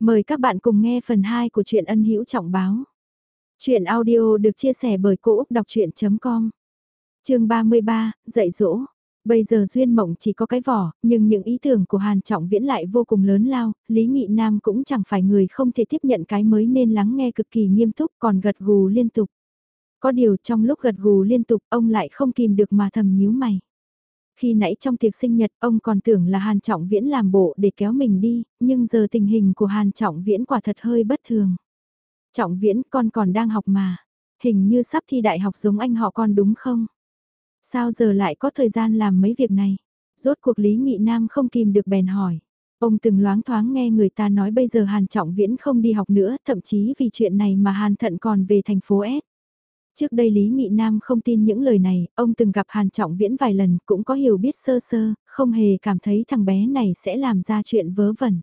Mời các bạn cùng nghe phần 2 của truyện ân hữu trọng báo. Chuyện audio được chia sẻ bởi Cô Úc Đọc Chuyện.com Trường 33, dạy dỗ. Bây giờ duyên mộng chỉ có cái vỏ, nhưng những ý tưởng của Hàn Trọng Viễn lại vô cùng lớn lao, Lý Nghị Nam cũng chẳng phải người không thể tiếp nhận cái mới nên lắng nghe cực kỳ nghiêm túc còn gật gù liên tục. Có điều trong lúc gật gù liên tục ông lại không kìm được mà thầm nhíu mày. Khi nãy trong tiệc sinh nhật ông còn tưởng là Hàn Trọng Viễn làm bộ để kéo mình đi, nhưng giờ tình hình của Hàn Trọng Viễn quả thật hơi bất thường. Trọng Viễn con còn đang học mà, hình như sắp thi đại học giống anh họ con đúng không? Sao giờ lại có thời gian làm mấy việc này? Rốt cuộc Lý Nghị Nam không kìm được bèn hỏi. Ông từng loáng thoáng nghe người ta nói bây giờ Hàn Trọng Viễn không đi học nữa, thậm chí vì chuyện này mà Hàn Thận còn về thành phố S. Trước đây Lý Nghị Nam không tin những lời này, ông từng gặp Hàn Trọng Viễn vài lần cũng có hiểu biết sơ sơ, không hề cảm thấy thằng bé này sẽ làm ra chuyện vớ vẩn.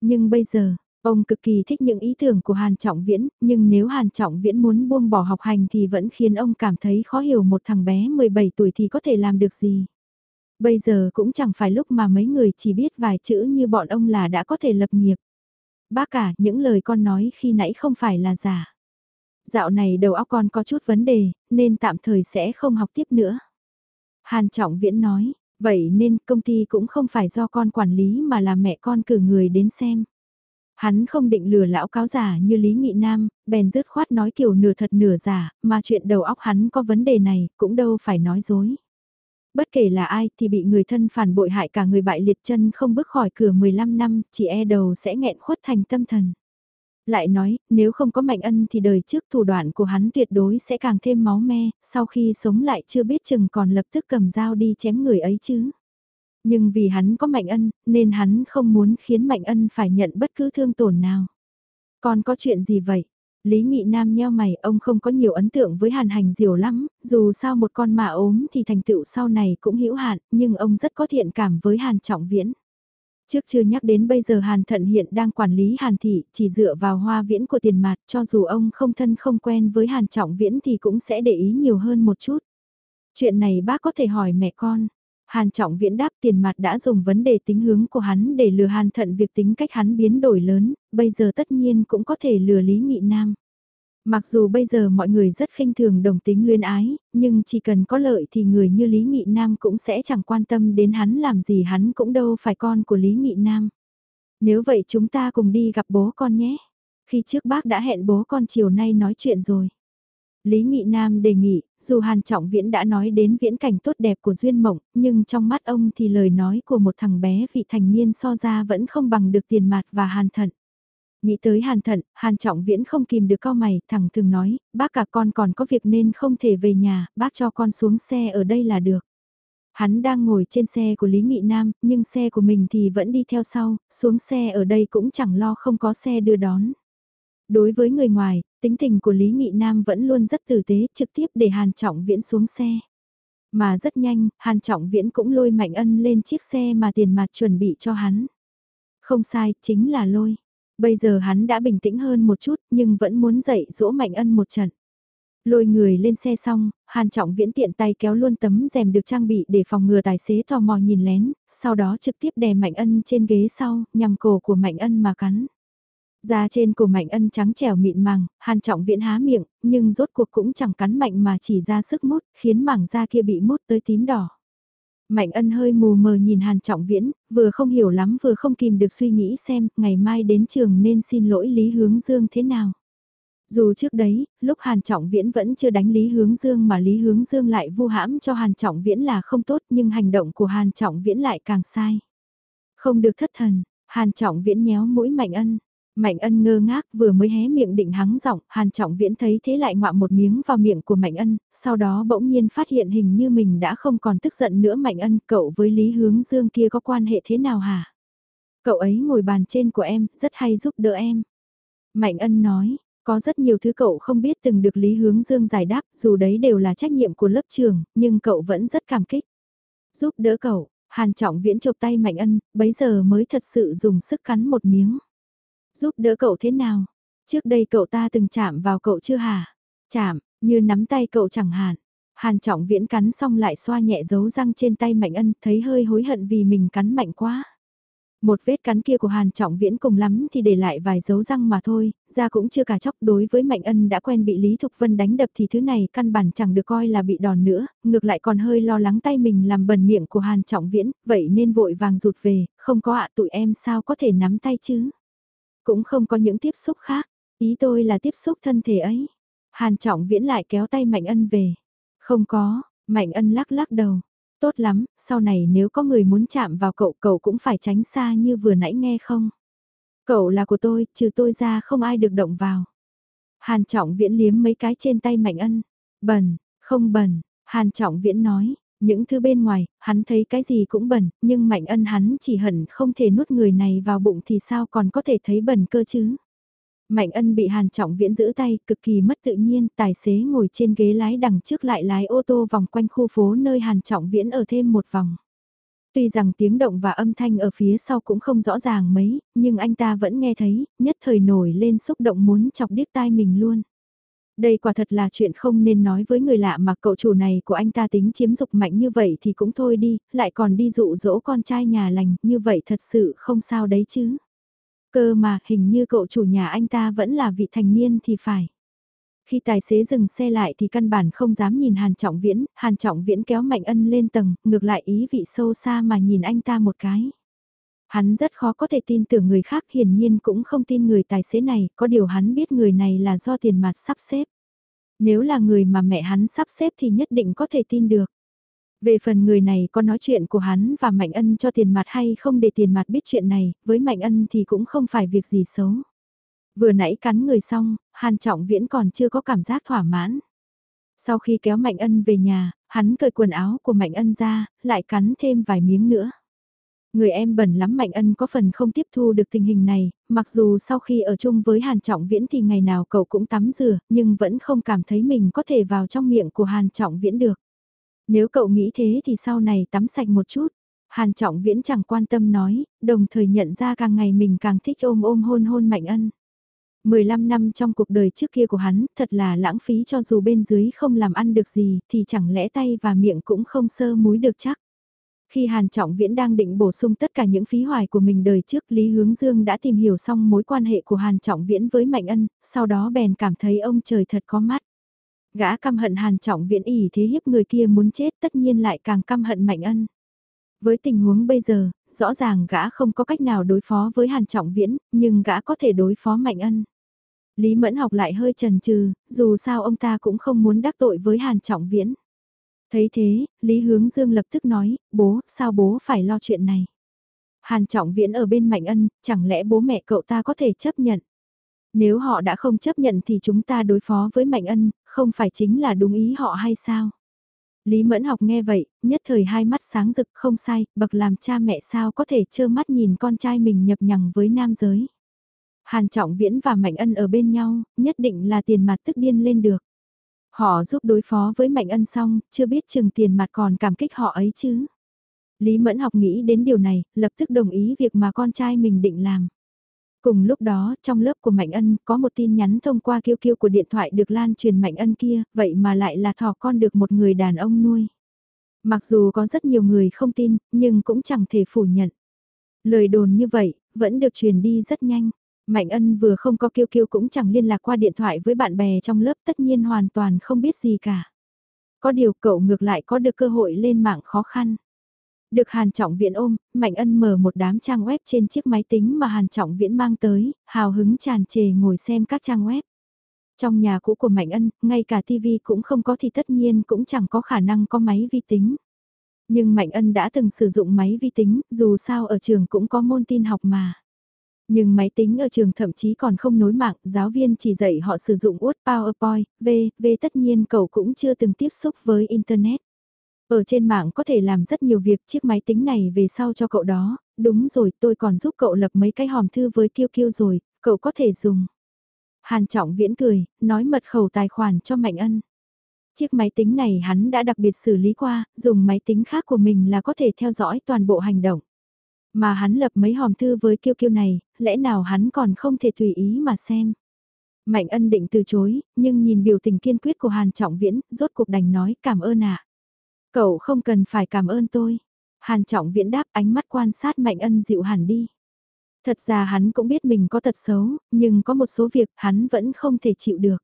Nhưng bây giờ, ông cực kỳ thích những ý tưởng của Hàn Trọng Viễn, nhưng nếu Hàn Trọng Viễn muốn buông bỏ học hành thì vẫn khiến ông cảm thấy khó hiểu một thằng bé 17 tuổi thì có thể làm được gì. Bây giờ cũng chẳng phải lúc mà mấy người chỉ biết vài chữ như bọn ông là đã có thể lập nghiệp. Bác cả, những lời con nói khi nãy không phải là giả dạo này đầu óc con có chút vấn đề, nên tạm thời sẽ không học tiếp nữa. Hàn Trọng Viễn nói, vậy nên công ty cũng không phải do con quản lý mà là mẹ con cử người đến xem. Hắn không định lừa lão cáo giả như Lý Nghị Nam, bèn dứt khoát nói kiểu nửa thật nửa giả, mà chuyện đầu óc hắn có vấn đề này, cũng đâu phải nói dối. Bất kể là ai thì bị người thân phản bội hại cả người bại liệt chân không bước khỏi cửa 15 năm, chỉ e đầu sẽ nghẹn khuất thành tâm thần lại nói, nếu không có Mạnh Ân thì đời trước thủ đoạn của hắn tuyệt đối sẽ càng thêm máu me, sau khi sống lại chưa biết chừng còn lập tức cầm dao đi chém người ấy chứ. Nhưng vì hắn có Mạnh Ân, nên hắn không muốn khiến Mạnh Ân phải nhận bất cứ thương tổn nào. Còn có chuyện gì vậy? Lý Nghị Nam nheo mày, ông không có nhiều ấn tượng với Hàn Hành Diều lắm, dù sao một con mà ốm thì thành tựu sau này cũng hữu hạn, nhưng ông rất có thiện cảm với Hàn Trọng Viễn. Trước chưa nhắc đến bây giờ Hàn Thận hiện đang quản lý Hàn Thị, chỉ dựa vào hoa viễn của tiền mặt cho dù ông không thân không quen với Hàn Trọng Viễn thì cũng sẽ để ý nhiều hơn một chút. Chuyện này bác có thể hỏi mẹ con. Hàn Trọng Viễn đáp tiền mặt đã dùng vấn đề tính hướng của hắn để lừa Hàn Thận việc tính cách hắn biến đổi lớn, bây giờ tất nhiên cũng có thể lừa Lý Nghị Nam. Mặc dù bây giờ mọi người rất khinh thường đồng tính luyên ái, nhưng chỉ cần có lợi thì người như Lý Nghị Nam cũng sẽ chẳng quan tâm đến hắn làm gì hắn cũng đâu phải con của Lý Nghị Nam. Nếu vậy chúng ta cùng đi gặp bố con nhé. Khi trước bác đã hẹn bố con chiều nay nói chuyện rồi. Lý Nghị Nam đề nghị, dù Hàn Trọng Viễn đã nói đến viễn cảnh tốt đẹp của Duyên Mộng, nhưng trong mắt ông thì lời nói của một thằng bé vị thành niên so ra vẫn không bằng được tiền mặt và hàn thận. Nghĩ tới hàn thận, hàn trọng viễn không kìm được cao mày, thẳng thường nói, bác cả con còn có việc nên không thể về nhà, bác cho con xuống xe ở đây là được. Hắn đang ngồi trên xe của Lý Nghị Nam, nhưng xe của mình thì vẫn đi theo sau, xuống xe ở đây cũng chẳng lo không có xe đưa đón. Đối với người ngoài, tính tình của Lý Nghị Nam vẫn luôn rất tử tế, trực tiếp để Hàn Trọng Viễn xuống xe. Mà rất nhanh, Hàn Trọng Viễn cũng lôi Mạnh Ân lên chiếc xe mà tiền mặt chuẩn bị cho hắn. Không sai, chính là lôi. Bây giờ hắn đã bình tĩnh hơn một chút nhưng vẫn muốn dạy dỗ Mạnh Ân một trận. Lôi người lên xe xong, Hàn Trọng Viễn tiện tay kéo luôn tấm rèm được trang bị để phòng ngừa tài xế tò mò nhìn lén, sau đó trực tiếp đè Mạnh Ân trên ghế sau, nhằm cổ của Mạnh Ân mà cắn. Da trên của Mạnh Ân trắng trẻo mịn màng, Hàn Trọng Viễn há miệng, nhưng rốt cuộc cũng chẳng cắn mạnh mà chỉ ra sức mút, khiến mảng da kia bị mút tới tím đỏ. Mạnh ân hơi mù mờ nhìn Hàn Trọng Viễn, vừa không hiểu lắm vừa không kìm được suy nghĩ xem ngày mai đến trường nên xin lỗi Lý Hướng Dương thế nào. Dù trước đấy, lúc Hàn Trọng Viễn vẫn chưa đánh Lý Hướng Dương mà Lý Hướng Dương lại vu hãm cho Hàn Trọng Viễn là không tốt nhưng hành động của Hàn Trọng Viễn lại càng sai. Không được thất thần, Hàn Trọng Viễn nhéo mũi Mạnh ân, Mạnh ân ngơ ngác vừa mới hé miệng định hắng giọng, Hàn Trọng Viễn thấy thế lại ngoạm một miếng vào miệng của Mạnh ân, sau đó bỗng nhiên phát hiện hình như mình đã không còn tức giận nữa Mạnh ân, cậu với Lý Hướng Dương kia có quan hệ thế nào hả? Cậu ấy ngồi bàn trên của em, rất hay giúp đỡ em. Mạnh ân nói, có rất nhiều thứ cậu không biết từng được Lý Hướng Dương giải đáp, dù đấy đều là trách nhiệm của lớp trường, nhưng cậu vẫn rất cảm kích. Giúp đỡ cậu, Hàn Trọng Viễn chụp tay Mạnh ân, bấy giờ mới thật sự dùng sức cắn một miếng. Giúp đỡ cậu thế nào? Trước đây cậu ta từng chạm vào cậu chưa hả? Chạm, như nắm tay cậu chẳng hạn. Hàn trọng viễn cắn xong lại xoa nhẹ dấu răng trên tay Mạnh Ân, thấy hơi hối hận vì mình cắn mạnh quá. Một vết cắn kia của Hàn Trọng Viễn cùng lắm thì để lại vài dấu răng mà thôi, Ra cũng chưa cả chóc đối với Mạnh Ân đã quen bị Lý Thục Vân đánh đập thì thứ này căn bản chẳng được coi là bị đòn nữa, ngược lại còn hơi lo lắng tay mình làm bẩn miệng của Hàn Trọng Viễn, vậy nên vội vàng rụt về, không có ạ tụi em sao có thể nắm tay chứ. Cũng không có những tiếp xúc khác, ý tôi là tiếp xúc thân thể ấy. Hàn Trọng Viễn lại kéo tay Mạnh Ân về. Không có, Mạnh Ân lắc lắc đầu. Tốt lắm, sau này nếu có người muốn chạm vào cậu cậu cũng phải tránh xa như vừa nãy nghe không? Cậu là của tôi, trừ tôi ra không ai được động vào. Hàn Trọng Viễn liếm mấy cái trên tay Mạnh Ân. Bẩn, không bẩn, Hàn Trọng Viễn nói, những thứ bên ngoài, hắn thấy cái gì cũng bẩn, nhưng Mạnh Ân hắn chỉ hận không thể nuốt người này vào bụng thì sao còn có thể thấy bẩn cơ chứ. Mạnh ân bị Hàn Trọng Viễn giữ tay, cực kỳ mất tự nhiên, tài xế ngồi trên ghế lái đằng trước lại lái ô tô vòng quanh khu phố nơi Hàn Trọng Viễn ở thêm một vòng. Tuy rằng tiếng động và âm thanh ở phía sau cũng không rõ ràng mấy, nhưng anh ta vẫn nghe thấy, nhất thời nổi lên xúc động muốn chọc điếc tai mình luôn. Đây quả thật là chuyện không nên nói với người lạ mà cậu chủ này của anh ta tính chiếm dục mạnh như vậy thì cũng thôi đi, lại còn đi dụ dỗ con trai nhà lành, như vậy thật sự không sao đấy chứ. Cơ mà hình như cậu chủ nhà anh ta vẫn là vị thành niên thì phải. Khi tài xế dừng xe lại thì căn bản không dám nhìn Hàn Trọng Viễn, Hàn Trọng Viễn kéo Mạnh Ân lên tầng, ngược lại ý vị sâu xa mà nhìn anh ta một cái. Hắn rất khó có thể tin tưởng người khác hiển nhiên cũng không tin người tài xế này, có điều hắn biết người này là do tiền mặt sắp xếp. Nếu là người mà mẹ hắn sắp xếp thì nhất định có thể tin được. Về phần người này có nói chuyện của hắn và Mạnh Ân cho tiền mặt hay không để tiền mặt biết chuyện này, với Mạnh Ân thì cũng không phải việc gì xấu. Vừa nãy cắn người xong, Hàn Trọng Viễn còn chưa có cảm giác thỏa mãn. Sau khi kéo Mạnh Ân về nhà, hắn cởi quần áo của Mạnh Ân ra, lại cắn thêm vài miếng nữa. Người em bẩn lắm Mạnh Ân có phần không tiếp thu được tình hình này, mặc dù sau khi ở chung với Hàn Trọng Viễn thì ngày nào cậu cũng tắm rửa, nhưng vẫn không cảm thấy mình có thể vào trong miệng của Hàn Trọng Viễn được. Nếu cậu nghĩ thế thì sau này tắm sạch một chút. Hàn Trọng Viễn chẳng quan tâm nói, đồng thời nhận ra càng ngày mình càng thích ôm ôm hôn hôn Mạnh Ân. 15 năm trong cuộc đời trước kia của hắn, thật là lãng phí cho dù bên dưới không làm ăn được gì, thì chẳng lẽ tay và miệng cũng không sơ múi được chắc. Khi Hàn Trọng Viễn đang định bổ sung tất cả những phí hoài của mình đời trước, Lý Hướng Dương đã tìm hiểu xong mối quan hệ của Hàn Trọng Viễn với Mạnh Ân, sau đó bèn cảm thấy ông trời thật có mắt. Gã căm hận Hàn Trọng Viễn ỉ thế hiếp người kia muốn chết tất nhiên lại càng căm hận Mạnh Ân. Với tình huống bây giờ, rõ ràng gã không có cách nào đối phó với Hàn Trọng Viễn, nhưng gã có thể đối phó Mạnh Ân. Lý Mẫn học lại hơi trần trừ, dù sao ông ta cũng không muốn đắc tội với Hàn Trọng Viễn. Thấy thế, Lý Hướng Dương lập tức nói, bố, sao bố phải lo chuyện này? Hàn Trọng Viễn ở bên Mạnh Ân, chẳng lẽ bố mẹ cậu ta có thể chấp nhận? Nếu họ đã không chấp nhận thì chúng ta đối phó với Mạnh Ân, không phải chính là đúng ý họ hay sao? Lý Mẫn học nghe vậy, nhất thời hai mắt sáng rực không sai, bậc làm cha mẹ sao có thể trơ mắt nhìn con trai mình nhập nhằng với nam giới. Hàn Trọng Viễn và Mạnh Ân ở bên nhau, nhất định là tiền mặt tức điên lên được. Họ giúp đối phó với Mạnh Ân xong, chưa biết chừng tiền mặt còn cảm kích họ ấy chứ. Lý Mẫn học nghĩ đến điều này, lập tức đồng ý việc mà con trai mình định làm. Cùng lúc đó, trong lớp của Mạnh Ân có một tin nhắn thông qua kêu kêu của điện thoại được lan truyền Mạnh Ân kia, vậy mà lại là thỏ con được một người đàn ông nuôi. Mặc dù có rất nhiều người không tin, nhưng cũng chẳng thể phủ nhận. Lời đồn như vậy, vẫn được truyền đi rất nhanh. Mạnh Ân vừa không có kêu kêu cũng chẳng liên lạc qua điện thoại với bạn bè trong lớp tất nhiên hoàn toàn không biết gì cả. Có điều cậu ngược lại có được cơ hội lên mạng khó khăn. Được Hàn Trọng Viễn ôm, Mạnh Ân mở một đám trang web trên chiếc máy tính mà Hàn Trọng Viễn mang tới, hào hứng tràn trề ngồi xem các trang web. Trong nhà cũ của Mạnh Ân, ngay cả TV cũng không có thì tất nhiên cũng chẳng có khả năng có máy vi tính. Nhưng Mạnh Ân đã từng sử dụng máy vi tính, dù sao ở trường cũng có môn tin học mà. Nhưng máy tính ở trường thậm chí còn không nối mạng, giáo viên chỉ dạy họ sử dụng Word PowerPoint, V, V tất nhiên cậu cũng chưa từng tiếp xúc với Internet. Ở trên mạng có thể làm rất nhiều việc chiếc máy tính này về sau cho cậu đó, đúng rồi tôi còn giúp cậu lập mấy cái hòm thư với kiêu kiêu rồi, cậu có thể dùng. Hàn Trọng Viễn cười, nói mật khẩu tài khoản cho Mạnh Ân. Chiếc máy tính này hắn đã đặc biệt xử lý qua, dùng máy tính khác của mình là có thể theo dõi toàn bộ hành động. Mà hắn lập mấy hòm thư với kiêu kiêu này, lẽ nào hắn còn không thể tùy ý mà xem. Mạnh ân định từ chối, nhưng nhìn biểu tình kiên quyết của Hàn Trọng Viễn, rốt cuộc đành nói cảm ơn ạ. Cậu không cần phải cảm ơn tôi. Hàn trọng viễn đáp ánh mắt quan sát Mạnh Ân dịu hẳn đi. Thật ra hắn cũng biết mình có tật xấu, nhưng có một số việc hắn vẫn không thể chịu được.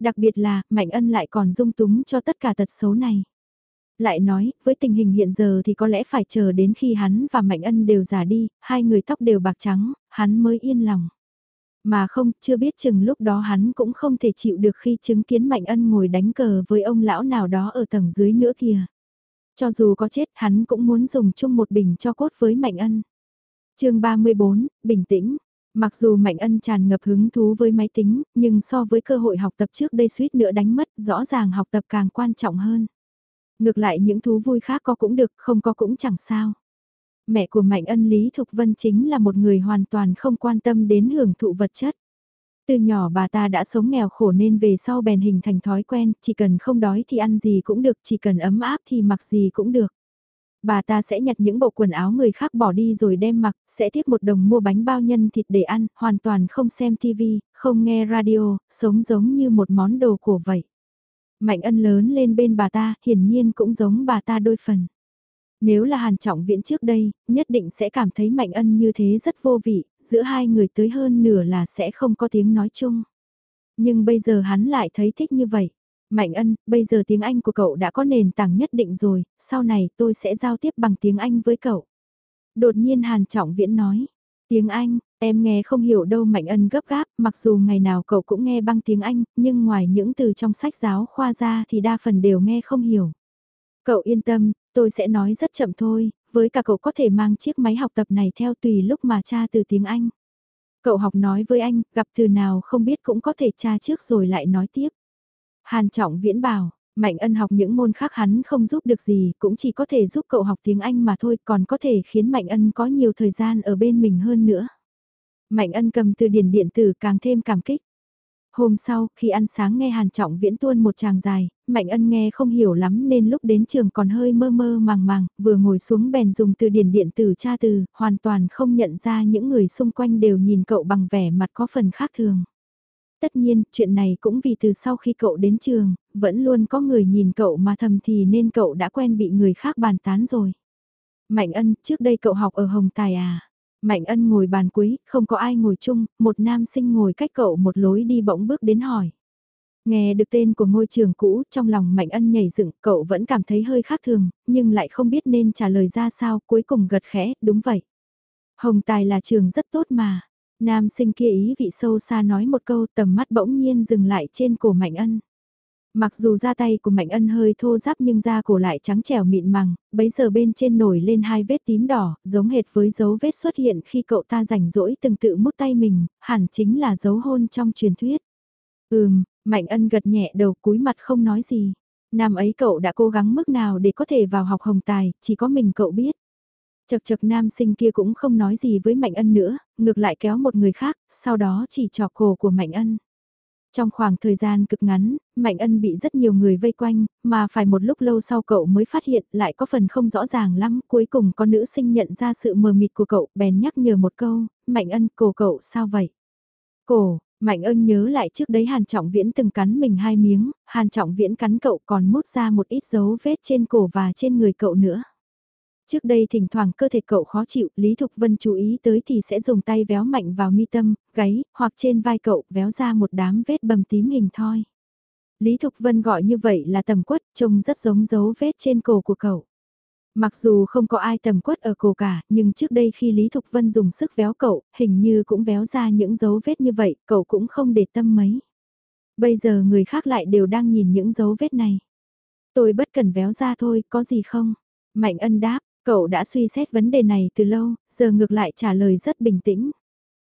Đặc biệt là, Mạnh Ân lại còn dung túng cho tất cả tật xấu này. Lại nói, với tình hình hiện giờ thì có lẽ phải chờ đến khi hắn và Mạnh Ân đều già đi, hai người tóc đều bạc trắng, hắn mới yên lòng. Mà không, chưa biết chừng lúc đó hắn cũng không thể chịu được khi chứng kiến Mạnh Ân ngồi đánh cờ với ông lão nào đó ở tầng dưới nữa kìa. Cho dù có chết hắn cũng muốn dùng chung một bình cho cốt với Mạnh Ân. chương 34, bình tĩnh. Mặc dù Mạnh Ân tràn ngập hứng thú với máy tính, nhưng so với cơ hội học tập trước đây suýt nữa đánh mất, rõ ràng học tập càng quan trọng hơn. Ngược lại những thú vui khác có cũng được, không có cũng chẳng sao. Mẹ của Mạnh Ân Lý Thục Vân chính là một người hoàn toàn không quan tâm đến hưởng thụ vật chất. Từ nhỏ bà ta đã sống nghèo khổ nên về sau bèn hình thành thói quen, chỉ cần không đói thì ăn gì cũng được, chỉ cần ấm áp thì mặc gì cũng được. Bà ta sẽ nhặt những bộ quần áo người khác bỏ đi rồi đem mặc, sẽ tiếp một đồng mua bánh bao nhân thịt để ăn, hoàn toàn không xem tivi, không nghe radio, sống giống như một món đồ cổ vậy. Mạnh ân lớn lên bên bà ta, hiển nhiên cũng giống bà ta đôi phần. Nếu là Hàn Trọng Viễn trước đây, nhất định sẽ cảm thấy Mạnh Ân như thế rất vô vị, giữa hai người tới hơn nửa là sẽ không có tiếng nói chung. Nhưng bây giờ hắn lại thấy thích như vậy. Mạnh Ân, bây giờ tiếng Anh của cậu đã có nền tảng nhất định rồi, sau này tôi sẽ giao tiếp bằng tiếng Anh với cậu. Đột nhiên Hàn Trọng Viễn nói, tiếng Anh, em nghe không hiểu đâu Mạnh Ân gấp gáp, mặc dù ngày nào cậu cũng nghe băng tiếng Anh, nhưng ngoài những từ trong sách giáo khoa ra thì đa phần đều nghe không hiểu. Cậu yên tâm, tôi sẽ nói rất chậm thôi, với cả cậu có thể mang chiếc máy học tập này theo tùy lúc mà tra từ tiếng Anh. Cậu học nói với anh, gặp từ nào không biết cũng có thể tra trước rồi lại nói tiếp. Hàn Trọng Viễn bảo, Mạnh Ân học những môn khác hắn không giúp được gì, cũng chỉ có thể giúp cậu học tiếng Anh mà thôi, còn có thể khiến Mạnh Ân có nhiều thời gian ở bên mình hơn nữa. Mạnh Ân cầm từ điển điện tử càng thêm cảm kích. Hôm sau, khi ăn sáng nghe Hàn Trọng Viễn tuôn một tràng dài, Mạnh Ân nghe không hiểu lắm nên lúc đến trường còn hơi mơ mơ màng màng, vừa ngồi xuống bèn dùng từ điển điện tử tra từ, hoàn toàn không nhận ra những người xung quanh đều nhìn cậu bằng vẻ mặt có phần khác thường. Tất nhiên, chuyện này cũng vì từ sau khi cậu đến trường, vẫn luôn có người nhìn cậu mà thầm thì nên cậu đã quen bị người khác bàn tán rồi. Mạnh Ân, trước đây cậu học ở Hồng Tài à? Mạnh ân ngồi bàn cuối, không có ai ngồi chung, một nam sinh ngồi cách cậu một lối đi bỗng bước đến hỏi. Nghe được tên của ngôi trường cũ, trong lòng Mạnh Ân nhảy dựng, cậu vẫn cảm thấy hơi khác thường, nhưng lại không biết nên trả lời ra sao, cuối cùng gật khẽ, đúng vậy. Hồng Tài là trường rất tốt mà. Nam sinh kia ý vị sâu xa nói một câu tầm mắt bỗng nhiên dừng lại trên cổ Mạnh Ân. Mặc dù da tay của Mạnh Ân hơi thô ráp nhưng da cổ lại trắng trẻo mịn màng, bấy giờ bên trên nổi lên hai vết tím đỏ, giống hệt với dấu vết xuất hiện khi cậu ta rảnh rỗi từng tự mút tay mình, hẳn chính là dấu hôn trong truyền thuyết. Ừm, Mạnh Ân gật nhẹ đầu cúi mặt không nói gì. Năm ấy cậu đã cố gắng mức nào để có thể vào học hồng tài, chỉ có mình cậu biết. Chật chật nam sinh kia cũng không nói gì với Mạnh Ân nữa, ngược lại kéo một người khác, sau đó chỉ trò cổ của Mạnh Ân. Trong khoảng thời gian cực ngắn, Mạnh Ân bị rất nhiều người vây quanh, mà phải một lúc lâu sau cậu mới phát hiện lại có phần không rõ ràng lắm. Cuối cùng con nữ sinh nhận ra sự mờ mịt của cậu, bèn nhắc nhở một câu, Mạnh Ân cổ cậu sao vậy? Cổ, Mạnh Ân nhớ lại trước đấy Hàn Trọng Viễn từng cắn mình hai miếng, Hàn Trọng Viễn cắn cậu còn mút ra một ít dấu vết trên cổ và trên người cậu nữa. Trước đây thỉnh thoảng cơ thể cậu khó chịu, Lý Thục Vân chú ý tới thì sẽ dùng tay véo mạnh vào mi tâm, gáy, hoặc trên vai cậu véo ra một đám vết bầm tím hình thoi. Lý Thục Vân gọi như vậy là tầm quất, trông rất giống dấu vết trên cổ của cậu. Mặc dù không có ai tầm quất ở cổ cả, nhưng trước đây khi Lý Thục Vân dùng sức véo cậu, hình như cũng véo ra những dấu vết như vậy, cậu cũng không để tâm mấy. Bây giờ người khác lại đều đang nhìn những dấu vết này. Tôi bất cần véo ra thôi, có gì không? Mạnh ân đáp, Cậu đã suy xét vấn đề này từ lâu, giờ ngược lại trả lời rất bình tĩnh.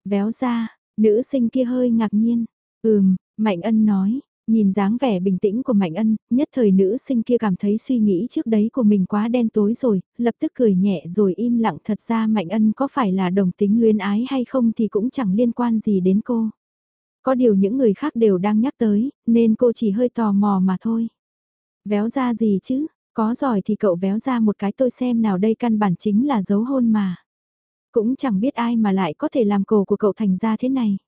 Véo ra, nữ sinh kia hơi ngạc nhiên. Ừm, Mạnh Ân nói, nhìn dáng vẻ bình tĩnh của Mạnh Ân, nhất thời nữ sinh kia cảm thấy suy nghĩ trước đấy của mình quá đen tối rồi, lập tức cười nhẹ rồi im lặng thật ra Mạnh Ân có phải là đồng tính luyến ái hay không thì cũng chẳng liên quan gì đến cô. Có điều những người khác đều đang nhắc tới, nên cô chỉ hơi tò mò mà thôi. Véo ra gì chứ, có giỏi thì cậu véo ra một cái tôi xem nào đây căn bản chính là dấu hôn mà. Cũng chẳng biết ai mà lại có thể làm cổ của cậu thành ra thế này.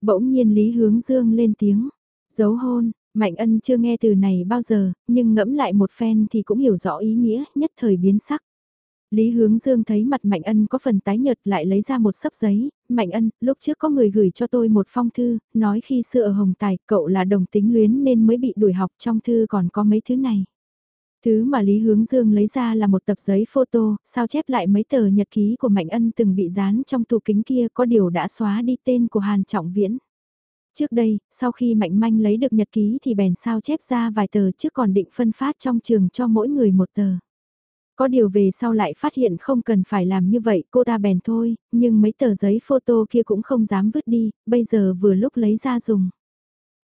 Bỗng nhiên Lý Hướng Dương lên tiếng. Dấu hôn, Mạnh Ân chưa nghe từ này bao giờ, nhưng ngẫm lại một phen thì cũng hiểu rõ ý nghĩa, nhất thời biến sắc. Lý Hướng Dương thấy mặt Mạnh Ân có phần tái nhợt lại lấy ra một sấp giấy, Mạnh Ân, lúc trước có người gửi cho tôi một phong thư, nói khi xưa ở Hồng Tài cậu là đồng tính luyến nên mới bị đuổi học trong thư còn có mấy thứ này. Thứ mà Lý Hướng Dương lấy ra là một tập giấy photo, sao chép lại mấy tờ nhật ký của Mạnh Ân từng bị dán trong tủ kính kia có điều đã xóa đi tên của Hàn Trọng Viễn. Trước đây, sau khi Mạnh Manh lấy được nhật ký thì bèn sao chép ra vài tờ trước còn định phân phát trong trường cho mỗi người một tờ. Có điều về sau lại phát hiện không cần phải làm như vậy cô ta bèn thôi, nhưng mấy tờ giấy photo kia cũng không dám vứt đi, bây giờ vừa lúc lấy ra dùng.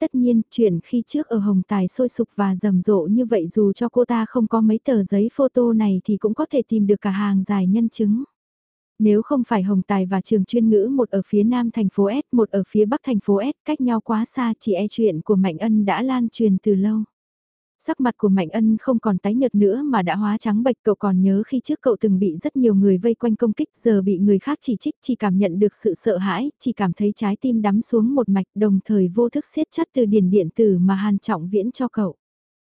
Tất nhiên, chuyện khi trước ở Hồng Tài sôi sục và rầm rộ như vậy dù cho cô ta không có mấy tờ giấy photo này thì cũng có thể tìm được cả hàng dài nhân chứng. Nếu không phải Hồng Tài và trường chuyên ngữ một ở phía nam thành phố S, một ở phía bắc thành phố S, cách nhau quá xa chỉ e chuyện của Mạnh Ân đã lan truyền từ lâu. Sắc mặt của Mạnh Ân không còn tái nhợt nữa mà đã hóa trắng bệch cậu còn nhớ khi trước cậu từng bị rất nhiều người vây quanh công kích giờ bị người khác chỉ trích chỉ cảm nhận được sự sợ hãi, chỉ cảm thấy trái tim đắm xuống một mạch đồng thời vô thức siết chặt từ điển điện tử mà Hàn Trọng Viễn cho cậu.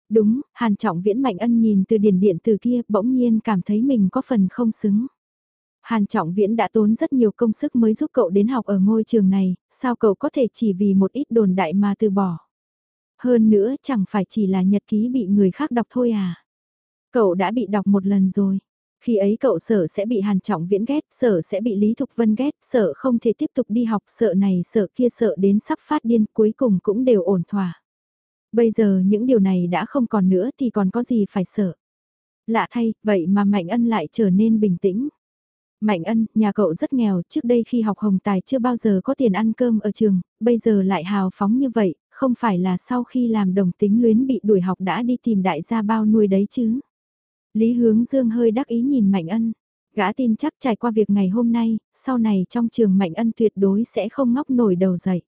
Đúng, Hàn Trọng Viễn Mạnh Ân nhìn từ điển điện tử kia bỗng nhiên cảm thấy mình có phần không xứng. Hàn Trọng Viễn đã tốn rất nhiều công sức mới giúp cậu đến học ở ngôi trường này, sao cậu có thể chỉ vì một ít đồn đại mà từ bỏ. Hơn nữa chẳng phải chỉ là nhật ký bị người khác đọc thôi à. Cậu đã bị đọc một lần rồi. Khi ấy cậu sợ sẽ bị Hàn Trọng Viễn ghét, sợ sẽ bị Lý Thục Vân ghét, sợ không thể tiếp tục đi học, sợ này sợ kia sợ đến sắp phát điên, cuối cùng cũng đều ổn thỏa. Bây giờ những điều này đã không còn nữa thì còn có gì phải sợ. Lạ thay, vậy mà Mạnh Ân lại trở nên bình tĩnh. Mạnh ân, nhà cậu rất nghèo, trước đây khi học hồng tài chưa bao giờ có tiền ăn cơm ở trường, bây giờ lại hào phóng như vậy, không phải là sau khi làm đồng tính luyến bị đuổi học đã đi tìm đại gia bao nuôi đấy chứ. Lý hướng dương hơi đắc ý nhìn Mạnh ân, gã tin chắc trải qua việc ngày hôm nay, sau này trong trường Mạnh ân tuyệt đối sẽ không ngóc nổi đầu dậy.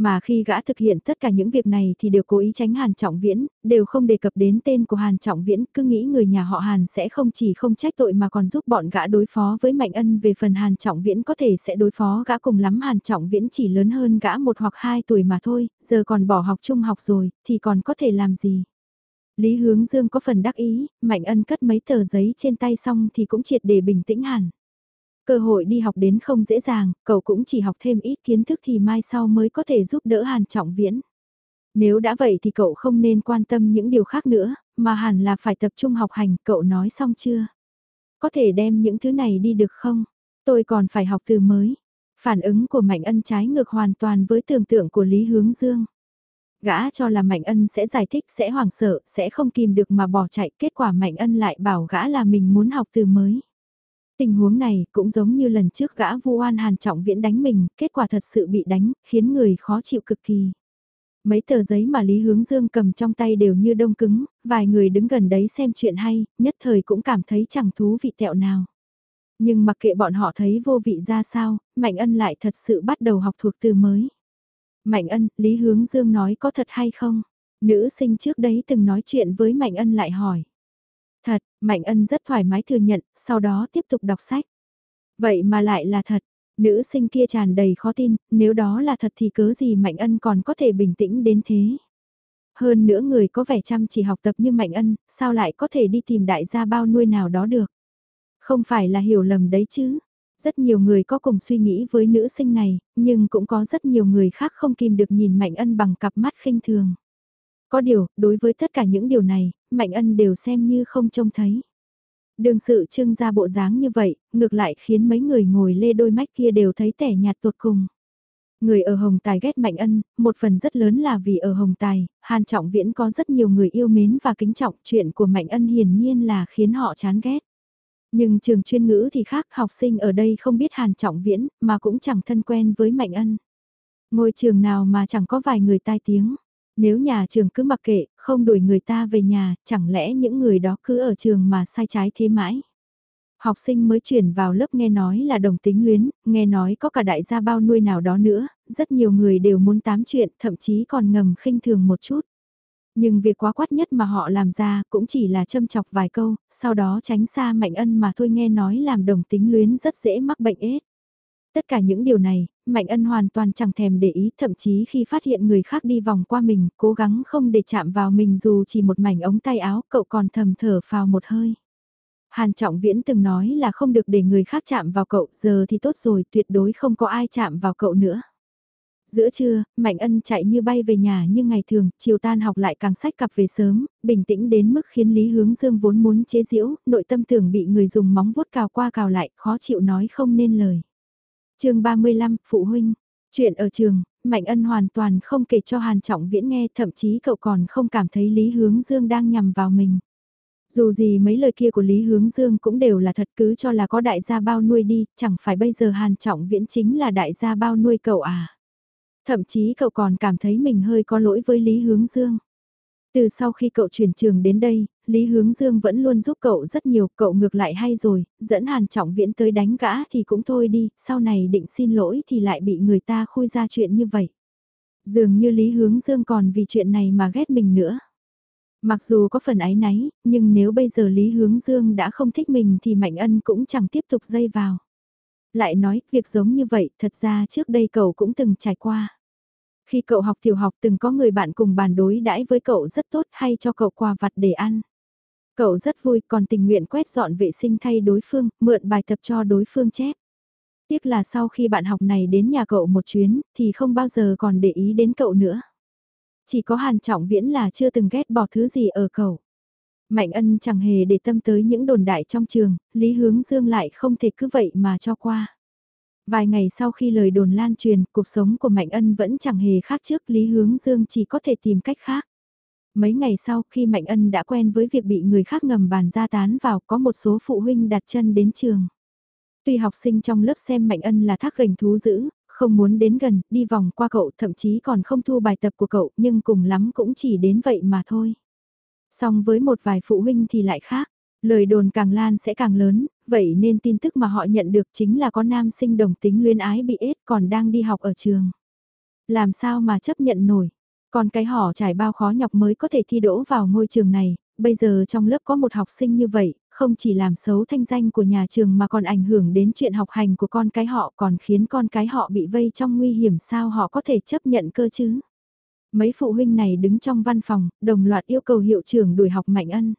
Mà khi gã thực hiện tất cả những việc này thì đều cố ý tránh Hàn Trọng Viễn, đều không đề cập đến tên của Hàn Trọng Viễn, cứ nghĩ người nhà họ Hàn sẽ không chỉ không trách tội mà còn giúp bọn gã đối phó với Mạnh Ân về phần Hàn Trọng Viễn có thể sẽ đối phó gã cùng lắm Hàn Trọng Viễn chỉ lớn hơn gã một hoặc hai tuổi mà thôi, giờ còn bỏ học trung học rồi, thì còn có thể làm gì. Lý Hướng Dương có phần đắc ý, Mạnh Ân cất mấy tờ giấy trên tay xong thì cũng triệt để bình tĩnh hẳn. Cơ hội đi học đến không dễ dàng, cậu cũng chỉ học thêm ít kiến thức thì mai sau mới có thể giúp đỡ Hàn Trọng Viễn. Nếu đã vậy thì cậu không nên quan tâm những điều khác nữa, mà hẳn là phải tập trung học hành, cậu nói xong chưa? Có thể đem những thứ này đi được không? Tôi còn phải học từ mới. Phản ứng của Mạnh Ân trái ngược hoàn toàn với tưởng tượng của Lý Hướng Dương. Gã cho là Mạnh Ân sẽ giải thích, sẽ hoảng sợ, sẽ không kìm được mà bỏ chạy, kết quả Mạnh Ân lại bảo gã là mình muốn học từ mới. Tình huống này cũng giống như lần trước gã vu oan hàn trọng viễn đánh mình, kết quả thật sự bị đánh, khiến người khó chịu cực kỳ. Mấy tờ giấy mà Lý Hướng Dương cầm trong tay đều như đông cứng, vài người đứng gần đấy xem chuyện hay, nhất thời cũng cảm thấy chẳng thú vị tẹo nào. Nhưng mặc kệ bọn họ thấy vô vị ra sao, Mạnh Ân lại thật sự bắt đầu học thuộc từ mới. Mạnh Ân, Lý Hướng Dương nói có thật hay không? Nữ sinh trước đấy từng nói chuyện với Mạnh Ân lại hỏi. Thật, Mạnh Ân rất thoải mái thừa nhận, sau đó tiếp tục đọc sách. Vậy mà lại là thật, nữ sinh kia tràn đầy khó tin, nếu đó là thật thì cớ gì Mạnh Ân còn có thể bình tĩnh đến thế. Hơn nữa người có vẻ chăm chỉ học tập như Mạnh Ân, sao lại có thể đi tìm đại gia bao nuôi nào đó được. Không phải là hiểu lầm đấy chứ. Rất nhiều người có cùng suy nghĩ với nữ sinh này, nhưng cũng có rất nhiều người khác không kìm được nhìn Mạnh Ân bằng cặp mắt khinh thường. Có điều, đối với tất cả những điều này, Mạnh Ân đều xem như không trông thấy. Đường sự trưng ra bộ dáng như vậy, ngược lại khiến mấy người ngồi lê đôi mách kia đều thấy tẻ nhạt tột cùng. Người ở Hồng Tài ghét Mạnh Ân, một phần rất lớn là vì ở Hồng Tài, Hàn Trọng Viễn có rất nhiều người yêu mến và kính trọng chuyện của Mạnh Ân hiển nhiên là khiến họ chán ghét. Nhưng trường chuyên ngữ thì khác, học sinh ở đây không biết Hàn Trọng Viễn, mà cũng chẳng thân quen với Mạnh Ân. Ngôi trường nào mà chẳng có vài người tai tiếng. Nếu nhà trường cứ mặc kệ, không đuổi người ta về nhà, chẳng lẽ những người đó cứ ở trường mà sai trái thế mãi? Học sinh mới chuyển vào lớp nghe nói là đồng tính luyến, nghe nói có cả đại gia bao nuôi nào đó nữa, rất nhiều người đều muốn tám chuyện, thậm chí còn ngầm khinh thường một chút. Nhưng việc quá quát nhất mà họ làm ra cũng chỉ là châm chọc vài câu, sau đó tránh xa mạnh ân mà thôi nghe nói làm đồng tính luyến rất dễ mắc bệnh ết. Tất cả những điều này, Mạnh Ân hoàn toàn chẳng thèm để ý, thậm chí khi phát hiện người khác đi vòng qua mình, cố gắng không để chạm vào mình dù chỉ một mảnh ống tay áo, cậu còn thầm thở phào một hơi. Hàn Trọng Viễn từng nói là không được để người khác chạm vào cậu, giờ thì tốt rồi, tuyệt đối không có ai chạm vào cậu nữa. Giữa trưa, Mạnh Ân chạy như bay về nhà như ngày thường, chiều tan học lại càng sách cặp về sớm, bình tĩnh đến mức khiến Lý Hướng Dương vốn muốn chế giễu, nội tâm tưởng bị người dùng móng vuốt cào qua cào lại, khó chịu nói không nên lời chương 35, Phụ Huynh Chuyện ở trường, Mạnh Ân hoàn toàn không kể cho Hàn Trọng Viễn nghe, thậm chí cậu còn không cảm thấy Lý Hướng Dương đang nhằm vào mình. Dù gì mấy lời kia của Lý Hướng Dương cũng đều là thật cứ cho là có đại gia bao nuôi đi, chẳng phải bây giờ Hàn Trọng Viễn chính là đại gia bao nuôi cậu à. Thậm chí cậu còn cảm thấy mình hơi có lỗi với Lý Hướng Dương. Từ sau khi cậu chuyển trường đến đây, Lý Hướng Dương vẫn luôn giúp cậu rất nhiều, cậu ngược lại hay rồi, dẫn Hàn Trọng Viễn tới đánh gã thì cũng thôi đi, sau này định xin lỗi thì lại bị người ta khui ra chuyện như vậy. Dường như Lý Hướng Dương còn vì chuyện này mà ghét mình nữa. Mặc dù có phần ái náy, nhưng nếu bây giờ Lý Hướng Dương đã không thích mình thì Mạnh Ân cũng chẳng tiếp tục dây vào. Lại nói, việc giống như vậy, thật ra trước đây cậu cũng từng trải qua. Khi cậu học tiểu học từng có người bạn cùng bàn đối đãi với cậu rất tốt hay cho cậu quà vặt để ăn. Cậu rất vui còn tình nguyện quét dọn vệ sinh thay đối phương, mượn bài tập cho đối phương chép. Tiếc là sau khi bạn học này đến nhà cậu một chuyến thì không bao giờ còn để ý đến cậu nữa. Chỉ có Hàn Trọng Viễn là chưa từng ghét bỏ thứ gì ở cậu. Mạnh ân chẳng hề để tâm tới những đồn đại trong trường, Lý Hướng Dương lại không thể cứ vậy mà cho qua. Vài ngày sau khi lời đồn lan truyền, cuộc sống của Mạnh Ân vẫn chẳng hề khác trước Lý Hướng Dương chỉ có thể tìm cách khác. Mấy ngày sau khi Mạnh Ân đã quen với việc bị người khác ngầm bàn ra tán vào có một số phụ huynh đặt chân đến trường. Tuy học sinh trong lớp xem Mạnh Ân là thác gành thú dữ, không muốn đến gần, đi vòng qua cậu thậm chí còn không thu bài tập của cậu nhưng cùng lắm cũng chỉ đến vậy mà thôi. Song với một vài phụ huynh thì lại khác. Lời đồn càng lan sẽ càng lớn, vậy nên tin tức mà họ nhận được chính là có nam sinh đồng tính luyến ái bị ết còn đang đi học ở trường. Làm sao mà chấp nhận nổi, còn cái họ trải bao khó nhọc mới có thể thi đỗ vào ngôi trường này, bây giờ trong lớp có một học sinh như vậy, không chỉ làm xấu thanh danh của nhà trường mà còn ảnh hưởng đến chuyện học hành của con cái họ còn khiến con cái họ bị vây trong nguy hiểm sao họ có thể chấp nhận cơ chứ. Mấy phụ huynh này đứng trong văn phòng, đồng loạt yêu cầu hiệu trưởng đuổi học Mạnh Ân.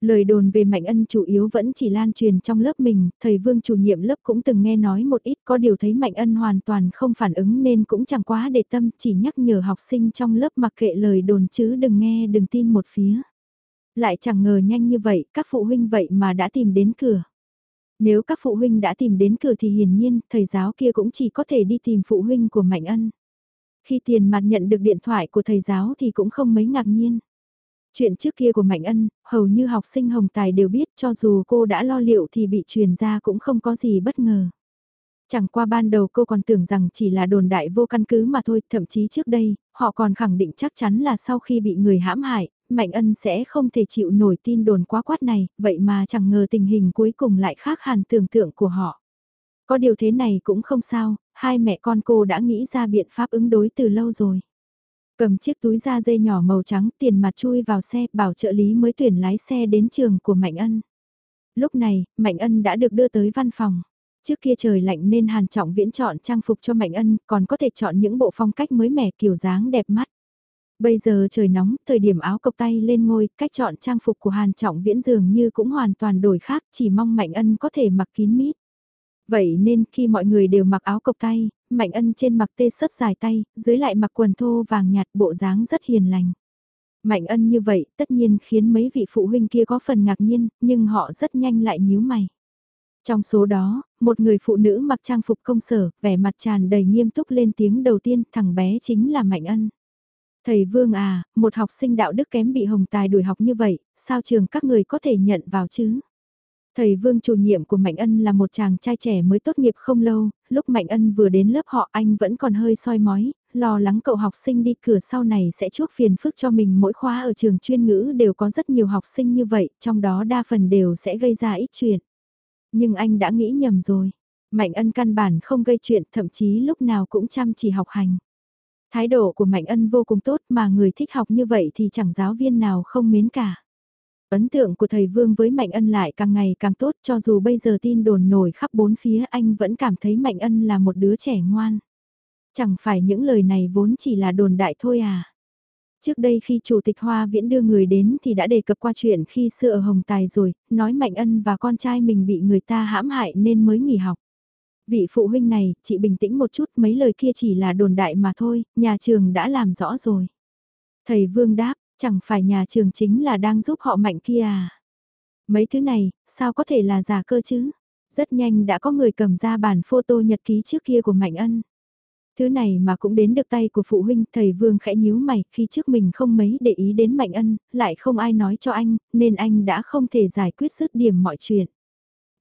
Lời đồn về Mạnh Ân chủ yếu vẫn chỉ lan truyền trong lớp mình, thầy Vương chủ nhiệm lớp cũng từng nghe nói một ít có điều thấy Mạnh Ân hoàn toàn không phản ứng nên cũng chẳng quá để tâm chỉ nhắc nhở học sinh trong lớp mặc kệ lời đồn chứ đừng nghe đừng tin một phía. Lại chẳng ngờ nhanh như vậy, các phụ huynh vậy mà đã tìm đến cửa. Nếu các phụ huynh đã tìm đến cửa thì hiển nhiên, thầy giáo kia cũng chỉ có thể đi tìm phụ huynh của Mạnh Ân. Khi tiền mặt nhận được điện thoại của thầy giáo thì cũng không mấy ngạc nhiên. Chuyện trước kia của Mạnh Ân, hầu như học sinh Hồng Tài đều biết cho dù cô đã lo liệu thì bị truyền ra cũng không có gì bất ngờ. Chẳng qua ban đầu cô còn tưởng rằng chỉ là đồn đại vô căn cứ mà thôi, thậm chí trước đây, họ còn khẳng định chắc chắn là sau khi bị người hãm hại, Mạnh Ân sẽ không thể chịu nổi tin đồn quá quát này, vậy mà chẳng ngờ tình hình cuối cùng lại khác hẳn tưởng tượng của họ. Có điều thế này cũng không sao, hai mẹ con cô đã nghĩ ra biện pháp ứng đối từ lâu rồi. Cầm chiếc túi da dây nhỏ màu trắng tiền mặt chui vào xe bảo trợ lý mới tuyển lái xe đến trường của Mạnh Ân. Lúc này, Mạnh Ân đã được đưa tới văn phòng. Trước kia trời lạnh nên Hàn Trọng Viễn chọn trang phục cho Mạnh Ân, còn có thể chọn những bộ phong cách mới mẻ kiểu dáng đẹp mắt. Bây giờ trời nóng, thời điểm áo cộc tay lên ngôi, cách chọn trang phục của Hàn Trọng Viễn dường như cũng hoàn toàn đổi khác, chỉ mong Mạnh Ân có thể mặc kín mít. Vậy nên khi mọi người đều mặc áo cộc tay, Mạnh Ân trên mặc tê sớt dài tay, dưới lại mặc quần thô vàng nhạt bộ dáng rất hiền lành. Mạnh Ân như vậy tất nhiên khiến mấy vị phụ huynh kia có phần ngạc nhiên, nhưng họ rất nhanh lại nhíu mày. Trong số đó, một người phụ nữ mặc trang phục công sở, vẻ mặt tràn đầy nghiêm túc lên tiếng đầu tiên, thằng bé chính là Mạnh Ân. Thầy Vương à, một học sinh đạo đức kém bị hồng tài đuổi học như vậy, sao trường các người có thể nhận vào chứ? Thầy Vương chủ nhiệm của Mạnh Ân là một chàng trai trẻ mới tốt nghiệp không lâu, lúc Mạnh Ân vừa đến lớp họ anh vẫn còn hơi soi mói, lo lắng cậu học sinh đi cửa sau này sẽ chuốc phiền phức cho mình mỗi khóa ở trường chuyên ngữ đều có rất nhiều học sinh như vậy, trong đó đa phần đều sẽ gây ra ít chuyện. Nhưng anh đã nghĩ nhầm rồi, Mạnh Ân căn bản không gây chuyện thậm chí lúc nào cũng chăm chỉ học hành. Thái độ của Mạnh Ân vô cùng tốt mà người thích học như vậy thì chẳng giáo viên nào không mến cả. Ấn tượng của thầy Vương với Mạnh Ân lại càng ngày càng tốt cho dù bây giờ tin đồn nổi khắp bốn phía anh vẫn cảm thấy Mạnh Ân là một đứa trẻ ngoan. Chẳng phải những lời này vốn chỉ là đồn đại thôi à. Trước đây khi Chủ tịch Hoa Viễn đưa người đến thì đã đề cập qua chuyện khi xưa ở Hồng Tài rồi, nói Mạnh Ân và con trai mình bị người ta hãm hại nên mới nghỉ học. Vị phụ huynh này, chị bình tĩnh một chút, mấy lời kia chỉ là đồn đại mà thôi, nhà trường đã làm rõ rồi. Thầy Vương đáp, chẳng phải nhà trường chính là đang giúp họ mạnh kia à? Mấy thứ này, sao có thể là giả cơ chứ? Rất nhanh đã có người cầm ra bản photo nhật ký trước kia của Mạnh Ân. Thứ này mà cũng đến được tay của phụ huynh, thầy Vương khẽ nhíu mày, khi trước mình không mấy để ý đến Mạnh Ân, lại không ai nói cho anh, nên anh đã không thể giải quyết dứt điểm mọi chuyện.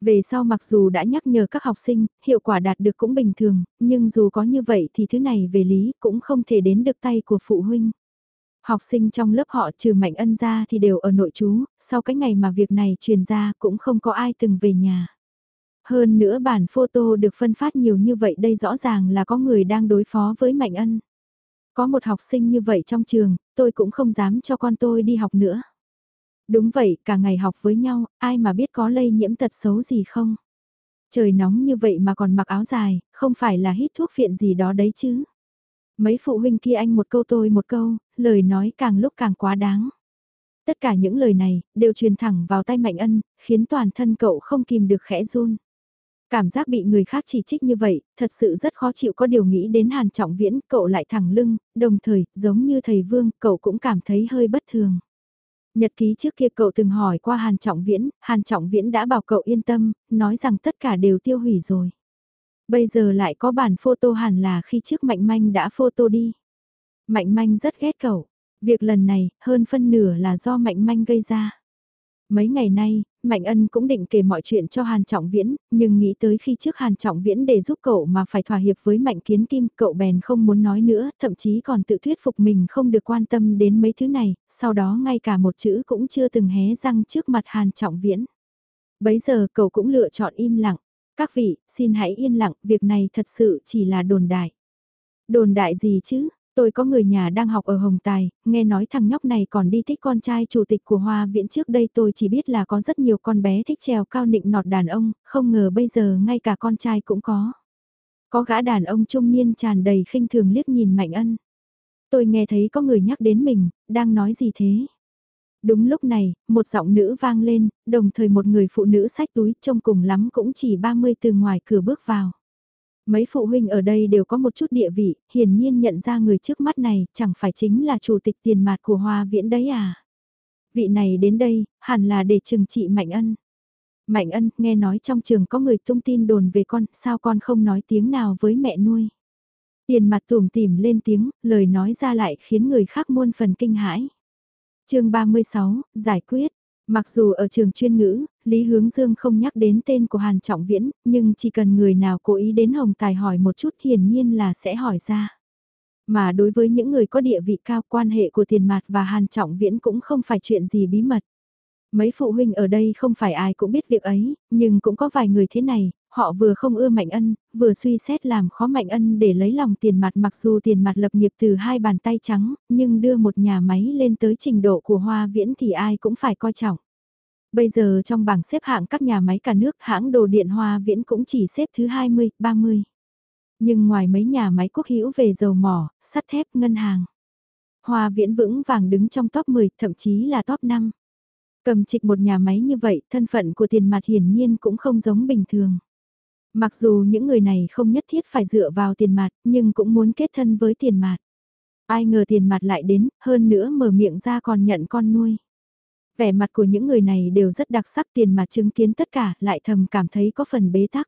Về sau mặc dù đã nhắc nhở các học sinh, hiệu quả đạt được cũng bình thường, nhưng dù có như vậy thì thứ này về lý cũng không thể đến được tay của phụ huynh. Học sinh trong lớp họ trừ Mạnh Ân ra thì đều ở nội trú, sau cái ngày mà việc này truyền ra cũng không có ai từng về nhà. Hơn nữa bản photo được phân phát nhiều như vậy đây rõ ràng là có người đang đối phó với Mạnh Ân. Có một học sinh như vậy trong trường, tôi cũng không dám cho con tôi đi học nữa. Đúng vậy, cả ngày học với nhau, ai mà biết có lây nhiễm tật xấu gì không? Trời nóng như vậy mà còn mặc áo dài, không phải là hít thuốc phiện gì đó đấy chứ. Mấy phụ huynh kia anh một câu tôi một câu, lời nói càng lúc càng quá đáng. Tất cả những lời này, đều truyền thẳng vào tay Mạnh Ân, khiến toàn thân cậu không kìm được khẽ run. Cảm giác bị người khác chỉ trích như vậy, thật sự rất khó chịu có điều nghĩ đến Hàn Trọng Viễn, cậu lại thẳng lưng, đồng thời, giống như thầy Vương, cậu cũng cảm thấy hơi bất thường. Nhật ký trước kia cậu từng hỏi qua Hàn Trọng Viễn, Hàn Trọng Viễn đã bảo cậu yên tâm, nói rằng tất cả đều tiêu hủy rồi. Bây giờ lại có bản photo hẳn là khi trước Mạnh Manh đã photo đi. Mạnh Manh rất ghét cậu. Việc lần này, hơn phân nửa là do Mạnh Manh gây ra. Mấy ngày nay, Mạnh Ân cũng định kể mọi chuyện cho Hàn Trọng Viễn, nhưng nghĩ tới khi trước Hàn Trọng Viễn để giúp cậu mà phải thỏa hiệp với Mạnh Kiến Kim, cậu bèn không muốn nói nữa, thậm chí còn tự thuyết phục mình không được quan tâm đến mấy thứ này, sau đó ngay cả một chữ cũng chưa từng hé răng trước mặt Hàn Trọng Viễn. Bấy giờ cậu cũng lựa chọn im lặng. Các vị, xin hãy yên lặng, việc này thật sự chỉ là đồn đại. Đồn đại gì chứ? Tôi có người nhà đang học ở Hồng Tài, nghe nói thằng nhóc này còn đi thích con trai chủ tịch của Hoa Viễn trước đây tôi chỉ biết là có rất nhiều con bé thích trèo cao nịnh nọt đàn ông, không ngờ bây giờ ngay cả con trai cũng có. Có gã đàn ông trung niên tràn đầy khinh thường liếc nhìn Mạnh Ân. Tôi nghe thấy có người nhắc đến mình, đang nói gì thế? Đúng lúc này, một giọng nữ vang lên, đồng thời một người phụ nữ sách túi trông cùng lắm cũng chỉ 30 từ ngoài cửa bước vào. Mấy phụ huynh ở đây đều có một chút địa vị, hiển nhiên nhận ra người trước mắt này chẳng phải chính là chủ tịch tiền mạt của Hoa Viễn đấy à. Vị này đến đây, hẳn là để trừng trị Mạnh Ân. Mạnh Ân, nghe nói trong trường có người tung tin đồn về con, sao con không nói tiếng nào với mẹ nuôi. Tiền mặt tủm tìm lên tiếng, lời nói ra lại khiến người khác muôn phần kinh hãi chương 36, giải quyết. Mặc dù ở trường chuyên ngữ, Lý Hướng Dương không nhắc đến tên của Hàn Trọng Viễn, nhưng chỉ cần người nào cố ý đến Hồng Tài hỏi một chút hiển nhiên là sẽ hỏi ra. Mà đối với những người có địa vị cao quan hệ của tiền mạt và Hàn Trọng Viễn cũng không phải chuyện gì bí mật. Mấy phụ huynh ở đây không phải ai cũng biết việc ấy, nhưng cũng có vài người thế này, họ vừa không ưa Mạnh Ân, vừa suy xét làm khó Mạnh Ân để lấy lòng tiền mặt mặc dù tiền mặt lập nghiệp từ hai bàn tay trắng, nhưng đưa một nhà máy lên tới trình độ của Hoa Viễn thì ai cũng phải coi trọng. Bây giờ trong bảng xếp hạng các nhà máy cả nước hãng đồ điện Hoa Viễn cũng chỉ xếp thứ 20, 30. Nhưng ngoài mấy nhà máy quốc hữu về dầu mỏ, sắt thép, ngân hàng. Hoa Viễn vững vàng đứng trong top 10, thậm chí là top 5. Cầm trịch một nhà máy như vậy, thân phận của tiền mặt hiển nhiên cũng không giống bình thường. Mặc dù những người này không nhất thiết phải dựa vào tiền mặt, nhưng cũng muốn kết thân với tiền mặt. Ai ngờ tiền mặt lại đến, hơn nữa mở miệng ra còn nhận con nuôi. Vẻ mặt của những người này đều rất đặc sắc tiền mặt chứng kiến tất cả, lại thầm cảm thấy có phần bế tắc.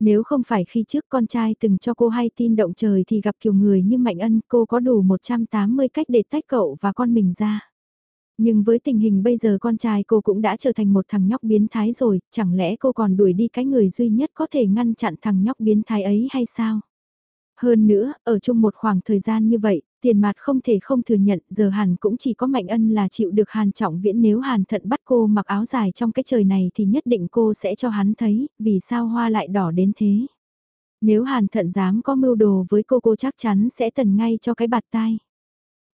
Nếu không phải khi trước con trai từng cho cô hay tin động trời thì gặp kiểu người như Mạnh Ân cô có đủ 180 cách để tách cậu và con mình ra. Nhưng với tình hình bây giờ con trai cô cũng đã trở thành một thằng nhóc biến thái rồi, chẳng lẽ cô còn đuổi đi cái người duy nhất có thể ngăn chặn thằng nhóc biến thái ấy hay sao? Hơn nữa, ở chung một khoảng thời gian như vậy, tiền mặt không thể không thừa nhận giờ hàn cũng chỉ có mạnh ân là chịu được hàn trọng viễn nếu hàn thận bắt cô mặc áo dài trong cái trời này thì nhất định cô sẽ cho hắn thấy vì sao hoa lại đỏ đến thế. Nếu hàn thận dám có mưu đồ với cô cô chắc chắn sẽ tần ngay cho cái bạt tai.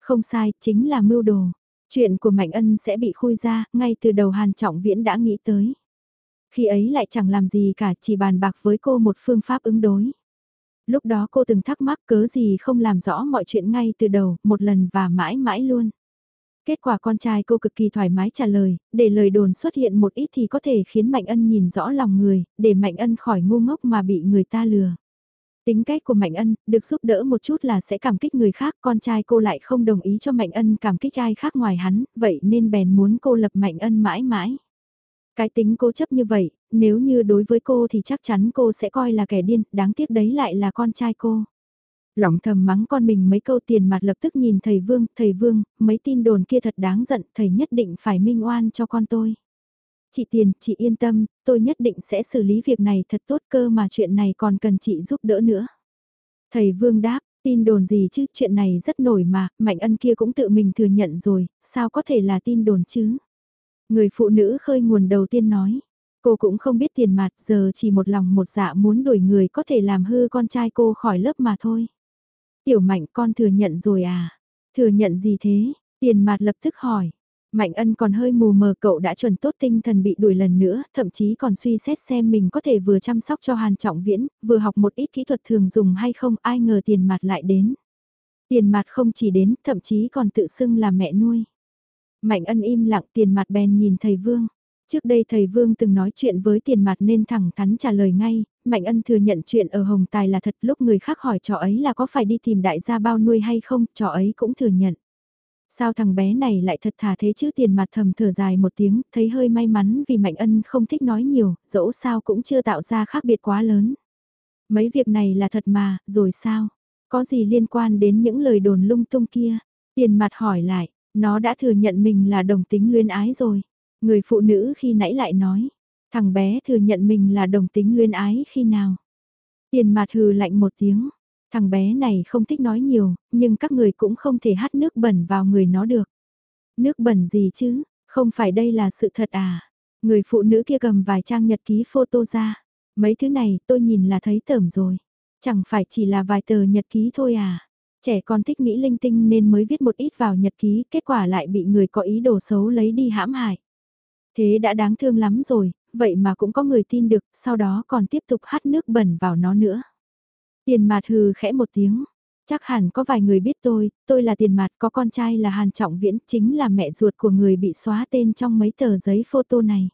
Không sai, chính là mưu đồ. Chuyện của Mạnh Ân sẽ bị khui ra, ngay từ đầu Hàn Trọng Viễn đã nghĩ tới. Khi ấy lại chẳng làm gì cả, chỉ bàn bạc với cô một phương pháp ứng đối. Lúc đó cô từng thắc mắc cớ gì không làm rõ mọi chuyện ngay từ đầu, một lần và mãi mãi luôn. Kết quả con trai cô cực kỳ thoải mái trả lời, để lời đồn xuất hiện một ít thì có thể khiến Mạnh Ân nhìn rõ lòng người, để Mạnh Ân khỏi ngu ngốc mà bị người ta lừa. Tính cách của Mạnh Ân, được giúp đỡ một chút là sẽ cảm kích người khác, con trai cô lại không đồng ý cho Mạnh Ân cảm kích ai khác ngoài hắn, vậy nên bèn muốn cô lập Mạnh Ân mãi mãi. Cái tính cố chấp như vậy, nếu như đối với cô thì chắc chắn cô sẽ coi là kẻ điên, đáng tiếc đấy lại là con trai cô. Lòng thầm mắng con mình mấy câu tiền mặt lập tức nhìn thầy Vương, thầy Vương, mấy tin đồn kia thật đáng giận, thầy nhất định phải minh oan cho con tôi. Chị Tiền, chị yên tâm, tôi nhất định sẽ xử lý việc này thật tốt cơ mà chuyện này còn cần chị giúp đỡ nữa. Thầy Vương đáp, tin đồn gì chứ, chuyện này rất nổi mà, Mạnh Ân kia cũng tự mình thừa nhận rồi, sao có thể là tin đồn chứ? Người phụ nữ khơi nguồn đầu tiên nói, cô cũng không biết tiền mặt giờ chỉ một lòng một dạ muốn đuổi người có thể làm hư con trai cô khỏi lớp mà thôi. Tiểu Mạnh con thừa nhận rồi à? Thừa nhận gì thế? Tiền mặt lập tức hỏi. Mạnh ân còn hơi mù mờ cậu đã chuẩn tốt tinh thần bị đuổi lần nữa, thậm chí còn suy xét xem mình có thể vừa chăm sóc cho Hàn Trọng Viễn, vừa học một ít kỹ thuật thường dùng hay không, ai ngờ tiền mặt lại đến. Tiền mặt không chỉ đến, thậm chí còn tự xưng là mẹ nuôi. Mạnh ân im lặng tiền mặt bèn nhìn thầy Vương. Trước đây thầy Vương từng nói chuyện với tiền mặt nên thẳng thắn trả lời ngay, Mạnh Ân thừa nhận chuyện ở Hồng Tài là thật lúc người khác hỏi trò ấy là có phải đi tìm đại gia bao nuôi hay không, trò ấy cũng thừa nhận. Sao thằng bé này lại thật thà thế chứ tiền mặt thầm thở dài một tiếng, thấy hơi may mắn vì Mạnh Ân không thích nói nhiều, dẫu sao cũng chưa tạo ra khác biệt quá lớn. Mấy việc này là thật mà, rồi sao? Có gì liên quan đến những lời đồn lung tung kia? Tiền mặt hỏi lại, nó đã thừa nhận mình là đồng tính luyến ái rồi. Người phụ nữ khi nãy lại nói, thằng bé thừa nhận mình là đồng tính luyến ái khi nào. Tiền mặt hừ lạnh một tiếng, thằng bé này không thích nói nhiều, nhưng các người cũng không thể hắt nước bẩn vào người nó được. Nước bẩn gì chứ, không phải đây là sự thật à. Người phụ nữ kia cầm vài trang nhật ký photo ra. Mấy thứ này tôi nhìn là thấy tởm rồi. Chẳng phải chỉ là vài tờ nhật ký thôi à. Trẻ con thích nghĩ linh tinh nên mới viết một ít vào nhật ký, kết quả lại bị người có ý đồ xấu lấy đi hãm hại. Thế đã đáng thương lắm rồi, vậy mà cũng có người tin được, sau đó còn tiếp tục hát nước bẩn vào nó nữa. Tiền mạt hừ khẽ một tiếng. Chắc hẳn có vài người biết tôi, tôi là tiền mạt có con trai là Hàn Trọng Viễn, chính là mẹ ruột của người bị xóa tên trong mấy tờ giấy photo này.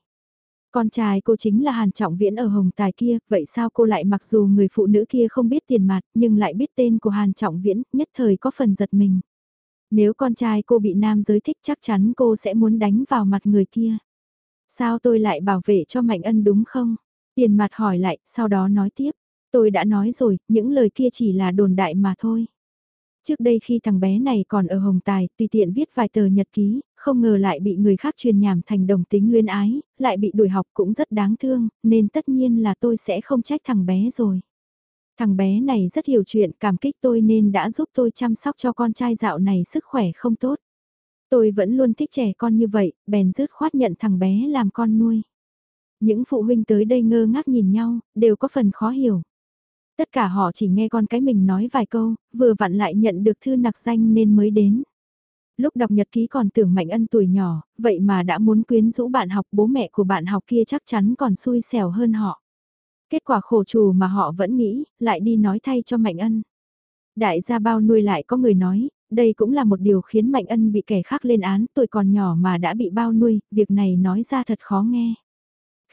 Con trai cô chính là Hàn Trọng Viễn ở Hồng Tài kia, vậy sao cô lại mặc dù người phụ nữ kia không biết tiền mặt nhưng lại biết tên của Hàn Trọng Viễn, nhất thời có phần giật mình. Nếu con trai cô bị nam giới thích chắc chắn cô sẽ muốn đánh vào mặt người kia. Sao tôi lại bảo vệ cho Mạnh Ân đúng không? Tiền mặt hỏi lại, sau đó nói tiếp. Tôi đã nói rồi, những lời kia chỉ là đồn đại mà thôi. Trước đây khi thằng bé này còn ở Hồng Tài, tùy tiện viết vài tờ nhật ký, không ngờ lại bị người khác truyền nhảm thành đồng tính luyến ái, lại bị đuổi học cũng rất đáng thương, nên tất nhiên là tôi sẽ không trách thằng bé rồi. Thằng bé này rất hiểu chuyện, cảm kích tôi nên đã giúp tôi chăm sóc cho con trai dạo này sức khỏe không tốt. Tôi vẫn luôn thích trẻ con như vậy, bèn dứt khoát nhận thằng bé làm con nuôi. Những phụ huynh tới đây ngơ ngác nhìn nhau, đều có phần khó hiểu. Tất cả họ chỉ nghe con cái mình nói vài câu, vừa vặn lại nhận được thư nặc danh nên mới đến. Lúc đọc nhật ký còn tưởng Mạnh Ân tuổi nhỏ, vậy mà đã muốn quyến rũ bạn học bố mẹ của bạn học kia chắc chắn còn xui xẻo hơn họ. Kết quả khổ chủ mà họ vẫn nghĩ, lại đi nói thay cho Mạnh Ân. Đại gia bao nuôi lại có người nói, đây cũng là một điều khiến Mạnh Ân bị kẻ khác lên án, tuổi còn nhỏ mà đã bị bao nuôi, việc này nói ra thật khó nghe.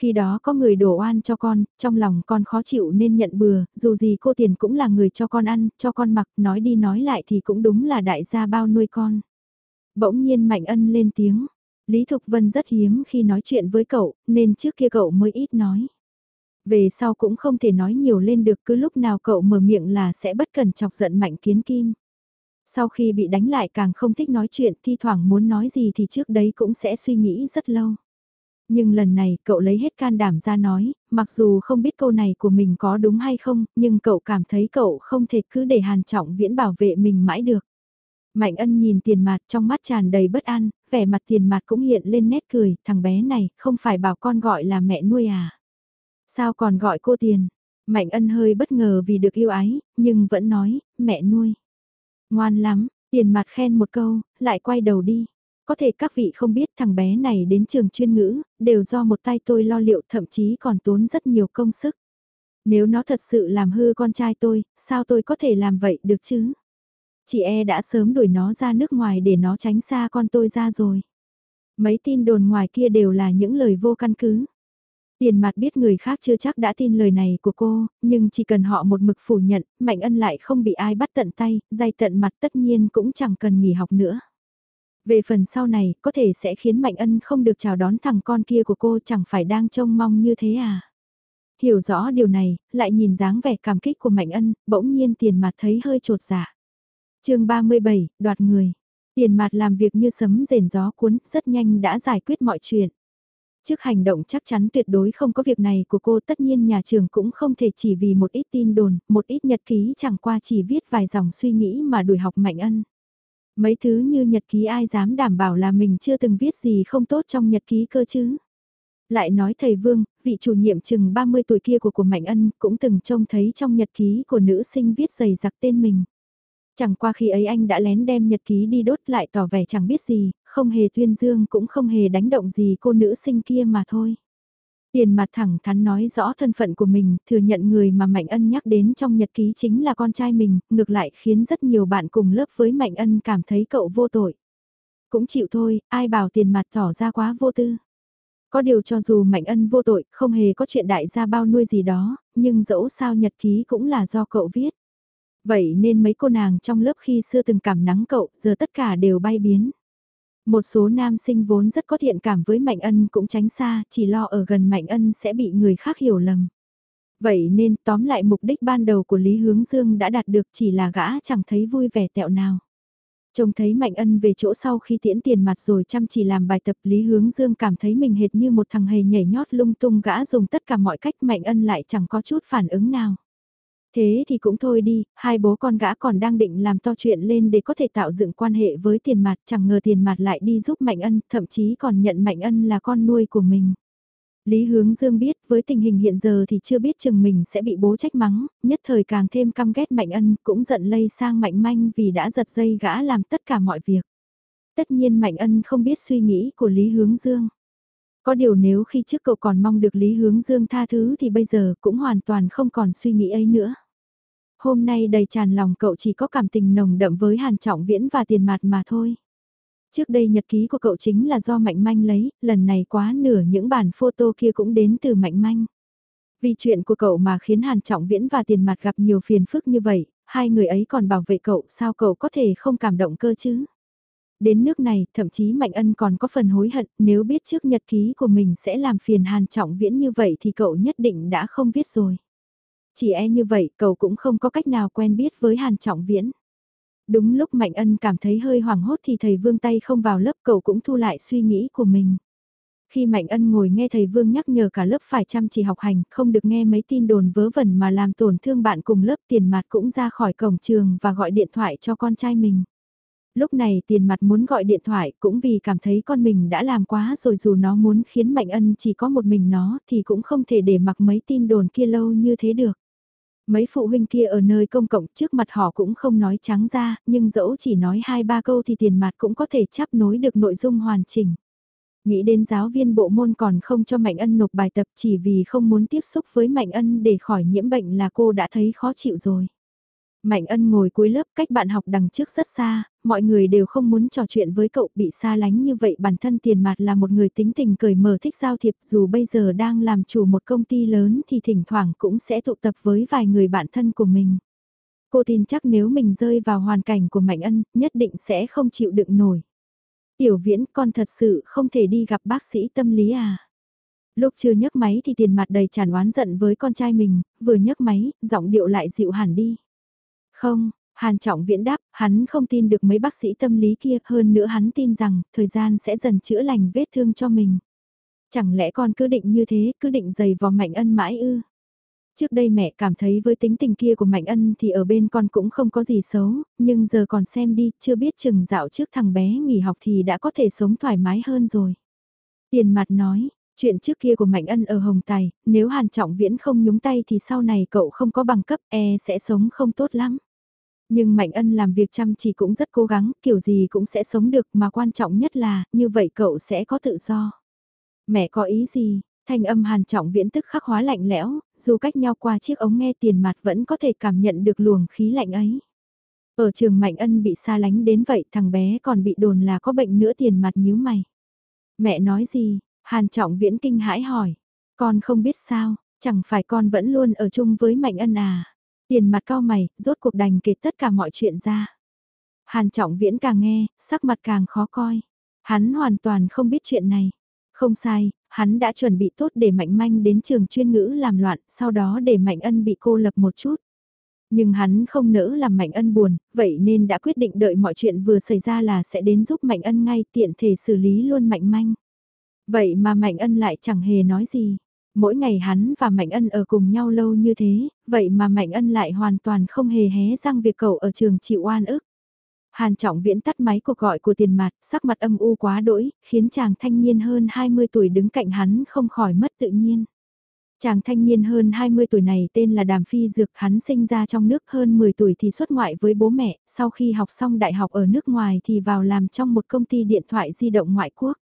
Khi đó có người đổ oan cho con, trong lòng con khó chịu nên nhận bừa, dù gì cô tiền cũng là người cho con ăn, cho con mặc, nói đi nói lại thì cũng đúng là đại gia bao nuôi con. Bỗng nhiên Mạnh Ân lên tiếng, Lý Thục Vân rất hiếm khi nói chuyện với cậu, nên trước kia cậu mới ít nói. Về sau cũng không thể nói nhiều lên được cứ lúc nào cậu mở miệng là sẽ bất cần chọc giận Mạnh Kiến Kim. Sau khi bị đánh lại càng không thích nói chuyện thi thoảng muốn nói gì thì trước đấy cũng sẽ suy nghĩ rất lâu. Nhưng lần này cậu lấy hết can đảm ra nói, mặc dù không biết câu này của mình có đúng hay không, nhưng cậu cảm thấy cậu không thể cứ để Hàn Trọng Viễn bảo vệ mình mãi được. Mạnh ân nhìn tiền mặt trong mắt tràn đầy bất an, vẻ mặt tiền mặt cũng hiện lên nét cười, thằng bé này, không phải bảo con gọi là mẹ nuôi à? Sao còn gọi cô tiền? Mạnh ân hơi bất ngờ vì được yêu ái, nhưng vẫn nói, mẹ nuôi. Ngoan lắm, tiền mặt khen một câu, lại quay đầu đi. Có thể các vị không biết thằng bé này đến trường chuyên ngữ, đều do một tay tôi lo liệu thậm chí còn tốn rất nhiều công sức. Nếu nó thật sự làm hư con trai tôi, sao tôi có thể làm vậy được chứ? Chị e đã sớm đuổi nó ra nước ngoài để nó tránh xa con tôi ra rồi. Mấy tin đồn ngoài kia đều là những lời vô căn cứ. Tiền mặt biết người khác chưa chắc đã tin lời này của cô, nhưng chỉ cần họ một mực phủ nhận, Mạnh Ân lại không bị ai bắt tận tay, dây tận mặt tất nhiên cũng chẳng cần nghỉ học nữa. Về phần sau này, có thể sẽ khiến Mạnh Ân không được chào đón thằng con kia của cô chẳng phải đang trông mong như thế à. Hiểu rõ điều này, lại nhìn dáng vẻ cảm kích của Mạnh Ân, bỗng nhiên tiền mặt thấy hơi trột dạ. chương 37, đoạt người. Tiền mặt làm việc như sấm rền gió cuốn, rất nhanh đã giải quyết mọi chuyện. Trước hành động chắc chắn tuyệt đối không có việc này của cô tất nhiên nhà trường cũng không thể chỉ vì một ít tin đồn, một ít nhật ký chẳng qua chỉ viết vài dòng suy nghĩ mà đuổi học Mạnh Ân. Mấy thứ như nhật ký ai dám đảm bảo là mình chưa từng viết gì không tốt trong nhật ký cơ chứ. Lại nói thầy Vương, vị chủ nhiệm chừng 30 tuổi kia của của Mạnh Ân cũng từng trông thấy trong nhật ký của nữ sinh viết dày giặc tên mình. Chẳng qua khi ấy anh đã lén đem nhật ký đi đốt lại tỏ vẻ chẳng biết gì, không hề tuyên dương cũng không hề đánh động gì cô nữ sinh kia mà thôi. Tiền mặt thẳng thắn nói rõ thân phận của mình, thừa nhận người mà Mạnh Ân nhắc đến trong nhật ký chính là con trai mình, ngược lại khiến rất nhiều bạn cùng lớp với Mạnh Ân cảm thấy cậu vô tội. Cũng chịu thôi, ai bảo tiền mặt tỏ ra quá vô tư. Có điều cho dù Mạnh Ân vô tội, không hề có chuyện đại gia bao nuôi gì đó, nhưng dẫu sao nhật ký cũng là do cậu viết. Vậy nên mấy cô nàng trong lớp khi xưa từng cảm nắng cậu, giờ tất cả đều bay biến. Một số nam sinh vốn rất có thiện cảm với Mạnh Ân cũng tránh xa, chỉ lo ở gần Mạnh Ân sẽ bị người khác hiểu lầm. Vậy nên tóm lại mục đích ban đầu của Lý Hướng Dương đã đạt được chỉ là gã chẳng thấy vui vẻ tẹo nào. Trông thấy Mạnh Ân về chỗ sau khi tiễn tiền mặt rồi chăm chỉ làm bài tập Lý Hướng Dương cảm thấy mình hệt như một thằng hề nhảy nhót lung tung gã dùng tất cả mọi cách Mạnh Ân lại chẳng có chút phản ứng nào. Thế thì cũng thôi đi, hai bố con gã còn đang định làm to chuyện lên để có thể tạo dựng quan hệ với tiền mặt, chẳng ngờ tiền mặt lại đi giúp Mạnh Ân, thậm chí còn nhận Mạnh Ân là con nuôi của mình. Lý Hướng Dương biết với tình hình hiện giờ thì chưa biết chừng mình sẽ bị bố trách mắng, nhất thời càng thêm căm ghét Mạnh Ân, cũng giận lây sang Mạnh Manh vì đã giật dây gã làm tất cả mọi việc. Tất nhiên Mạnh Ân không biết suy nghĩ của Lý Hướng Dương. Có điều nếu khi trước cậu còn mong được Lý Hướng Dương tha thứ thì bây giờ cũng hoàn toàn không còn suy nghĩ ấy nữa. Hôm nay đầy tràn lòng cậu chỉ có cảm tình nồng đậm với Hàn Trọng Viễn và tiền mặt mà thôi. Trước đây nhật ký của cậu chính là do Mạnh Manh lấy, lần này quá nửa những bản photo kia cũng đến từ Mạnh Manh. Vì chuyện của cậu mà khiến Hàn Trọng Viễn và tiền mặt gặp nhiều phiền phức như vậy, hai người ấy còn bảo vệ cậu, sao cậu có thể không cảm động cơ chứ? Đến nước này, thậm chí Mạnh Ân còn có phần hối hận, nếu biết trước nhật ký của mình sẽ làm phiền Hàn Trọng Viễn như vậy thì cậu nhất định đã không viết rồi. Chỉ e như vậy, cậu cũng không có cách nào quen biết với Hàn Trọng Viễn. Đúng lúc Mạnh Ân cảm thấy hơi hoảng hốt thì thầy Vương tay không vào lớp cậu cũng thu lại suy nghĩ của mình. Khi Mạnh Ân ngồi nghe thầy Vương nhắc nhở cả lớp phải chăm chỉ học hành, không được nghe mấy tin đồn vớ vẩn mà làm tổn thương bạn cùng lớp tiền mặt cũng ra khỏi cổng trường và gọi điện thoại cho con trai mình. Lúc này tiền mặt muốn gọi điện thoại cũng vì cảm thấy con mình đã làm quá rồi dù nó muốn khiến Mạnh Ân chỉ có một mình nó thì cũng không thể để mặc mấy tin đồn kia lâu như thế được. Mấy phụ huynh kia ở nơi công cộng trước mặt họ cũng không nói trắng ra, nhưng dẫu chỉ nói hai ba câu thì tiền mặt cũng có thể chắp nối được nội dung hoàn chỉnh. Nghĩ đến giáo viên bộ môn còn không cho Mạnh Ân nộp bài tập chỉ vì không muốn tiếp xúc với Mạnh Ân để khỏi nhiễm bệnh là cô đã thấy khó chịu rồi. Mạnh ân ngồi cuối lớp cách bạn học đằng trước rất xa, mọi người đều không muốn trò chuyện với cậu bị xa lánh như vậy bản thân tiền mặt là một người tính tình cởi mở thích giao thiệp dù bây giờ đang làm chủ một công ty lớn thì thỉnh thoảng cũng sẽ tụ tập với vài người bạn thân của mình. Cô tin chắc nếu mình rơi vào hoàn cảnh của Mạnh ân nhất định sẽ không chịu đựng nổi. Tiểu viễn con thật sự không thể đi gặp bác sĩ tâm lý à? Lúc chưa nhấc máy thì tiền mặt đầy tràn oán giận với con trai mình, vừa nhấc máy, giọng điệu lại dịu hẳn đi. Không, Hàn Trọng Viễn đáp, hắn không tin được mấy bác sĩ tâm lý kia, hơn nữa hắn tin rằng thời gian sẽ dần chữa lành vết thương cho mình. Chẳng lẽ con cứ định như thế, cứ định giày vào Mạnh Ân mãi ư? Trước đây mẹ cảm thấy với tính tình kia của Mạnh Ân thì ở bên con cũng không có gì xấu, nhưng giờ còn xem đi, chưa biết chừng dạo trước thằng bé nghỉ học thì đã có thể sống thoải mái hơn rồi. Tiền mặt nói, chuyện trước kia của Mạnh Ân ở Hồng Tài, nếu Hàn Trọng Viễn không nhúng tay thì sau này cậu không có bằng cấp e sẽ sống không tốt lắm. Nhưng Mạnh Ân làm việc chăm chỉ cũng rất cố gắng, kiểu gì cũng sẽ sống được mà quan trọng nhất là, như vậy cậu sẽ có tự do. Mẹ có ý gì? Thanh âm hàn trọng viễn tức khắc hóa lạnh lẽo, dù cách nhau qua chiếc ống nghe tiền mặt vẫn có thể cảm nhận được luồng khí lạnh ấy. Ở trường Mạnh Ân bị xa lánh đến vậy thằng bé còn bị đồn là có bệnh nữa tiền mặt nhíu mày. Mẹ nói gì? Hàn trọng viễn kinh hãi hỏi. Con không biết sao, chẳng phải con vẫn luôn ở chung với Mạnh Ân à? Tiền mặt cao mày, rốt cuộc đành kể tất cả mọi chuyện ra. Hàn trọng viễn càng nghe, sắc mặt càng khó coi. Hắn hoàn toàn không biết chuyện này. Không sai, hắn đã chuẩn bị tốt để Mạnh Manh đến trường chuyên ngữ làm loạn, sau đó để Mạnh Ân bị cô lập một chút. Nhưng hắn không nỡ làm Mạnh Ân buồn, vậy nên đã quyết định đợi mọi chuyện vừa xảy ra là sẽ đến giúp Mạnh Ân ngay tiện thể xử lý luôn Mạnh Manh. Vậy mà Mạnh Ân lại chẳng hề nói gì. Mỗi ngày hắn và Mạnh Ân ở cùng nhau lâu như thế, vậy mà Mạnh Ân lại hoàn toàn không hề hé răng việc cậu ở trường chịu oan ức. Hàn Trọng Viễn tắt máy cuộc gọi của tiền mặt, sắc mặt âm u quá đỗi, khiến chàng thanh niên hơn 20 tuổi đứng cạnh hắn không khỏi mất tự nhiên. Chàng thanh niên hơn 20 tuổi này tên là Đàm Phi Dược, hắn sinh ra trong nước hơn 10 tuổi thì xuất ngoại với bố mẹ, sau khi học xong đại học ở nước ngoài thì vào làm trong một công ty điện thoại di động ngoại quốc.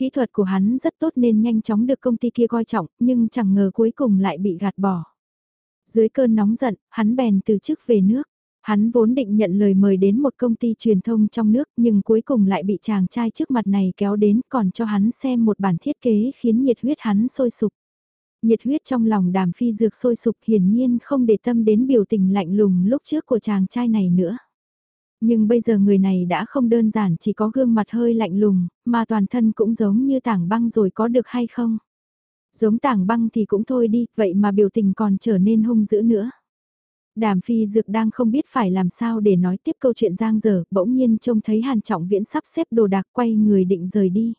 Kỹ thuật của hắn rất tốt nên nhanh chóng được công ty kia coi trọng, nhưng chẳng ngờ cuối cùng lại bị gạt bỏ. Dưới cơn nóng giận, hắn bèn từ chức về nước. Hắn vốn định nhận lời mời đến một công ty truyền thông trong nước nhưng cuối cùng lại bị chàng trai trước mặt này kéo đến còn cho hắn xem một bản thiết kế khiến nhiệt huyết hắn sôi sục. Nhiệt huyết trong lòng đàm phi dược sôi sục hiển nhiên không để tâm đến biểu tình lạnh lùng lúc trước của chàng trai này nữa. Nhưng bây giờ người này đã không đơn giản chỉ có gương mặt hơi lạnh lùng, mà toàn thân cũng giống như tảng băng rồi có được hay không? Giống tảng băng thì cũng thôi đi, vậy mà biểu tình còn trở nên hung dữ nữa. Đàm phi dược đang không biết phải làm sao để nói tiếp câu chuyện giang dở, bỗng nhiên trông thấy Hàn Trọng Viễn sắp xếp đồ đạc quay người định rời đi.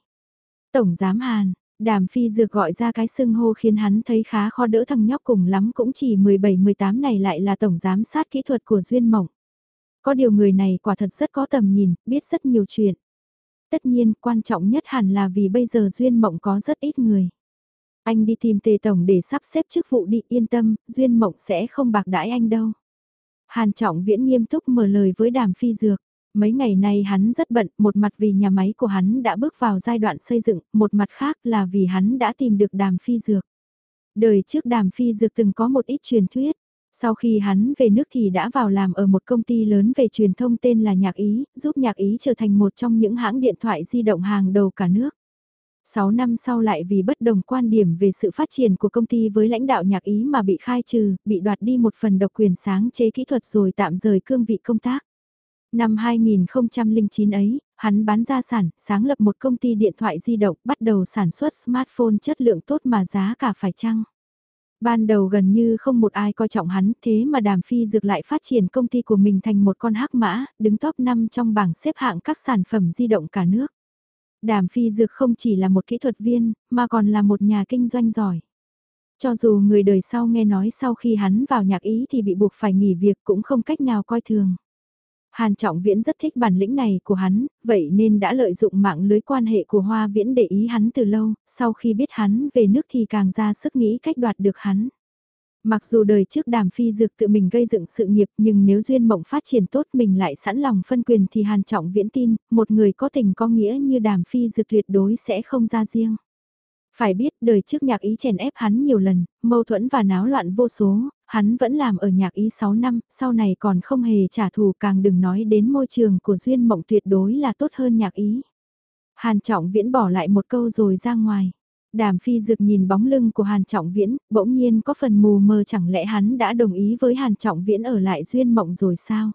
Tổng giám Hàn, đàm phi dược gọi ra cái xưng hô khiến hắn thấy khá khó đỡ thằng nhóc cùng lắm cũng chỉ 17-18 này lại là tổng giám sát kỹ thuật của Duyên Mộng. Có điều người này quả thật rất có tầm nhìn, biết rất nhiều chuyện. Tất nhiên, quan trọng nhất hẳn là vì bây giờ Duyên Mộng có rất ít người. Anh đi tìm tề tổng để sắp xếp chức vụ đi yên tâm, Duyên Mộng sẽ không bạc đãi anh đâu. Hàn Trọng Viễn nghiêm túc mở lời với đàm phi dược. Mấy ngày nay hắn rất bận, một mặt vì nhà máy của hắn đã bước vào giai đoạn xây dựng, một mặt khác là vì hắn đã tìm được đàm phi dược. Đời trước đàm phi dược từng có một ít truyền thuyết, sau khi hắn về nước thì đã vào làm ở một công ty lớn về truyền thông tên là Nhạc Ý, giúp Nhạc Ý trở thành một trong những hãng điện thoại di động hàng đầu cả nước. 6 năm sau lại vì bất đồng quan điểm về sự phát triển của công ty với lãnh đạo nhạc ý mà bị khai trừ, bị đoạt đi một phần độc quyền sáng chế kỹ thuật rồi tạm rời cương vị công tác. Năm 2009 ấy, hắn bán gia sản, sáng lập một công ty điện thoại di động, bắt đầu sản xuất smartphone chất lượng tốt mà giá cả phải chăng. Ban đầu gần như không một ai coi trọng hắn, thế mà Đàm Phi Dược lại phát triển công ty của mình thành một con hắc mã, đứng top 5 trong bảng xếp hạng các sản phẩm di động cả nước. Đàm Phi Dược không chỉ là một kỹ thuật viên, mà còn là một nhà kinh doanh giỏi. Cho dù người đời sau nghe nói sau khi hắn vào nhạc ý thì bị buộc phải nghỉ việc cũng không cách nào coi thường. Hàn Trọng Viễn rất thích bản lĩnh này của hắn, vậy nên đã lợi dụng mạng lưới quan hệ của Hoa Viễn để ý hắn từ lâu, sau khi biết hắn về nước thì càng ra sức nghĩ cách đoạt được hắn. Mặc dù đời trước đàm phi dược tự mình gây dựng sự nghiệp nhưng nếu duyên mộng phát triển tốt mình lại sẵn lòng phân quyền thì hàn trọng viễn tin, một người có tình có nghĩa như đàm phi dược tuyệt đối sẽ không ra riêng. Phải biết đời trước nhạc ý chèn ép hắn nhiều lần, mâu thuẫn và náo loạn vô số, hắn vẫn làm ở nhạc ý 6 năm, sau này còn không hề trả thù càng đừng nói đến môi trường của duyên mộng tuyệt đối là tốt hơn nhạc ý. Hàn trọng viễn bỏ lại một câu rồi ra ngoài. Đàm phi dực nhìn bóng lưng của Hàn Trọng Viễn, bỗng nhiên có phần mù mờ chẳng lẽ hắn đã đồng ý với Hàn Trọng Viễn ở lại duyên mộng rồi sao?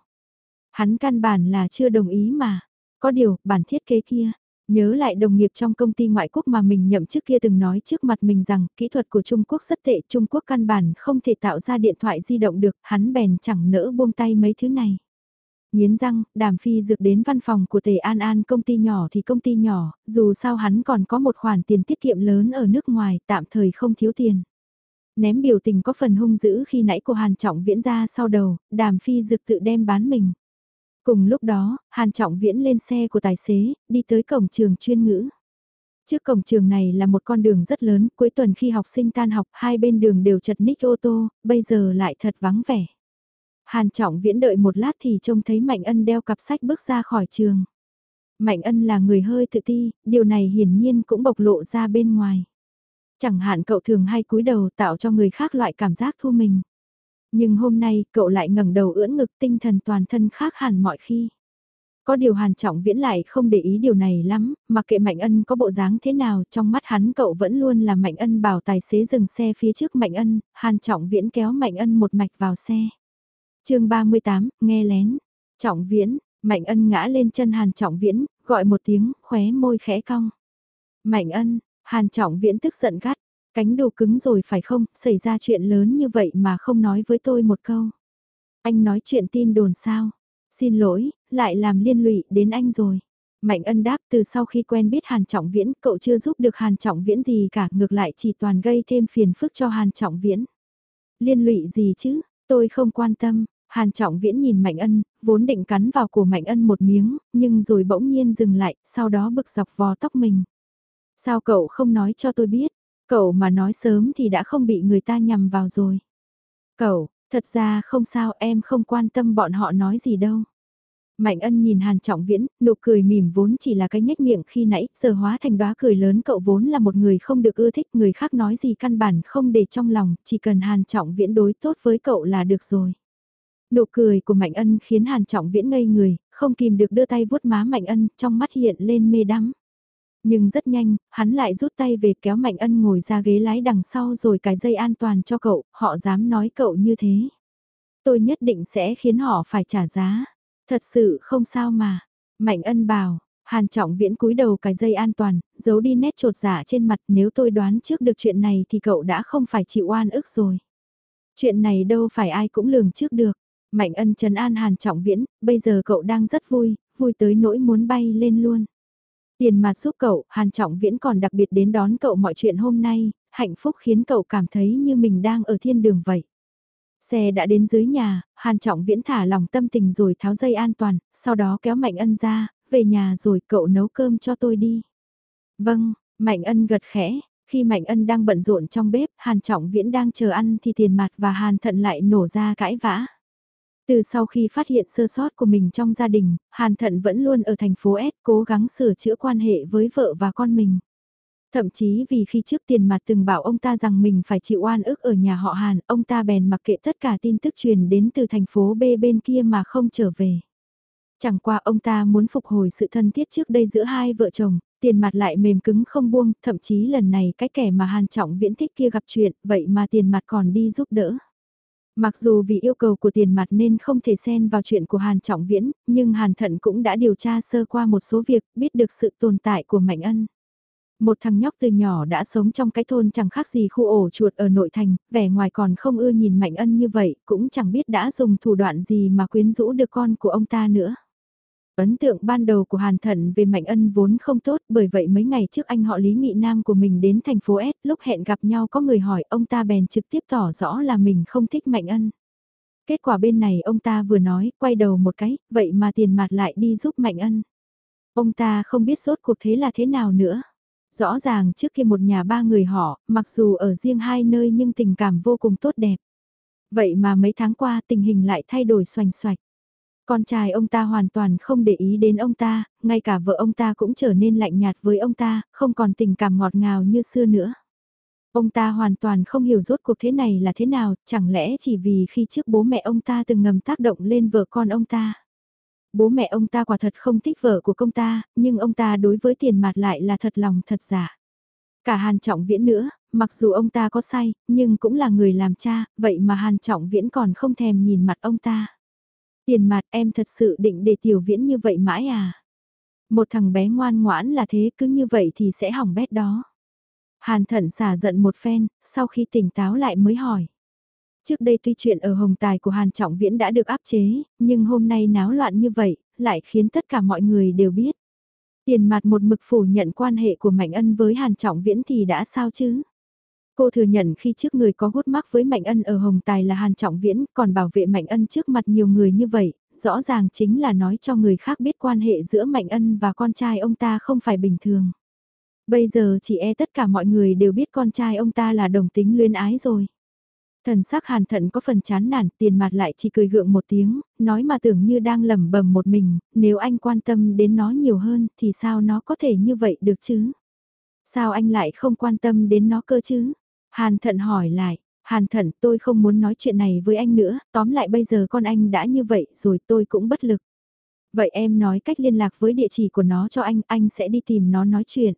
Hắn căn bản là chưa đồng ý mà. Có điều, bản thiết kế kia, nhớ lại đồng nghiệp trong công ty ngoại quốc mà mình nhậm chức kia từng nói trước mặt mình rằng kỹ thuật của Trung Quốc rất tệ, Trung Quốc căn bản không thể tạo ra điện thoại di động được, hắn bèn chẳng nỡ buông tay mấy thứ này. Nghiến răng, đàm phi dược đến văn phòng của Tề An An công ty nhỏ thì công ty nhỏ, dù sao hắn còn có một khoản tiền tiết kiệm lớn ở nước ngoài, tạm thời không thiếu tiền. Ném biểu tình có phần hung dữ khi nãy của Hàn Trọng Viễn ra sau đầu, đàm phi dược tự đem bán mình. Cùng lúc đó, Hàn Trọng Viễn lên xe của tài xế, đi tới cổng trường chuyên ngữ. Trước cổng trường này là một con đường rất lớn, cuối tuần khi học sinh tan học hai bên đường đều chật ních ô tô, bây giờ lại thật vắng vẻ. Hàn Trọng Viễn đợi một lát thì trông thấy Mạnh Ân đeo cặp sách bước ra khỏi trường. Mạnh Ân là người hơi tự ti, điều này hiển nhiên cũng bộc lộ ra bên ngoài. Chẳng hạn cậu thường hay cúi đầu tạo cho người khác loại cảm giác thu mình. Nhưng hôm nay cậu lại ngẩng đầu ưỡn ngực tinh thần toàn thân khác hẳn mọi khi. Có điều Hàn Trọng Viễn lại không để ý điều này lắm, mặc kệ Mạnh Ân có bộ dáng thế nào, trong mắt hắn cậu vẫn luôn là Mạnh Ân bảo tài xế dừng xe phía trước Mạnh Ân, Hàn Trọng Viễn kéo Mạnh Ân một mạch vào xe. chương 38, nghe lén. Trọng Viễn, Mạnh Ân ngã lên chân Hàn Trọng Viễn, gọi một tiếng, khóe môi khẽ cong. Mạnh Ân, Hàn Trọng Viễn tức giận gắt, cánh đồ cứng rồi phải không, xảy ra chuyện lớn như vậy mà không nói với tôi một câu. Anh nói chuyện tin đồn sao? Xin lỗi, lại làm liên lụy đến anh rồi. Mạnh ân đáp từ sau khi quen biết Hàn Trọng Viễn, cậu chưa giúp được Hàn Trọng Viễn gì cả, ngược lại chỉ toàn gây thêm phiền phức cho Hàn Trọng Viễn. Liên lụy gì chứ, tôi không quan tâm, Hàn Trọng Viễn nhìn Mạnh ân, vốn định cắn vào cổ Mạnh ân một miếng, nhưng rồi bỗng nhiên dừng lại, sau đó bực dọc vò tóc mình. Sao cậu không nói cho tôi biết, cậu mà nói sớm thì đã không bị người ta nhầm vào rồi. Cậu, Thật ra không sao em không quan tâm bọn họ nói gì đâu. Mạnh ân nhìn Hàn Trọng Viễn, nụ cười mỉm vốn chỉ là cái nhếch miệng khi nãy, giờ hóa thành đóa cười lớn cậu vốn là một người không được ưa thích, người khác nói gì căn bản không để trong lòng, chỉ cần Hàn Trọng Viễn đối tốt với cậu là được rồi. Nụ cười của Mạnh ân khiến Hàn Trọng Viễn ngây người, không kìm được đưa tay vuốt má Mạnh ân, trong mắt hiện lên mê đắm. Nhưng rất nhanh, hắn lại rút tay về kéo Mạnh Ân ngồi ra ghế lái đằng sau rồi cài dây an toàn cho cậu, họ dám nói cậu như thế. Tôi nhất định sẽ khiến họ phải trả giá. Thật sự không sao mà. Mạnh Ân bảo, Hàn Trọng Viễn cúi đầu cài dây an toàn, giấu đi nét trột giả trên mặt nếu tôi đoán trước được chuyện này thì cậu đã không phải chịu oan ức rồi. Chuyện này đâu phải ai cũng lường trước được. Mạnh ân trấn an Hàn Trọng Viễn, bây giờ cậu đang rất vui, vui tới nỗi muốn bay lên luôn. Tiền mặt giúp cậu, Hàn Trọng Viễn còn đặc biệt đến đón cậu mọi chuyện hôm nay, hạnh phúc khiến cậu cảm thấy như mình đang ở thiên đường vậy. Xe đã đến dưới nhà, Hàn Trọng Viễn thả lòng tâm tình rồi tháo dây an toàn, sau đó kéo Mạnh Ân ra, về nhà rồi cậu nấu cơm cho tôi đi. Vâng, Mạnh Ân gật khẽ, khi Mạnh Ân đang bận rộn trong bếp, Hàn Trọng Viễn đang chờ ăn thì tiền mặt và Hàn Thận lại nổ ra cãi vã. Từ sau khi phát hiện sơ sót của mình trong gia đình, Hàn Thận vẫn luôn ở thành phố S cố gắng sửa chữa quan hệ với vợ và con mình. Thậm chí vì khi trước tiền mặt từng bảo ông ta rằng mình phải chịu oan ức ở nhà họ Hàn, ông ta bèn mặc kệ tất cả tin tức truyền đến từ thành phố B bên kia mà không trở về. Chẳng qua ông ta muốn phục hồi sự thân thiết trước đây giữa hai vợ chồng, tiền mặt lại mềm cứng không buông, thậm chí lần này cái kẻ mà Hàn Trọng Viễn thích kia gặp chuyện, vậy mà tiền mặt còn đi giúp đỡ. Mặc dù vì yêu cầu của tiền mặt nên không thể xen vào chuyện của Hàn Trọng Viễn, nhưng Hàn Thận cũng đã điều tra sơ qua một số việc, biết được sự tồn tại của Mạnh Ân. Một thằng nhóc từ nhỏ đã sống trong cái thôn chẳng khác gì khu ổ chuột ở nội thành, vẻ ngoài còn không ưa nhìn Mạnh Ân như vậy, cũng chẳng biết đã dùng thủ đoạn gì mà quyến rũ được con của ông ta nữa. Ấn tượng ban đầu của Hàn Thận về Mạnh Ân vốn không tốt bởi vậy mấy ngày trước anh họ Lý Nghị Nam của mình đến thành phố S lúc hẹn gặp nhau có người hỏi ông ta bèn trực tiếp tỏ rõ là mình không thích Mạnh Ân. Kết quả bên này ông ta vừa nói, quay đầu một cái, vậy mà tiền mặt lại đi giúp Mạnh Ân. Ông ta không biết sốt cuộc thế là thế nào nữa. Rõ ràng trước kia một nhà ba người họ, mặc dù ở riêng hai nơi nhưng tình cảm vô cùng tốt đẹp. Vậy mà mấy tháng qua tình hình lại thay đổi xoành xoạch. Con trai ông ta hoàn toàn không để ý đến ông ta, ngay cả vợ ông ta cũng trở nên lạnh nhạt với ông ta, không còn tình cảm ngọt ngào như xưa nữa. Ông ta hoàn toàn không hiểu rốt cuộc thế này là thế nào, chẳng lẽ chỉ vì khi trước bố mẹ ông ta từng ngầm tác động lên vợ con ông ta. Bố mẹ ông ta quả thật không thích vợ của công ta, nhưng ông ta đối với tiền mặt lại là thật lòng thật giả. Cả Hàn Trọng Viễn nữa, mặc dù ông ta có sai, nhưng cũng là người làm cha, vậy mà Hàn Trọng Viễn còn không thèm nhìn mặt ông ta. Tiền mặt em thật sự định để tiểu viễn như vậy mãi à? Một thằng bé ngoan ngoãn là thế cứ như vậy thì sẽ hỏng bét đó. Hàn thận xả giận một phen, sau khi tỉnh táo lại mới hỏi. Trước đây tuy chuyện ở Hồng Tài của Hàn Trọng Viễn đã được áp chế, nhưng hôm nay náo loạn như vậy, lại khiến tất cả mọi người đều biết. Tiền mặt một mực phủ nhận quan hệ của Mạnh Ân với Hàn Trọng Viễn thì đã sao chứ? Cô thừa nhận khi trước người có gút mắc với Mạnh Ân ở Hồng Tài là Hàn Trọng Viễn, còn bảo vệ Mạnh Ân trước mặt nhiều người như vậy, rõ ràng chính là nói cho người khác biết quan hệ giữa Mạnh Ân và con trai ông ta không phải bình thường. Bây giờ chỉ e tất cả mọi người đều biết con trai ông ta là đồng tính luyến ái rồi. Thần sắc hàn thận có phần chán nản, tiền mặt lại chỉ cười gượng một tiếng, nói mà tưởng như đang lẩm bẩm một mình, nếu anh quan tâm đến nó nhiều hơn thì sao nó có thể như vậy được chứ? Sao anh lại không quan tâm đến nó cơ chứ? Hàn thận hỏi lại, Hàn thận tôi không muốn nói chuyện này với anh nữa, tóm lại bây giờ con anh đã như vậy rồi tôi cũng bất lực. Vậy em nói cách liên lạc với địa chỉ của nó cho anh, anh sẽ đi tìm nó nói chuyện.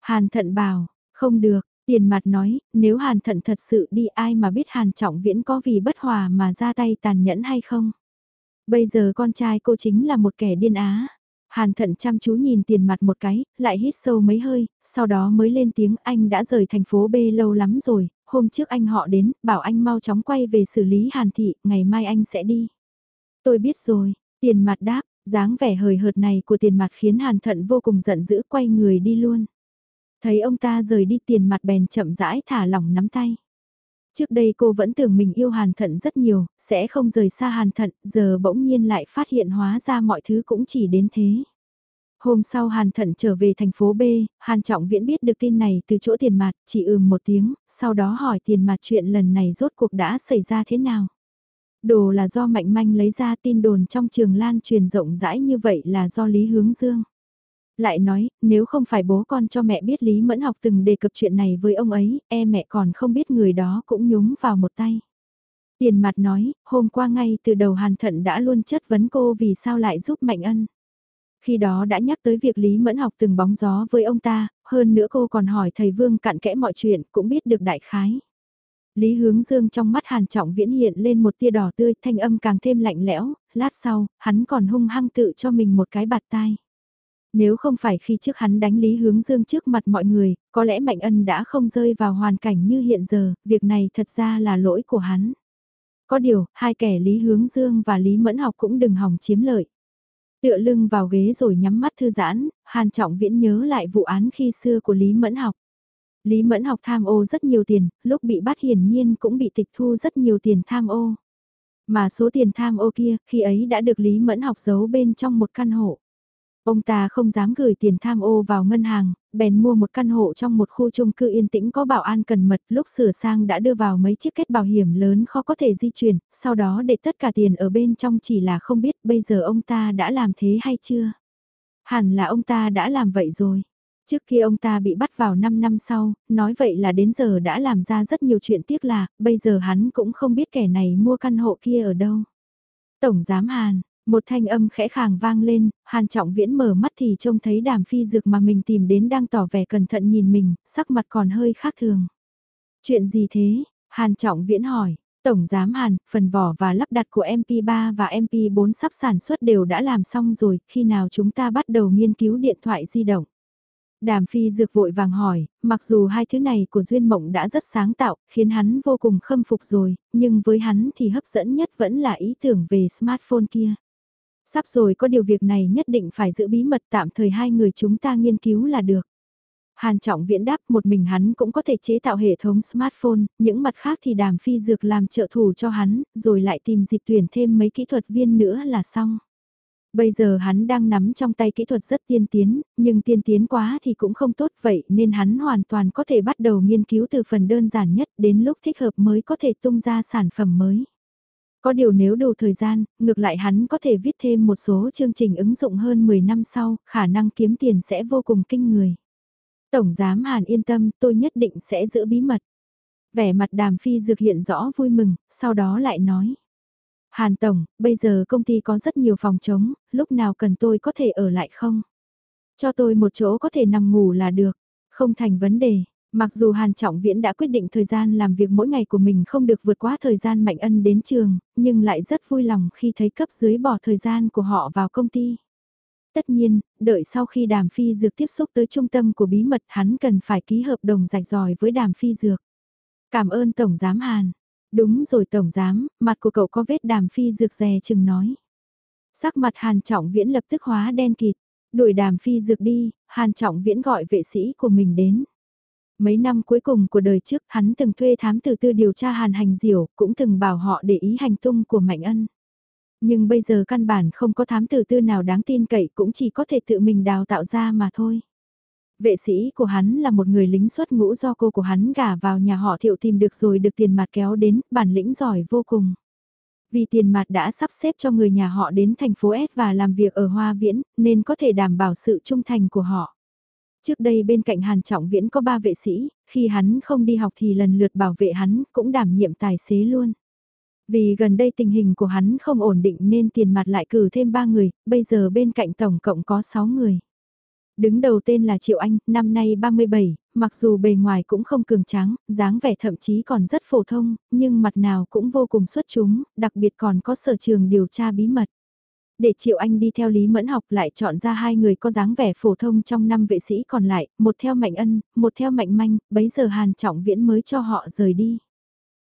Hàn thận bảo, không được, tiền mặt nói, nếu hàn thận thật sự đi ai mà biết hàn trọng viễn có vì bất hòa mà ra tay tàn nhẫn hay không. Bây giờ con trai cô chính là một kẻ điên á. Hàn thận chăm chú nhìn tiền mặt một cái, lại hít sâu mấy hơi, sau đó mới lên tiếng anh đã rời thành phố B lâu lắm rồi, hôm trước anh họ đến, bảo anh mau chóng quay về xử lý Hàn thị, ngày mai anh sẽ đi. Tôi biết rồi, tiền mặt đáp, dáng vẻ hời hợt này của tiền mặt khiến Hàn thận vô cùng giận dữ quay người đi luôn. Thấy ông ta rời đi tiền mặt bèn chậm rãi thả lỏng nắm tay. Trước đây cô vẫn tưởng mình yêu Hàn Thận rất nhiều, sẽ không rời xa Hàn Thận, giờ bỗng nhiên lại phát hiện hóa ra mọi thứ cũng chỉ đến thế. Hôm sau Hàn Thận trở về thành phố B, Hàn Trọng Viễn biết được tin này từ chỗ tiền mặt, chỉ ừm một tiếng, sau đó hỏi tiền mặt chuyện lần này rốt cuộc đã xảy ra thế nào. Đồ là do Mạnh Manh lấy ra tin đồn trong trường lan truyền rộng rãi như vậy là do Lý Hướng Dương. Lại nói, nếu không phải bố con cho mẹ biết Lý Mẫn học từng đề cập chuyện này với ông ấy, e mẹ còn không biết người đó cũng nhúng vào một tay. Tiền mặt nói, hôm qua ngay từ đầu Hàn Thận đã luôn chất vấn cô vì sao lại giúp Mạnh Ân. Khi đó đã nhắc tới việc Lý Mẫn học từng bóng gió với ông ta, hơn nữa cô còn hỏi thầy Vương cặn kẽ mọi chuyện, cũng biết được đại khái. Lý hướng dương trong mắt Hàn Trọng Viễn hiện lên một tia đỏ tươi, thanh âm càng thêm lạnh lẽo, lát sau, hắn còn hung hăng tự cho mình một cái bạt tai. Nếu không phải khi trước hắn đánh Lý Hướng Dương trước mặt mọi người, có lẽ Mạnh Ân đã không rơi vào hoàn cảnh như hiện giờ, việc này thật ra là lỗi của hắn. Có điều, hai kẻ Lý Hướng Dương và Lý Mẫn Học cũng đừng hòng chiếm lợi. Tựa lưng vào ghế rồi nhắm mắt thư giãn, Hàn Trọng Viễn nhớ lại vụ án khi xưa của Lý Mẫn Học. Lý Mẫn Học tham ô rất nhiều tiền, lúc bị bắt hiển nhiên cũng bị tịch thu rất nhiều tiền tham ô. Mà số tiền tham ô kia, khi ấy đã được Lý Mẫn Học giấu bên trong một căn hộ. Ông ta không dám gửi tiền tham ô vào ngân hàng, bèn mua một căn hộ trong một khu chung cư yên tĩnh có bảo an cần mật, lúc sửa sang đã đưa vào mấy chiếc kết bảo hiểm lớn khó có thể di chuyển, sau đó để tất cả tiền ở bên trong chỉ là không biết bây giờ ông ta đã làm thế hay chưa. Hẳn là ông ta đã làm vậy rồi. Trước khi ông ta bị bắt vào 5 năm sau, nói vậy là đến giờ đã làm ra rất nhiều chuyện tiếc là, bây giờ hắn cũng không biết kẻ này mua căn hộ kia ở đâu. Tổng giám Hàn, một thanh âm khẽ khàng vang lên, Hàn Trọng Viễn mở mắt thì trông thấy đàm phi dược mà mình tìm đến đang tỏ vẻ cẩn thận nhìn mình, sắc mặt còn hơi khác thường. Chuyện gì thế? Hàn Trọng Viễn hỏi. Tổng giám Hàn, phần vỏ và lắp đặt của MP3 và MP4 sắp sản xuất đều đã làm xong rồi, khi nào chúng ta bắt đầu nghiên cứu điện thoại di động? Đàm phi dược vội vàng hỏi, mặc dù hai thứ này của Duyên Mộng đã rất sáng tạo, khiến hắn vô cùng khâm phục rồi, nhưng với hắn thì hấp dẫn nhất vẫn là ý tưởng về smartphone kia. Sắp rồi có điều việc này nhất định phải giữ bí mật tạm thời hai người chúng ta nghiên cứu là được. Hàn Trọng Viễn đáp một mình hắn cũng có thể chế tạo hệ thống smartphone, những mặt khác thì đàm phi dược làm trợ thủ cho hắn, rồi lại tìm dịp tuyển thêm mấy kỹ thuật viên nữa là xong. Bây giờ hắn đang nắm trong tay kỹ thuật rất tiên tiến, nhưng tiên tiến quá thì cũng không tốt vậy nên hắn hoàn toàn có thể bắt đầu nghiên cứu từ phần đơn giản nhất đến lúc thích hợp mới có thể tung ra sản phẩm mới. Có điều nếu đủ thời gian, ngược lại hắn có thể viết thêm một số chương trình ứng dụng hơn 10 năm sau, khả năng kiếm tiền sẽ vô cùng kinh người. Tổng giám Hàn yên tâm, tôi nhất định sẽ giữ bí mật. Vẻ mặt đàm phi dược hiện rõ vui mừng, sau đó lại nói. Hàn Tổng, bây giờ công ty có rất nhiều phòng trống, lúc nào cần tôi có thể ở lại không? Cho tôi một chỗ có thể nằm ngủ là được, không thành vấn đề. Mặc dù Hàn Trọng Viễn đã quyết định thời gian làm việc mỗi ngày của mình không được vượt quá thời gian Mạnh Ân đến trường, nhưng lại rất vui lòng khi thấy cấp dưới bỏ thời gian của họ vào công ty. Tất nhiên, đợi sau khi Đàm Phi Dược tiếp xúc tới trung tâm của bí mật hắn cần phải ký hợp đồng rạch ròi với Đàm Phi Dược. Cảm ơn Tổng Giám Hàn. Đúng rồi Tổng Giám, mặt của cậu có vết Đàm Phi Dược dè chừng nói. Sắc mặt Hàn Trọng Viễn lập tức hóa đen kịt. Đuổi Đàm Phi Dược đi, Hàn Trọng Viễn gọi vệ sĩ của mình đến. Mấy năm cuối cùng của đời trước hắn từng thuê thám tử tư điều tra hàn hành diểu, cũng từng bảo họ để ý hành tung của Mạnh Ân. Nhưng bây giờ căn bản không có thám tử tư nào đáng tin cậy cũng chỉ có thể tự mình đào tạo ra mà thôi. Vệ sĩ của hắn là một người lính xuất ngũ do cô của hắn gả vào nhà họ thiệu tìm được rồi được tiền mặt kéo đến, bản lĩnh giỏi vô cùng. Vì tiền mặt đã sắp xếp cho người nhà họ đến thành phố S và làm việc ở Hoa Viễn, nên có thể đảm bảo sự trung thành của họ. Trước đây bên cạnh Hàn Trọng Viễn có ba vệ sĩ, khi hắn không đi học thì lần lượt bảo vệ hắn, cũng đảm nhiệm tài xế luôn. Vì gần đây tình hình của hắn không ổn định nên tiền mặt lại cử thêm 3 người, bây giờ bên cạnh tổng cộng có 6 người. Đứng đầu tên là Triệu Anh, năm nay 37, mặc dù bề ngoài cũng không cường tráng, dáng vẻ thậm chí còn rất phổ thông, nhưng mặt nào cũng vô cùng xuất chúng, đặc biệt còn có sở trường điều tra bí mật. Để Triệu Anh đi theo Lý Mẫn học lại chọn ra hai người có dáng vẻ phổ thông trong năm vệ sĩ còn lại, một theo Mạnh Ân, một theo Mạnh Manh, bấy giờ Hàn Trọng Viễn mới cho họ rời đi.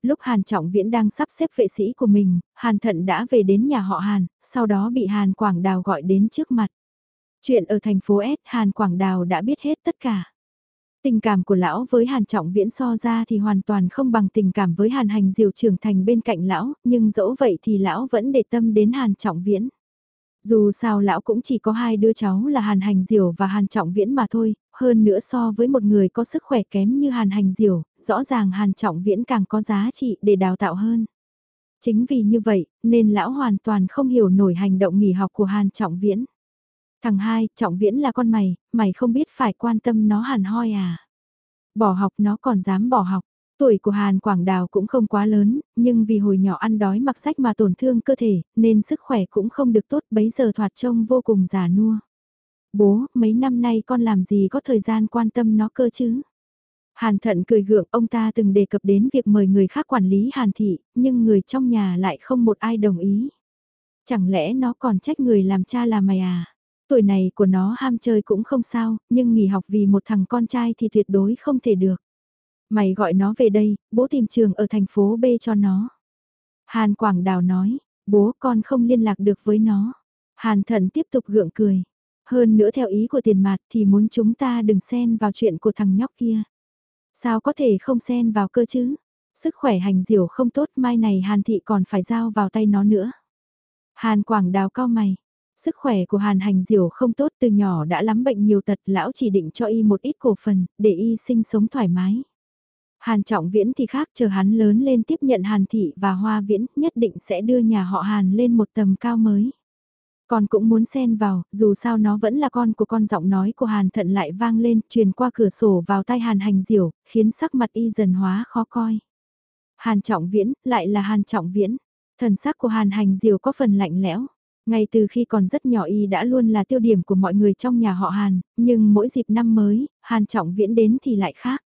Lúc Hàn Trọng Viễn đang sắp xếp vệ sĩ của mình, Hàn Thận đã về đến nhà họ Hàn, sau đó bị Hàn Quảng Đào gọi đến trước mặt. Chuyện ở thành phố S, Hàn Quảng Đào đã biết hết tất cả. Tình cảm của lão với Hàn Trọng Viễn so ra thì hoàn toàn không bằng tình cảm với Hàn Hành Diều trưởng thành bên cạnh lão, nhưng dẫu vậy thì lão vẫn để tâm đến Hàn Trọng Viễn. Dù sao lão cũng chỉ có hai đứa cháu là Hàn Hành Diều và Hàn Trọng Viễn mà thôi, hơn nữa so với một người có sức khỏe kém như Hàn Hành Diều, rõ ràng Hàn Trọng Viễn càng có giá trị để đào tạo hơn. Chính vì như vậy, nên lão hoàn toàn không hiểu nổi hành động nghỉ học của Hàn Trọng Viễn. Thằng hai, Trọng Viễn là con mày, mày không biết phải quan tâm nó hàn hoi à. Bỏ học nó còn dám bỏ học. Tuổi của Hàn Quảng Đào cũng không quá lớn, nhưng vì hồi nhỏ ăn đói mặc sách mà tổn thương cơ thể, nên sức khỏe cũng không được tốt bấy giờ thoạt trông vô cùng già nua. Bố, mấy năm nay con làm gì có thời gian quan tâm nó cơ chứ? Hàn thận cười gượng ông ta từng đề cập đến việc mời người khác quản lý Hàn thị, nhưng người trong nhà lại không một ai đồng ý. Chẳng lẽ nó còn trách người làm cha là mày à? Tuổi này của nó ham chơi cũng không sao, nhưng nghỉ học vì một thằng con trai thì tuyệt đối không thể được. Mày gọi nó về đây, bố tìm trường ở thành phố B cho nó. Hàn Quảng Đào nói, bố con không liên lạc được với nó. Hàn Thận tiếp tục gượng cười. Hơn nữa theo ý của tiền mặt thì muốn chúng ta đừng xen vào chuyện của thằng nhóc kia. Sao có thể không xen vào cơ chứ? Sức khỏe hành diều không tốt mai này Hàn Thị còn phải giao vào tay nó nữa. Hàn Quảng Đào cao mày. Sức khỏe của Hàn Hành Diều không tốt từ nhỏ đã lắm bệnh nhiều tật lão chỉ định cho y một ít cổ phần để y sinh sống thoải mái. Hàn Trọng Viễn thì khác chờ hắn lớn lên tiếp nhận Hàn Thị và Hoa Viễn nhất định sẽ đưa nhà họ Hàn lên một tầm cao mới. Con cũng muốn xen vào, dù sao nó vẫn là con của con giọng nói của Hàn Thận lại vang lên, truyền qua cửa sổ vào tai Hàn Hành Diểu, khiến sắc mặt y dần hóa khó coi. Hàn Trọng Viễn, lại là Hàn Trọng Viễn. Thần sắc của Hàn Hành Diều có phần lạnh lẽo. Ngay từ khi còn rất nhỏ y đã luôn là tiêu điểm của mọi người trong nhà họ Hàn, nhưng mỗi dịp năm mới, Hàn Trọng Viễn đến thì lại khác.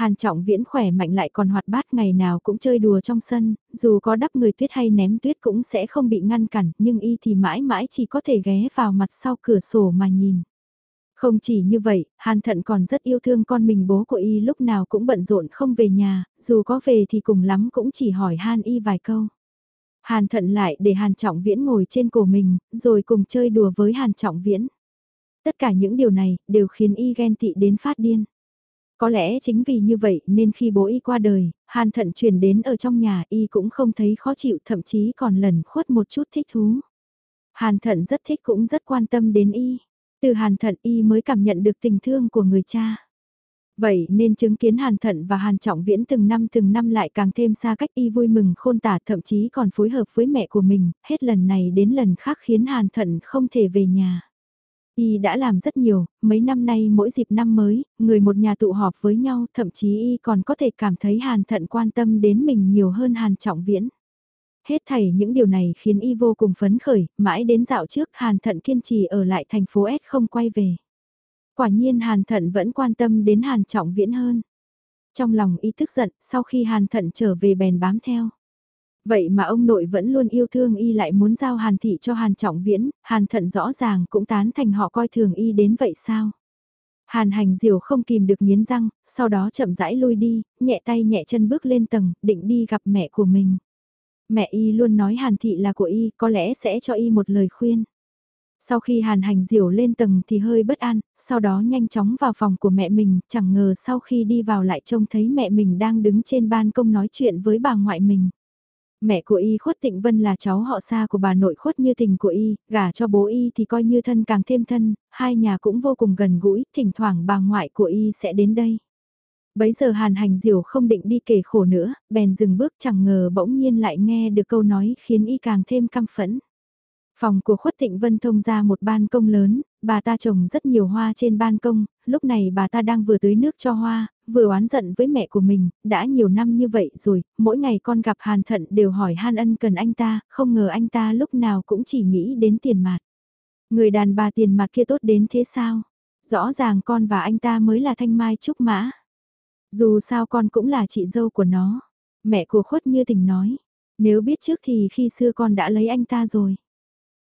Hàn Trọng Viễn khỏe mạnh lại còn hoạt bát ngày nào cũng chơi đùa trong sân, dù có đắp người tuyết hay ném tuyết cũng sẽ không bị ngăn cản, nhưng y thì mãi mãi chỉ có thể ghé vào mặt sau cửa sổ mà nhìn. Không chỉ như vậy, Hàn Thận còn rất yêu thương con mình bố của y lúc nào cũng bận rộn không về nhà, dù có về thì cùng lắm cũng chỉ hỏi Han y vài câu. Hàn Thận lại để Hàn Trọng Viễn ngồi trên cổ mình, rồi cùng chơi đùa với Hàn Trọng Viễn. Tất cả những điều này đều khiến y ghen tị đến phát điên. Có lẽ chính vì như vậy nên khi bố y qua đời, hàn thận chuyển đến ở trong nhà y cũng không thấy khó chịu thậm chí còn lần khuất một chút thích thú. Hàn thận rất thích cũng rất quan tâm đến y. Từ hàn thận y mới cảm nhận được tình thương của người cha. Vậy nên chứng kiến Hàn Thận và Hàn Trọng Viễn từng năm từng năm lại càng thêm xa cách y vui mừng khôn tả thậm chí còn phối hợp với mẹ của mình, hết lần này đến lần khác khiến Hàn Thận không thể về nhà. Y đã làm rất nhiều, mấy năm nay mỗi dịp năm mới, người một nhà tụ họp với nhau, thậm chí Y còn có thể cảm thấy Hàn Thận quan tâm đến mình nhiều hơn Hàn Trọng Viễn. Hết thảy những điều này khiến Y vô cùng phấn khởi, mãi đến dạo trước Hàn Thận kiên trì ở lại thành phố S không quay về. Quả nhiên Hàn Thận vẫn quan tâm đến Hàn Trọng Viễn hơn. Trong lòng Y tức giận, sau khi Hàn Thận trở về bèn bám theo. Vậy mà ông nội vẫn luôn yêu thương y lại muốn giao hàn thị cho hàn trọng viễn, hàn thận rõ ràng cũng tán thành họ coi thường y đến vậy sao? Hàn hành diều không kìm được nghiến răng, sau đó chậm rãi lui đi, nhẹ tay nhẹ chân bước lên tầng, định đi gặp mẹ của mình. Mẹ y luôn nói hàn thị là của y, có lẽ sẽ cho y một lời khuyên. Sau khi hàn hành diều lên tầng thì hơi bất an, sau đó nhanh chóng vào phòng của mẹ mình, chẳng ngờ sau khi đi vào lại trông thấy mẹ mình đang đứng trên ban công nói chuyện với bà ngoại mình. Mẹ của y khuất tịnh vân là cháu họ xa của bà nội khuất như tình của y, gả cho bố y thì coi như thân càng thêm thân, hai nhà cũng vô cùng gần gũi, thỉnh thoảng bà ngoại của y sẽ đến đây. Bấy giờ hàn hành diều không định đi kể khổ nữa, bèn dừng bước chẳng ngờ bỗng nhiên lại nghe được câu nói khiến y càng thêm căm phẫn. Phòng của khuất tịnh vân thông ra một ban công lớn, Bà ta trồng rất nhiều hoa trên ban công, lúc này bà ta đang vừa tưới nước cho hoa, vừa oán giận với mẹ của mình, đã nhiều năm như vậy rồi, mỗi ngày con gặp Hàn Thận đều hỏi Han Ân cần anh ta, không ngờ anh ta lúc nào cũng chỉ nghĩ đến tiền mặt. Người đàn bà tiền mặt kia tốt đến thế sao? Rõ ràng con và anh ta mới là thanh mai trúc mã. Dù sao con cũng là chị dâu của nó. Mẹ của khuất như tình nói. Nếu biết trước thì khi xưa con đã lấy anh ta rồi.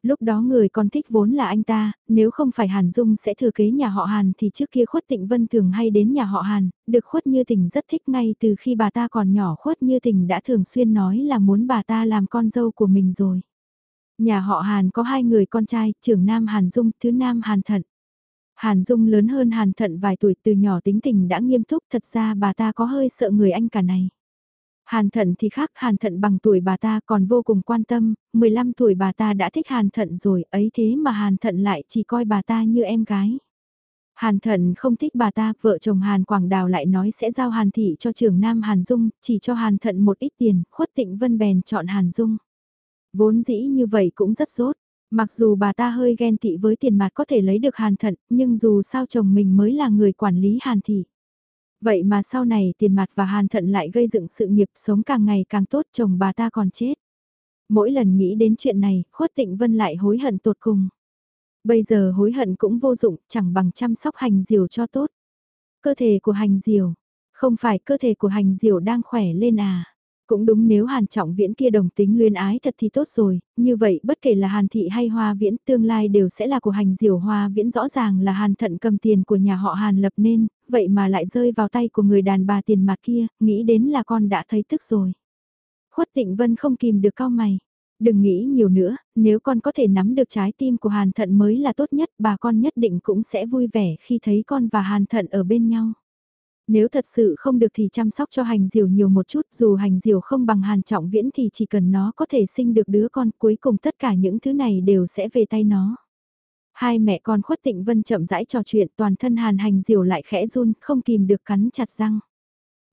Lúc đó người con thích vốn là anh ta, nếu không phải Hàn Dung sẽ thừa kế nhà họ Hàn thì trước kia khuất tịnh vân thường hay đến nhà họ Hàn, được khuất như tình rất thích ngay từ khi bà ta còn nhỏ khuất như tình đã thường xuyên nói là muốn bà ta làm con dâu của mình rồi. Nhà họ Hàn có hai người con trai, trưởng nam Hàn Dung, thứ nam Hàn Thận. Hàn Dung lớn hơn Hàn Thận vài tuổi từ nhỏ tính tình đã nghiêm túc thật ra bà ta có hơi sợ người anh cả này. Hàn Thận thì khác, Hàn Thận bằng tuổi bà ta còn vô cùng quan tâm, 15 tuổi bà ta đã thích Hàn Thận rồi, ấy thế mà Hàn Thận lại chỉ coi bà ta như em gái. Hàn Thận không thích bà ta, vợ chồng Hàn Quảng Đào lại nói sẽ giao Hàn Thị cho trưởng nam Hàn Dung, chỉ cho Hàn Thận một ít tiền, khuất tịnh Vân bèn chọn Hàn Dung. Vốn dĩ như vậy cũng rất rốt, mặc dù bà ta hơi ghen tị với tiền mặt có thể lấy được Hàn Thận, nhưng dù sao chồng mình mới là người quản lý Hàn Thị. Vậy mà sau này tiền mặt và hàn thận lại gây dựng sự nghiệp sống càng ngày càng tốt chồng bà ta còn chết. Mỗi lần nghĩ đến chuyện này, khuất tịnh vân lại hối hận tột cùng. Bây giờ hối hận cũng vô dụng, chẳng bằng chăm sóc hành diều cho tốt. Cơ thể của hành diều, không phải cơ thể của hành diều đang khỏe lên à. Cũng đúng nếu Hàn Trọng Viễn kia đồng tính luyến ái thật thì tốt rồi, như vậy bất kể là Hàn Thị hay Hoa Viễn tương lai đều sẽ là của hành diều Hoa Viễn rõ ràng là Hàn Thận cầm tiền của nhà họ Hàn lập nên, vậy mà lại rơi vào tay của người đàn bà tiền mặt kia, nghĩ đến là con đã thấy tức rồi. Khuất Tịnh Vân không kìm được cao mày. Đừng nghĩ nhiều nữa, nếu con có thể nắm được trái tim của Hàn Thận mới là tốt nhất, bà con nhất định cũng sẽ vui vẻ khi thấy con và Hàn Thận ở bên nhau. Nếu thật sự không được thì chăm sóc cho hành diều nhiều một chút, dù hành diều không bằng hàn trọng viễn thì chỉ cần nó có thể sinh được đứa con cuối cùng tất cả những thứ này đều sẽ về tay nó. Hai mẹ con khuất tịnh vân chậm rãi trò chuyện toàn thân hàn hành diều lại khẽ run, không kìm được cắn chặt răng.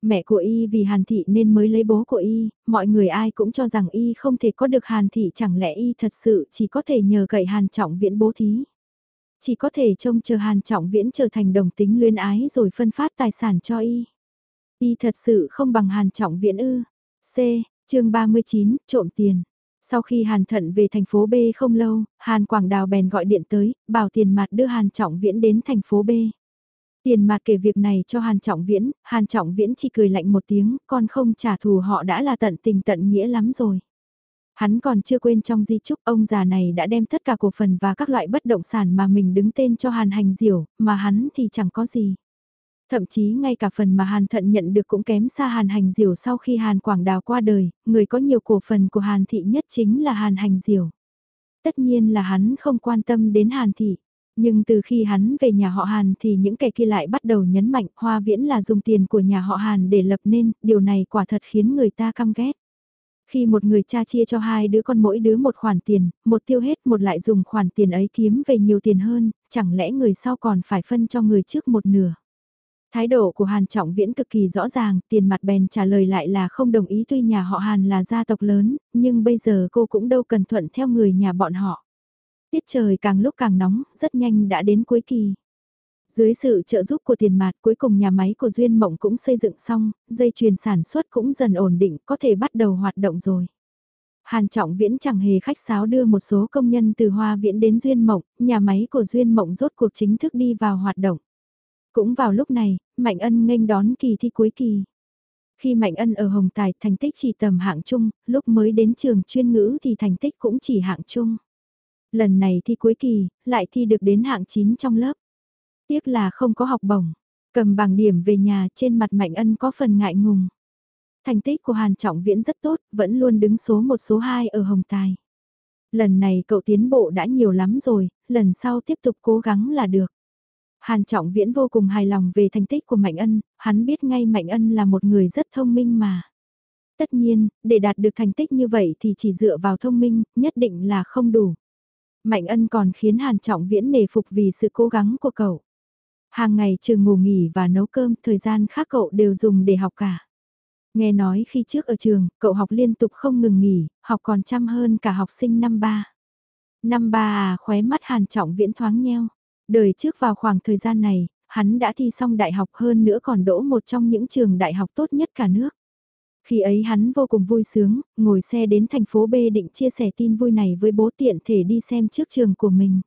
Mẹ của y vì hàn thị nên mới lấy bố của y, mọi người ai cũng cho rằng y không thể có được hàn thị chẳng lẽ y thật sự chỉ có thể nhờ cậy hàn trọng viễn bố thí. Chỉ có thể trông chờ Hàn Trọng Viễn trở thành đồng tính luyến ái rồi phân phát tài sản cho y. Y thật sự không bằng Hàn Trọng Viễn ư. C. chương 39, trộm tiền. Sau khi Hàn Thận về thành phố B không lâu, Hàn Quảng Đào bèn gọi điện tới, bảo tiền mặt đưa Hàn Trọng Viễn đến thành phố B. Tiền mặt kể việc này cho Hàn Trọng Viễn, Hàn Trọng Viễn chỉ cười lạnh một tiếng, con không trả thù họ đã là tận tình tận nghĩa lắm rồi. Hắn còn chưa quên trong di chúc ông già này đã đem tất cả cổ phần và các loại bất động sản mà mình đứng tên cho Hàn Hành Diểu, mà hắn thì chẳng có gì. Thậm chí ngay cả phần mà Hàn Thận nhận được cũng kém xa Hàn Hành Diểu sau khi Hàn Quảng Đào qua đời, người có nhiều cổ phần của Hàn Thị nhất chính là Hàn Hành Diểu. Tất nhiên là hắn không quan tâm đến Hàn Thị. Nhưng từ khi hắn về nhà họ Hàn thì những kẻ kia lại bắt đầu nhấn mạnh Hoa Viễn là dùng tiền của nhà họ Hàn để lập nên, điều này quả thật khiến người ta căm ghét. Khi một người cha chia cho hai đứa con mỗi đứa một khoản tiền, một tiêu hết một lại dùng khoản tiền ấy kiếm về nhiều tiền hơn, chẳng lẽ người sau còn phải phân cho người trước một nửa. Thái độ của Hàn Trọng Viễn cực kỳ rõ ràng, tiền mặt bèn trả lời lại là không đồng ý tuy nhà họ Hàn là gia tộc lớn, nhưng bây giờ cô cũng đâu cần thuận theo người nhà bọn họ. Tiết trời càng lúc càng nóng, rất nhanh đã đến cuối kỳ. Dưới sự trợ giúp của tiền mặt cuối cùng nhà máy của Duyên Mộng cũng xây dựng xong, dây chuyền sản xuất cũng dần ổn định có thể bắt đầu hoạt động rồi. Hàn Trọng Viễn chẳng hề khách sáo đưa một số công nhân từ Hoa Viễn đến Duyên Mộng, nhà máy của Duyên Mộng rốt cuộc chính thức đi vào hoạt động. Cũng vào lúc này, Mạnh Ân nghênh đón kỳ thi cuối kỳ. Khi Mạnh Ân ở Hồng Tài thành tích chỉ tầm hạng chung, lúc mới đến trường chuyên ngữ thì thành tích cũng chỉ hạng chung. Lần này thi cuối kỳ, lại thi được đến hạng 9 trong lớp. Tiếc là không có học bổng, cầm bằng điểm về nhà trên mặt Mạnh Ân có phần ngại ngùng. Thành tích của Hàn Trọng Viễn rất tốt, vẫn luôn đứng số 1 số 2 ở Hồng Tài. Lần này cậu tiến bộ đã nhiều lắm rồi, lần sau tiếp tục cố gắng là được. Hàn Trọng Viễn vô cùng hài lòng về thành tích của Mạnh Ân, hắn biết ngay Mạnh Ân là một người rất thông minh mà. Tất nhiên, để đạt được thành tích như vậy thì chỉ dựa vào thông minh, nhất định là không đủ. Mạnh Ân còn khiến Hàn Trọng Viễn nề phục vì sự cố gắng của cậu. Hàng ngày trường ngủ nghỉ và nấu cơm, thời gian khác cậu đều dùng để học cả. Nghe nói khi trước ở trường, cậu học liên tục không ngừng nghỉ, học còn chăm hơn cả học sinh năm ba. Năm ba à khóe mắt hàn trọng viễn thoáng nheo. Đời trước vào khoảng thời gian này, hắn đã thi xong đại học hơn nữa còn đỗ một trong những trường đại học tốt nhất cả nước. Khi ấy hắn vô cùng vui sướng, ngồi xe đến thành phố B định chia sẻ tin vui này với bố tiện thể đi xem trước trường của mình.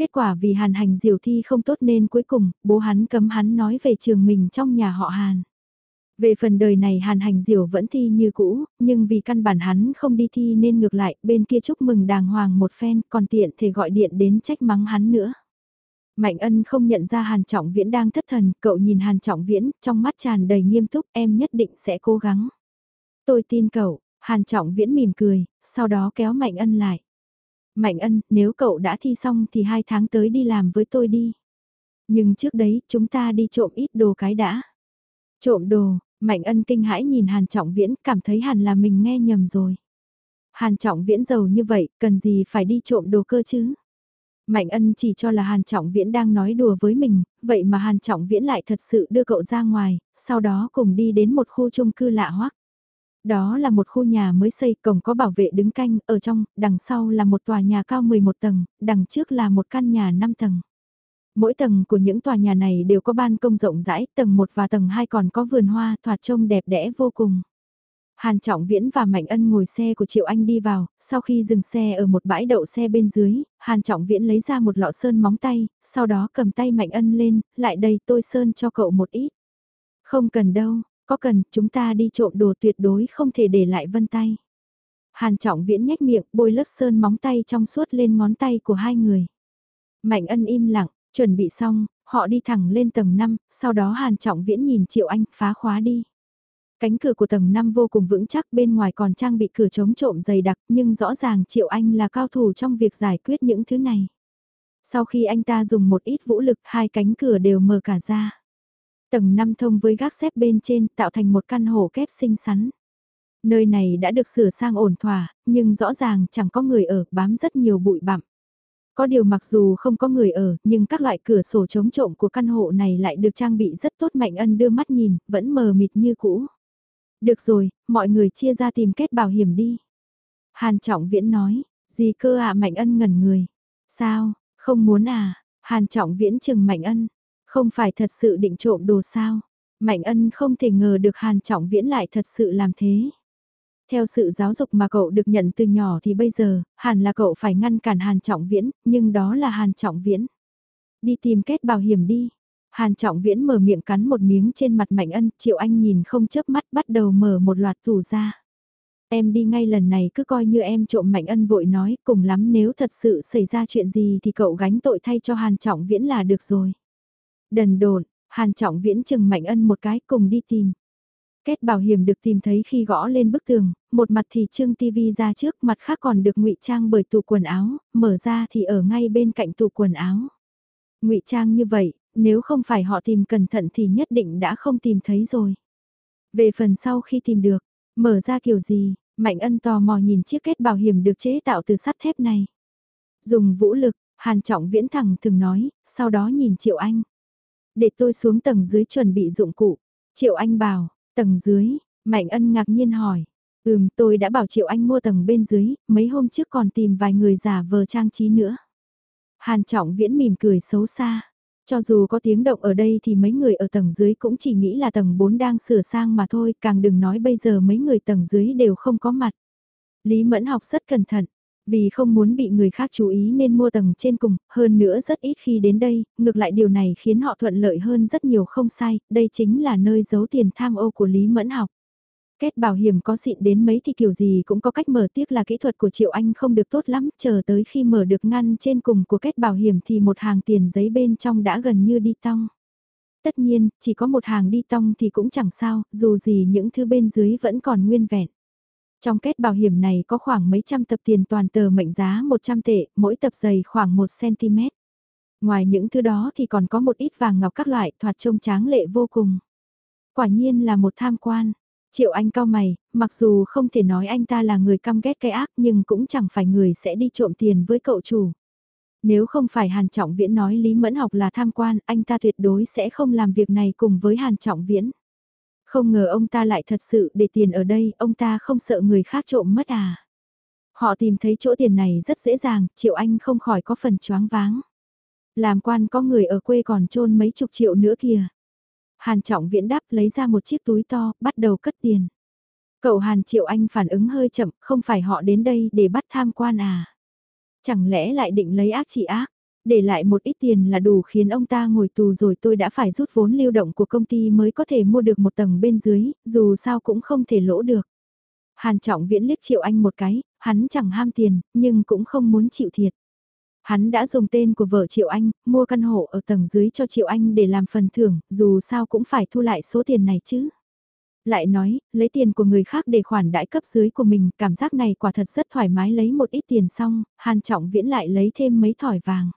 Kết quả vì hàn hành diều thi không tốt nên cuối cùng, bố hắn cấm hắn nói về trường mình trong nhà họ hàn. Về phần đời này hàn hành diều vẫn thi như cũ, nhưng vì căn bản hắn không đi thi nên ngược lại, bên kia chúc mừng đàng hoàng một phen, còn tiện thể gọi điện đến trách mắng hắn nữa. Mạnh ân không nhận ra Hàn Trọng Viễn đang thất thần, cậu nhìn Hàn Trọng Viễn, trong mắt tràn đầy nghiêm túc, em nhất định sẽ cố gắng. Tôi tin cậu, Hàn Trọng Viễn mỉm cười, sau đó kéo Mạnh ân lại. Mạnh ân, nếu cậu đã thi xong thì hai tháng tới đi làm với tôi đi. Nhưng trước đấy, chúng ta đi trộm ít đồ cái đã. Trộm đồ, Mạnh ân kinh hãi nhìn Hàn Trọng Viễn, cảm thấy hẳn là mình nghe nhầm rồi. Hàn Trọng Viễn giàu như vậy, cần gì phải đi trộm đồ cơ chứ? Mạnh ân chỉ cho là Hàn Trọng Viễn đang nói đùa với mình, vậy mà Hàn Trọng Viễn lại thật sự đưa cậu ra ngoài, sau đó cùng đi đến một khu chung cư lạ hoắc. Đó là một khu nhà mới xây, cổng có bảo vệ đứng canh, ở trong, đằng sau là một tòa nhà cao 11 tầng, đằng trước là một căn nhà 5 tầng. Mỗi tầng của những tòa nhà này đều có ban công rộng rãi, tầng 1 và tầng 2 còn có vườn hoa, thoạt trông đẹp đẽ vô cùng. Hàn Trọng Viễn và Mạnh Ân ngồi xe của Triệu Anh đi vào, sau khi dừng xe ở một bãi đậu xe bên dưới, Hàn Trọng Viễn lấy ra một lọ sơn móng tay, sau đó cầm tay Mạnh Ân lên, lại đây tôi sơn cho cậu một ít. Không cần đâu, có cần, chúng ta đi trộm đồ tuyệt đối không thể để lại vân tay. Hàn Trọng Viễn nhếch miệng, bôi lớp sơn móng tay trong suốt lên ngón tay của hai người. Mạnh Ân im lặng, chuẩn bị xong, họ đi thẳng lên tầng 5, sau đó Hàn Trọng Viễn nhìn Triệu Anh phá khóa đi. Cánh cửa của tầng 5 vô cùng vững chắc bên ngoài còn trang bị cửa chống trộm dày đặc nhưng rõ ràng Triệu Anh là cao thủ trong việc giải quyết những thứ này. Sau khi anh ta dùng một ít vũ lực hai cánh cửa đều mở cả ra. Tầng 5 thông với gác xếp bên trên tạo thành một căn hộ kép xinh xắn. Nơi này đã được sửa sang ổn thỏa, nhưng rõ ràng chẳng có người ở, bám rất nhiều bụi bặm. Có điều mặc dù không có người ở, nhưng các loại cửa sổ chống trộm của căn hộ này lại được trang bị rất tốt mạnh ân đưa mắt nhìn, vẫn mờ mịt như cũ. Được rồi, mọi người chia ra tìm kết bảo hiểm đi. Hàn Trọng Viễn nói, gì cơ ạ Mạnh Ân ngẩn người. Sao, không muốn à? Hàn Trọng Viễn chừng Mạnh Ân. Không phải thật sự định trộm đồ sao? Mạnh Ân không thể ngờ được Hàn Trọng Viễn lại thật sự làm thế. Theo sự giáo dục mà cậu được nhận từ nhỏ thì bây giờ, hẳn là cậu phải ngăn cản Hàn Trọng Viễn, nhưng đó là Hàn Trọng Viễn. Đi tìm kết bảo hiểm đi. Hàn Trọng Viễn mở miệng cắn một miếng trên mặt Mạnh Ân, Triệu Anh nhìn không chớp mắt bắt đầu mở một loạt tủ ra. Em đi ngay lần này cứ coi như em trộm Mạnh Ân vội nói, cùng lắm nếu thật sự xảy ra chuyện gì thì cậu gánh tội thay cho Hàn Trọng Viễn là được rồi. Đần độn, Hàn Trọng Viễn chừng Mạnh Ân một cái cùng đi tìm. Kết bảo hiểm được tìm thấy khi gõ lên bức tường, một mặt thì trưng tivi ra trước, mặt khác còn được ngụy trang bởi tủ quần áo, mở ra thì ở ngay bên cạnh tủ quần áo. Ngụy trang như vậy, nếu không phải họ tìm cẩn thận thì nhất định đã không tìm thấy rồi. Về phần sau khi tìm được, mở ra kiểu gì, Mạnh Ân tò mò nhìn chiếc kết bảo hiểm được chế tạo từ sắt thép này. Dùng vũ lực, Hàn Trọng Viễn thẳng thường nói, sau đó nhìn Triệu Anh. Để tôi xuống tầng dưới chuẩn bị dụng cụ. Triệu Anh bảo, tầng dưới, Mạnh Ân ngạc nhiên hỏi. Ừm tôi đã bảo Triệu Anh mua tầng bên dưới, mấy hôm trước còn tìm vài người giả vờ trang trí nữa. Hàn Trọng Viễn mỉm cười xấu xa. Cho dù có tiếng động ở đây thì mấy người ở tầng dưới cũng chỉ nghĩ là tầng 4 đang sửa sang mà thôi, càng đừng nói bây giờ mấy người tầng dưới đều không có mặt. Lý Mẫn học rất cẩn thận, vì không muốn bị người khác chú ý nên mua tầng trên cùng, hơn nữa rất ít khi đến đây, ngược lại điều này khiến họ thuận lợi hơn rất nhiều không sai, đây chính là nơi giấu tiền tham ô của Lý Mẫn học. Kết bảo hiểm có xịn đến mấy thì kiểu gì cũng có cách mở tiếc là kỹ thuật của Triệu Anh không được tốt lắm, chờ tới khi mở được ngăn trên cùng của kết bảo hiểm thì một hàng tiền giấy bên trong đã gần như đi tong. Tất nhiên, chỉ có một hàng đi tong thì cũng chẳng sao, dù gì những thứ bên dưới vẫn còn nguyên vẹn. Trong kết bảo hiểm này có khoảng mấy trăm tập tiền toàn tờ mệnh giá 100 tệ, mỗi tập dày khoảng 1cm. Ngoài những thứ đó thì còn có một ít vàng ngọc các loại thoạt trông tráng lệ vô cùng. Quả nhiên là một tham quan. Triệu Anh cao mày, mặc dù không thể nói anh ta là người căm ghét cái ác nhưng cũng chẳng phải người sẽ đi trộm tiền với cậu chủ. Nếu không phải Hàn Trọng Viễn nói Lý Mẫn học là tham quan, anh ta tuyệt đối sẽ không làm việc này cùng với Hàn Trọng Viễn. Không ngờ ông ta lại thật sự để tiền ở đây, ông ta không sợ người khác trộm mất à. Họ tìm thấy chỗ tiền này rất dễ dàng, Triệu Anh không khỏi có phần choáng váng. Làm quan có người ở quê còn trôn mấy chục triệu nữa kìa. Hàn Trọng Viễn đáp lấy ra một chiếc túi to, bắt đầu cất tiền. Cậu Hàn Triệu Anh phản ứng hơi chậm, không phải họ đến đây để bắt tham quan à? Chẳng lẽ lại định lấy ác trị ác? Để lại một ít tiền là đủ khiến ông ta ngồi tù rồi tôi đã phải rút vốn lưu động của công ty mới có thể mua được một tầng bên dưới, dù sao cũng không thể lỗ được. Hàn Trọng Viễn liếc Triệu Anh một cái, hắn chẳng ham tiền, nhưng cũng không muốn chịu thiệt. Hắn đã dùng tên của vợ Triệu Anh, mua căn hộ ở tầng dưới cho Triệu Anh để làm phần thưởng, dù sao cũng phải thu lại số tiền này chứ. Lại nói, lấy tiền của người khác để khoản đãi cấp dưới của mình, cảm giác này quả thật rất thoải mái lấy một ít tiền xong, Hàn Trọng Viễn lại lấy thêm mấy thỏi vàng.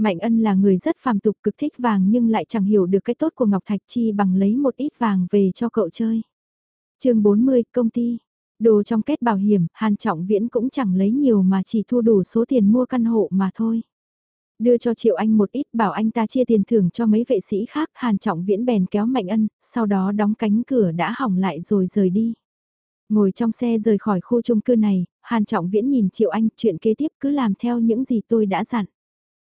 Mạnh ân là người rất phàm tục cực thích vàng nhưng lại chẳng hiểu được cái tốt của Ngọc Thạch Chi bằng lấy một ít vàng về cho cậu chơi. chương 40, công ty. Đồ trong kết bảo hiểm, Hàn Trọng Viễn cũng chẳng lấy nhiều mà chỉ thu đủ số tiền mua căn hộ mà thôi. Đưa cho Triệu Anh một ít bảo anh ta chia tiền thưởng cho mấy vệ sĩ khác, Hàn Trọng Viễn bèn kéo Mạnh Ân, sau đó đóng cánh cửa đã hỏng lại rồi rời đi. Ngồi trong xe rời khỏi khu chung cư này, Hàn Trọng Viễn nhìn Triệu Anh chuyện kế tiếp cứ làm theo những gì tôi đã dặn.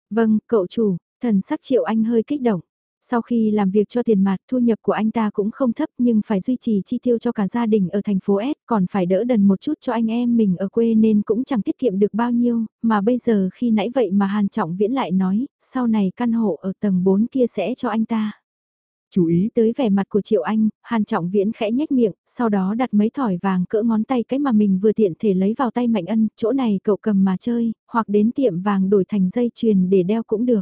Vâng, cậu chủ, thần sắc Triệu Anh hơi kích động. Sau khi làm việc cho tiền mặt thu nhập của anh ta cũng không thấp nhưng phải duy trì chi tiêu cho cả gia đình ở thành phố S còn phải đỡ đần một chút cho anh em mình ở quê nên cũng chẳng tiết kiệm được bao nhiêu, mà bây giờ khi nãy vậy mà Hàn Trọng Viễn lại nói, sau này căn hộ ở tầng 4 kia sẽ cho anh ta. Chú ý tới vẻ mặt của Triệu Anh, Hàn Trọng Viễn khẽ nhếch miệng, sau đó đặt mấy thỏi vàng cỡ ngón tay cái mà mình vừa tiện thể lấy vào tay Mạnh Ân, chỗ này cậu cầm mà chơi, hoặc đến tiệm vàng đổi thành dây chuyền để đeo cũng được.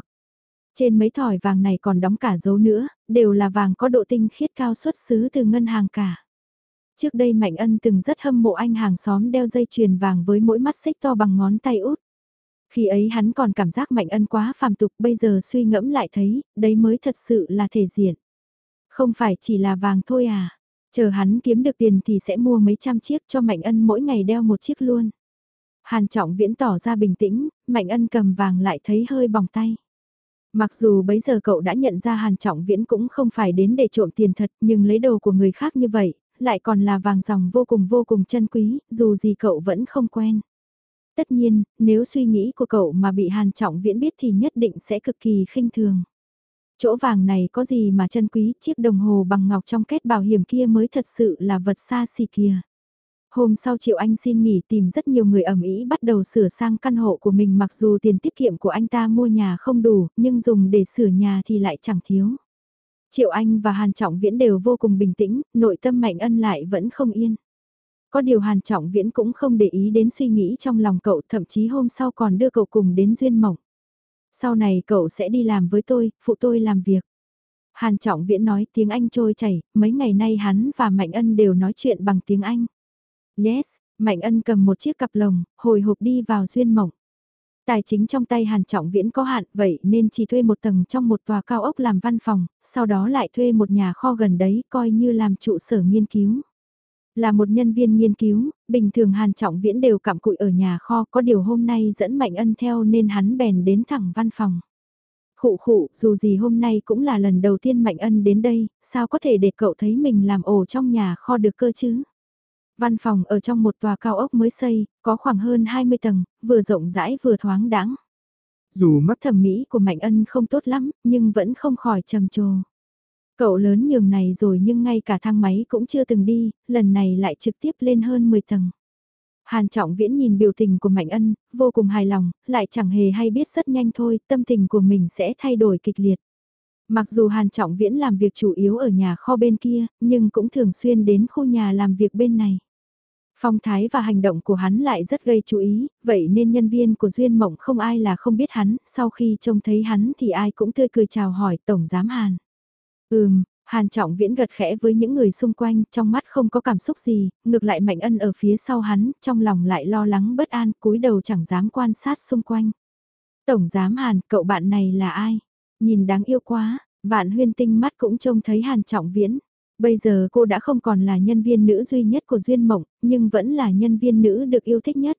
Trên mấy thỏi vàng này còn đóng cả dấu nữa, đều là vàng có độ tinh khiết cao xuất xứ từ ngân hàng cả. Trước đây Mạnh Ân từng rất hâm mộ anh hàng xóm đeo dây chuyền vàng với mỗi mắt xích to bằng ngón tay út. Khi ấy hắn còn cảm giác Mạnh Ân quá phàm tục bây giờ suy ngẫm lại thấy, đấy mới thật sự là thể diện. Không phải chỉ là vàng thôi à, chờ hắn kiếm được tiền thì sẽ mua mấy trăm chiếc cho Mạnh Ân mỗi ngày đeo một chiếc luôn. Hàn Trọng Viễn tỏ ra bình tĩnh, Mạnh Ân cầm vàng lại thấy hơi bỏng tay. Mặc dù bấy giờ cậu đã nhận ra Hàn Trọng Viễn cũng không phải đến để trộm tiền thật nhưng lấy đồ của người khác như vậy, lại còn là vàng dòng vô cùng vô cùng chân quý, dù gì cậu vẫn không quen. Tất nhiên, nếu suy nghĩ của cậu mà bị Hàn Trọng Viễn biết thì nhất định sẽ cực kỳ khinh thường. Chỗ vàng này có gì mà chân quý, chiếc đồng hồ bằng ngọc trong kết bảo hiểm kia mới thật sự là vật xa xỉ kia. Hôm sau Triệu Anh xin nghỉ tìm rất nhiều người ẩm ý bắt đầu sửa sang căn hộ của mình mặc dù tiền tiết kiệm của anh ta mua nhà không đủ, nhưng dùng để sửa nhà thì lại chẳng thiếu. Triệu Anh và Hàn Trọng Viễn đều vô cùng bình tĩnh, nội tâm Mạnh Ân lại vẫn không yên. Có điều Hàn Trọng Viễn cũng không để ý đến suy nghĩ trong lòng cậu, thậm chí hôm sau còn đưa cậu cùng đến Duyên Mộng. Sau này cậu sẽ đi làm với tôi, phụ tôi làm việc. Hàn Trọng Viễn nói tiếng Anh trôi chảy, mấy ngày nay hắn và Mạnh Ân đều nói chuyện bằng tiếng Anh. Yes, Mạnh Ân cầm một chiếc cặp lồng, hồi hộp đi vào duyên mộng. Tài chính trong tay Hàn Trọng Viễn có hạn vậy nên chỉ thuê một tầng trong một tòa cao ốc làm văn phòng, sau đó lại thuê một nhà kho gần đấy coi như làm trụ sở nghiên cứu. Là một nhân viên nghiên cứu, bình thường Hàn Trọng Viễn đều cặm cụi ở nhà kho có điều hôm nay dẫn Mạnh Ân theo nên hắn bèn đến thẳng văn phòng. Khụ khụ, dù gì hôm nay cũng là lần đầu tiên Mạnh Ân đến đây, sao có thể để cậu thấy mình làm ổ trong nhà kho được cơ chứ? Văn phòng ở trong một tòa cao ốc mới xây, có khoảng hơn 20 tầng, vừa rộng rãi vừa thoáng đãng. Dù mất thẩm mỹ của Mạnh Ân không tốt lắm, nhưng vẫn không khỏi trầm trồ. Cậu lớn nhường này rồi nhưng ngay cả thang máy cũng chưa từng đi, lần này lại trực tiếp lên hơn 10 tầng. Hàn Trọng Viễn nhìn biểu tình của Mạnh Ân, vô cùng hài lòng, lại chẳng hề hay biết rất nhanh thôi, tâm tình của mình sẽ thay đổi kịch liệt. Mặc dù Hàn Trọng Viễn làm việc chủ yếu ở nhà kho bên kia, nhưng cũng thường xuyên đến khu nhà làm việc bên này. Phong thái và hành động của hắn lại rất gây chú ý, vậy nên nhân viên của Duyên Mộng không ai là không biết hắn, sau khi trông thấy hắn thì ai cũng tươi cười chào hỏi Tổng Giám Hàn. Ừm, Hàn Trọng Viễn gật khẽ với những người xung quanh, trong mắt không có cảm xúc gì, ngược lại Mạnh Ân ở phía sau hắn, trong lòng lại lo lắng bất an, cúi đầu chẳng dám quan sát xung quanh. Tổng Giám Hàn, cậu bạn này là ai? Nhìn đáng yêu quá, vạn huyên tinh mắt cũng trông thấy Hàn Trọng Viễn. Bây giờ cô đã không còn là nhân viên nữ duy nhất của Duyên Mộng, nhưng vẫn là nhân viên nữ được yêu thích nhất.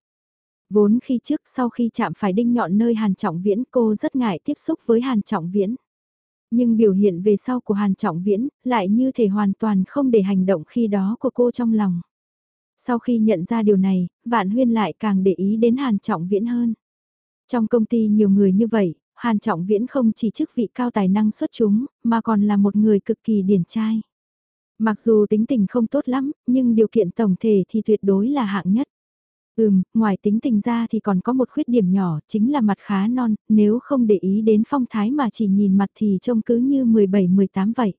Vốn khi trước sau khi chạm phải đinh nhọn nơi Hàn Trọng Viễn cô rất ngại tiếp xúc với Hàn Trọng Viễn. Nhưng biểu hiện về sau của Hàn Trọng Viễn lại như thể hoàn toàn không để hành động khi đó của cô trong lòng. Sau khi nhận ra điều này, Vạn Huyên lại càng để ý đến Hàn Trọng Viễn hơn. Trong công ty nhiều người như vậy, Hàn Trọng Viễn không chỉ chức vị cao tài năng xuất chúng, mà còn là một người cực kỳ điển trai. Mặc dù tính tình không tốt lắm, nhưng điều kiện tổng thể thì tuyệt đối là hạng nhất. Ừm, ngoài tính tình ra thì còn có một khuyết điểm nhỏ, chính là mặt khá non, nếu không để ý đến phong thái mà chỉ nhìn mặt thì trông cứ như 17-18 vậy.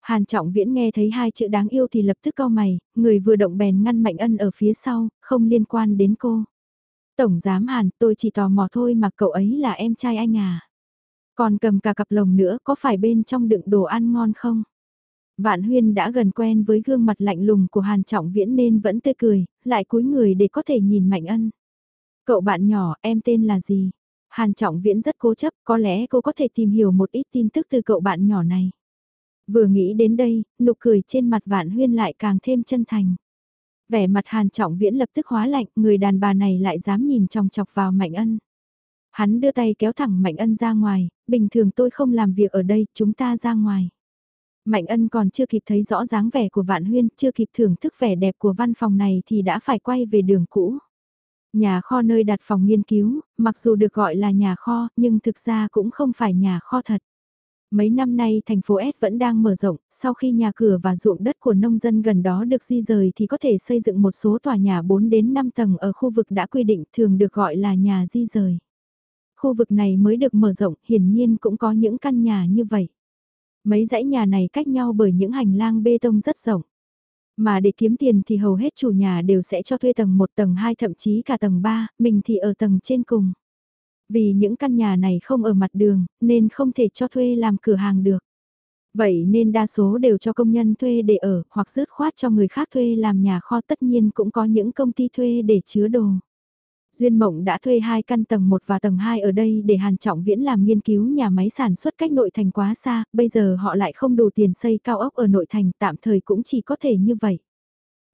Hàn Trọng Viễn nghe thấy hai chữ đáng yêu thì lập tức cau mày, người vừa động bèn ngăn Mạnh Ân ở phía sau, không liên quan đến cô. Tổng giám Hàn, tôi chỉ tò mò thôi mà cậu ấy là em trai anh à. Còn cầm cả cặp lồng nữa có phải bên trong đựng đồ ăn ngon không? Vạn Huyên đã gần quen với gương mặt lạnh lùng của Hàn Trọng Viễn nên vẫn tươi cười, lại cúi người để có thể nhìn Mạnh Ân. Cậu bạn nhỏ, em tên là gì? Hàn Trọng Viễn rất cố chấp, có lẽ cô có thể tìm hiểu một ít tin tức từ cậu bạn nhỏ này. Vừa nghĩ đến đây, nụ cười trên mặt Vạn Huyên lại càng thêm chân thành. Vẻ mặt Hàn Trọng Viễn lập tức hóa lạnh, người đàn bà này lại dám nhìn chòng chọc vào Mạnh Ân. Hắn đưa tay kéo thẳng Mạnh Ân ra ngoài, bình thường tôi không làm việc ở đây, chúng ta ra ngoài. Mạnh ân còn chưa kịp thấy rõ dáng vẻ của vạn huyên, chưa kịp thưởng thức vẻ đẹp của văn phòng này thì đã phải quay về đường cũ. Nhà kho nơi đặt phòng nghiên cứu, mặc dù được gọi là nhà kho, nhưng thực ra cũng không phải nhà kho thật. Mấy năm nay thành phố S vẫn đang mở rộng, sau khi nhà cửa và ruộng đất của nông dân gần đó được di rời thì có thể xây dựng một số tòa nhà 4 đến 5 tầng ở khu vực đã quy định thường được gọi là nhà di rời. Khu vực này mới được mở rộng, hiển nhiên cũng có những căn nhà như vậy. Mấy dãy nhà này cách nhau bởi những hành lang bê tông rất rộng. Mà để kiếm tiền thì hầu hết chủ nhà đều sẽ cho thuê tầng 1 tầng 2 thậm chí cả tầng 3, mình thì ở tầng trên cùng. Vì những căn nhà này không ở mặt đường, nên không thể cho thuê làm cửa hàng được. Vậy nên đa số đều cho công nhân thuê để ở, hoặc dứt khoát cho người khác thuê làm nhà kho tất nhiên cũng có những công ty thuê để chứa đồ. Duyên Mộng đã thuê hai căn tầng 1 và tầng 2 ở đây để Hàn Trọng Viễn làm nghiên cứu nhà máy sản xuất cách nội thành quá xa, bây giờ họ lại không đủ tiền xây cao ốc ở nội thành, tạm thời cũng chỉ có thể như vậy.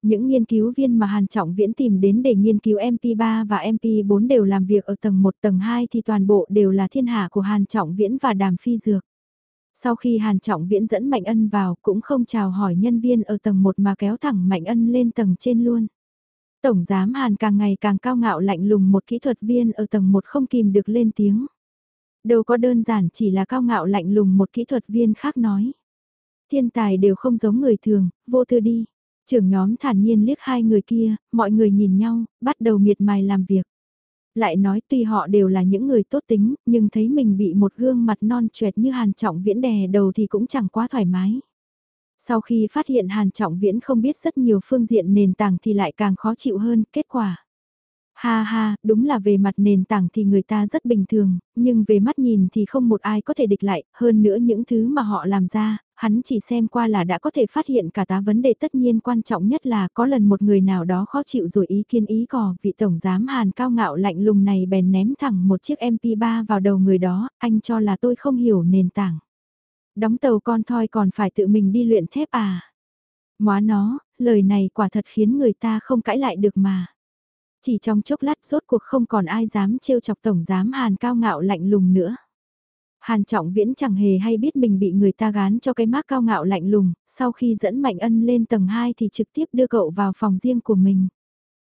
Những nghiên cứu viên mà Hàn Trọng Viễn tìm đến để nghiên cứu MP3 và MP4 đều làm việc ở tầng 1 tầng 2 thì toàn bộ đều là thiên hạ của Hàn Trọng Viễn và Đàm Phi Dược. Sau khi Hàn Trọng Viễn dẫn Mạnh Ân vào cũng không chào hỏi nhân viên ở tầng 1 mà kéo thẳng Mạnh Ân lên tầng trên luôn. Tổng giám Hàn càng ngày càng cao ngạo lạnh lùng một kỹ thuật viên ở tầng 1 không kìm được lên tiếng. Đâu có đơn giản chỉ là cao ngạo lạnh lùng một kỹ thuật viên khác nói. Thiên tài đều không giống người thường, vô tư đi. Trưởng nhóm thản nhiên liếc hai người kia, mọi người nhìn nhau, bắt đầu miệt mài làm việc. Lại nói tuy họ đều là những người tốt tính, nhưng thấy mình bị một gương mặt non chuệt như hàn trọng viễn đè đầu thì cũng chẳng quá thoải mái. Sau khi phát hiện Hàn Trọng Viễn không biết rất nhiều phương diện nền tảng thì lại càng khó chịu hơn, kết quả. Ha ha, đúng là về mặt nền tảng thì người ta rất bình thường, nhưng về mắt nhìn thì không một ai có thể địch lại, hơn nữa những thứ mà họ làm ra, hắn chỉ xem qua là đã có thể phát hiện cả tá vấn đề tất nhiên quan trọng nhất là có lần một người nào đó khó chịu rồi ý kiến ý cò, vị tổng giám hàn cao ngạo lạnh lùng này bèn ném thẳng một chiếc MP3 vào đầu người đó, anh cho là tôi không hiểu nền tảng đóng tàu con thoi còn phải tự mình đi luyện thép à. Móa nó, lời này quả thật khiến người ta không cãi lại được mà. Chỉ trong chốc lát rốt cuộc không còn ai dám trêu chọc tổng giám Hàn cao ngạo lạnh lùng nữa. Hàn Trọng Viễn chẳng hề hay biết mình bị người ta gán cho cái mác cao ngạo lạnh lùng, sau khi dẫn Mạnh Ân lên tầng 2 thì trực tiếp đưa cậu vào phòng riêng của mình.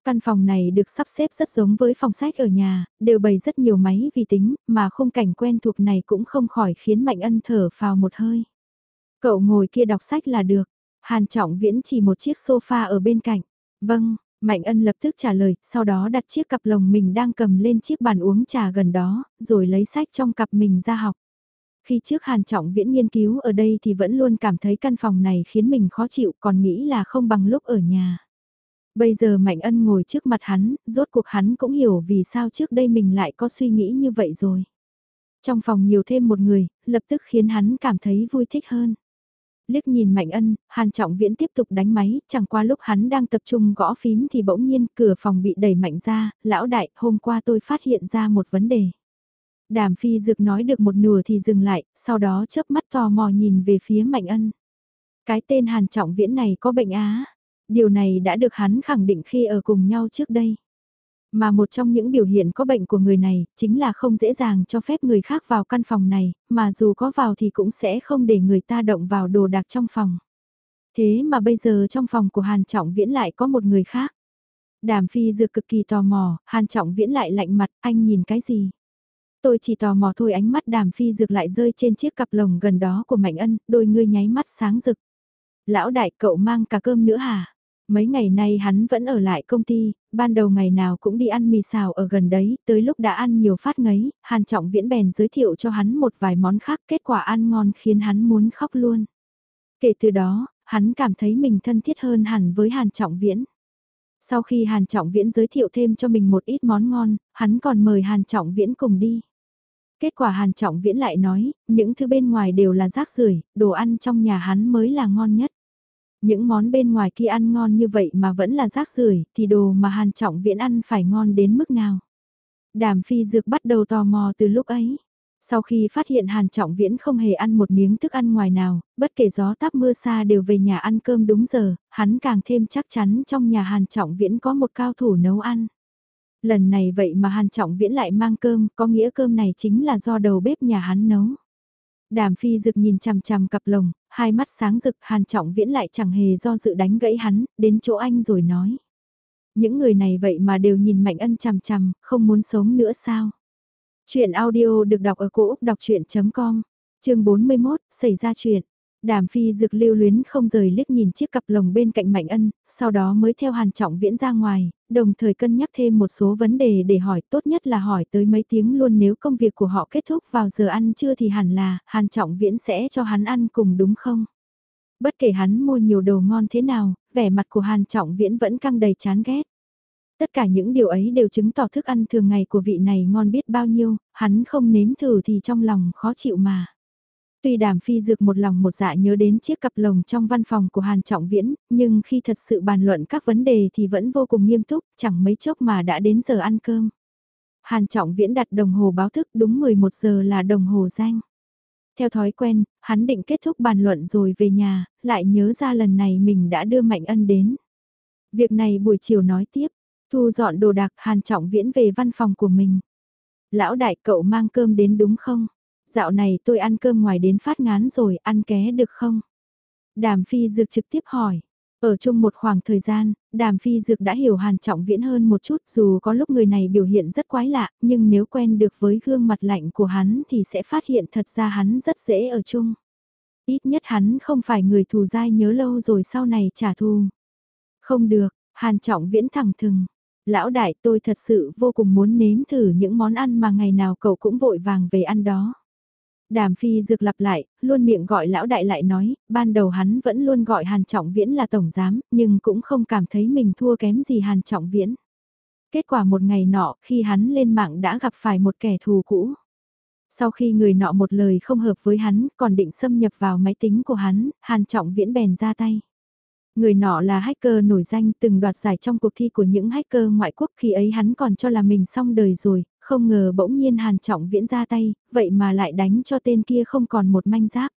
Căn phòng này được sắp xếp rất giống với phòng sách ở nhà, đều bày rất nhiều máy vi tính, mà khung cảnh quen thuộc này cũng không khỏi khiến Mạnh Ân thở phào một hơi. Cậu ngồi kia đọc sách là được, Hàn Trọng Viễn chỉ một chiếc sofa ở bên cạnh. Vâng, Mạnh Ân lập tức trả lời, sau đó đặt chiếc cặp lồng mình đang cầm lên chiếc bàn uống trà gần đó, rồi lấy sách trong cặp mình ra học. Khi trước Hàn Trọng Viễn nghiên cứu ở đây thì vẫn luôn cảm thấy căn phòng này khiến mình khó chịu còn nghĩ là không bằng lúc ở nhà. Bây giờ Mạnh Ân ngồi trước mặt hắn, rốt cuộc hắn cũng hiểu vì sao trước đây mình lại có suy nghĩ như vậy rồi. Trong phòng nhiều thêm một người, lập tức khiến hắn cảm thấy vui thích hơn. Liếc nhìn Mạnh Ân, Hàn Trọng Viễn tiếp tục đánh máy, chẳng qua lúc hắn đang tập trung gõ phím thì bỗng nhiên cửa phòng bị đẩy mạnh ra, lão đại, hôm qua tôi phát hiện ra một vấn đề. Đàm phi dược nói được một nửa thì dừng lại, sau đó chớp mắt tò mò nhìn về phía Mạnh Ân. Cái tên Hàn Trọng Viễn này có bệnh á, Điều này đã được hắn khẳng định khi ở cùng nhau trước đây. Mà một trong những biểu hiện có bệnh của người này, chính là không dễ dàng cho phép người khác vào căn phòng này, mà dù có vào thì cũng sẽ không để người ta động vào đồ đạc trong phòng. Thế mà bây giờ trong phòng của Hàn Trọng Viễn lại có một người khác. Đàm Phi dược cực kỳ tò mò, Hàn Trọng Viễn lại lạnh mặt, anh nhìn cái gì? Tôi chỉ tò mò thôi ánh mắt đàm phi dược lại rơi trên chiếc cặp lồng gần đó của Mạnh Ân, đôi ngươi nháy mắt sáng rực. Lão đại cậu mang cả cơm nữa hả? Mấy ngày nay hắn vẫn ở lại công ty, ban đầu ngày nào cũng đi ăn mì xào ở gần đấy, tới lúc đã ăn nhiều phát ngấy, Hàn Trọng Viễn bèn giới thiệu cho hắn một vài món khác, kết quả ăn ngon khiến hắn muốn khóc luôn. Kể từ đó, hắn cảm thấy mình thân thiết hơn hẳn với Hàn Trọng Viễn. Sau khi Hàn Trọng Viễn giới thiệu thêm cho mình một ít món ngon, hắn còn mời Hàn Trọng Viễn cùng đi. Kết quả Hàn Trọng Viễn lại nói, những thứ bên ngoài đều là rác rưởi, đồ ăn trong nhà hắn mới là ngon nhất. Những món bên ngoài kia ăn ngon như vậy mà vẫn là rác rưởi thì đồ mà Hàn Trọng Viễn ăn phải ngon đến mức nào. Đàm phi dược bắt đầu tò mò từ lúc ấy. Sau khi phát hiện Hàn Trọng Viễn không hề ăn một miếng thức ăn ngoài nào, bất kể gió táp mưa xa đều về nhà ăn cơm đúng giờ, hắn càng thêm chắc chắn trong nhà Hàn Trọng Viễn có một cao thủ nấu ăn. Lần này vậy mà Hàn Trọng Viễn lại mang cơm, có nghĩa cơm này chính là do đầu bếp nhà hắn nấu. Đàm phi rực nhìn chằm chằm cặp lồng, hai mắt sáng rực Hàn Trọng Viễn lại chẳng hề do dự đánh gãy hắn, đến chỗ anh rồi nói. Những người này vậy mà đều nhìn Mạnh Ân chằm chằm, không muốn sống nữa sao? Chuyện audio được đọc ở cổ Úc đọc chuyện.com, chương 41, xảy ra chuyện. Đàm phi dực lưu luyến không rời liếc nhìn chiếc cặp lồng bên cạnh Mạnh Ân, sau đó mới theo Hàn Trọng Viễn ra ngoài, đồng thời cân nhắc thêm một số vấn đề để hỏi tốt nhất là hỏi tới mấy tiếng luôn nếu công việc của họ kết thúc vào giờ ăn trưa thì hẳn là Hàn Trọng Viễn sẽ cho hắn ăn cùng đúng không? Bất kể hắn mua nhiều đồ ngon thế nào, vẻ mặt của Hàn Trọng Viễn vẫn căng đầy chán ghét. Tất cả những điều ấy đều chứng tỏ thức ăn thường ngày của vị này ngon biết bao nhiêu, hắn không nếm thử thì trong lòng khó chịu mà. Tuy đàm phi dược một lòng một dạ nhớ đến chiếc cặp lồng trong văn phòng của Hàn Trọng Viễn, nhưng khi thật sự bàn luận các vấn đề thì vẫn vô cùng nghiêm túc, chẳng mấy chốc mà đã đến giờ ăn cơm. Hàn Trọng Viễn đặt đồng hồ báo thức đúng 11 giờ là đồng hồ danh. Theo thói quen, hắn định kết thúc bàn luận rồi về nhà, lại nhớ ra lần này mình đã đưa Mạnh Ân đến. Việc này buổi chiều nói tiếp, thu dọn đồ đạc Hàn Trọng Viễn về văn phòng của mình. Lão đại cậu mang cơm đến đúng không? Dạo này tôi ăn cơm ngoài đến phát ngán rồi, ăn ké được không? Đàm Phi Dược trực tiếp hỏi. Ở chung một khoảng thời gian, Đàm Phi Dược đã hiểu Hàn Trọng Viễn hơn một chút dù có lúc người này biểu hiện rất quái lạ, nhưng nếu quen được với gương mặt lạnh của hắn thì sẽ phát hiện thật ra hắn rất dễ ở chung. Ít nhất hắn không phải người thù dai nhớ lâu rồi sau này trả thù. Không được, Hàn Trọng Viễn thẳng thừng. Lão đại tôi thật sự vô cùng muốn nếm thử những món ăn mà ngày nào cậu cũng vội vàng về ăn đó. Đàm phi dược lặp lại, luôn miệng gọi lão đại lại nói, ban đầu hắn vẫn luôn gọi Hàn Trọng Viễn là tổng giám, nhưng cũng không cảm thấy mình thua kém gì Hàn Trọng Viễn. Kết quả một ngày nọ, khi hắn lên mạng đã gặp phải một kẻ thù cũ. Sau khi người nọ một lời không hợp với hắn, còn định xâm nhập vào máy tính của hắn, Hàn Trọng Viễn bèn ra tay. Người nọ là hacker nổi danh từng đoạt giải trong cuộc thi của những hacker ngoại quốc khi ấy hắn còn cho là mình xong đời rồi, không ngờ bỗng nhiên Hàn Trọng Viễn ra tay, vậy mà lại đánh cho tên kia không còn một manh giáp.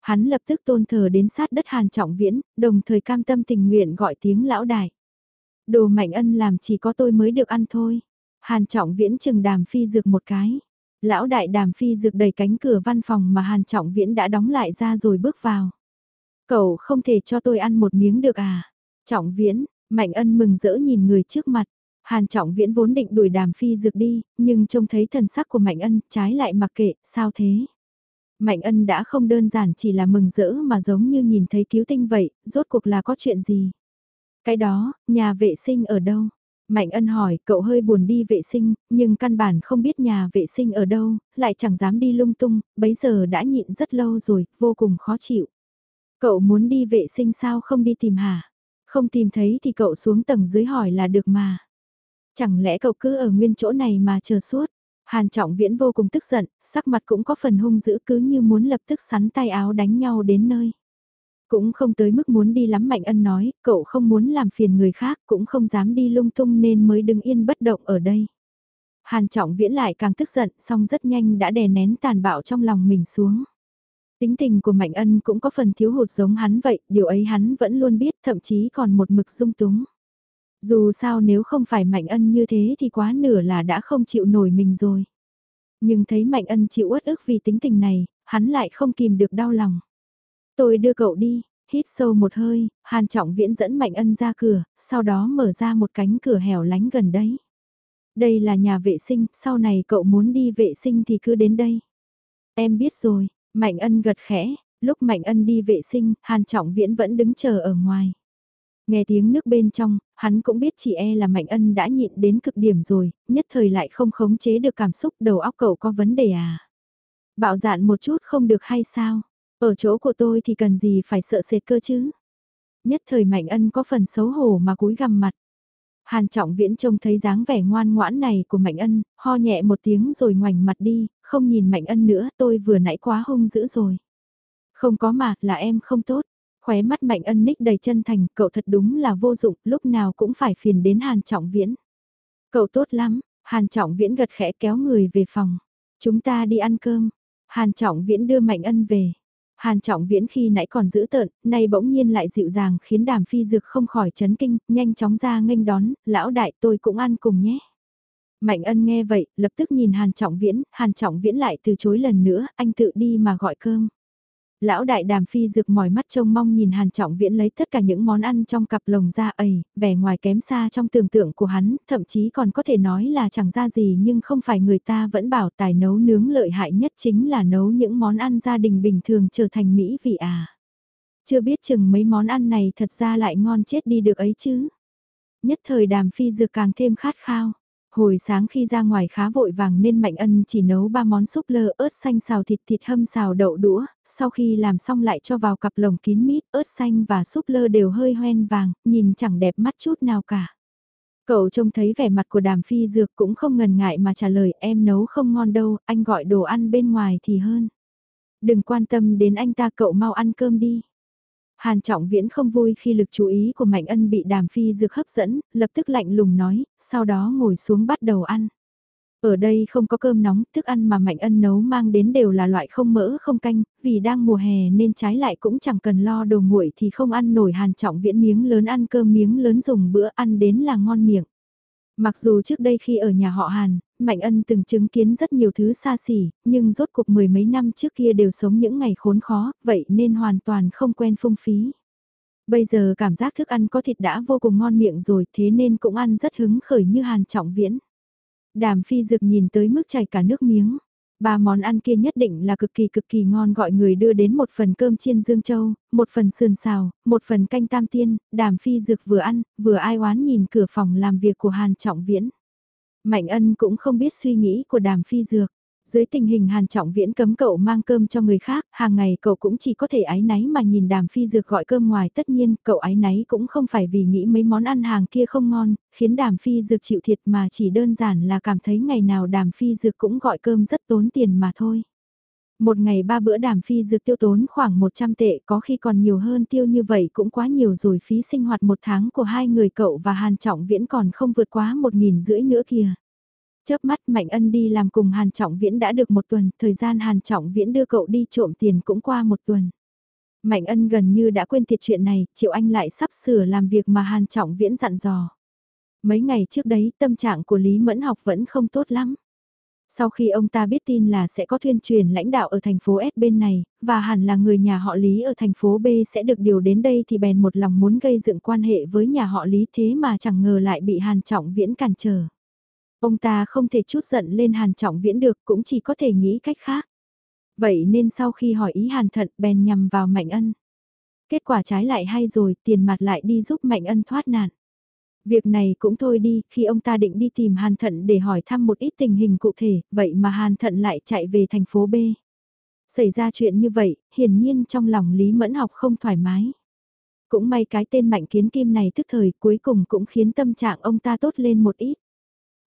Hắn lập tức tôn thờ đến sát đất Hàn Trọng Viễn, đồng thời cam tâm tình nguyện gọi tiếng lão đại. Đồ mạnh ân làm chỉ có tôi mới được ăn thôi. Hàn Trọng Viễn chừng đàm phi dược một cái. Lão đại đàm phi dược đầy cánh cửa văn phòng mà Hàn Trọng Viễn đã đóng lại ra rồi bước vào. Cậu không thể cho tôi ăn một miếng được à? Trọng Viễn, Mạnh Ân mừng rỡ nhìn người trước mặt. Hàn Trọng Viễn vốn định đuổi đàm phi dược đi, nhưng trông thấy thần sắc của Mạnh Ân, trái lại mặc kệ, sao thế? Mạnh Ân đã không đơn giản chỉ là mừng rỡ mà giống như nhìn thấy cứu tinh vậy, rốt cuộc là có chuyện gì? Cái đó, nhà vệ sinh ở đâu? Mạnh Ân hỏi, cậu hơi buồn đi vệ sinh, nhưng căn bản không biết nhà vệ sinh ở đâu, lại chẳng dám đi lung tung, bấy giờ đã nhịn rất lâu rồi, vô cùng khó chịu. Cậu muốn đi vệ sinh sao không đi tìm hả? Không tìm thấy thì cậu xuống tầng dưới hỏi là được mà. Chẳng lẽ cậu cứ ở nguyên chỗ này mà chờ suốt? Hàn Trọng Viễn vô cùng tức giận, sắc mặt cũng có phần hung dữ cứ như muốn lập tức sắn tay áo đánh nhau đến nơi. Cũng không tới mức muốn đi lắm Mạnh Ân nói, cậu không muốn làm phiền người khác cũng không dám đi lung tung nên mới đứng yên bất động ở đây. Hàn Trọng Viễn lại càng tức giận, song rất nhanh đã đè nén tàn bạo trong lòng mình xuống. Tính tình của Mạnh Ân cũng có phần thiếu hụt giống hắn vậy, điều ấy hắn vẫn luôn biết, thậm chí còn một mực dung túng. Dù sao nếu không phải Mạnh Ân như thế thì quá nửa là đã không chịu nổi mình rồi. Nhưng thấy Mạnh Ân chịu uất ức vì tính tình này, hắn lại không kìm được đau lòng. Tôi đưa cậu đi, hít sâu một hơi, Hàn Trọng Viễn dẫn Mạnh Ân ra cửa, sau đó mở ra một cánh cửa hẻo lánh gần đấy. Đây là nhà vệ sinh, sau này cậu muốn đi vệ sinh thì cứ đến đây. Em biết rồi, Mạnh Ân gật khẽ, lúc Mạnh Ân đi vệ sinh, Hàn Trọng Viễn vẫn đứng chờ ở ngoài. Nghe tiếng nước bên trong, hắn cũng biết chị e là Mạnh Ân đã nhịn đến cực điểm rồi, nhất thời lại không khống chế được cảm xúc đầu óc cậu có vấn đề à. Bạo dạn một chút không được hay sao? Ở chỗ của tôi thì cần gì phải sợ sệt cơ chứ? Nhất thời Mạnh Ân có phần xấu hổ mà cúi gằm mặt. Hàn Trọng Viễn trông thấy dáng vẻ ngoan ngoãn này của Mạnh Ân, ho nhẹ một tiếng rồi ngoảnh mặt đi, không nhìn Mạnh Ân nữa, tôi vừa nãy quá hung dữ rồi. Không có mà, là em không tốt. Khóe mắt Mạnh Ân ních đầy chân thành, cậu thật đúng là vô dụng, lúc nào cũng phải phiền đến Hàn Trọng Viễn. Cậu tốt lắm, Hàn Trọng Viễn gật khẽ kéo người về phòng. Chúng ta đi ăn cơm. Hàn Trọng Viễn đưa Mạnh Ân về. Hàn Trọng Viễn khi nãy còn giữ tợn, nay bỗng nhiên lại dịu dàng khiến đàm phi dược không khỏi chấn kinh, nhanh chóng ra nghênh đón, lão đại tôi cũng ăn cùng nhé. Mạnh ân nghe vậy, lập tức nhìn Hàn Trọng Viễn, Hàn Trọng Viễn lại từ chối lần nữa, anh tự đi mà gọi cơm. Lão đại đàm phi rực mỏi mắt trông mong nhìn Hàn Trọng Viễn lấy tất cả những món ăn trong cặp lồng ra ầy, vẻ ngoài kém xa trong tưởng tượng của hắn, thậm chí còn có thể nói là chẳng ra gì nhưng không phải người ta vẫn bảo tài nấu nướng lợi hại nhất chính là nấu những món ăn gia đình bình thường trở thành mỹ vị à. Chưa biết chừng mấy món ăn này thật ra lại ngon chết đi được ấy chứ. Nhất thời đàm phi dược càng thêm khát khao. Hồi sáng khi ra ngoài khá vội vàng nên Mạnh Ân chỉ nấu ba món súp lơ ớt xanh xào thịt thịt hâm xào đậu đũa, sau khi làm xong lại cho vào cặp lồng kín mít, ớt xanh và súp lơ đều hơi hoen vàng, nhìn chẳng đẹp mắt chút nào cả. Cậu trông thấy vẻ mặt của đàm phi dược cũng không ngần ngại mà trả lời em nấu không ngon đâu, anh gọi đồ ăn bên ngoài thì hơn. Đừng quan tâm đến anh ta cậu mau ăn cơm đi. Hàn Trọng Viễn không vui khi lực chú ý của Mạnh Ân bị đàm phi dược hấp dẫn, lập tức lạnh lùng nói, sau đó ngồi xuống bắt đầu ăn. Ở đây không có cơm nóng, thức ăn mà Mạnh Ân nấu mang đến đều là loại không mỡ không canh, vì đang mùa hè nên trái lại cũng chẳng cần lo đồ nguội thì không ăn nổi Hàn Trọng Viễn miếng lớn ăn cơm miếng lớn dùng bữa ăn đến là ngon miệng. Mặc dù trước đây khi ở nhà họ Hàn, Mạnh Ân từng chứng kiến rất nhiều thứ xa xỉ, nhưng rốt cuộc mười mấy năm trước kia đều sống những ngày khốn khó, vậy nên hoàn toàn không quen phung phí. Bây giờ cảm giác thức ăn có thịt đã vô cùng ngon miệng rồi thế nên cũng ăn rất hứng khởi như Hàn Trọng Viễn. Đàm phi dực nhìn tới mức chảy cả nước miếng. Ba món ăn kia nhất định là cực kỳ cực kỳ ngon gọi người đưa đến một phần cơm chiên dương châu, một phần sườn xào, một phần canh tam tiên, đàm phi dược vừa ăn, vừa ai oán nhìn cửa phòng làm việc của Hàn Trọng Viễn. Mạnh ân cũng không biết suy nghĩ của đàm phi dược. Dưới tình hình Hàn Trọng Viễn cấm cậu mang cơm cho người khác, hàng ngày cậu cũng chỉ có thể ái náy mà nhìn đàm phi dược gọi cơm ngoài tất nhiên cậu ái náy cũng không phải vì nghĩ mấy món ăn hàng kia không ngon, khiến đàm phi dược chịu thiệt mà chỉ đơn giản là cảm thấy ngày nào đàm phi dược cũng gọi cơm rất tốn tiền mà thôi. Một ngày ba bữa đàm phi dược tiêu tốn khoảng 100 tệ có khi còn nhiều hơn tiêu như vậy cũng quá nhiều rồi phí sinh hoạt một tháng của hai người cậu và Hàn Trọng Viễn còn không vượt quá một nghìn rưỡi nữa kìa. Chớp mắt Mạnh Ân đi làm cùng Hàn Trọng Viễn đã được một tuần, thời gian Hàn Trọng Viễn đưa cậu đi trộm tiền cũng qua một tuần. Mạnh Ân gần như đã quên thiệt chuyện này, Triệu Anh lại sắp sửa làm việc mà Hàn Trọng Viễn dặn dò. Mấy ngày trước đấy tâm trạng của Lý Mẫn học vẫn không tốt lắm. Sau khi ông ta biết tin là sẽ có thuyên truyền lãnh đạo ở thành phố S bên này, và hẳn là người nhà họ Lý ở thành phố B sẽ được điều đến đây thì bèn một lòng muốn gây dựng quan hệ với nhà họ Lý thế mà chẳng ngờ lại bị Hàn Trọng Viễn cản trở. Ông ta không thể chút giận lên Hàn Trọng Viễn được cũng chỉ có thể nghĩ cách khác. Vậy nên sau khi hỏi ý Hàn Thận bèn nhằm vào Mạnh Ân. Kết quả trái lại hay rồi, tiền mặt lại đi giúp Mạnh Ân thoát nạn. Việc này cũng thôi đi, khi ông ta định đi tìm Hàn Thận để hỏi thăm một ít tình hình cụ thể, vậy mà Hàn Thận lại chạy về thành phố B. Xảy ra chuyện như vậy, hiển nhiên trong lòng Lý Mẫn học không thoải mái. Cũng may cái tên Mạnh Kiến Kim này tức thời cuối cùng cũng khiến tâm trạng ông ta tốt lên một ít.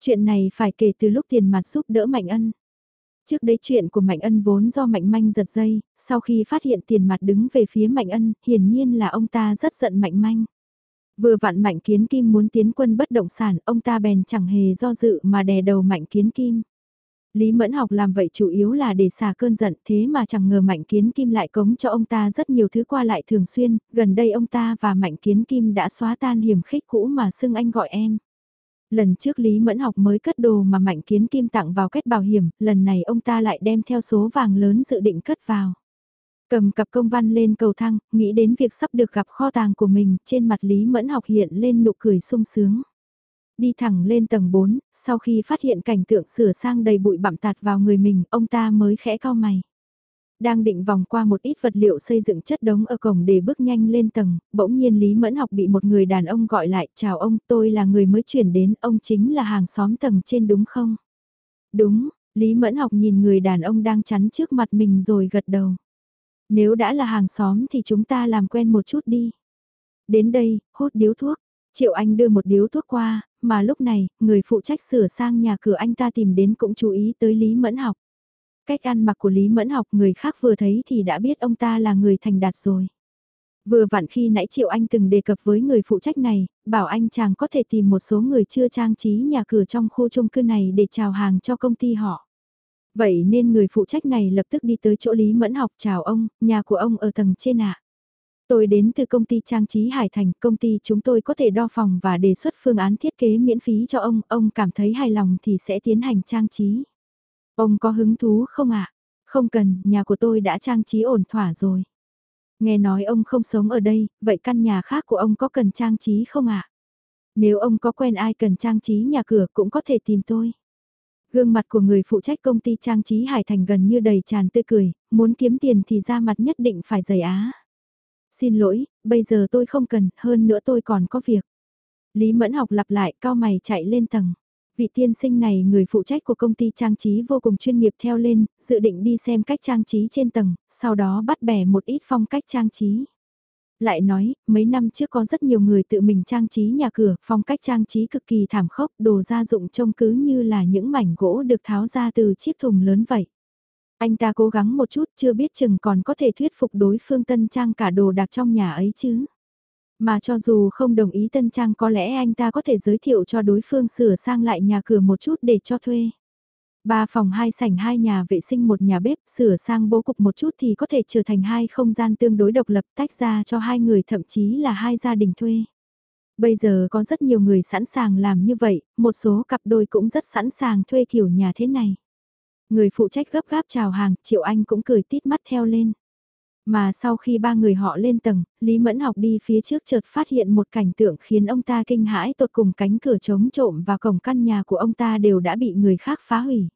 Chuyện này phải kể từ lúc tiền mặt giúp đỡ Mạnh Ân. Trước đấy chuyện của Mạnh Ân vốn do Mạnh Manh giật dây, sau khi phát hiện tiền mặt đứng về phía Mạnh Ân, hiển nhiên là ông ta rất giận Mạnh Manh. Vừa vặn Mạnh Kiến Kim muốn tiến quân bất động sản, ông ta bèn chẳng hề do dự mà đè đầu Mạnh Kiến Kim. Lý Mẫn học làm vậy chủ yếu là để xả cơn giận thế mà chẳng ngờ Mạnh Kiến Kim lại cống cho ông ta rất nhiều thứ qua lại thường xuyên, gần đây ông ta và Mạnh Kiến Kim đã xóa tan hiểm khích cũ mà xưng anh gọi em. Lần trước Lý Mẫn học mới cất đồ mà Mạnh Kiến Kim tặng vào kết bảo hiểm, lần này ông ta lại đem theo số vàng lớn dự định cất vào. Cầm cặp công văn lên cầu thang, nghĩ đến việc sắp được gặp kho tàng của mình, trên mặt Lý Mẫn học hiện lên nụ cười sung sướng. Đi thẳng lên tầng 4, sau khi phát hiện cảnh tượng sửa sang đầy bụi bặm tạt vào người mình, ông ta mới khẽ cao mày. Đang định vòng qua một ít vật liệu xây dựng chất đống ở cổng để bước nhanh lên tầng, bỗng nhiên Lý Mẫn học bị một người đàn ông gọi lại, chào ông, tôi là người mới chuyển đến, ông chính là hàng xóm tầng trên đúng không? Đúng, Lý Mẫn học nhìn người đàn ông đang chắn trước mặt mình rồi gật đầu. Nếu đã là hàng xóm thì chúng ta làm quen một chút đi. Đến đây, hút điếu thuốc. Triệu Anh đưa một điếu thuốc qua, mà lúc này, người phụ trách sửa sang nhà cửa anh ta tìm đến cũng chú ý tới Lý Mẫn học. Cách ăn mặc của Lý Mẫn học người khác vừa thấy thì đã biết ông ta là người thành đạt rồi. Vừa vặn khi nãy Triệu Anh từng đề cập với người phụ trách này, bảo anh chàng có thể tìm một số người chưa trang trí nhà cửa trong khu chung cư này để chào hàng cho công ty họ. Vậy nên người phụ trách này lập tức đi tới chỗ Lý Mẫn học chào ông, nhà của ông ở tầng trên ạ. Tôi đến từ công ty trang trí Hải Thành, công ty chúng tôi có thể đo phòng và đề xuất phương án thiết kế miễn phí cho ông, ông cảm thấy hài lòng thì sẽ tiến hành trang trí. Ông có hứng thú không ạ? Không cần, nhà của tôi đã trang trí ổn thỏa rồi. Nghe nói ông không sống ở đây, vậy căn nhà khác của ông có cần trang trí không ạ? Nếu ông có quen ai cần trang trí nhà cửa cũng có thể tìm tôi. Gương mặt của người phụ trách công ty trang trí Hải Thành gần như đầy tràn tươi cười, muốn kiếm tiền thì ra mặt nhất định phải dày á. Xin lỗi, bây giờ tôi không cần, hơn nữa tôi còn có việc. Lý Mẫn học lặp lại, cao mày chạy lên tầng. Vị tiên sinh này người phụ trách của công ty trang trí vô cùng chuyên nghiệp theo lên, dự định đi xem cách trang trí trên tầng, sau đó bắt bẻ một ít phong cách trang trí. Lại nói, mấy năm trước có rất nhiều người tự mình trang trí nhà cửa, phong cách trang trí cực kỳ thảm khốc, đồ gia dụng trông cứ như là những mảnh gỗ được tháo ra từ chiếc thùng lớn vậy. Anh ta cố gắng một chút chưa biết chừng còn có thể thuyết phục đối phương tân trang cả đồ đạc trong nhà ấy chứ. Mà cho dù không đồng ý tân trang có lẽ anh ta có thể giới thiệu cho đối phương sửa sang lại nhà cửa một chút để cho thuê. Ba phòng hai sảnh hai nhà vệ sinh một nhà bếp sửa sang bố cục một chút thì có thể trở thành hai không gian tương đối độc lập tách ra cho hai người thậm chí là hai gia đình thuê. Bây giờ có rất nhiều người sẵn sàng làm như vậy, một số cặp đôi cũng rất sẵn sàng thuê kiểu nhà thế này. Người phụ trách gấp gáp chào hàng, Triệu Anh cũng cười tít mắt theo lên. Mà sau khi ba người họ lên tầng, Lý Mẫn học đi phía trước chợt phát hiện một cảnh tượng khiến ông ta kinh hãi tột cùng cánh cửa chống trộm và cổng căn nhà của ông ta đều đã bị người khác phá hủy.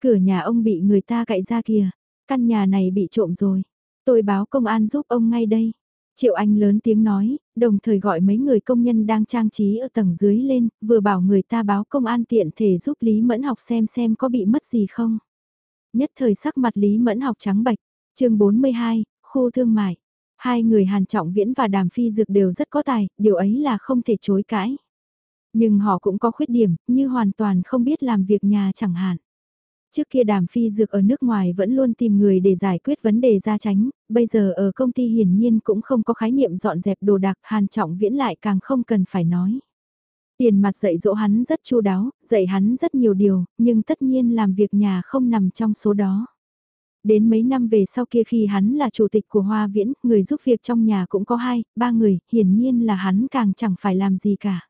Cửa nhà ông bị người ta cậy ra kìa, căn nhà này bị trộm rồi. Tôi báo công an giúp ông ngay đây. Triệu Anh lớn tiếng nói, đồng thời gọi mấy người công nhân đang trang trí ở tầng dưới lên, vừa bảo người ta báo công an tiện thể giúp Lý Mẫn học xem xem có bị mất gì không. Nhất thời sắc mặt Lý Mẫn học trắng bạch, chương 42, khu thương mại. Hai người Hàn Trọng Viễn và Đàm Phi Dược đều rất có tài, điều ấy là không thể chối cãi. Nhưng họ cũng có khuyết điểm, như hoàn toàn không biết làm việc nhà chẳng hạn. Trước kia đàm phi dược ở nước ngoài vẫn luôn tìm người để giải quyết vấn đề gia tránh, bây giờ ở công ty hiển nhiên cũng không có khái niệm dọn dẹp đồ đạc, hàn trọng viễn lại càng không cần phải nói. Tiền mặt dạy dỗ hắn rất chu đáo, dạy hắn rất nhiều điều, nhưng tất nhiên làm việc nhà không nằm trong số đó. Đến mấy năm về sau kia khi hắn là chủ tịch của Hoa Viễn, người giúp việc trong nhà cũng có hai, ba người, hiển nhiên là hắn càng chẳng phải làm gì cả.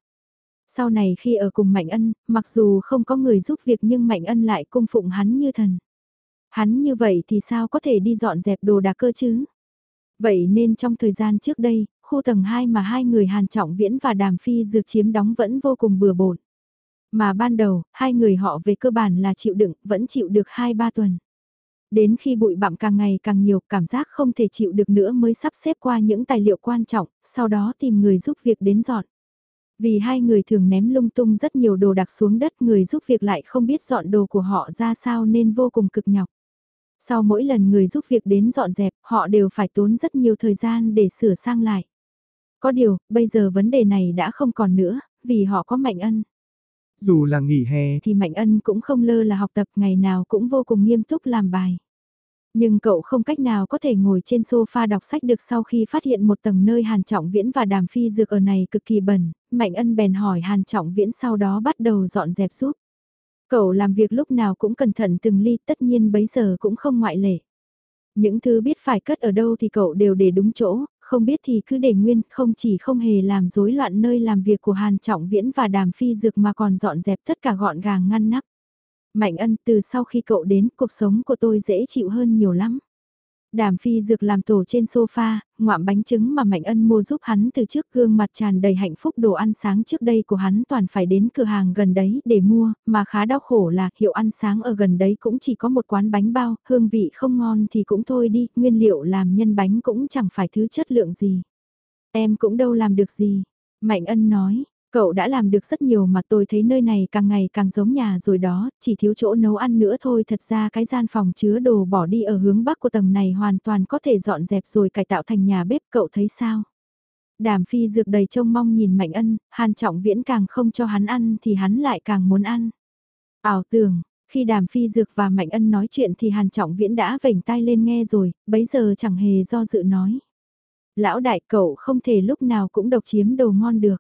Sau này khi ở cùng Mạnh Ân, mặc dù không có người giúp việc nhưng Mạnh Ân lại cung phụng hắn như thần. Hắn như vậy thì sao có thể đi dọn dẹp đồ đạc cơ chứ? Vậy nên trong thời gian trước đây, khu tầng 2 mà hai người Hàn Trọng Viễn và Đàm Phi dược chiếm đóng vẫn vô cùng bừa bộn. Mà ban đầu, hai người họ về cơ bản là chịu đựng, vẫn chịu được 2-3 tuần. Đến khi bụi bặm càng ngày càng nhiều, cảm giác không thể chịu được nữa mới sắp xếp qua những tài liệu quan trọng, sau đó tìm người giúp việc đến dọn. Vì hai người thường ném lung tung rất nhiều đồ đặc xuống đất người giúp việc lại không biết dọn đồ của họ ra sao nên vô cùng cực nhọc. Sau mỗi lần người giúp việc đến dọn dẹp, họ đều phải tốn rất nhiều thời gian để sửa sang lại. Có điều, bây giờ vấn đề này đã không còn nữa, vì họ có Mạnh Ân. Dù là nghỉ hè thì Mạnh Ân cũng không lơ là học tập ngày nào cũng vô cùng nghiêm túc làm bài. Nhưng cậu không cách nào có thể ngồi trên sofa đọc sách được sau khi phát hiện một tầng nơi Hàn Trọng Viễn và Đàm Phi Dược ở này cực kỳ bẩn, Mạnh Ân bèn hỏi Hàn Trọng Viễn sau đó bắt đầu dọn dẹp giúp. Cậu làm việc lúc nào cũng cẩn thận từng ly tất nhiên bấy giờ cũng không ngoại lệ. Những thứ biết phải cất ở đâu thì cậu đều để đúng chỗ, không biết thì cứ để nguyên, không chỉ không hề làm rối loạn nơi làm việc của Hàn Trọng Viễn và Đàm Phi Dược mà còn dọn dẹp tất cả gọn gàng ngăn nắp. Mạnh ân từ sau khi cậu đến cuộc sống của tôi dễ chịu hơn nhiều lắm. Đàm phi dược làm tổ trên sofa, ngoạm bánh trứng mà Mạnh Ân mua giúp hắn từ trước gương mặt tràn đầy hạnh phúc đồ ăn sáng trước đây của hắn toàn phải đến cửa hàng gần đấy để mua, mà khá đau khổ là hiệu ăn sáng ở gần đấy cũng chỉ có một quán bánh bao, hương vị không ngon thì cũng thôi đi, nguyên liệu làm nhân bánh cũng chẳng phải thứ chất lượng gì. Em cũng đâu làm được gì. Mạnh Ân nói, Cậu đã làm được rất nhiều mà tôi thấy nơi này càng ngày càng giống nhà rồi đó, chỉ thiếu chỗ nấu ăn nữa thôi thật ra cái gian phòng chứa đồ bỏ đi ở hướng bắc của tầng này hoàn toàn có thể dọn dẹp rồi cải tạo thành nhà bếp cậu thấy sao? Đàm phi dược đầy trông mong nhìn Mạnh Ân, Hàn Trọng Viễn càng không cho hắn ăn thì hắn lại càng muốn ăn. Ảo tưởng, khi Đàm phi dược và Mạnh Ân nói chuyện thì Hàn Trọng Viễn đã vểnh tai lên nghe rồi, bấy giờ chẳng hề do dự nói. Lão đại cậu không thể lúc nào cũng độc chiếm đồ ngon được.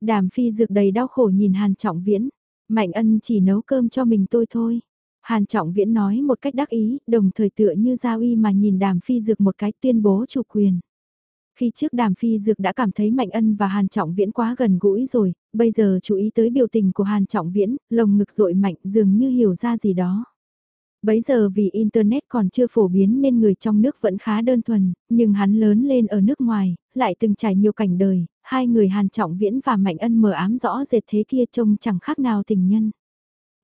Đàm phi dược đầy đau khổ nhìn Hàn Trọng Viễn. Mạnh ân chỉ nấu cơm cho mình tôi thôi. Hàn Trọng Viễn nói một cách đắc ý, đồng thời tựa như giao uy mà nhìn đàm phi dược một cái tuyên bố chủ quyền. Khi trước đàm phi dược đã cảm thấy Mạnh Ân và Hàn Trọng Viễn quá gần gũi rồi, bây giờ chú ý tới biểu tình của Hàn Trọng Viễn, lồng ngực dội mạnh dường như hiểu ra gì đó. Bấy giờ vì Internet còn chưa phổ biến nên người trong nước vẫn khá đơn thuần, nhưng hắn lớn lên ở nước ngoài, lại từng trải nhiều cảnh đời, hai người Hàn Trọng Viễn và Mạnh Ân mờ ám rõ rệt thế kia trông chẳng khác nào tình nhân.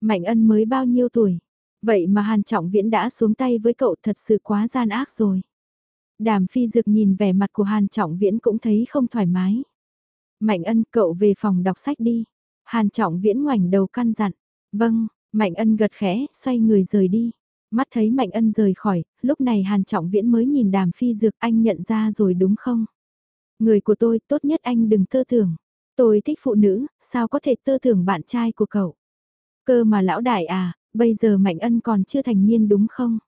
Mạnh Ân mới bao nhiêu tuổi, vậy mà Hàn Trọng Viễn đã xuống tay với cậu thật sự quá gian ác rồi. Đàm phi dực nhìn vẻ mặt của Hàn Trọng Viễn cũng thấy không thoải mái. Mạnh Ân cậu về phòng đọc sách đi. Hàn Trọng Viễn ngoảnh đầu căn dặn. Vâng, Mạnh Ân gật khẽ, xoay người rời đi. Mắt thấy Mạnh Ân rời khỏi, lúc này Hàn Trọng Viễn mới nhìn đàm phi dược anh nhận ra rồi đúng không? Người của tôi tốt nhất anh đừng tơ tưởng. Tôi thích phụ nữ, sao có thể tơ tưởng bạn trai của cậu? Cơ mà lão đại à, bây giờ Mạnh Ân còn chưa thành niên đúng không?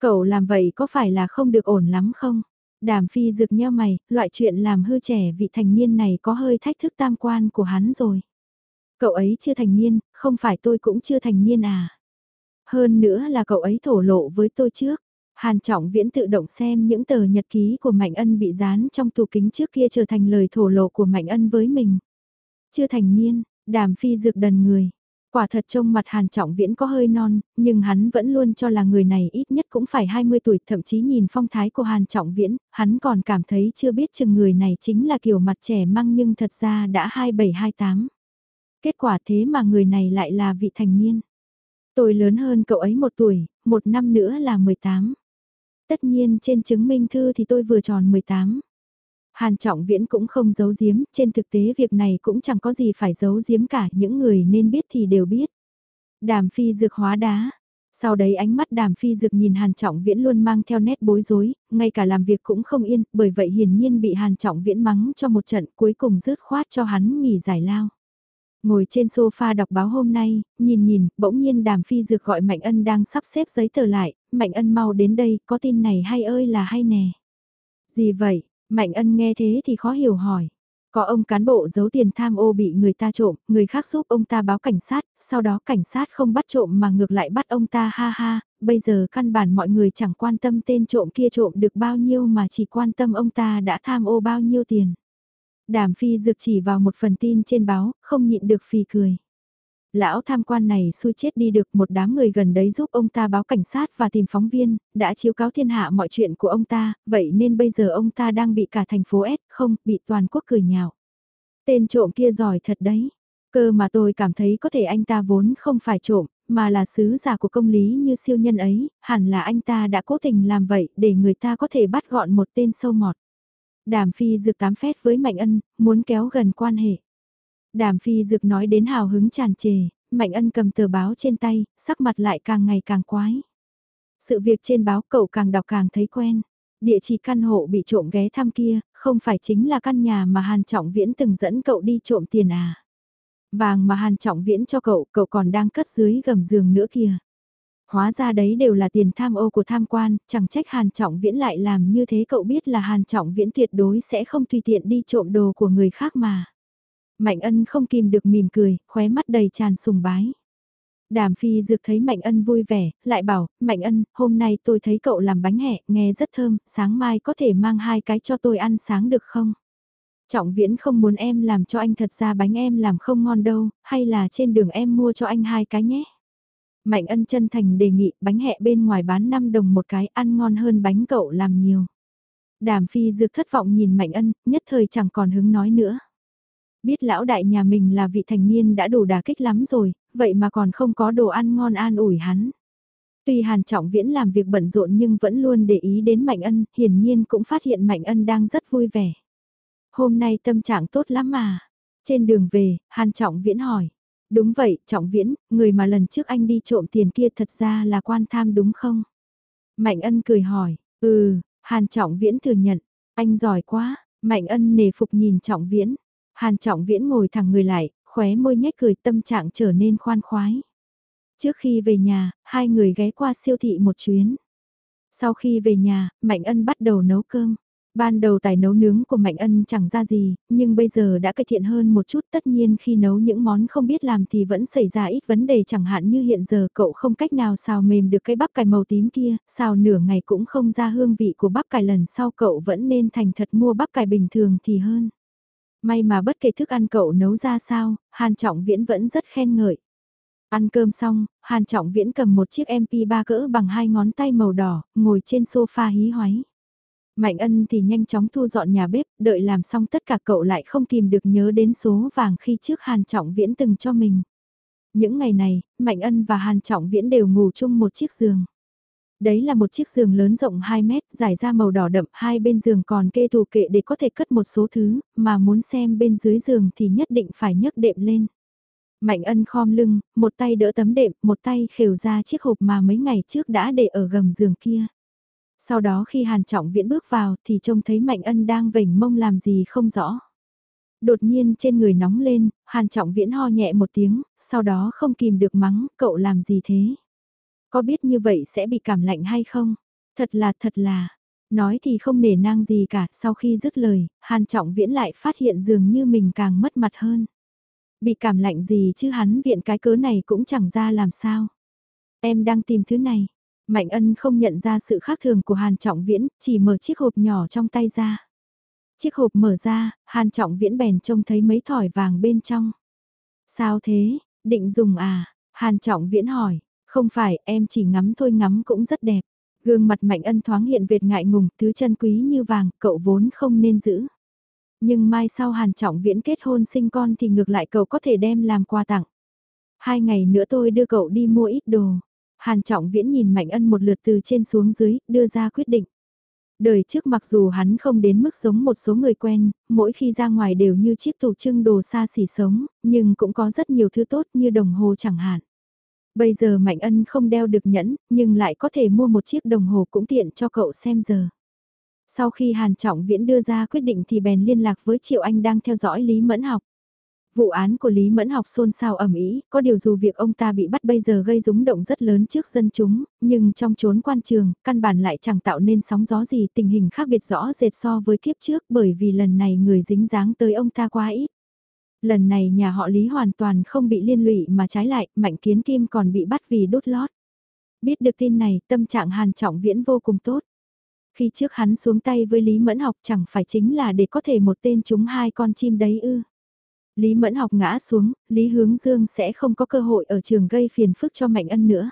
Cậu làm vậy có phải là không được ổn lắm không? Đàm phi Dược nheo mày, loại chuyện làm hư trẻ vị thành niên này có hơi thách thức tam quan của hắn rồi. Cậu ấy chưa thành niên, không phải tôi cũng chưa thành niên à? Hơn nữa là cậu ấy thổ lộ với tôi trước. Hàn Trọng Viễn tự động xem những tờ nhật ký của Mạnh Ân bị dán trong tủ kính trước kia trở thành lời thổ lộ của Mạnh Ân với mình. Chưa thành niên, đàm phi dược đần người. Quả thật trông mặt Hàn Trọng Viễn có hơi non, nhưng hắn vẫn luôn cho là người này ít nhất cũng phải 20 tuổi, thậm chí nhìn phong thái của Hàn Trọng Viễn, hắn còn cảm thấy chưa biết chừng người này chính là kiểu mặt trẻ măng nhưng thật ra đã 27-28. Kết quả thế mà người này lại là vị thành niên. Tôi lớn hơn cậu ấy một tuổi, một năm nữa là 18. Tất nhiên trên chứng minh thư thì tôi vừa tròn 18. Hàn Trọng Viễn cũng không giấu giếm, trên thực tế việc này cũng chẳng có gì phải giấu giếm cả, những người nên biết thì đều biết. Đàm phi dược hóa đá. Sau đấy ánh mắt đàm phi dược nhìn Hàn Trọng Viễn luôn mang theo nét bối rối, ngay cả làm việc cũng không yên, bởi vậy hiển nhiên bị Hàn Trọng Viễn mắng cho một trận cuối cùng rứt khoát cho hắn nghỉ giải lao. Ngồi trên sofa đọc báo hôm nay, nhìn nhìn, bỗng nhiên đàm phi dược gọi Mạnh Ân đang sắp xếp giấy tờ lại, Mạnh Ân mau đến đây, có tin này hay ơi là hay nè. Gì vậy, Mạnh Ân nghe thế thì khó hiểu hỏi. Có ông cán bộ giấu tiền tham ô bị người ta trộm, người khác giúp ông ta báo cảnh sát, sau đó cảnh sát không bắt trộm mà ngược lại bắt ông ta ha ha, bây giờ căn bản mọi người chẳng quan tâm tên trộm kia trộm được bao nhiêu mà chỉ quan tâm ông ta đã tham ô bao nhiêu tiền. Đàm phi dược chỉ vào một phần tin trên báo, không nhịn được phì cười. Lão tham quan này xui chết đi được một đám người gần đấy giúp ông ta báo cảnh sát và tìm phóng viên, đã chiếu cáo thiên hạ mọi chuyện của ông ta, vậy nên bây giờ ông ta đang bị cả thành phố S không, bị toàn quốc cười nhạo. Tên trộm kia giỏi thật đấy. Cơ mà tôi cảm thấy có thể anh ta vốn không phải trộm, mà là sứ giả của công lý như siêu nhân ấy, hẳn là anh ta đã cố tình làm vậy để người ta có thể bắt gọn một tên sâu mọt. Đàm phi dược tám phét với Mạnh Ân, muốn kéo gần quan hệ. Đàm phi dược nói đến hào hứng tràn trề, Mạnh Ân cầm tờ báo trên tay, sắc mặt lại càng ngày càng quái. Sự việc trên báo cậu càng đọc càng thấy quen. Địa chỉ căn hộ bị trộm ghé thăm kia, không phải chính là căn nhà mà Hàn Trọng Viễn từng dẫn cậu đi trộm tiền à. Vàng mà Hàn Trọng Viễn cho cậu, cậu còn đang cất dưới gầm giường nữa kìa. Hóa ra đấy đều là tiền tham ô của tham quan, chẳng trách Hàn Trọng Viễn lại làm như thế cậu biết là Hàn Trọng Viễn tuyệt đối sẽ không tùy tiện đi trộm đồ của người khác mà. Mạnh ân không kìm được mỉm cười, khóe mắt đầy tràn sùng bái. Đàm phi dược thấy Mạnh ân vui vẻ, lại bảo, Mạnh ân, hôm nay tôi thấy cậu làm bánh hẹ, nghe rất thơm, sáng mai có thể mang hai cái cho tôi ăn sáng được không? Trọng viễn không muốn em làm cho anh thật ra bánh em làm không ngon đâu, hay là trên đường em mua cho anh hai cái nhé? Mạnh ân chân thành đề nghị bánh hẹ bên ngoài bán 5 đồng một cái ăn ngon hơn bánh cậu làm nhiều. Đàm phi dược thất vọng nhìn Mạnh ân, nhất thời chẳng còn hứng nói nữa. Biết lão đại nhà mình là vị thành niên đã đủ đà kích lắm rồi, vậy mà còn không có đồ ăn ngon an ủi hắn. Tuy Hàn Trọng Viễn làm việc bận rộn nhưng vẫn luôn để ý đến Mạnh Ân, hiển nhiên cũng phát hiện Mạnh Ân đang rất vui vẻ. Hôm nay tâm trạng tốt lắm mà. Trên đường về, Hàn Trọng Viễn hỏi. Đúng vậy, Trọng Viễn, người mà lần trước anh đi trộm tiền kia thật ra là quan tham đúng không? Mạnh Ân cười hỏi, ừ, Hàn Trọng Viễn thừa nhận, anh giỏi quá, Mạnh Ân nề phục nhìn Trọng Viễn. Hàn Trọng Viễn ngồi thẳng người lại, khóe môi nhếch cười tâm trạng trở nên khoan khoái. Trước khi về nhà, hai người ghé qua siêu thị một chuyến. Sau khi về nhà, Mạnh Ân bắt đầu nấu cơm. Ban đầu tài nấu nướng của Mạnh Ân chẳng ra gì, nhưng bây giờ đã cải thiện hơn một chút tất nhiên khi nấu những món không biết làm thì vẫn xảy ra ít vấn đề chẳng hạn như hiện giờ cậu không cách nào xào mềm được cái bắp cải màu tím kia, xào nửa ngày cũng không ra hương vị của bắp cải lần sau cậu vẫn nên thành thật mua bắp cải bình thường thì hơn. May mà bất kể thức ăn cậu nấu ra sao, Hàn Trọng Viễn vẫn rất khen ngợi. Ăn cơm xong, Hàn Trọng Viễn cầm một chiếc MP3 cỡ bằng hai ngón tay màu đỏ, ngồi trên sofa hí hoáy. Mạnh ân thì nhanh chóng thu dọn nhà bếp, đợi làm xong tất cả cậu lại không kìm được nhớ đến số vàng khi trước Hàn Trọng Viễn từng cho mình. Những ngày này, Mạnh ân và Hàn Trọng Viễn đều ngủ chung một chiếc giường. Đấy là một chiếc giường lớn rộng 2 mét, dài ra màu đỏ đậm, hai bên giường còn kê tủ kệ để có thể cất một số thứ, mà muốn xem bên dưới giường thì nhất định phải nhấc đệm lên. Mạnh ân khom lưng, một tay đỡ tấm đệm, một tay khều ra chiếc hộp mà mấy ngày trước đã để ở gầm giường kia. Sau đó khi Hàn Trọng Viễn bước vào thì trông thấy Mạnh ân đang vểnh mông làm gì không rõ. Đột nhiên trên người nóng lên, Hàn Trọng Viễn ho nhẹ một tiếng, sau đó không kìm được mắng, cậu làm gì thế? Có biết như vậy sẽ bị cảm lạnh hay không? Thật là thật là, nói thì không nể nang gì cả, sau khi dứt lời, Hàn Trọng Viễn lại phát hiện dường như mình càng mất mặt hơn. Bị cảm lạnh gì chứ hắn viện cái cớ này cũng chẳng ra làm sao. Em đang tìm thứ này. Mạnh ân không nhận ra sự khác thường của Hàn Trọng Viễn, chỉ mở chiếc hộp nhỏ trong tay ra. Chiếc hộp mở ra, Hàn Trọng Viễn bèn trông thấy mấy thỏi vàng bên trong. Sao thế, định dùng à? Hàn Trọng Viễn hỏi, không phải em chỉ ngắm thôi ngắm cũng rất đẹp. Gương mặt Mạnh ân thoáng hiện vệt ngại ngùng, thứ chân quý như vàng, cậu vốn không nên giữ. Nhưng mai sau Hàn Trọng Viễn kết hôn sinh con thì ngược lại cậu có thể đem làm quà tặng. Hai ngày nữa tôi đưa cậu đi mua ít đồ. Hàn Trọng Viễn nhìn Mạnh Ân một lượt từ trên xuống dưới, đưa ra quyết định. Đời trước mặc dù hắn không đến mức giống một số người quen, mỗi khi ra ngoài đều như chiếc tủ trưng đồ xa xỉ sống, nhưng cũng có rất nhiều thứ tốt như đồng hồ chẳng hạn. Bây giờ Mạnh Ân không đeo được nhẫn, nhưng lại có thể mua một chiếc đồng hồ cũng tiện cho cậu xem giờ. Sau khi Hàn Trọng Viễn đưa ra quyết định thì bèn liên lạc với Triệu Anh đang theo dõi Lý Mẫn học. Vụ án của Lý Mẫn học xôn xao ẩm ý, có điều dù việc ông ta bị bắt bây giờ gây rúng động rất lớn trước dân chúng, nhưng trong chốn quan trường, căn bản lại chẳng tạo nên sóng gió gì tình hình khác biệt rõ rệt so với kiếp trước bởi vì lần này người dính dáng tới ông ta quá ít. Lần này nhà họ Lý hoàn toàn không bị liên lụy mà trái lại, Mạnh Kiến Kim còn bị bắt vì đốt lót. Biết được tin này, tâm trạng Hàn Trọng Viễn vô cùng tốt. Khi trước hắn xuống tay với Lý Mẫn học chẳng phải chính là để có thể một tên chúng hai con chim đấy ư. Lý Mẫn học ngã xuống, Lý Hướng Dương sẽ không có cơ hội ở trường gây phiền phức cho Mạnh Ân nữa.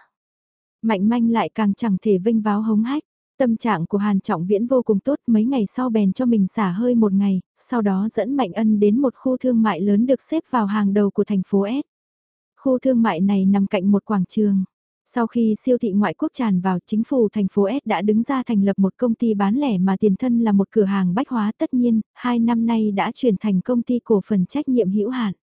Mạnh manh lại càng chẳng thể vinh váo hống hách. Tâm trạng của Hàn Trọng Viễn vô cùng tốt mấy ngày sau bèn cho mình xả hơi một ngày, sau đó dẫn Mạnh Ân đến một khu thương mại lớn được xếp vào hàng đầu của thành phố S. Khu thương mại này nằm cạnh một quảng trường. Sau khi siêu thị ngoại quốc tràn vào chính phủ thành phố S đã đứng ra thành lập một công ty bán lẻ mà tiền thân là một cửa hàng bách hóa tất nhiên, hai năm nay đã chuyển thành công ty cổ phần trách nhiệm hữu hạn.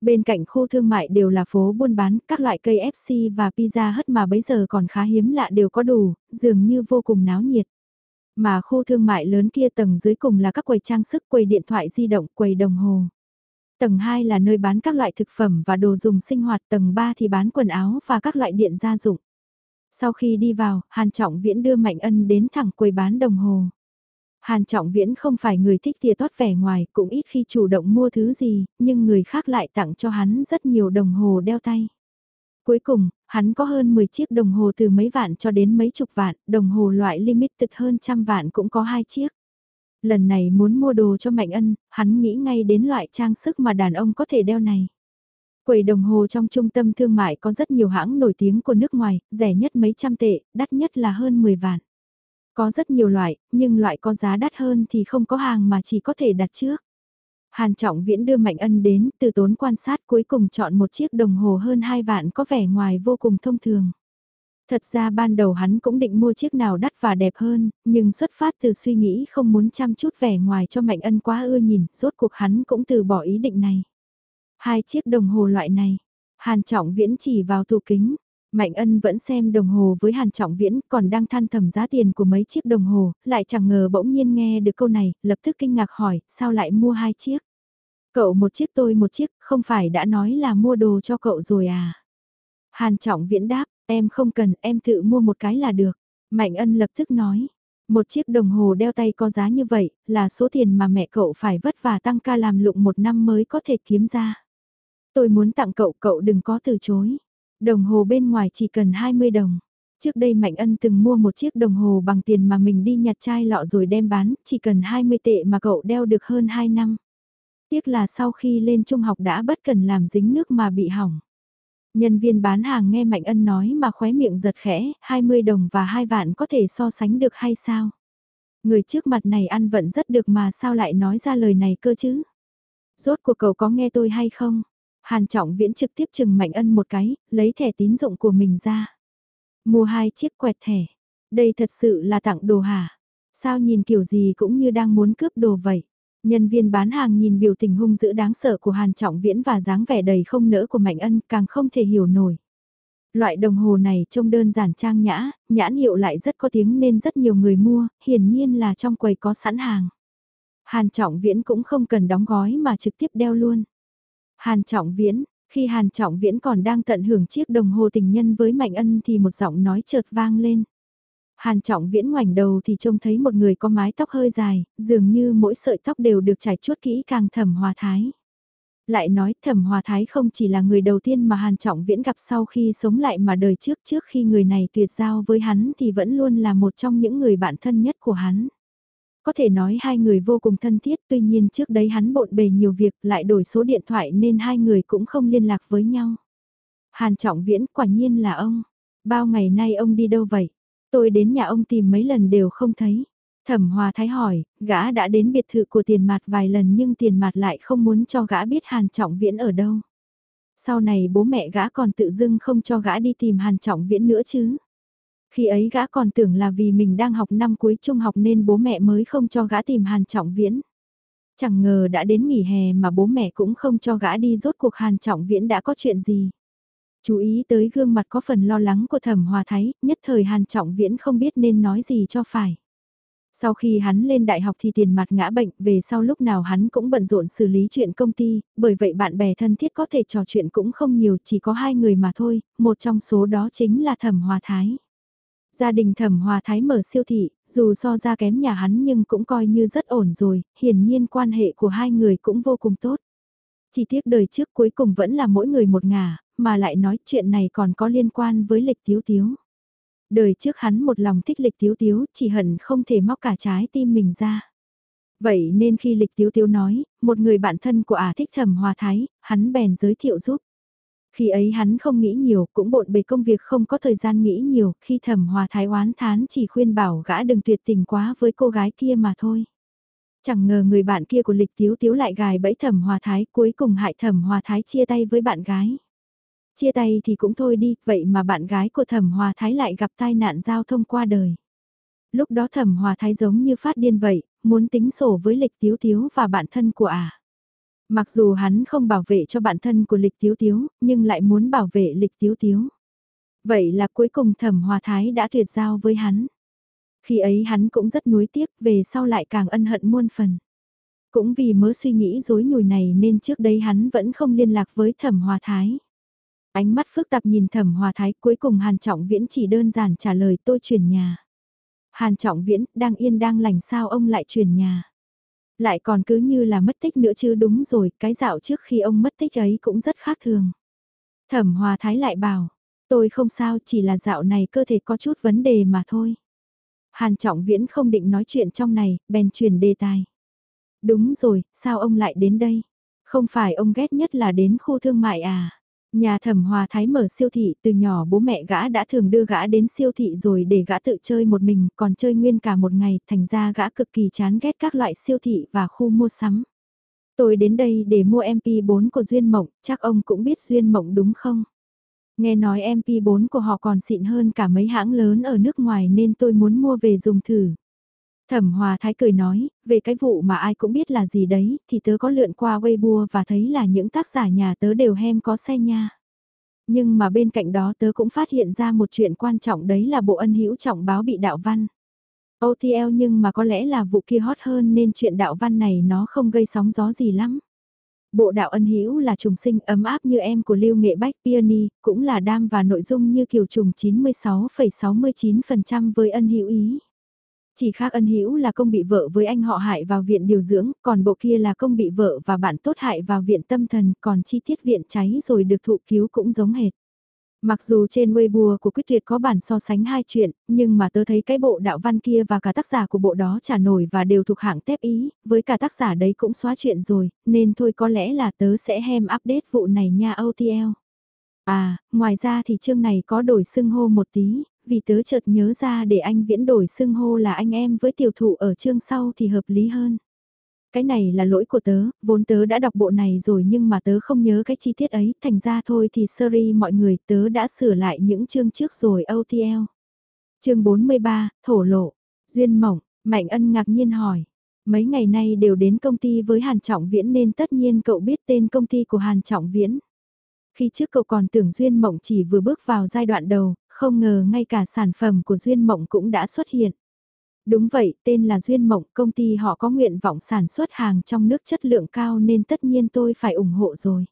Bên cạnh khu thương mại đều là phố buôn bán, các loại cây FC và pizza hất mà bấy giờ còn khá hiếm lạ đều có đủ, dường như vô cùng náo nhiệt. Mà khu thương mại lớn kia tầng dưới cùng là các quầy trang sức, quầy điện thoại di động, quầy đồng hồ. Tầng 2 là nơi bán các loại thực phẩm và đồ dùng sinh hoạt, tầng 3 thì bán quần áo và các loại điện gia dụng. Sau khi đi vào, Hàn Trọng Viễn đưa Mạnh Ân đến thẳng quầy bán đồng hồ. Hàn Trọng Viễn không phải người thích tia tót vẻ ngoài, cũng ít khi chủ động mua thứ gì, nhưng người khác lại tặng cho hắn rất nhiều đồng hồ đeo tay. Cuối cùng, hắn có hơn 10 chiếc đồng hồ từ mấy vạn cho đến mấy chục vạn, đồng hồ loại limited hơn trăm vạn cũng có hai chiếc. Lần này muốn mua đồ cho Mạnh Ân, hắn nghĩ ngay đến loại trang sức mà đàn ông có thể đeo này. Quầy đồng hồ trong trung tâm thương mại có rất nhiều hãng nổi tiếng của nước ngoài, rẻ nhất mấy trăm tệ, đắt nhất là hơn 10 vạn. Có rất nhiều loại, nhưng loại có giá đắt hơn thì không có hàng mà chỉ có thể đặt trước. Hàn Trọng Viễn đưa Mạnh Ân đến, từ tốn quan sát cuối cùng chọn một chiếc đồng hồ hơn 2 vạn có vẻ ngoài vô cùng thông thường. Thật ra ban đầu hắn cũng định mua chiếc nào đắt và đẹp hơn, nhưng xuất phát từ suy nghĩ không muốn chăm chút vẻ ngoài cho Mạnh Ân quá ưa nhìn, rốt cuộc hắn cũng từ bỏ ý định này. Hai chiếc đồng hồ loại này, Hàn Trọng Viễn chỉ vào tủ kính, Mạnh ân vẫn xem đồng hồ với Hàn Trọng Viễn còn đang than thầm giá tiền của mấy chiếc đồng hồ, lại chẳng ngờ bỗng nhiên nghe được câu này, lập tức kinh ngạc hỏi, sao lại mua hai chiếc? Cậu một chiếc tôi một chiếc, không phải đã nói là mua đồ cho cậu rồi à? Hàn Trọng Viễn đáp, em không cần, em tự mua một cái là được. Mạnh ân lập tức nói, một chiếc đồng hồ đeo tay có giá như vậy, là số tiền mà mẹ cậu phải vất vả tăng ca làm lụng một năm mới có thể kiếm ra. Tôi muốn tặng cậu, cậu đừng có từ chối. Đồng hồ bên ngoài chỉ cần 20 đồng. Trước đây Mạnh Ân từng mua một chiếc đồng hồ bằng tiền mà mình đi nhặt chai lọ rồi đem bán, chỉ cần 20 tệ mà cậu đeo được hơn 2 năm. Tiếc là sau khi lên trung học đã bất cần làm dính nước mà bị hỏng. Nhân viên bán hàng nghe Mạnh Ân nói mà khóe miệng giật khẽ, 20 đồng và 2 vạn có thể so sánh được hay sao? Người trước mặt này ăn vận rất được mà sao lại nói ra lời này cơ chứ? Rốt cuộc cậu có nghe tôi hay không? Hàn Trọng Viễn trực tiếp chừng Mạnh Ân một cái, lấy thẻ tín dụng của mình ra. Mua hai chiếc quẹt thẻ. Đây thật sự là tặng đồ hả? Sao nhìn kiểu gì cũng như đang muốn cướp đồ vậy? Nhân viên bán hàng nhìn biểu tình hung dữ đáng sợ của Hàn Trọng Viễn và dáng vẻ đầy không nỡ của Mạnh Ân càng không thể hiểu nổi. Loại đồng hồ này trông đơn giản trang nhã, nhãn hiệu lại rất có tiếng nên rất nhiều người mua, hiển nhiên là trong quầy có sẵn hàng. Hàn Trọng Viễn cũng không cần đóng gói mà trực tiếp đeo luôn. Hàn Trọng Viễn, khi Hàn Trọng Viễn còn đang tận hưởng chiếc đồng hồ tình nhân với Mạnh Ân thì một giọng nói chợt vang lên. Hàn Trọng Viễn ngoảnh đầu thì trông thấy một người có mái tóc hơi dài, dường như mỗi sợi tóc đều được trải chuốt kỹ càng thẩm hòa thái. Lại nói thẩm hòa thái không chỉ là người đầu tiên mà Hàn Trọng Viễn gặp sau khi sống lại mà đời trước trước khi người này tuyệt giao với hắn thì vẫn luôn là một trong những người bạn thân nhất của hắn. Có thể nói hai người vô cùng thân thiết tuy nhiên trước đấy hắn bộn bề nhiều việc lại đổi số điện thoại nên hai người cũng không liên lạc với nhau. Hàn Trọng Viễn quả nhiên là ông. Bao ngày nay ông đi đâu vậy? Tôi đến nhà ông tìm mấy lần đều không thấy. Thẩm Hòa Thái hỏi, gã đã đến biệt thự của tiền mặt vài lần nhưng tiền mặt lại không muốn cho gã biết Hàn Trọng Viễn ở đâu. Sau này bố mẹ gã còn tự dưng không cho gã đi tìm Hàn Trọng Viễn nữa chứ. Khi ấy gã còn tưởng là vì mình đang học năm cuối trung học nên bố mẹ mới không cho gã tìm Hàn Trọng Viễn. Chẳng ngờ đã đến nghỉ hè mà bố mẹ cũng không cho gã đi rốt cuộc Hàn Trọng Viễn đã có chuyện gì. Chú ý tới gương mặt có phần lo lắng của thẩm hòa thái, nhất thời Hàn Trọng Viễn không biết nên nói gì cho phải. Sau khi hắn lên đại học thì tiền mặt ngã bệnh, về sau lúc nào hắn cũng bận rộn xử lý chuyện công ty, bởi vậy bạn bè thân thiết có thể trò chuyện cũng không nhiều, chỉ có hai người mà thôi, một trong số đó chính là Thẩm Hòa Thái. Gia đình thẩm hòa thái mở siêu thị, dù so ra kém nhà hắn nhưng cũng coi như rất ổn rồi, hiển nhiên quan hệ của hai người cũng vô cùng tốt. Chỉ tiếc đời trước cuối cùng vẫn là mỗi người một ngả, mà lại nói chuyện này còn có liên quan với lịch tiếu tiếu. Đời trước hắn một lòng thích lịch tiếu tiếu, chỉ hận không thể móc cả trái tim mình ra. Vậy nên khi lịch tiếu tiếu nói, một người bạn thân của ả thích thẩm hòa thái, hắn bèn giới thiệu giúp. Khi ấy hắn không nghĩ nhiều, cũng bộn bề công việc không có thời gian nghĩ nhiều, khi thẩm hòa thái oán thán chỉ khuyên bảo gã đừng tuyệt tình quá với cô gái kia mà thôi. Chẳng ngờ người bạn kia của lịch tiếu tiếu lại gài bẫy thẩm hòa thái cuối cùng hại thẩm hòa thái chia tay với bạn gái. Chia tay thì cũng thôi đi, vậy mà bạn gái của thẩm hòa thái lại gặp tai nạn giao thông qua đời. Lúc đó thẩm hòa thái giống như phát điên vậy, muốn tính sổ với lịch tiếu tiếu và bạn thân của ả. À. Mặc dù hắn không bảo vệ cho bản thân của lịch tiếu tiếu, nhưng lại muốn bảo vệ lịch tiếu tiếu. Vậy là cuối cùng thẩm hòa thái đã tuyệt giao với hắn. Khi ấy hắn cũng rất nuối tiếc, về sau lại càng ân hận muôn phần. Cũng vì mớ suy nghĩ dối nhùi này nên trước đây hắn vẫn không liên lạc với thẩm hòa thái. Ánh mắt phức tạp nhìn thẩm hòa thái cuối cùng Hàn Trọng Viễn chỉ đơn giản trả lời tôi chuyển nhà. Hàn Trọng Viễn, đang yên đang lành sao ông lại chuyển nhà. Lại còn cứ như là mất tích nữa chứ đúng rồi, cái dạo trước khi ông mất tích ấy cũng rất khác thường. Thẩm Hòa Thái lại bảo, tôi không sao chỉ là dạo này cơ thể có chút vấn đề mà thôi. Hàn Trọng Viễn không định nói chuyện trong này, bèn chuyển đề tài. Đúng rồi, sao ông lại đến đây? Không phải ông ghét nhất là đến khu thương mại à. Nhà thẩm hòa thái mở siêu thị từ nhỏ bố mẹ gã đã thường đưa gã đến siêu thị rồi để gã tự chơi một mình còn chơi nguyên cả một ngày thành ra gã cực kỳ chán ghét các loại siêu thị và khu mua sắm. Tôi đến đây để mua MP4 của Duyên Mộng, chắc ông cũng biết Duyên Mộng đúng không? Nghe nói MP4 của họ còn xịn hơn cả mấy hãng lớn ở nước ngoài nên tôi muốn mua về dùng thử. Thẩm Hòa Thái cười nói, về cái vụ mà ai cũng biết là gì đấy, thì tớ có lượn qua Weibo và thấy là những tác giả nhà tớ đều hem có xe nha. Nhưng mà bên cạnh đó tớ cũng phát hiện ra một chuyện quan trọng đấy là bộ ân hữu trọng báo bị đạo văn. OTL nhưng mà có lẽ là vụ kia hot hơn nên chuyện đạo văn này nó không gây sóng gió gì lắm. Bộ đạo ân hữu là trùng sinh ấm áp như em của Lưu Nghệ Bách Peony, cũng là đam và nội dung như kiều trùng 96,69% với ân hữu ý. Chỉ khác ân hữu là công bị vợ với anh họ hại vào viện điều dưỡng, còn bộ kia là công bị vợ và bạn tốt hại vào viện tâm thần, còn chi tiết viện cháy rồi được thụ cứu cũng giống hệt. Mặc dù trên Weibo của Quyết Tuyệt có bản so sánh hai chuyện, nhưng mà tớ thấy cái bộ đạo văn kia và cả tác giả của bộ đó trả nổi và đều thuộc hạng tép ý, với cả tác giả đấy cũng xóa chuyện rồi, nên thôi có lẽ là tớ sẽ hem update vụ này nha OTL. À, ngoài ra thì chương này có đổi xưng hô một tí, vì tớ chợt nhớ ra để anh viễn đổi xưng hô là anh em với tiểu thụ ở chương sau thì hợp lý hơn. Cái này là lỗi của tớ, vốn tớ đã đọc bộ này rồi nhưng mà tớ không nhớ cái chi tiết ấy, thành ra thôi thì sorry mọi người, tớ đã sửa lại những chương trước rồi OTL. chương 43, Thổ Lộ, Duyên Mộng, Mạnh Ân ngạc nhiên hỏi. Mấy ngày nay đều đến công ty với Hàn Trọng Viễn nên tất nhiên cậu biết tên công ty của Hàn Trọng Viễn. Khi trước cậu còn tưởng Duyên Mộng chỉ vừa bước vào giai đoạn đầu, không ngờ ngay cả sản phẩm của Duyên Mộng cũng đã xuất hiện. Đúng vậy, tên là Duyên Mộng, công ty họ có nguyện vọng sản xuất hàng trong nước chất lượng cao nên tất nhiên tôi phải ủng hộ rồi.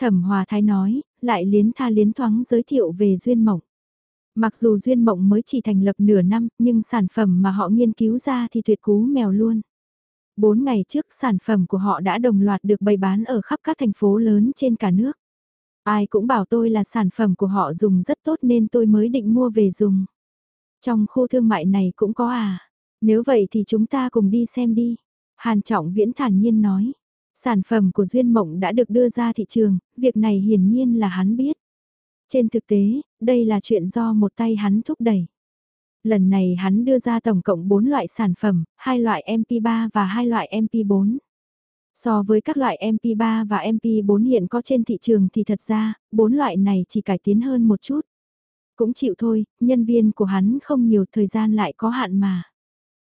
Thẩm Hòa Thái nói, lại liến tha liến thoáng giới thiệu về Duyên Mộng. Mặc dù Duyên Mộng mới chỉ thành lập nửa năm, nhưng sản phẩm mà họ nghiên cứu ra thì tuyệt cú mèo luôn. Bốn ngày trước sản phẩm của họ đã đồng loạt được bày bán ở khắp các thành phố lớn trên cả nước. Ai cũng bảo tôi là sản phẩm của họ dùng rất tốt nên tôi mới định mua về dùng. Trong khu thương mại này cũng có à? Nếu vậy thì chúng ta cùng đi xem đi. Hàn Trọng Viễn thản nhiên nói. Sản phẩm của Duyên Mộng đã được đưa ra thị trường, việc này hiển nhiên là hắn biết. Trên thực tế, đây là chuyện do một tay hắn thúc đẩy. Lần này hắn đưa ra tổng cộng 4 loại sản phẩm, hai loại MP3 và hai loại MP4. So với các loại MP3 và MP4 hiện có trên thị trường thì thật ra, bốn loại này chỉ cải tiến hơn một chút. Cũng chịu thôi, nhân viên của hắn không nhiều thời gian lại có hạn mà.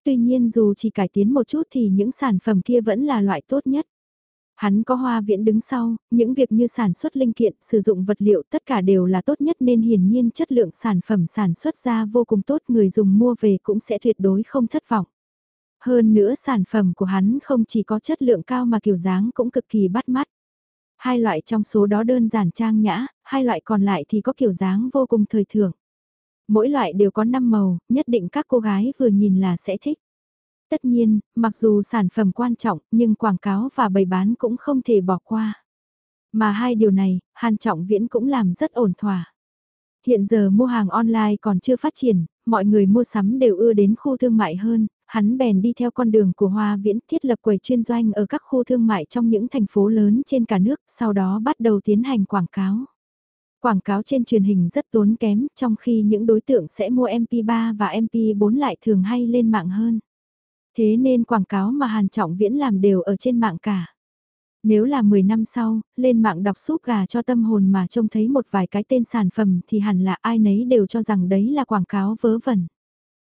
Tuy nhiên dù chỉ cải tiến một chút thì những sản phẩm kia vẫn là loại tốt nhất. Hắn có hoa viễn đứng sau, những việc như sản xuất linh kiện, sử dụng vật liệu tất cả đều là tốt nhất nên hiển nhiên chất lượng sản phẩm sản xuất ra vô cùng tốt người dùng mua về cũng sẽ tuyệt đối không thất vọng. Hơn nữa sản phẩm của hắn không chỉ có chất lượng cao mà kiểu dáng cũng cực kỳ bắt mắt. Hai loại trong số đó đơn giản trang nhã, hai loại còn lại thì có kiểu dáng vô cùng thời thượng. Mỗi loại đều có 5 màu, nhất định các cô gái vừa nhìn là sẽ thích. Tất nhiên, mặc dù sản phẩm quan trọng nhưng quảng cáo và bày bán cũng không thể bỏ qua. Mà hai điều này, Hàn Trọng Viễn cũng làm rất ổn thỏa. Hiện giờ mua hàng online còn chưa phát triển, mọi người mua sắm đều ưa đến khu thương mại hơn, hắn bèn đi theo con đường của Hoa Viễn thiết lập quầy chuyên doanh ở các khu thương mại trong những thành phố lớn trên cả nước, sau đó bắt đầu tiến hành quảng cáo. Quảng cáo trên truyền hình rất tốn kém, trong khi những đối tượng sẽ mua MP3 và MP4 lại thường hay lên mạng hơn. Thế nên quảng cáo mà Hàn Trọng Viễn làm đều ở trên mạng cả. Nếu là 10 năm sau, lên mạng đọc súp gà cho tâm hồn mà trông thấy một vài cái tên sản phẩm thì hẳn là ai nấy đều cho rằng đấy là quảng cáo vớ vẩn.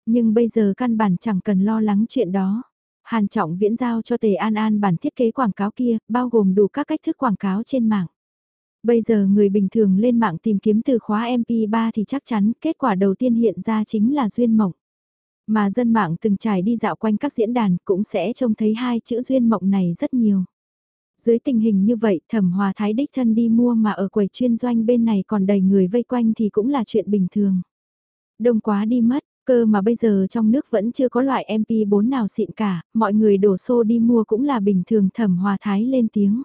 Nhưng bây giờ căn bản chẳng cần lo lắng chuyện đó. Hàn Trọng viễn giao cho Tề An An bản thiết kế quảng cáo kia, bao gồm đủ các cách thức quảng cáo trên mạng. Bây giờ người bình thường lên mạng tìm kiếm từ khóa MP3 thì chắc chắn kết quả đầu tiên hiện ra chính là duyên mộng. Mà dân mạng từng trải đi dạo quanh các diễn đàn cũng sẽ trông thấy hai chữ duyên mộng này rất nhiều. Dưới tình hình như vậy thẩm hòa thái đích thân đi mua mà ở quầy chuyên doanh bên này còn đầy người vây quanh thì cũng là chuyện bình thường. Đông quá đi mất, Cơ mà bây giờ trong nước vẫn chưa có loại MP4 nào xịn cả, mọi người đổ xô đi mua cũng là bình thường thẩm hòa thái lên tiếng.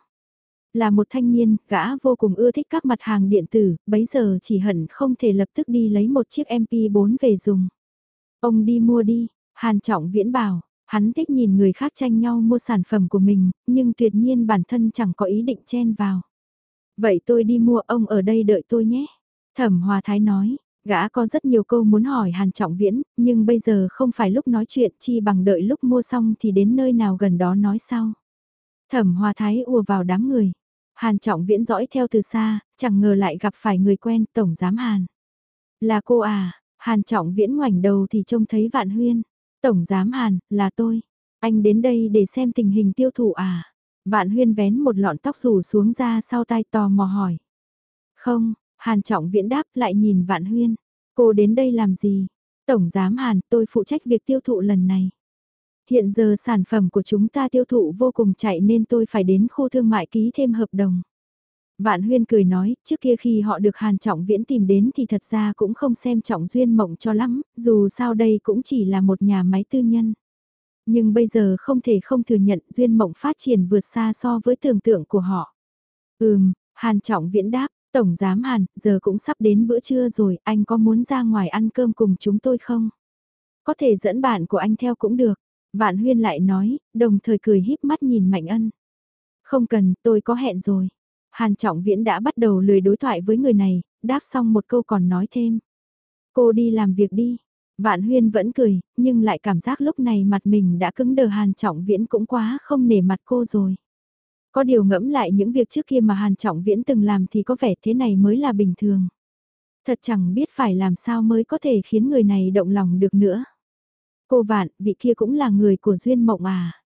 Là một thanh niên, gã vô cùng ưa thích các mặt hàng điện tử, bấy giờ chỉ hận không thể lập tức đi lấy một chiếc MP4 về dùng. Ông đi mua đi, Hàn Trọng Viễn bảo, Hắn thích nhìn người khác tranh nhau mua sản phẩm của mình, nhưng tuyệt nhiên bản thân chẳng có ý định chen vào. Vậy tôi đi mua ông ở đây đợi tôi nhé. Thẩm Hòa Thái nói, gã có rất nhiều câu muốn hỏi Hàn Trọng Viễn, nhưng bây giờ không phải lúc nói chuyện chi bằng đợi lúc mua xong thì đến nơi nào gần đó nói sau. Thẩm Hoa Thái ùa vào đám người. Hàn Trọng Viễn dõi theo từ xa, chẳng ngờ lại gặp phải người quen, Tổng Giám Hàn. Là cô à, Hàn Trọng Viễn ngoảnh đầu thì trông thấy Vạn Huyên. Tổng Giám Hàn, là tôi. Anh đến đây để xem tình hình tiêu thụ à? Vạn Huyên vén một lọn tóc rủ xuống ra sau tai tò mò hỏi. Không, Hàn Trọng Viễn đáp lại nhìn Vạn Huyên. Cô đến đây làm gì? Tổng Giám Hàn, tôi phụ trách việc tiêu thụ lần này. Hiện giờ sản phẩm của chúng ta tiêu thụ vô cùng chạy nên tôi phải đến khu thương mại ký thêm hợp đồng. Vạn Huyên cười nói, trước kia khi họ được Hàn Trọng Viễn tìm đến thì thật ra cũng không xem trọng duyên mộng cho lắm, dù sao đây cũng chỉ là một nhà máy tư nhân. Nhưng bây giờ không thể không thừa nhận duyên mộng phát triển vượt xa so với tưởng tượng của họ. Ừm, Hàn Trọng Viễn đáp, Tổng Giám Hàn, giờ cũng sắp đến bữa trưa rồi, anh có muốn ra ngoài ăn cơm cùng chúng tôi không? Có thể dẫn bạn của anh theo cũng được. Vạn Huyên lại nói, đồng thời cười híp mắt nhìn Mạnh Ân. Không cần, tôi có hẹn rồi. Hàn Trọng Viễn đã bắt đầu lười đối thoại với người này, đáp xong một câu còn nói thêm. Cô đi làm việc đi. Vạn Huyên vẫn cười, nhưng lại cảm giác lúc này mặt mình đã cứng đờ Hàn Trọng Viễn cũng quá không nể mặt cô rồi. Có điều ngẫm lại những việc trước kia mà Hàn Trọng Viễn từng làm thì có vẻ thế này mới là bình thường. Thật chẳng biết phải làm sao mới có thể khiến người này động lòng được nữa. Cô Vạn, vị kia cũng là người của Duyên Mộng à.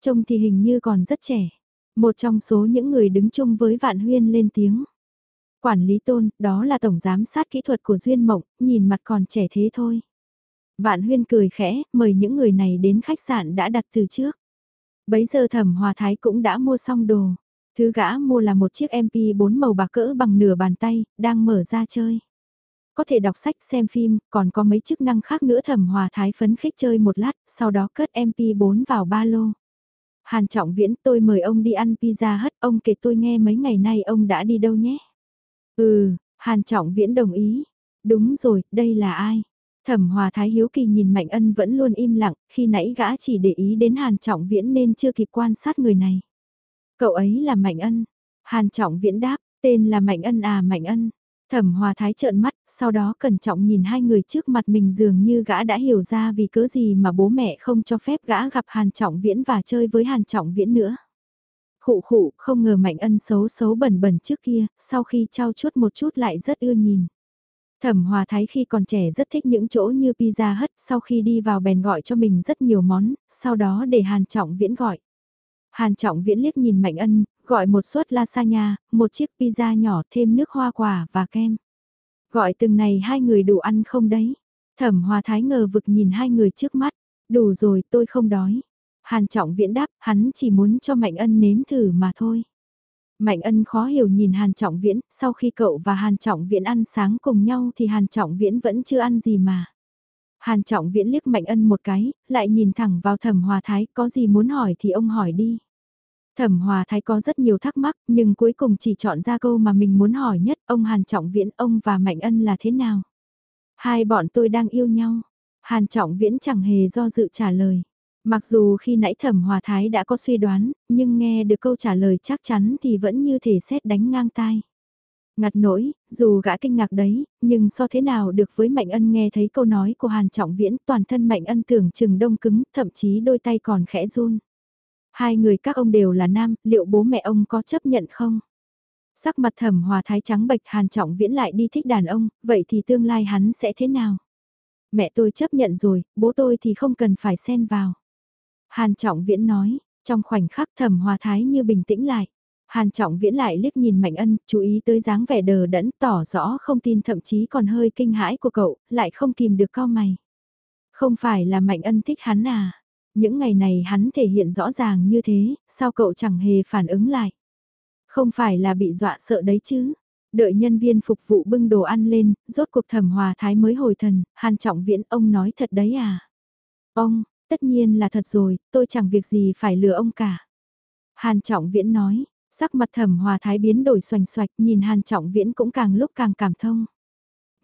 Trông thì hình như còn rất trẻ. Một trong số những người đứng chung với Vạn Huyên lên tiếng. Quản lý tôn, đó là tổng giám sát kỹ thuật của Duyên Mộng, nhìn mặt còn trẻ thế thôi. Vạn Huyên cười khẽ, mời những người này đến khách sạn đã đặt từ trước. Bấy giờ thẩm hòa thái cũng đã mua xong đồ. Thứ gã mua là một chiếc MP4 màu bạc cỡ bằng nửa bàn tay, đang mở ra chơi. Có thể đọc sách xem phim, còn có mấy chức năng khác nữa thẩm hòa thái phấn khích chơi một lát, sau đó cất MP4 vào ba lô. Hàn Trọng Viễn tôi mời ông đi ăn pizza hất, ông kể tôi nghe mấy ngày nay ông đã đi đâu nhé. Ừ, Hàn Trọng Viễn đồng ý. Đúng rồi, đây là ai? Thẩm Hòa Thái Hiếu Kỳ nhìn Mạnh Ân vẫn luôn im lặng, khi nãy gã chỉ để ý đến Hàn Trọng Viễn nên chưa kịp quan sát người này. Cậu ấy là Mạnh Ân. Hàn Trọng Viễn đáp, tên là Mạnh Ân à Mạnh Ân. Thẩm Hòa Thái trợn mắt, sau đó cẩn trọng nhìn hai người trước mặt mình dường như gã đã hiểu ra vì cớ gì mà bố mẹ không cho phép gã gặp Hàn Trọng Viễn và chơi với Hàn Trọng Viễn nữa. Khụ khụ, không ngờ Mạnh Ân xấu xấu bẩn bẩn trước kia, sau khi trao chuốt một chút lại rất ưa nhìn. Thẩm Hòa Thái khi còn trẻ rất thích những chỗ như pizza Hất sau khi đi vào bèn gọi cho mình rất nhiều món, sau đó để Hàn Trọng Viễn gọi. Hàn Trọng Viễn liếc nhìn Mạnh Ân, gọi một suất lasagna, một chiếc pizza nhỏ thêm nước hoa quả và kem. Gọi từng này hai người đủ ăn không đấy? Thẩm Hòa Thái ngờ vực nhìn hai người trước mắt, đủ rồi tôi không đói. Hàn Trọng Viễn đáp, hắn chỉ muốn cho Mạnh Ân nếm thử mà thôi. Mạnh ân khó hiểu nhìn Hàn Trọng Viễn, sau khi cậu và Hàn Trọng Viễn ăn sáng cùng nhau thì Hàn Trọng Viễn vẫn chưa ăn gì mà. Hàn Trọng Viễn liếc Mạnh ân một cái, lại nhìn thẳng vào Thẩm Hòa Thái, có gì muốn hỏi thì ông hỏi đi. Thẩm Hòa Thái có rất nhiều thắc mắc, nhưng cuối cùng chỉ chọn ra câu mà mình muốn hỏi nhất, ông Hàn Trọng Viễn, ông và Mạnh ân là thế nào? Hai bọn tôi đang yêu nhau. Hàn Trọng Viễn chẳng hề do dự trả lời. Mặc dù khi nãy thẩm hòa thái đã có suy đoán, nhưng nghe được câu trả lời chắc chắn thì vẫn như thể xét đánh ngang tai. Ngặt nỗi, dù gã kinh ngạc đấy, nhưng so thế nào được với Mạnh Ân nghe thấy câu nói của Hàn Trọng Viễn toàn thân Mạnh Ân tưởng chừng đông cứng, thậm chí đôi tay còn khẽ run. Hai người các ông đều là nam, liệu bố mẹ ông có chấp nhận không? Sắc mặt thẩm hòa thái trắng bệch Hàn Trọng Viễn lại đi thích đàn ông, vậy thì tương lai hắn sẽ thế nào? Mẹ tôi chấp nhận rồi, bố tôi thì không cần phải xen vào. Hàn Trọng Viễn nói, trong khoảnh khắc thẩm hòa thái như bình tĩnh lại. Hàn Trọng Viễn lại liếc nhìn Mạnh Ân, chú ý tới dáng vẻ đờ đẫn tỏ rõ không tin thậm chí còn hơi kinh hãi của cậu, lại không kìm được cao mày. Không phải là Mạnh Ân thích hắn à? Những ngày này hắn thể hiện rõ ràng như thế, sao cậu chẳng hề phản ứng lại? Không phải là bị dọa sợ đấy chứ? Đợi nhân viên phục vụ bưng đồ ăn lên, rốt cuộc thẩm hòa thái mới hồi thần, Hàn Trọng Viễn ông nói thật đấy à? Ông, Tất nhiên là thật rồi, tôi chẳng việc gì phải lừa ông cả. Hàn Trọng Viễn nói, sắc mặt thẩm hòa thái biến đổi xoành xoạch nhìn Hàn Trọng Viễn cũng càng lúc càng cảm thông.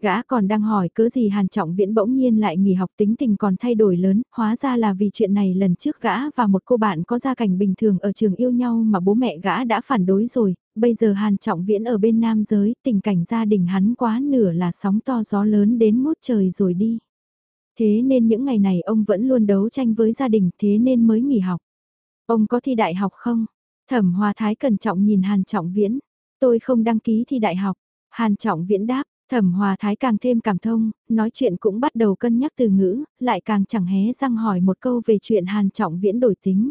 Gã còn đang hỏi cớ gì Hàn Trọng Viễn bỗng nhiên lại nghỉ học tính tình còn thay đổi lớn, hóa ra là vì chuyện này lần trước gã và một cô bạn có gia cảnh bình thường ở trường yêu nhau mà bố mẹ gã đã phản đối rồi, bây giờ Hàn Trọng Viễn ở bên nam giới, tình cảnh gia đình hắn quá nửa là sóng to gió lớn đến mút trời rồi đi. Thế nên những ngày này ông vẫn luôn đấu tranh với gia đình thế nên mới nghỉ học. Ông có thi đại học không? Thẩm Hòa Thái cẩn trọng nhìn Hàn Trọng Viễn. Tôi không đăng ký thi đại học. Hàn Trọng Viễn đáp, Thẩm Hòa Thái càng thêm cảm thông, nói chuyện cũng bắt đầu cân nhắc từ ngữ, lại càng chẳng hé răng hỏi một câu về chuyện Hàn Trọng Viễn đổi tính.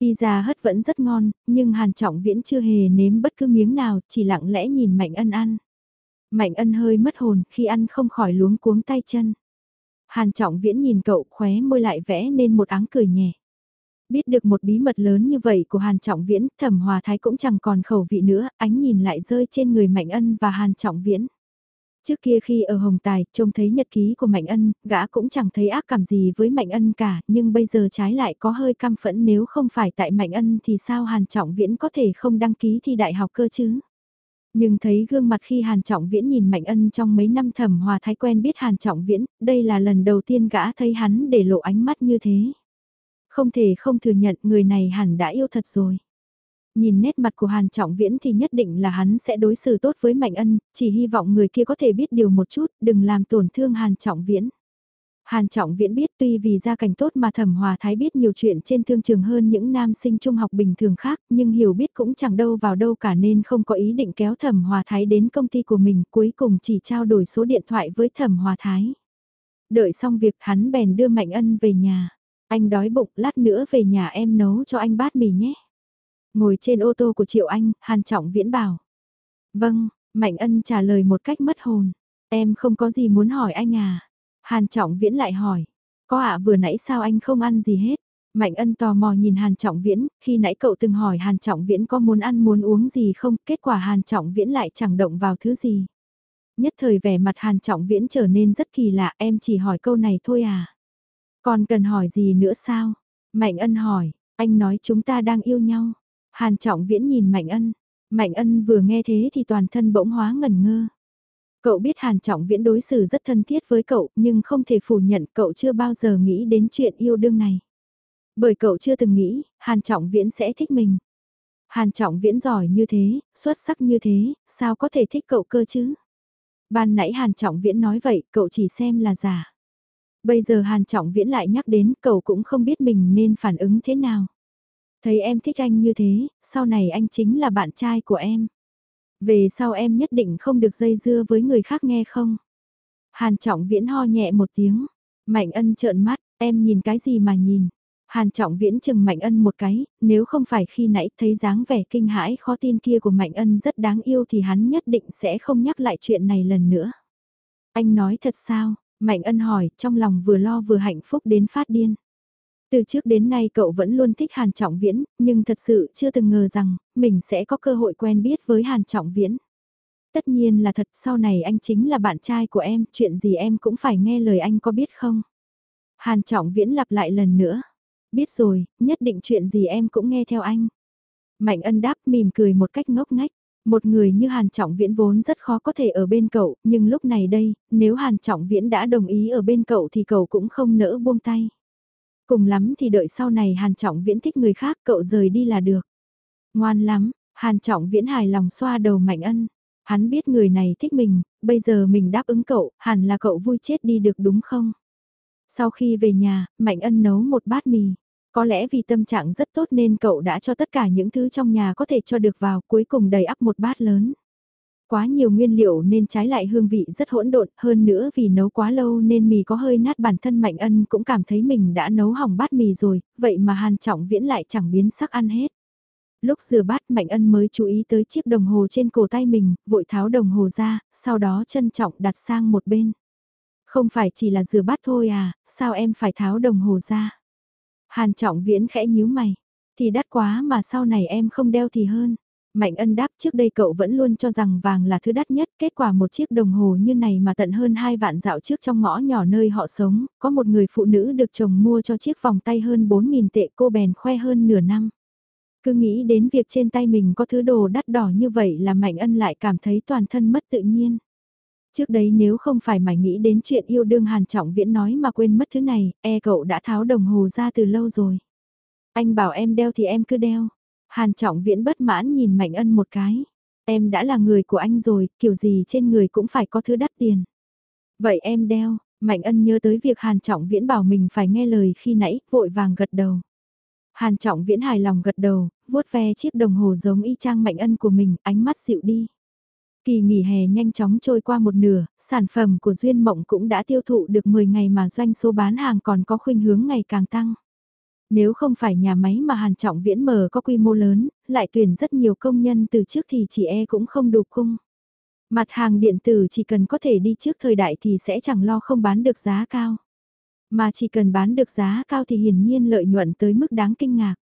Pizza hất vẫn rất ngon, nhưng Hàn Trọng Viễn chưa hề nếm bất cứ miếng nào, chỉ lặng lẽ nhìn Mạnh Ân ăn. Mạnh Ân hơi mất hồn khi ăn không khỏi luống cuống tay chân. Hàn Trọng Viễn nhìn cậu khóe môi lại vẽ nên một áng cười nhẹ. Biết được một bí mật lớn như vậy của Hàn Trọng Viễn, Thẩm Hòa Thái cũng chẳng còn khẩu vị nữa, ánh nhìn lại rơi trên người Mạnh Ân và Hàn Trọng Viễn. Trước kia khi ở Hồng Tài, trông thấy nhật ký của Mạnh Ân, gã cũng chẳng thấy ác cảm gì với Mạnh Ân cả, nhưng bây giờ trái lại có hơi căm phẫn nếu không phải tại Mạnh Ân thì sao Hàn Trọng Viễn có thể không đăng ký thi đại học cơ chứ? Nhưng thấy gương mặt khi Hàn Trọng Viễn nhìn Mạnh Ân trong mấy năm thẩm hòa thái quen biết Hàn Trọng Viễn, đây là lần đầu tiên gã thấy hắn để lộ ánh mắt như thế. Không thể không thừa nhận người này hẳn đã yêu thật rồi. Nhìn nét mặt của Hàn Trọng Viễn thì nhất định là hắn sẽ đối xử tốt với Mạnh Ân, chỉ hy vọng người kia có thể biết điều một chút, đừng làm tổn thương Hàn Trọng Viễn. Hàn Trọng Viễn biết tuy vì gia cảnh tốt mà Thẩm Hòa Thái biết nhiều chuyện trên thương trường hơn những nam sinh trung học bình thường khác, nhưng hiểu biết cũng chẳng đâu vào đâu cả nên không có ý định kéo Thẩm Hòa Thái đến công ty của mình, cuối cùng chỉ trao đổi số điện thoại với Thẩm Hòa Thái. Đợi xong việc hắn bèn đưa Mạnh Ân về nhà. Anh đói bụng, lát nữa về nhà em nấu cho anh bát mì nhé. Ngồi trên ô tô của Triệu Anh, Hàn Trọng Viễn bảo. Vâng, Mạnh Ân trả lời một cách mất hồn. Em không có gì muốn hỏi anh à. Hàn Trọng Viễn lại hỏi. Có ạ vừa nãy sao anh không ăn gì hết. Mạnh Ân tò mò nhìn Hàn Trọng Viễn, khi nãy cậu từng hỏi Hàn Trọng Viễn có muốn ăn muốn uống gì không, kết quả Hàn Trọng Viễn lại chẳng động vào thứ gì. Nhất thời vẻ mặt Hàn Trọng Viễn trở nên rất kỳ lạ, em chỉ hỏi câu này thôi à. Còn cần hỏi gì nữa sao? Mạnh Ân hỏi, anh nói chúng ta đang yêu nhau. Hàn Trọng Viễn nhìn Mạnh Ân. Mạnh Ân vừa nghe thế thì toàn thân bỗng hóa ngẩn ngơ. Cậu biết Hàn Trọng Viễn đối xử rất thân thiết với cậu, nhưng không thể phủ nhận cậu chưa bao giờ nghĩ đến chuyện yêu đương này. Bởi cậu chưa từng nghĩ, Hàn Trọng Viễn sẽ thích mình. Hàn Trọng Viễn giỏi như thế, xuất sắc như thế, sao có thể thích cậu cơ chứ? Ban nãy Hàn Trọng Viễn nói vậy, cậu chỉ xem là giả. Bây giờ Hàn Trọng Viễn lại nhắc đến, cậu cũng không biết mình nên phản ứng thế nào. Thấy em thích anh như thế, sau này anh chính là bạn trai của em. Về sau em nhất định không được dây dưa với người khác nghe không? Hàn Trọng Viễn ho nhẹ một tiếng. Mạnh ân trợn mắt, em nhìn cái gì mà nhìn? Hàn Trọng Viễn chừng Mạnh Ân một cái, nếu không phải khi nãy thấy dáng vẻ kinh hãi khó tin kia của Mạnh Ân rất đáng yêu thì hắn nhất định sẽ không nhắc lại chuyện này lần nữa. Anh nói thật sao? Mạnh Ân hỏi, trong lòng vừa lo vừa hạnh phúc đến phát điên. Từ trước đến nay cậu vẫn luôn thích Hàn Trọng Viễn, nhưng thật sự chưa từng ngờ rằng, mình sẽ có cơ hội quen biết với Hàn Trọng Viễn. Tất nhiên là thật sau này anh chính là bạn trai của em, chuyện gì em cũng phải nghe lời anh có biết không? Hàn Trọng Viễn lặp lại lần nữa. Biết rồi, nhất định chuyện gì em cũng nghe theo anh. Mạnh ân đáp mỉm cười một cách ngốc ngách. Một người như Hàn Trọng Viễn vốn rất khó có thể ở bên cậu, nhưng lúc này đây, nếu Hàn Trọng Viễn đã đồng ý ở bên cậu thì cậu cũng không nỡ buông tay. Cùng lắm thì đợi sau này Hàn Trọng Viễn thích người khác cậu rời đi là được. Ngoan lắm, Hàn Trọng Viễn hài lòng xoa đầu Mạnh Ân. Hắn biết người này thích mình, bây giờ mình đáp ứng cậu, hẳn là cậu vui chết đi được đúng không? Sau khi về nhà, Mạnh Ân nấu một bát mì. Có lẽ vì tâm trạng rất tốt nên cậu đã cho tất cả những thứ trong nhà có thể cho được vào cuối cùng đầy ắp một bát lớn. Quá nhiều nguyên liệu nên trái lại hương vị rất hỗn độn, hơn nữa vì nấu quá lâu nên mì có hơi nát bản thân Mạnh Ân cũng cảm thấy mình đã nấu hỏng bát mì rồi, vậy mà Hàn Trọng Viễn lại chẳng biến sắc ăn hết. Lúc rửa bát Mạnh Ân mới chú ý tới chiếc đồng hồ trên cổ tay mình, vội tháo đồng hồ ra, sau đó trân trọng đặt sang một bên. Không phải chỉ là rửa bát thôi à, sao em phải tháo đồng hồ ra? Hàn Trọng Viễn khẽ nhíu mày, thì đắt quá mà sau này em không đeo thì hơn. Mạnh ân đáp trước đây cậu vẫn luôn cho rằng vàng là thứ đắt nhất, kết quả một chiếc đồng hồ như này mà tận hơn hai vạn dạo trước trong ngõ nhỏ nơi họ sống, có một người phụ nữ được chồng mua cho chiếc vòng tay hơn 4.000 tệ cô bèn khoe hơn nửa năm. Cứ nghĩ đến việc trên tay mình có thứ đồ đắt đỏ như vậy là Mạnh ân lại cảm thấy toàn thân mất tự nhiên. Trước đấy nếu không phải mày nghĩ đến chuyện yêu đương Hàn Trọng Viễn nói mà quên mất thứ này, e cậu đã tháo đồng hồ ra từ lâu rồi. Anh bảo em đeo thì em cứ đeo. Hàn Trọng Viễn bất mãn nhìn Mạnh Ân một cái. Em đã là người của anh rồi, kiểu gì trên người cũng phải có thứ đắt tiền. Vậy em đeo, Mạnh Ân nhớ tới việc Hàn Trọng Viễn bảo mình phải nghe lời khi nãy, vội vàng gật đầu. Hàn Trọng Viễn hài lòng gật đầu, vuốt ve chiếc đồng hồ giống y chang Mạnh Ân của mình, ánh mắt dịu đi. Kỳ nghỉ hè nhanh chóng trôi qua một nửa, sản phẩm của Duyên Mộng cũng đã tiêu thụ được 10 ngày mà doanh số bán hàng còn có khuynh hướng ngày càng tăng. Nếu không phải nhà máy mà Hàn Trọng Viễn mở có quy mô lớn, lại tuyển rất nhiều công nhân từ trước thì chỉ e cũng không đủ cung. Mặt hàng điện tử chỉ cần có thể đi trước thời đại thì sẽ chẳng lo không bán được giá cao. Mà chỉ cần bán được giá cao thì hiển nhiên lợi nhuận tới mức đáng kinh ngạc.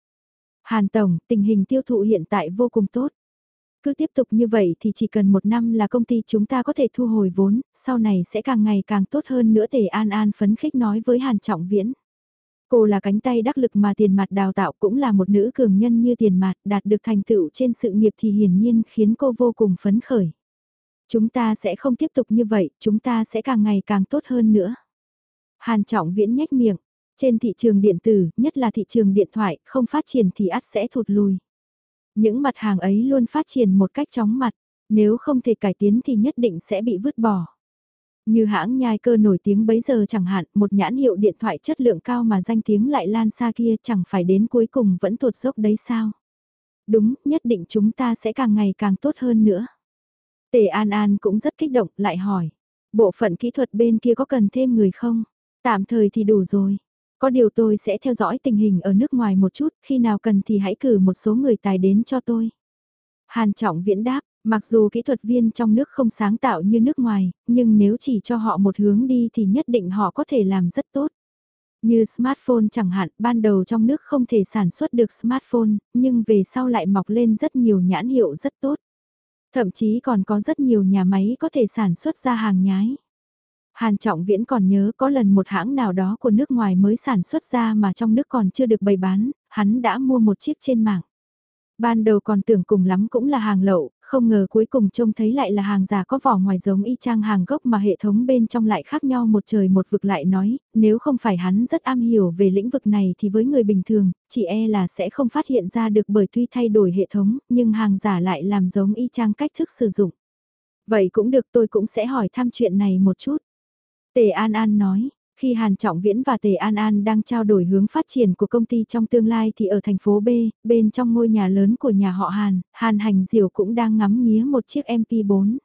Hàn Tổng, tình hình tiêu thụ hiện tại vô cùng tốt. Cứ tiếp tục như vậy thì chỉ cần một năm là công ty chúng ta có thể thu hồi vốn, sau này sẽ càng ngày càng tốt hơn nữa Tề An An phấn khích nói với Hàn Trọng Viễn. Cô là cánh tay đắc lực mà tiền mặt đào tạo cũng là một nữ cường nhân như tiền mặt đạt được thành tựu trên sự nghiệp thì hiển nhiên khiến cô vô cùng phấn khởi. Chúng ta sẽ không tiếp tục như vậy, chúng ta sẽ càng ngày càng tốt hơn nữa. Hàn Trọng Viễn nhếch miệng, trên thị trường điện tử, nhất là thị trường điện thoại, không phát triển thì ắt sẽ thụt lùi. Những mặt hàng ấy luôn phát triển một cách chóng mặt, nếu không thể cải tiến thì nhất định sẽ bị vứt bỏ. Như hãng nhai cơ nổi tiếng bấy giờ chẳng hạn, một nhãn hiệu điện thoại chất lượng cao mà danh tiếng lại lan xa kia chẳng phải đến cuối cùng vẫn tụt dốc đấy sao? Đúng, nhất định chúng ta sẽ càng ngày càng tốt hơn nữa. Tề An An cũng rất kích động, lại hỏi. Bộ phận kỹ thuật bên kia có cần thêm người không? Tạm thời thì đủ rồi. Có điều tôi sẽ theo dõi tình hình ở nước ngoài một chút, khi nào cần thì hãy cử một số người tài đến cho tôi. Hàn Trọng Viễn đáp, mặc dù kỹ thuật viên trong nước không sáng tạo như nước ngoài, nhưng nếu chỉ cho họ một hướng đi thì nhất định họ có thể làm rất tốt. Như smartphone chẳng hạn, ban đầu trong nước không thể sản xuất được smartphone, nhưng về sau lại mọc lên rất nhiều nhãn hiệu rất tốt. Thậm chí còn có rất nhiều nhà máy có thể sản xuất ra hàng nhái. Hàn Trọng Viễn còn nhớ có lần một hãng nào đó của nước ngoài mới sản xuất ra mà trong nước còn chưa được bày bán, hắn đã mua một chiếc trên mạng. Ban đầu còn tưởng cùng lắm cũng là hàng lậu, không ngờ cuối cùng trông thấy lại là hàng giả có vỏ ngoài giống y chang hàng gốc mà hệ thống bên trong lại khác nhau một trời một vực lại nói, nếu không phải hắn rất am hiểu về lĩnh vực này thì với người bình thường, chỉ e là sẽ không phát hiện ra được bởi tuy thay đổi hệ thống, nhưng hàng giả lại làm giống y chang cách thức sử dụng. Vậy cũng được tôi cũng sẽ hỏi thăm chuyện này một chút. Tề An An nói, khi Hàn Trọng Viễn và Tề An An đang trao đổi hướng phát triển của công ty trong tương lai thì ở thành phố B, bên trong ngôi nhà lớn của nhà họ Hàn, Hàn Hành Diều cũng đang ngắm nghía một chiếc MP4.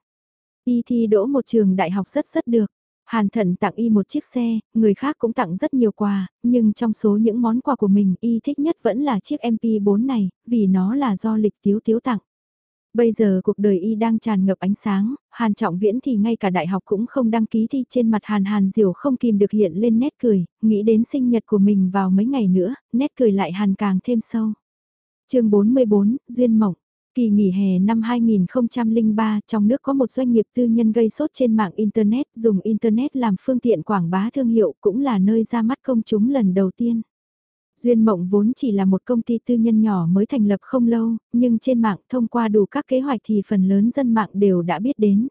Y thi đỗ một trường đại học rất rất được. Hàn Thận tặng Y một chiếc xe, người khác cũng tặng rất nhiều quà, nhưng trong số những món quà của mình Y thích nhất vẫn là chiếc MP4 này, vì nó là do lịch tiếu tiếu tặng. Bây giờ cuộc đời y đang tràn ngập ánh sáng, Hàn Trọng Viễn thì ngay cả đại học cũng không đăng ký thi trên mặt Hàn Hàn Diều không kìm được hiện lên nét cười, nghĩ đến sinh nhật của mình vào mấy ngày nữa, nét cười lại Hàn càng thêm sâu. chương 44, Duyên Mộng Kỳ nghỉ hè năm 2003 trong nước có một doanh nghiệp tư nhân gây sốt trên mạng Internet dùng Internet làm phương tiện quảng bá thương hiệu cũng là nơi ra mắt công chúng lần đầu tiên. Duyên Mộng vốn chỉ là một công ty tư nhân nhỏ mới thành lập không lâu, nhưng trên mạng thông qua đủ các kế hoạch thì phần lớn dân mạng đều đã biết đến.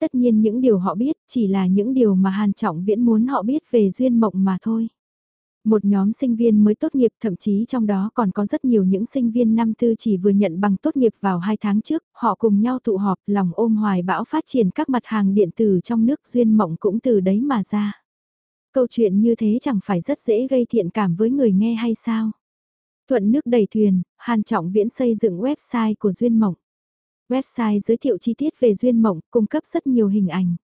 Tất nhiên những điều họ biết chỉ là những điều mà Hàn Trọng Viễn muốn họ biết về Duyên Mộng mà thôi. Một nhóm sinh viên mới tốt nghiệp thậm chí trong đó còn có rất nhiều những sinh viên năm tư chỉ vừa nhận bằng tốt nghiệp vào hai tháng trước, họ cùng nhau tụ họp lòng ôm hoài bão phát triển các mặt hàng điện tử trong nước Duyên Mộng cũng từ đấy mà ra. Câu chuyện như thế chẳng phải rất dễ gây thiện cảm với người nghe hay sao? Thuận nước đầy thuyền, Hàn Trọng Viễn xây dựng website của Duyên Mộng. Website giới thiệu chi tiết về Duyên Mộng, cung cấp rất nhiều hình ảnh.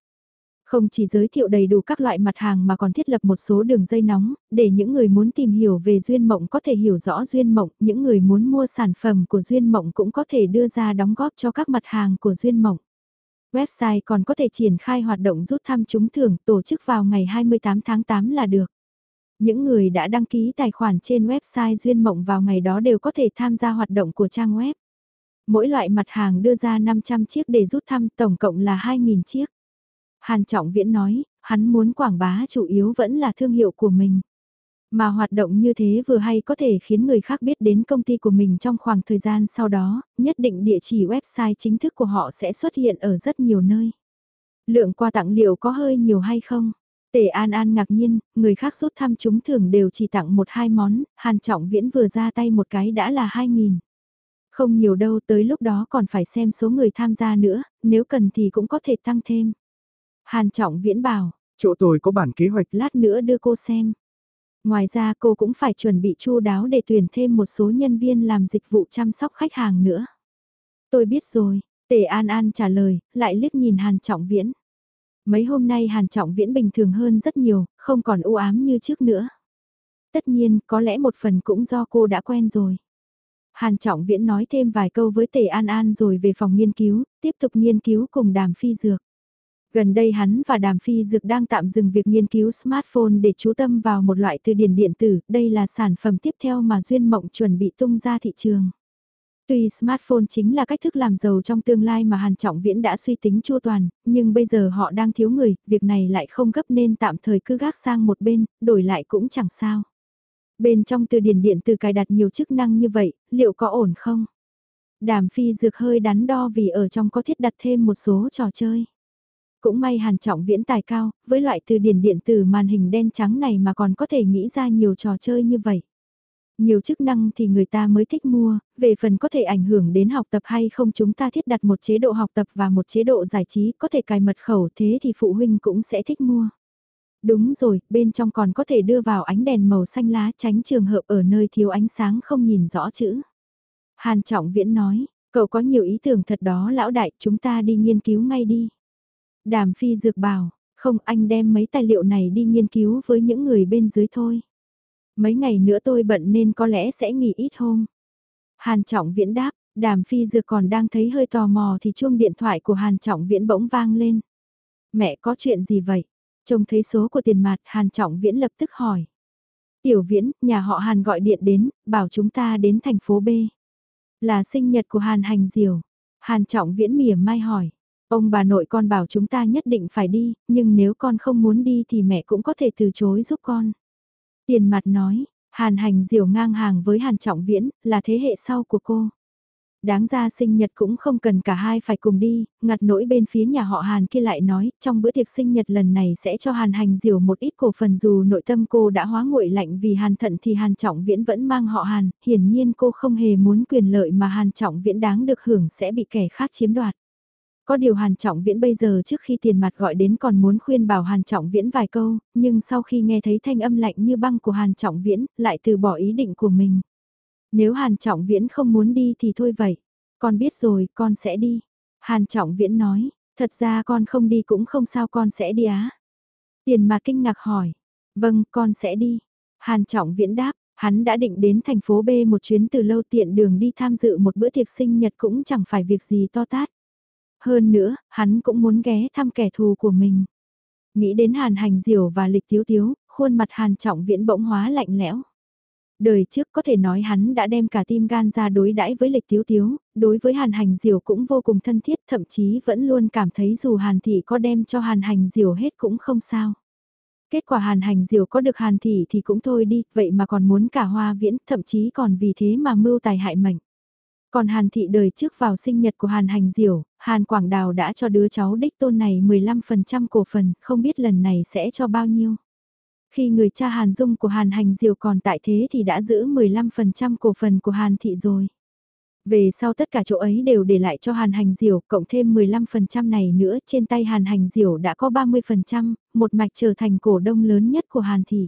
Không chỉ giới thiệu đầy đủ các loại mặt hàng mà còn thiết lập một số đường dây nóng, để những người muốn tìm hiểu về Duyên Mộng có thể hiểu rõ Duyên Mộng, những người muốn mua sản phẩm của Duyên Mộng cũng có thể đưa ra đóng góp cho các mặt hàng của Duyên Mộng. Website còn có thể triển khai hoạt động rút thăm trúng thưởng tổ chức vào ngày 28 tháng 8 là được. Những người đã đăng ký tài khoản trên website Duyên Mộng vào ngày đó đều có thể tham gia hoạt động của trang web. Mỗi loại mặt hàng đưa ra 500 chiếc để rút thăm tổng cộng là 2.000 chiếc. Hàn Trọng Viễn nói, hắn muốn quảng bá chủ yếu vẫn là thương hiệu của mình. Mà hoạt động như thế vừa hay có thể khiến người khác biết đến công ty của mình trong khoảng thời gian sau đó, nhất định địa chỉ website chính thức của họ sẽ xuất hiện ở rất nhiều nơi. Lượng quà tặng liệu có hơi nhiều hay không? Tề An An ngạc nhiên, người khác rút thăm chúng thường đều chỉ tặng một hai món, Hàn Trọng Viễn vừa ra tay một cái đã là hai nghìn. Không nhiều đâu tới lúc đó còn phải xem số người tham gia nữa, nếu cần thì cũng có thể tăng thêm. Hàn Trọng Viễn bảo, chỗ tôi có bản kế hoạch. Lát nữa đưa cô xem. Ngoài ra cô cũng phải chuẩn bị chu đáo để tuyển thêm một số nhân viên làm dịch vụ chăm sóc khách hàng nữa. Tôi biết rồi, Tề An An trả lời, lại liếc nhìn Hàn Trọng Viễn. Mấy hôm nay Hàn Trọng Viễn bình thường hơn rất nhiều, không còn u ám như trước nữa. Tất nhiên, có lẽ một phần cũng do cô đã quen rồi. Hàn Trọng Viễn nói thêm vài câu với Tề An An rồi về phòng nghiên cứu, tiếp tục nghiên cứu cùng đàm phi dược. Gần đây hắn và Đàm Phi Dược đang tạm dừng việc nghiên cứu smartphone để chú tâm vào một loại từ điển điện tử, đây là sản phẩm tiếp theo mà Duyên Mộng chuẩn bị tung ra thị trường. Tuy smartphone chính là cách thức làm giàu trong tương lai mà Hàn Trọng Viễn đã suy tính chu toàn, nhưng bây giờ họ đang thiếu người, việc này lại không gấp nên tạm thời cứ gác sang một bên, đổi lại cũng chẳng sao. Bên trong từ điển điện tử cài đặt nhiều chức năng như vậy, liệu có ổn không? Đàm phi dược hơi đắn đo vì ở trong có thiết đặt thêm một số trò chơi. Cũng may hàn trọng viễn tài cao, với loại từ điển điện tử màn hình đen trắng này mà còn có thể nghĩ ra nhiều trò chơi như vậy. Nhiều chức năng thì người ta mới thích mua, về phần có thể ảnh hưởng đến học tập hay không chúng ta thiết đặt một chế độ học tập và một chế độ giải trí có thể cài mật khẩu thế thì phụ huynh cũng sẽ thích mua. Đúng rồi, bên trong còn có thể đưa vào ánh đèn màu xanh lá tránh trường hợp ở nơi thiếu ánh sáng không nhìn rõ chữ. Hàn Trọng Viễn nói, cậu có nhiều ý tưởng thật đó lão đại, chúng ta đi nghiên cứu ngay đi. Đàm phi dược bảo, không anh đem mấy tài liệu này đi nghiên cứu với những người bên dưới thôi. Mấy ngày nữa tôi bận nên có lẽ sẽ nghỉ ít hôm. Hàn Trọng Viễn đáp, đàm phi dược còn đang thấy hơi tò mò thì chuông điện thoại của Hàn Trọng Viễn bỗng vang lên. Mẹ có chuyện gì vậy? Trông thấy số của tiền mặt Hàn Trọng Viễn lập tức hỏi. Tiểu Viễn, nhà họ Hàn gọi điện đến, bảo chúng ta đến thành phố B. Là sinh nhật của Hàn Hành Diều. Hàn Trọng Viễn mỉa mai hỏi. Ông bà nội con bảo chúng ta nhất định phải đi, nhưng nếu con không muốn đi thì mẹ cũng có thể từ chối giúp con. Tiền mặt nói, Hàn Hành Diều ngang hàng với Hàn Trọng Viễn, là thế hệ sau của cô. Đáng ra sinh nhật cũng không cần cả hai phải cùng đi, ngặt nỗi bên phía nhà họ Hàn kia lại nói, trong bữa tiệc sinh nhật lần này sẽ cho Hàn hành diều một ít cổ phần dù nội tâm cô đã hóa nguội lạnh vì Hàn thận thì Hàn Trọng Viễn vẫn mang họ Hàn, hiển nhiên cô không hề muốn quyền lợi mà Hàn Trọng Viễn đáng được hưởng sẽ bị kẻ khác chiếm đoạt. Có điều Hàn Trọng Viễn bây giờ trước khi tiền mặt gọi đến còn muốn khuyên bảo Hàn Trọng Viễn vài câu, nhưng sau khi nghe thấy thanh âm lạnh như băng của Hàn Trọng Viễn, lại từ bỏ ý định của mình. Nếu Hàn Trọng Viễn không muốn đi thì thôi vậy. Con biết rồi, con sẽ đi. Hàn Trọng Viễn nói, thật ra con không đi cũng không sao con sẽ đi á. Tiền mặt kinh ngạc hỏi, vâng, con sẽ đi. Hàn Trọng Viễn đáp, hắn đã định đến thành phố B một chuyến từ lâu tiện đường đi tham dự một bữa tiệc sinh nhật cũng chẳng phải việc gì to tát. Hơn nữa, hắn cũng muốn ghé thăm kẻ thù của mình. Nghĩ đến Hàn Hành Diều và Lịch Tiếu Tiếu, khuôn mặt Hàn Trọng Viễn bỗng hóa lạnh lẽo. Đời trước có thể nói hắn đã đem cả tim gan ra đối đãi với lịch tiếu tiếu, đối với hàn hành diều cũng vô cùng thân thiết thậm chí vẫn luôn cảm thấy dù hàn thị có đem cho hàn hành diều hết cũng không sao. Kết quả hàn hành diều có được hàn thị thì cũng thôi đi, vậy mà còn muốn cả hoa viễn, thậm chí còn vì thế mà mưu tài hại mệnh. Còn hàn thị đời trước vào sinh nhật của hàn hành Diểu, hàn quảng đào đã cho đứa cháu đích tôn này 15% cổ phần, không biết lần này sẽ cho bao nhiêu. Khi người cha Hàn Dung của Hàn Hành Diều còn tại thế thì đã giữ 15% cổ phần của Hàn Thị rồi. Về sau tất cả chỗ ấy đều để lại cho Hàn Hành Diều, cộng thêm 15% này nữa, trên tay Hàn Hành Diều đã có 30%, một mạch trở thành cổ đông lớn nhất của Hàn Thị.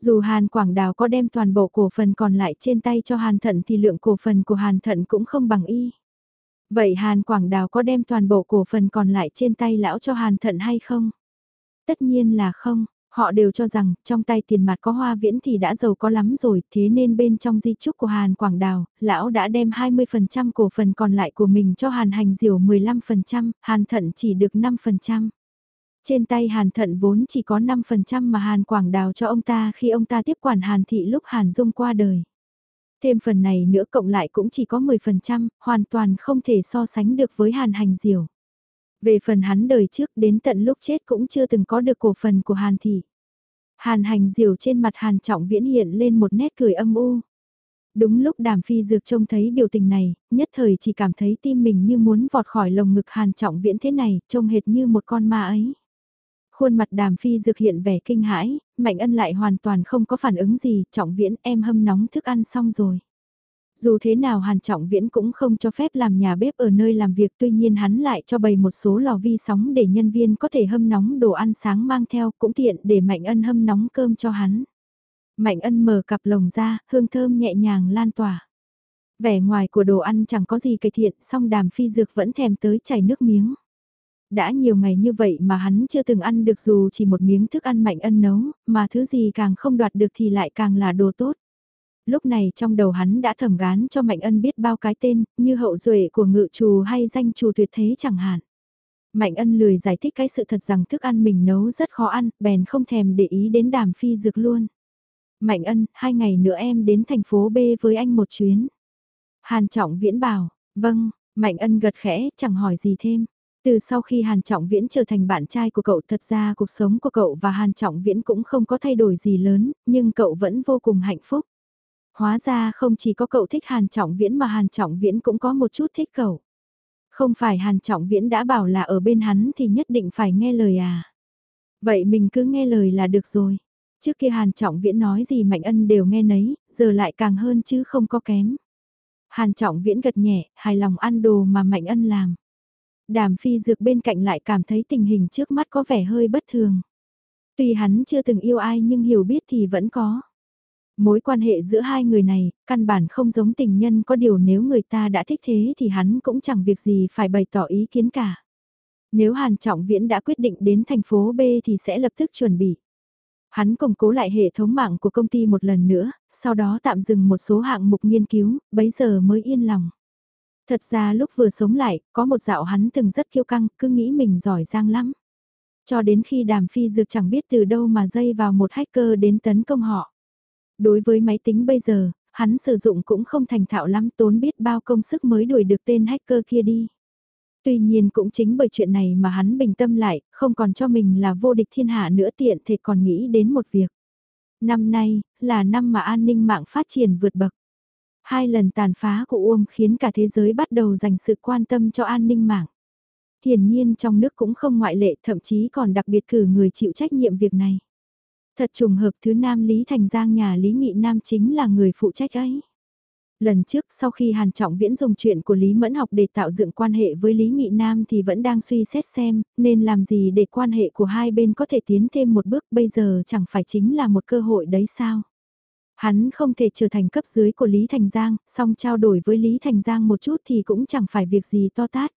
Dù Hàn Quảng Đào có đem toàn bộ cổ phần còn lại trên tay cho Hàn Thận thì lượng cổ phần của Hàn Thận cũng không bằng y. Vậy Hàn Quảng Đào có đem toàn bộ cổ phần còn lại trên tay lão cho Hàn Thận hay không? Tất nhiên là không, Họ đều cho rằng, trong tay tiền mặt có hoa viễn thì đã giàu có lắm rồi, thế nên bên trong di trúc của Hàn Quảng Đào, lão đã đem 20% cổ phần còn lại của mình cho Hàn Hành Diều 15%, Hàn Thận chỉ được 5%. Trên tay Hàn Thận vốn chỉ có 5% mà Hàn Quảng Đào cho ông ta khi ông ta tiếp quản Hàn Thị lúc Hàn Dung qua đời. Thêm phần này nữa cộng lại cũng chỉ có 10%, hoàn toàn không thể so sánh được với Hàn Hành Diều. Về phần hắn đời trước đến tận lúc chết cũng chưa từng có được cổ phần của Hàn Thị. Hàn hành diều trên mặt Hàn Trọng Viễn hiện lên một nét cười âm u. Đúng lúc đàm phi dược trông thấy biểu tình này, nhất thời chỉ cảm thấy tim mình như muốn vọt khỏi lồng ngực hàn trọng viễn thế này, trông hệt như một con ma ấy. Khuôn mặt đàm phi dược hiện vẻ kinh hãi, mạnh ân lại hoàn toàn không có phản ứng gì, trọng viễn em hâm nóng thức ăn xong rồi. Dù thế nào Hàn Trọng Viễn cũng không cho phép làm nhà bếp ở nơi làm việc tuy nhiên hắn lại cho bày một số lò vi sóng để nhân viên có thể hâm nóng đồ ăn sáng mang theo cũng tiện để Mạnh Ân hâm nóng cơm cho hắn. Mạnh Ân mở cặp lồng ra, hương thơm nhẹ nhàng lan tỏa. Vẻ ngoài của đồ ăn chẳng có gì cải thiện song đàm phi dược vẫn thèm tới chảy nước miếng. Đã nhiều ngày như vậy mà hắn chưa từng ăn được dù chỉ một miếng thức ăn Mạnh Ân nấu, mà thứ gì càng không đoạt được thì lại càng là đồ tốt lúc này trong đầu hắn đã thầm gán cho Mạnh Ân biết bao cái tên, như hậu duệ của ngự trù hay danh trù tuyệt thế chẳng hạn. Mạnh Ân lười giải thích cái sự thật rằng thức ăn mình nấu rất khó ăn, bèn không thèm để ý đến đàm phi dược luôn. Mạnh Ân, hai ngày nữa em đến thành phố B với anh một chuyến. Hàn Trọng Viễn bảo, vâng, Mạnh Ân gật khẽ, chẳng hỏi gì thêm. Từ sau khi Hàn Trọng Viễn trở thành bạn trai của cậu thật ra cuộc sống của cậu và Hàn Trọng Viễn cũng không có thay đổi gì lớn, nhưng cậu vẫn vô cùng hạnh phúc. Hóa ra không chỉ có cậu thích Hàn Trọng Viễn mà Hàn Trọng Viễn cũng có một chút thích cậu. Không phải Hàn Trọng Viễn đã bảo là ở bên hắn thì nhất định phải nghe lời à. Vậy mình cứ nghe lời là được rồi. Trước kia Hàn Trọng Viễn nói gì Mạnh Ân đều nghe nấy, giờ lại càng hơn chứ không có kém. Hàn Trọng Viễn gật nhẹ, hài lòng ăn đồ mà Mạnh Ân làm. Đàm phi dược bên cạnh lại cảm thấy tình hình trước mắt có vẻ hơi bất thường. Tuy hắn chưa từng yêu ai nhưng hiểu biết thì vẫn có. Mối quan hệ giữa hai người này, căn bản không giống tình nhân có điều nếu người ta đã thích thế thì hắn cũng chẳng việc gì phải bày tỏ ý kiến cả. Nếu Hàn Trọng Viễn đã quyết định đến thành phố B thì sẽ lập tức chuẩn bị. Hắn củng cố lại hệ thống mạng của công ty một lần nữa, sau đó tạm dừng một số hạng mục nghiên cứu, bấy giờ mới yên lòng. Thật ra lúc vừa sống lại, có một dạo hắn từng rất kiêu căng, cứ nghĩ mình giỏi giang lắm. Cho đến khi đàm phi dược chẳng biết từ đâu mà dây vào một hacker đến tấn công họ. Đối với máy tính bây giờ, hắn sử dụng cũng không thành thạo lắm tốn biết bao công sức mới đuổi được tên hacker kia đi. Tuy nhiên cũng chính bởi chuyện này mà hắn bình tâm lại, không còn cho mình là vô địch thiên hạ nữa tiện thì còn nghĩ đến một việc. Năm nay, là năm mà an ninh mạng phát triển vượt bậc. Hai lần tàn phá của Uông khiến cả thế giới bắt đầu dành sự quan tâm cho an ninh mạng. Hiển nhiên trong nước cũng không ngoại lệ, thậm chí còn đặc biệt cử người chịu trách nhiệm việc này. Thật trùng hợp, thứ Nam Lý Thành Giang nhà Lý Nghị Nam chính là người phụ trách ấy. Lần trước sau khi Hàn Trọng Viễn dùng chuyện của Lý Mẫn học để tạo dựng quan hệ với Lý Nghị Nam thì vẫn đang suy xét xem nên làm gì để quan hệ của hai bên có thể tiến thêm một bước, bây giờ chẳng phải chính là một cơ hội đấy sao. Hắn không thể trở thành cấp dưới của Lý Thành Giang, song trao đổi với Lý Thành Giang một chút thì cũng chẳng phải việc gì to tát.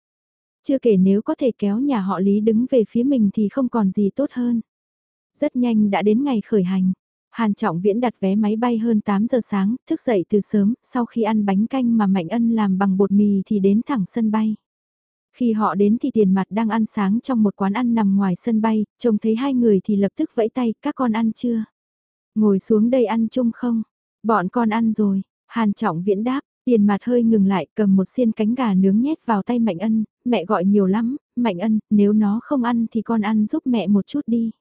Chưa kể nếu có thể kéo nhà họ Lý đứng về phía mình thì không còn gì tốt hơn. Rất nhanh đã đến ngày khởi hành. Hàn Trọng Viễn đặt vé máy bay hơn 8 giờ sáng, thức dậy từ sớm, sau khi ăn bánh canh mà Mạnh Ân làm bằng bột mì thì đến thẳng sân bay. Khi họ đến thì tiền mặt đang ăn sáng trong một quán ăn nằm ngoài sân bay, trông thấy hai người thì lập tức vẫy tay, các con ăn chưa? Ngồi xuống đây ăn chung không? Bọn con ăn rồi, Hàn Trọng Viễn đáp, tiền mặt hơi ngừng lại cầm một xiên cánh gà nướng nhét vào tay Mạnh Ân, mẹ gọi nhiều lắm, Mạnh Ân, nếu nó không ăn thì con ăn giúp mẹ một chút đi.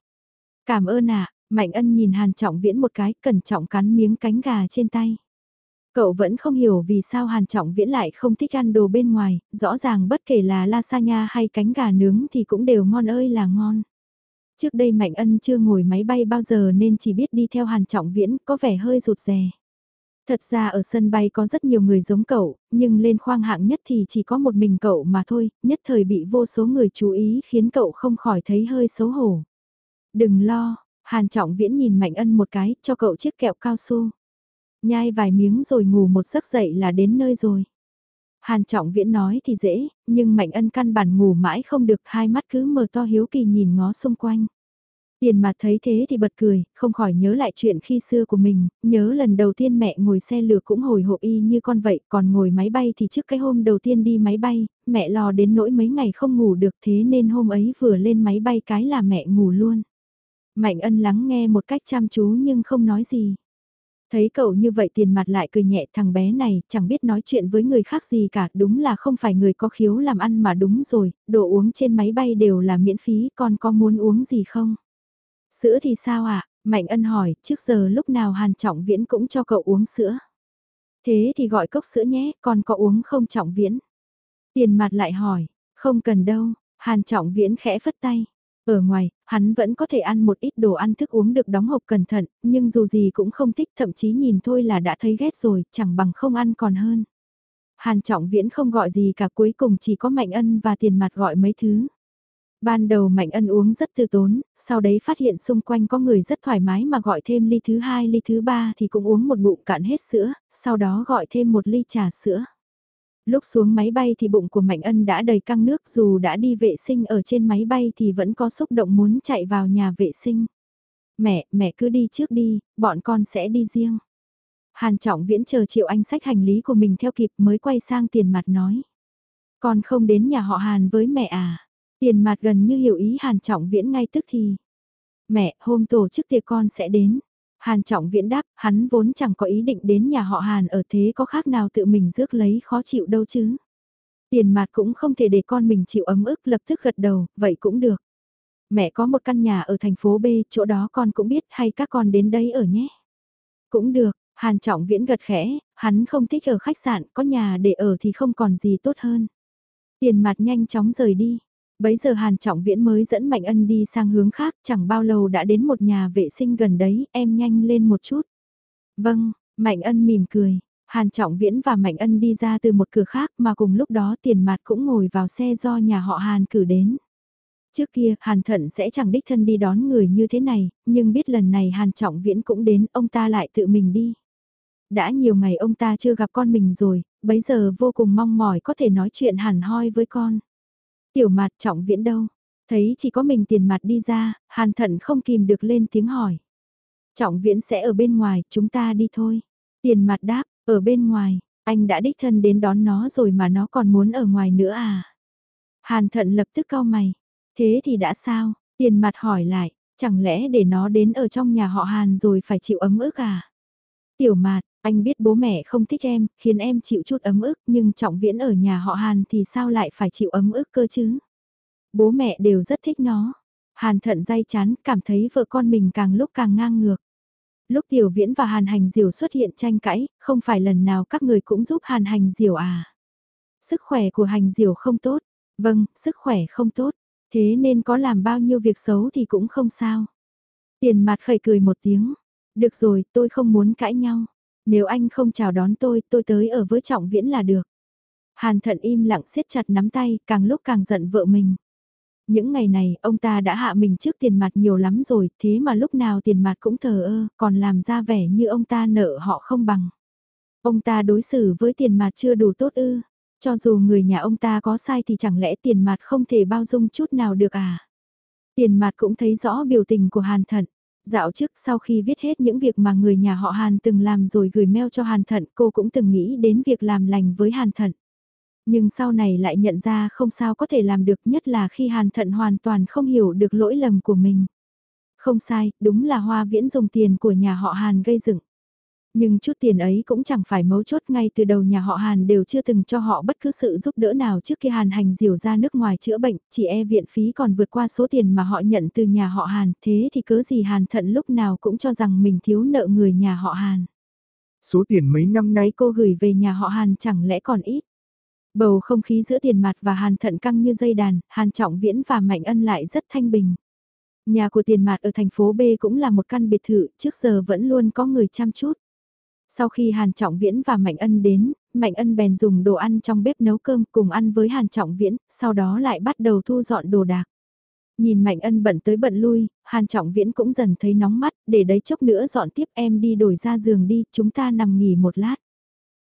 Cảm ơn ạ, Mạnh Ân nhìn Hàn Trọng Viễn một cái, cẩn trọng cắn miếng cánh gà trên tay. Cậu vẫn không hiểu vì sao Hàn Trọng Viễn lại không thích ăn đồ bên ngoài, rõ ràng bất kể là lasagna hay cánh gà nướng thì cũng đều ngon ơi là ngon. Trước đây Mạnh Ân chưa ngồi máy bay bao giờ nên chỉ biết đi theo Hàn Trọng Viễn, có vẻ hơi rụt rè. Thật ra ở sân bay có rất nhiều người giống cậu, nhưng lên khoang hạng nhất thì chỉ có một mình cậu mà thôi, nhất thời bị vô số người chú ý khiến cậu không khỏi thấy hơi xấu hổ. Đừng lo, Hàn Trọng Viễn nhìn Mạnh Ân một cái, cho cậu chiếc kẹo cao su. Nhai vài miếng rồi ngủ một giấc dậy là đến nơi rồi. Hàn Trọng Viễn nói thì dễ, nhưng Mạnh Ân căn bản ngủ mãi không được, hai mắt cứ mở to hiếu kỳ nhìn ngó xung quanh. Tiền mặt thấy thế thì bật cười, không khỏi nhớ lại chuyện khi xưa của mình, nhớ lần đầu tiên mẹ ngồi xe lửa cũng hồi hộp y như con vậy, còn ngồi máy bay thì trước cái hôm đầu tiên đi máy bay, mẹ lo đến nỗi mấy ngày không ngủ được thế nên hôm ấy vừa lên máy bay cái là mẹ ngủ luôn. Mạnh ân lắng nghe một cách chăm chú nhưng không nói gì. Thấy cậu như vậy tiền mặt lại cười nhẹ thằng bé này chẳng biết nói chuyện với người khác gì cả đúng là không phải người có khiếu làm ăn mà đúng rồi, đồ uống trên máy bay đều là miễn phí con có muốn uống gì không? Sữa thì sao ạ? Mạnh ân hỏi trước giờ lúc nào Hàn Trọng Viễn cũng cho cậu uống sữa. Thế thì gọi cốc sữa nhé, còn có uống không trọng viễn? Tiền mặt lại hỏi, không cần đâu, Hàn trọng viễn khẽ phất tay. Ở ngoài, hắn vẫn có thể ăn một ít đồ ăn thức uống được đóng hộp cẩn thận, nhưng dù gì cũng không thích thậm chí nhìn thôi là đã thấy ghét rồi, chẳng bằng không ăn còn hơn. Hàn trọng viễn không gọi gì cả cuối cùng chỉ có mạnh ân và tiền mặt gọi mấy thứ. Ban đầu Mạnh Ân uống rất từ tốn, sau đấy phát hiện xung quanh có người rất thoải mái mà gọi thêm ly thứ hai ly thứ ba thì cũng uống một ngụm cạn hết sữa, sau đó gọi thêm một ly trà sữa. Lúc xuống máy bay thì bụng của Mạnh Ân đã đầy căng nước dù đã đi vệ sinh ở trên máy bay thì vẫn có xúc động muốn chạy vào nhà vệ sinh. Mẹ, mẹ cứ đi trước đi, bọn con sẽ đi riêng. Hàn Trọng Viễn chờ Triệu Anh sách hành lý của mình theo kịp mới quay sang tiền mặt nói. Con không đến nhà họ Hàn với mẹ à? Tiền mặt gần như hiểu ý Hàn Trọng Viễn ngay tức thì. Mẹ, hôm tổ chức tiệc con sẽ đến. Hàn Trọng Viễn đáp, hắn vốn chẳng có ý định đến nhà họ Hàn ở thế có khác nào tự mình rước lấy khó chịu đâu chứ. Tiền mặt cũng không thể để con mình chịu ấm ức lập tức gật đầu, vậy cũng được. Mẹ có một căn nhà ở thành phố B, chỗ đó con cũng biết hay các con đến đây ở nhé. Cũng được, Hàn Trọng Viễn gật khẽ, hắn không thích ở khách sạn, có nhà để ở thì không còn gì tốt hơn. Tiền mặt nhanh chóng rời đi, Bấy giờ Hàn Trọng Viễn mới dẫn Mạnh Ân đi sang hướng khác, chẳng bao lâu đã đến một nhà vệ sinh gần đấy, em nhanh lên một chút. Vâng, Mạnh Ân mỉm cười. Hàn Trọng Viễn và Mạnh Ân đi ra từ một cửa khác mà cùng lúc đó tiền mặt cũng ngồi vào xe do nhà họ Hàn cử đến. Trước kia, Hàn Thận sẽ chẳng đích thân đi đón người như thế này, nhưng biết lần này Hàn Trọng Viễn cũng đến, ông ta lại tự mình đi. Đã nhiều ngày ông ta chưa gặp con mình rồi, bấy giờ vô cùng mong mỏi có thể nói chuyện hẳn hoi với con. Tiểu mặt trọng viễn đâu? Thấy chỉ có mình tiền mặt đi ra, hàn thận không kìm được lên tiếng hỏi. Trọng viễn sẽ ở bên ngoài, chúng ta đi thôi. Tiền mặt đáp, ở bên ngoài, anh đã đích thân đến đón nó rồi mà nó còn muốn ở ngoài nữa à? Hàn thận lập tức cau mày. Thế thì đã sao? Tiền mặt hỏi lại, chẳng lẽ để nó đến ở trong nhà họ Hàn rồi phải chịu ấm ức à? Tiểu mạt, anh biết bố mẹ không thích em, khiến em chịu chút ấm ức, nhưng trọng viễn ở nhà họ Hàn thì sao lại phải chịu ấm ức cơ chứ? Bố mẹ đều rất thích nó. Hàn thận dây chán, cảm thấy vợ con mình càng lúc càng ngang ngược. Lúc Tiểu Viễn và Hàn Hành Diều xuất hiện tranh cãi, không phải lần nào các người cũng giúp Hàn Hành Diều à? Sức khỏe của Hành Diều không tốt. Vâng, sức khỏe không tốt. Thế nên có làm bao nhiêu việc xấu thì cũng không sao. Tiền mặt khẩy cười một tiếng. Được rồi, tôi không muốn cãi nhau. Nếu anh không chào đón tôi, tôi tới ở với Trọng Viễn là được. Hàn thận im lặng siết chặt nắm tay, càng lúc càng giận vợ mình. Những ngày này, ông ta đã hạ mình trước tiền mặt nhiều lắm rồi, thế mà lúc nào tiền mặt cũng thờ ơ, còn làm ra vẻ như ông ta nợ họ không bằng. Ông ta đối xử với tiền mặt chưa đủ tốt ư, cho dù người nhà ông ta có sai thì chẳng lẽ tiền mặt không thể bao dung chút nào được à? Tiền mặt cũng thấy rõ biểu tình của Hàn Thận. Dạo trước sau khi viết hết những việc mà người nhà họ Hàn từng làm rồi gửi mail cho Hàn Thận cô cũng từng nghĩ đến việc làm lành với Hàn Thận. Nhưng sau này lại nhận ra không sao có thể làm được nhất là khi Hàn Thận hoàn toàn không hiểu được lỗi lầm của mình. Không sai, đúng là Hoa Viễn dùng tiền của nhà họ Hàn gây dựng. Nhưng chút tiền ấy cũng chẳng phải mấu chốt ngay từ đầu nhà họ Hàn đều chưa từng cho họ bất cứ sự giúp đỡ nào trước khi Hàn hành diều ra nước ngoài chữa bệnh, chỉ e viện phí còn vượt qua số tiền mà họ nhận từ nhà họ Hàn, thế thì cớ gì Hàn thận lúc nào cũng cho rằng mình thiếu nợ người nhà họ Hàn. Số tiền mấy năm nay cô gửi về nhà họ Hàn chẳng lẽ còn ít. Bầu không khí giữa tiền mặt và Hàn thận căng như dây đàn, Hàn trọng viễn và Mạnh ân lại rất thanh bình. Nhà của tiền mặt ở thành phố B cũng là một căn biệt thự, trước giờ vẫn luôn có người chăm chút. Sau khi Hàn Trọng Viễn và Mạnh Ân đến, Mạnh Ân bèn dùng đồ ăn trong bếp nấu cơm cùng ăn với Hàn Trọng Viễn, sau đó lại bắt đầu thu dọn đồ đạc. Nhìn Mạnh Ân bận tới bận lui, Hàn Trọng Viễn cũng dần thấy nóng mắt, để đấy chốc nữa dọn tiếp em đi đổi ra giường đi, chúng ta nằm nghỉ một lát.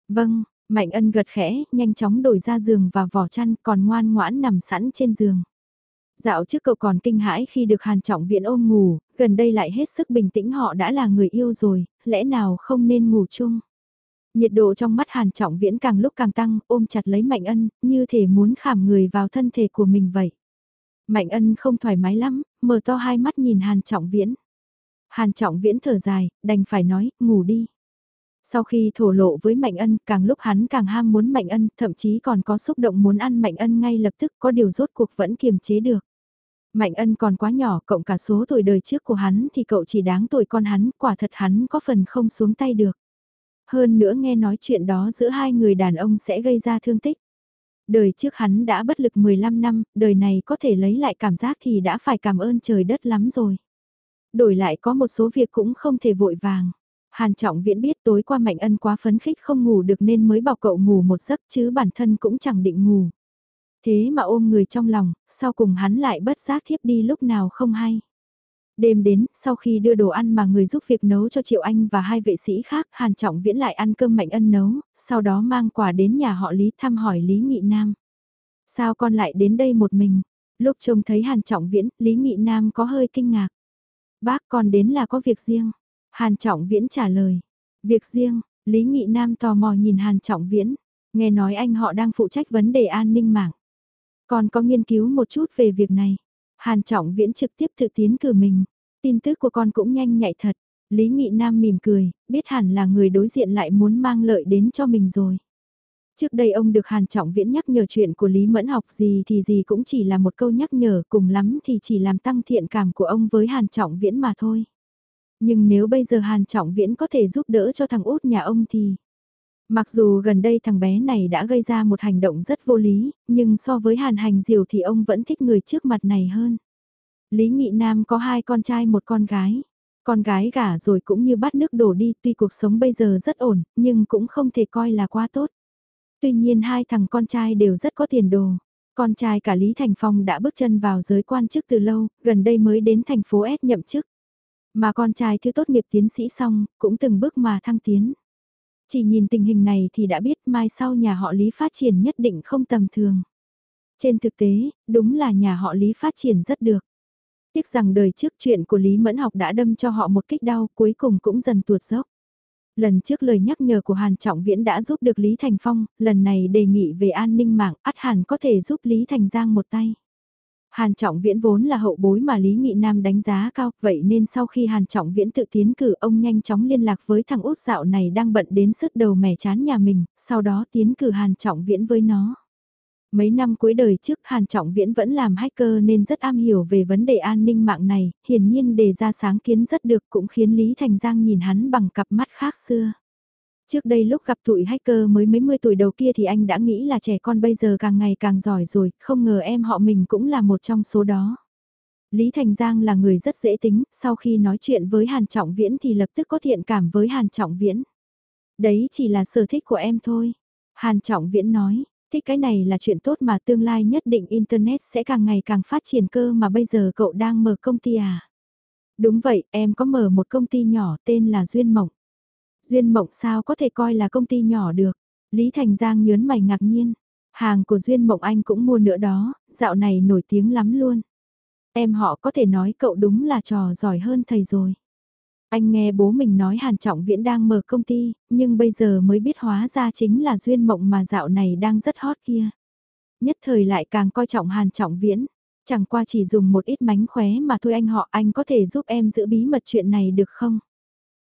Vâng, Mạnh Ân gật khẽ, nhanh chóng đổi ra giường và vỏ chăn còn ngoan ngoãn nằm sẵn trên giường. Dạo trước cậu còn kinh hãi khi được Hàn Trọng Viễn ôm ngủ, gần đây lại hết sức bình tĩnh họ đã là người yêu rồi, lẽ nào không nên ngủ chung. Nhiệt độ trong mắt Hàn Trọng Viễn càng lúc càng tăng, ôm chặt lấy Mạnh Ân, như thể muốn khảm người vào thân thể của mình vậy. Mạnh Ân không thoải mái lắm, mở to hai mắt nhìn Hàn Trọng Viễn. Hàn Trọng Viễn thở dài, đành phải nói, ngủ đi. Sau khi thổ lộ với Mạnh Ân, càng lúc hắn càng ham muốn Mạnh Ân, thậm chí còn có xúc động muốn ăn Mạnh Ân ngay lập tức có điều rốt cuộc vẫn kiềm chế được. Mạnh ân còn quá nhỏ, cộng cả số tuổi đời trước của hắn thì cậu chỉ đáng tuổi con hắn, quả thật hắn có phần không xuống tay được. Hơn nữa nghe nói chuyện đó giữa hai người đàn ông sẽ gây ra thương tích. Đời trước hắn đã bất lực 15 năm, đời này có thể lấy lại cảm giác thì đã phải cảm ơn trời đất lắm rồi. Đổi lại có một số việc cũng không thể vội vàng. Hàn Trọng Viễn biết tối qua Mạnh Ân quá phấn khích không ngủ được nên mới bảo cậu ngủ một giấc chứ bản thân cũng chẳng định ngủ. Thế mà ôm người trong lòng, sau cùng hắn lại bất giác thiếp đi lúc nào không hay. Đêm đến, sau khi đưa đồ ăn mà người giúp việc nấu cho Triệu Anh và hai vệ sĩ khác, Hàn Trọng Viễn lại ăn cơm Mạnh Ân nấu, sau đó mang quà đến nhà họ Lý thăm hỏi Lý Nghị Nam. Sao con lại đến đây một mình? Lúc trông thấy Hàn Trọng Viễn, Lý Nghị Nam có hơi kinh ngạc. Bác con đến là có việc riêng. Hàn Trọng Viễn trả lời. Việc riêng, Lý Nghị Nam tò mò nhìn Hàn Trọng Viễn. Nghe nói anh họ đang phụ trách vấn đề an ninh mạng. Con có nghiên cứu một chút về việc này. Hàn Trọng Viễn trực tiếp tự tiến cử mình. Tin tức của con cũng nhanh nhạy thật. Lý Nghị Nam mỉm cười, biết hẳn là người đối diện lại muốn mang lợi đến cho mình rồi. Trước đây ông được Hàn Trọng Viễn nhắc nhở chuyện của Lý Mẫn học gì thì gì cũng chỉ là một câu nhắc nhở cùng lắm thì chỉ làm tăng thiện cảm của ông với Hàn Trọng Viễn mà thôi. Nhưng nếu bây giờ Hàn Trọng Viễn có thể giúp đỡ cho thằng út nhà ông thì... Mặc dù gần đây thằng bé này đã gây ra một hành động rất vô lý, nhưng so với Hàn Hành Diều thì ông vẫn thích người trước mặt này hơn. Lý Nghị Nam có hai con trai một con gái. Con gái gả rồi cũng như bắt nước đổ đi tuy cuộc sống bây giờ rất ổn, nhưng cũng không thể coi là quá tốt. Tuy nhiên hai thằng con trai đều rất có tiền đồ. Con trai cả Lý Thành Phong đã bước chân vào giới quan chức từ lâu, gần đây mới đến thành phố S nhậm chức. Mà con trai thứ tốt nghiệp tiến sĩ xong, cũng từng bước mà thăng tiến. Chỉ nhìn tình hình này thì đã biết mai sau nhà họ Lý phát triển nhất định không tầm thường. Trên thực tế, đúng là nhà họ Lý phát triển rất được. Tiếc rằng đời trước chuyện của Lý Mẫn học đã đâm cho họ một kích đau cuối cùng cũng dần tuột dốc. Lần trước lời nhắc nhở của Hàn Trọng Viễn đã giúp được Lý Thành Phong, lần này đề nghị về an ninh mạng, Át hẳn có thể giúp Lý Thành Giang một tay. Hàn Trọng Viễn vốn là hậu bối mà Lý Nghị Nam đánh giá cao, vậy nên sau khi Hàn Trọng Viễn tự tiến cử ông nhanh chóng liên lạc với thằng út dạo này đang bận đến sức đầu mẻ chán nhà mình, sau đó tiến cử Hàn Trọng Viễn với nó. Mấy năm cuối đời trước Hàn Trọng Viễn vẫn làm hacker nên rất am hiểu về vấn đề an ninh mạng này, hiển nhiên đề ra sáng kiến rất được cũng khiến Lý Thành Giang nhìn hắn bằng cặp mắt khác xưa. Trước đây lúc gặp tụi hacker mới mấy mươi tuổi đầu kia thì anh đã nghĩ là trẻ con bây giờ càng ngày càng giỏi rồi, không ngờ em họ mình cũng là một trong số đó. Lý Thành Giang là người rất dễ tính, sau khi nói chuyện với Hàn Trọng Viễn thì lập tức có thiện cảm với Hàn Trọng Viễn. Đấy chỉ là sở thích của em thôi. Hàn Trọng Viễn nói, thích cái này là chuyện tốt mà tương lai nhất định Internet sẽ càng ngày càng phát triển cơ mà bây giờ cậu đang mở công ty à. Đúng vậy, em có mở một công ty nhỏ tên là Duyên Mộng. Duyên Mộng sao có thể coi là công ty nhỏ được. Lý Thành Giang nhớn mày ngạc nhiên. Hàng của Duyên Mộng anh cũng mua nữa đó, dạo này nổi tiếng lắm luôn. Em họ có thể nói cậu đúng là trò giỏi hơn thầy rồi. Anh nghe bố mình nói Hàn Trọng Viễn đang mở công ty, nhưng bây giờ mới biết hóa ra chính là Duyên Mộng mà dạo này đang rất hot kia. Nhất thời lại càng coi trọng Hàn Trọng Viễn. Chẳng qua chỉ dùng một ít mánh khóe mà thôi anh họ anh có thể giúp em giữ bí mật chuyện này được không?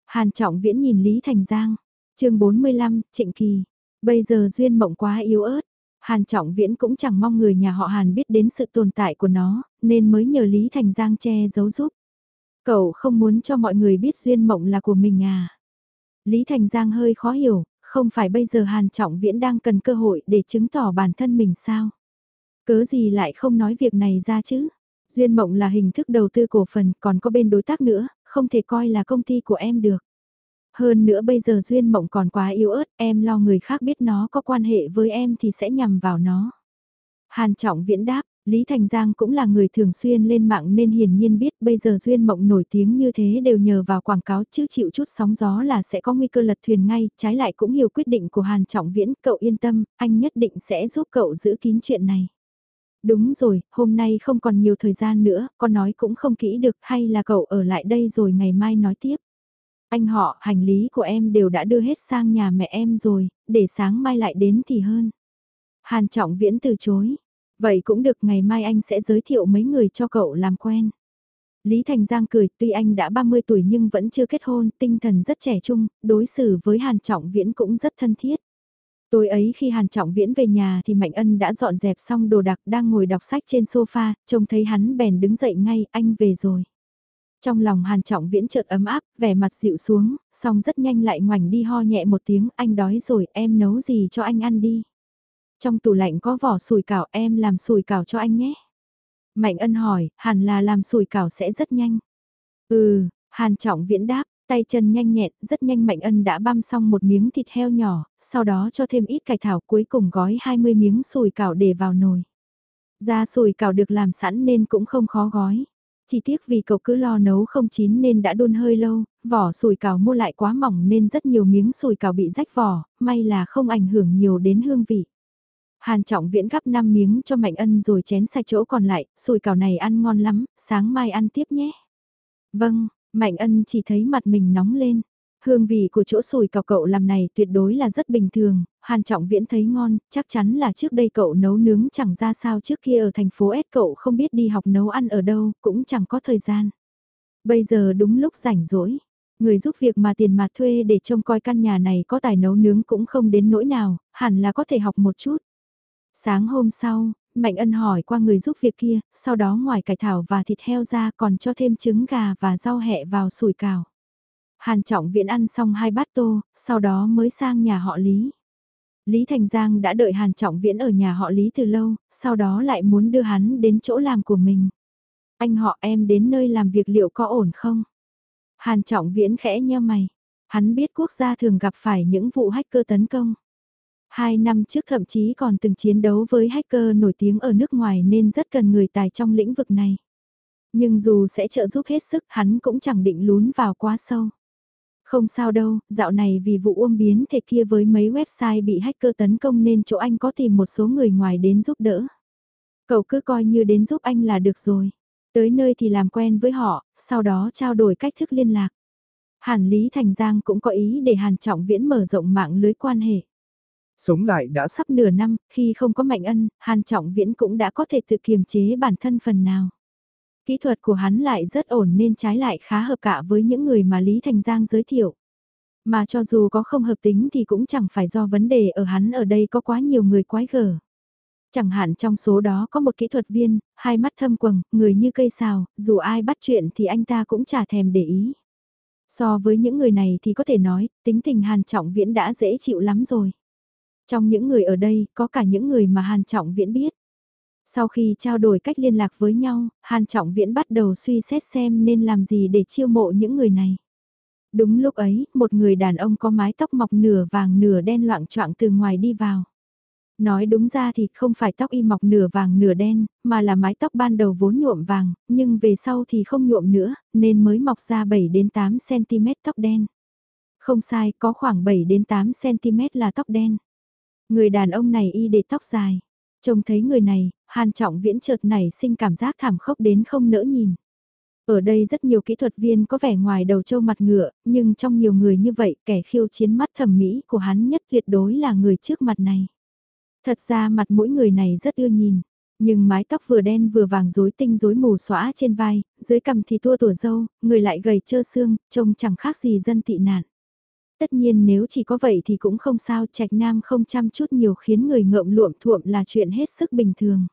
Hàn Trọng Viễn nhìn Lý Thành Giang. chương 45, Trịnh Kỳ. Bây giờ duyên mộng quá yếu ớt. Hàn Trọng Viễn cũng chẳng mong người nhà họ Hàn biết đến sự tồn tại của nó, nên mới nhờ Lý Thành Giang che giấu giúp. Cậu không muốn cho mọi người biết duyên mộng là của mình à? Lý Thành Giang hơi khó hiểu, không phải bây giờ Hàn Trọng Viễn đang cần cơ hội để chứng tỏ bản thân mình sao? Cớ gì lại không nói việc này ra chứ? Duyên mộng là hình thức đầu tư cổ phần, còn có bên đối tác nữa, không thể coi là công ty của em được. Hơn nữa bây giờ Duyên Mộng còn quá yếu ớt, em lo người khác biết nó có quan hệ với em thì sẽ nhầm vào nó. Hàn Trọng Viễn đáp, Lý Thành Giang cũng là người thường xuyên lên mạng nên hiển nhiên biết bây giờ Duyên Mộng nổi tiếng như thế đều nhờ vào quảng cáo chứ chịu chút sóng gió là sẽ có nguy cơ lật thuyền ngay, trái lại cũng hiểu quyết định của Hàn Trọng Viễn, cậu yên tâm, anh nhất định sẽ giúp cậu giữ kín chuyện này. Đúng rồi, hôm nay không còn nhiều thời gian nữa, con nói cũng không kỹ được hay là cậu ở lại đây rồi ngày mai nói tiếp. Anh họ, hành lý của em đều đã đưa hết sang nhà mẹ em rồi, để sáng mai lại đến thì hơn. Hàn Trọng Viễn từ chối. Vậy cũng được ngày mai anh sẽ giới thiệu mấy người cho cậu làm quen. Lý Thành Giang cười, tuy anh đã 30 tuổi nhưng vẫn chưa kết hôn, tinh thần rất trẻ trung, đối xử với Hàn Trọng Viễn cũng rất thân thiết. Tối ấy khi Hàn Trọng Viễn về nhà thì Mạnh Ân đã dọn dẹp xong đồ đạc đang ngồi đọc sách trên sofa, trông thấy hắn bèn đứng dậy ngay, anh về rồi. Trong lòng Hàn Trọng Viễn chợt ấm áp, vẻ mặt dịu xuống, xong rất nhanh lại ngoảnh đi ho nhẹ một tiếng, anh đói rồi, em nấu gì cho anh ăn đi. Trong tủ lạnh có vỏ sùi cảo, em làm sùi cảo cho anh nhé. Mạnh ân hỏi, hẳn là làm sùi cảo sẽ rất nhanh. Ừ, Hàn Trọng Viễn đáp, tay chân nhanh nhẹn, rất nhanh Mạnh ân đã băm xong một miếng thịt heo nhỏ, sau đó cho thêm ít cải thảo cuối cùng gói 20 miếng sùi cảo để vào nồi. Da sùi cảo được làm sẵn nên cũng không khó gói. Chỉ tiếc vì cậu cứ lo nấu không chín nên đã đun hơi lâu, vỏ sùi cảo mua lại quá mỏng nên rất nhiều miếng sùi cảo bị rách vỏ, may là không ảnh hưởng nhiều đến hương vị. Hàn trọng viễn gắp 5 miếng cho Mạnh Ân rồi chén sạch chỗ còn lại, sùi cảo này ăn ngon lắm, sáng mai ăn tiếp nhé. Vâng, Mạnh Ân chỉ thấy mặt mình nóng lên. Hương vị của chỗ sùi cào cậu làm này tuyệt đối là rất bình thường, Hàn Trọng Viễn thấy ngon, chắc chắn là trước đây cậu nấu nướng chẳng ra sao trước kia ở thành phố S cậu không biết đi học nấu ăn ở đâu, cũng chẳng có thời gian. Bây giờ đúng lúc rảnh rỗi, người giúp việc mà tiền mặt thuê để trông coi căn nhà này có tài nấu nướng cũng không đến nỗi nào, hẳn là có thể học một chút. Sáng hôm sau, Mạnh Ân hỏi qua người giúp việc kia, sau đó ngoài cải thảo và thịt heo ra còn cho thêm trứng gà và rau hẹ vào sủi cảo. Hàn Trọng Viễn ăn xong hai bát tô, sau đó mới sang nhà họ Lý. Lý Thành Giang đã đợi Hàn Trọng Viễn ở nhà họ Lý từ lâu, sau đó lại muốn đưa hắn đến chỗ làm của mình. Anh họ em đến nơi làm việc liệu có ổn không? Hàn Trọng Viễn khẽ nheo mày. Hắn biết quốc gia thường gặp phải những vụ hacker tấn công. Hai năm trước thậm chí còn từng chiến đấu với hacker nổi tiếng ở nước ngoài nên rất cần người tài trong lĩnh vực này. Nhưng dù sẽ trợ giúp hết sức hắn cũng chẳng định lún vào quá sâu. Không sao đâu, dạo này vì vụ uông biến thể kia với mấy website bị hacker tấn công nên chỗ anh có tìm một số người ngoài đến giúp đỡ. Cậu cứ coi như đến giúp anh là được rồi. Tới nơi thì làm quen với họ, sau đó trao đổi cách thức liên lạc. Hàn Lý Thành Giang cũng có ý để Hàn Trọng Viễn mở rộng mạng lưới quan hệ. Sống lại đã sắp nửa năm, khi không có Mạnh Ân, Hàn Trọng Viễn cũng đã có thể tự kiềm chế bản thân phần nào. Kỹ thuật của hắn lại rất ổn nên trái lại khá hợp cả với những người mà Lý Thành Giang giới thiệu. Mà cho dù có không hợp tính thì cũng chẳng phải do vấn đề ở hắn ở đây có quá nhiều người quái gở. Chẳng hạn trong số đó có một kỹ thuật viên, hai mắt thâm quầng, người như cây xào, dù ai bắt chuyện thì anh ta cũng chả thèm để ý. So với những người này thì có thể nói, tính tình Hàn Trọng Viễn đã dễ chịu lắm rồi. Trong những người ở đây, có cả những người mà Hàn Trọng Viễn biết. Sau khi trao đổi cách liên lạc với nhau, Hàn Trọng Viễn bắt đầu suy xét xem nên làm gì để chiêu mộ những người này. Đúng lúc ấy, một người đàn ông có mái tóc mọc nửa vàng nửa đen loạn trọng từ ngoài đi vào. Nói đúng ra thì không phải tóc y mọc nửa vàng nửa đen, mà là mái tóc ban đầu vốn nhuộm vàng, nhưng về sau thì không nhuộm nữa, nên mới mọc ra 7 đến 8 cm tóc đen. Không sai, có khoảng 7 đến 8 cm là tóc đen. Người đàn ông này y để tóc dài. Trông thấy người này, Hàn Trọng Viễn chợt này sinh cảm giác thảm khốc đến không nỡ nhìn. Ở đây rất nhiều kỹ thuật viên có vẻ ngoài đầu trâu mặt ngựa, nhưng trong nhiều người như vậy kẻ khiêu chiến mắt thẩm mỹ của hắn nhất tuyệt đối là người trước mặt này. Thật ra mặt mỗi người này rất ưa nhìn, nhưng mái tóc vừa đen vừa vàng rối tinh rối mù xóa trên vai, dưới cằm thì tua tủa dâu, người lại gầy trơ xương, trông chẳng khác gì dân tị nạn. Tất nhiên nếu chỉ có vậy thì cũng không sao, trạch nam không chăm chút nhiều khiến người ngợm luộm thuộm là chuyện hết sức bình thường.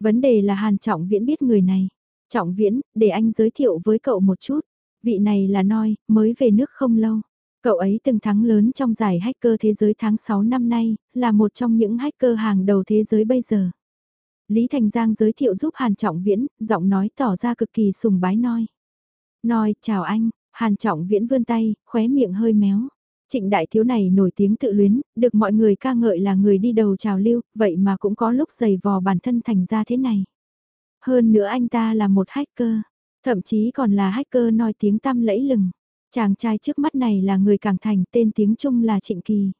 Vấn đề là Hàn Trọng Viễn biết người này. Trọng Viễn, để anh giới thiệu với cậu một chút. Vị này là Noi, mới về nước không lâu. Cậu ấy từng thắng lớn trong giải hacker thế giới tháng 6 năm nay, là một trong những hacker hàng đầu thế giới bây giờ. Lý Thành Giang giới thiệu giúp Hàn Trọng Viễn, giọng nói tỏ ra cực kỳ sùng bái Noi. Noi, chào anh, Hàn Trọng Viễn vươn tay, khóe miệng hơi méo. Trịnh đại thiếu này nổi tiếng tự luyến, được mọi người ca ngợi là người đi đầu trào lưu, vậy mà cũng có lúc giày vò bản thân thành ra thế này. Hơn nữa anh ta là một hacker, thậm chí còn là hacker nói tiếng tăm lẫy lừng. Chàng trai trước mắt này là người càng thành tên tiếng Trung là Trịnh Kỳ.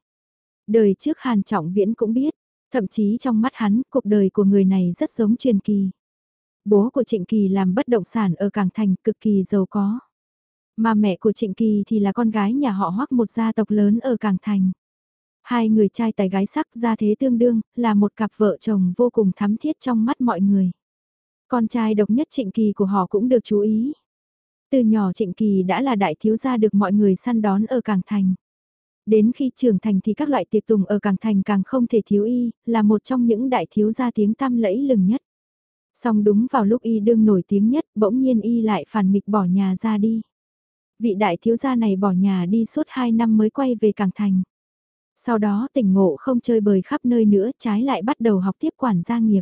Đời trước Hàn Trọng Viễn cũng biết, thậm chí trong mắt hắn, cuộc đời của người này rất giống truyền kỳ. Bố của Trịnh Kỳ làm bất động sản ở Cảng Thành cực kỳ giàu có. Mà mẹ của Trịnh Kỳ thì là con gái nhà họ hoắc một gia tộc lớn ở Càng Thành. Hai người trai tài gái sắc gia thế tương đương, là một cặp vợ chồng vô cùng thắm thiết trong mắt mọi người. Con trai độc nhất Trịnh Kỳ của họ cũng được chú ý. Từ nhỏ Trịnh Kỳ đã là đại thiếu gia được mọi người săn đón ở Càng Thành. Đến khi trưởng thành thì các loại tiệc tùng ở Càng Thành càng không thể thiếu y, là một trong những đại thiếu gia tiếng tam lẫy lừng nhất. Song đúng vào lúc y đương nổi tiếng nhất, bỗng nhiên y lại phản nghịch bỏ nhà ra đi. Vị đại thiếu gia này bỏ nhà đi suốt 2 năm mới quay về Cảng Thành. Sau đó tỉnh ngộ không chơi bời khắp nơi nữa trái lại bắt đầu học tiếp quản gia nghiệp.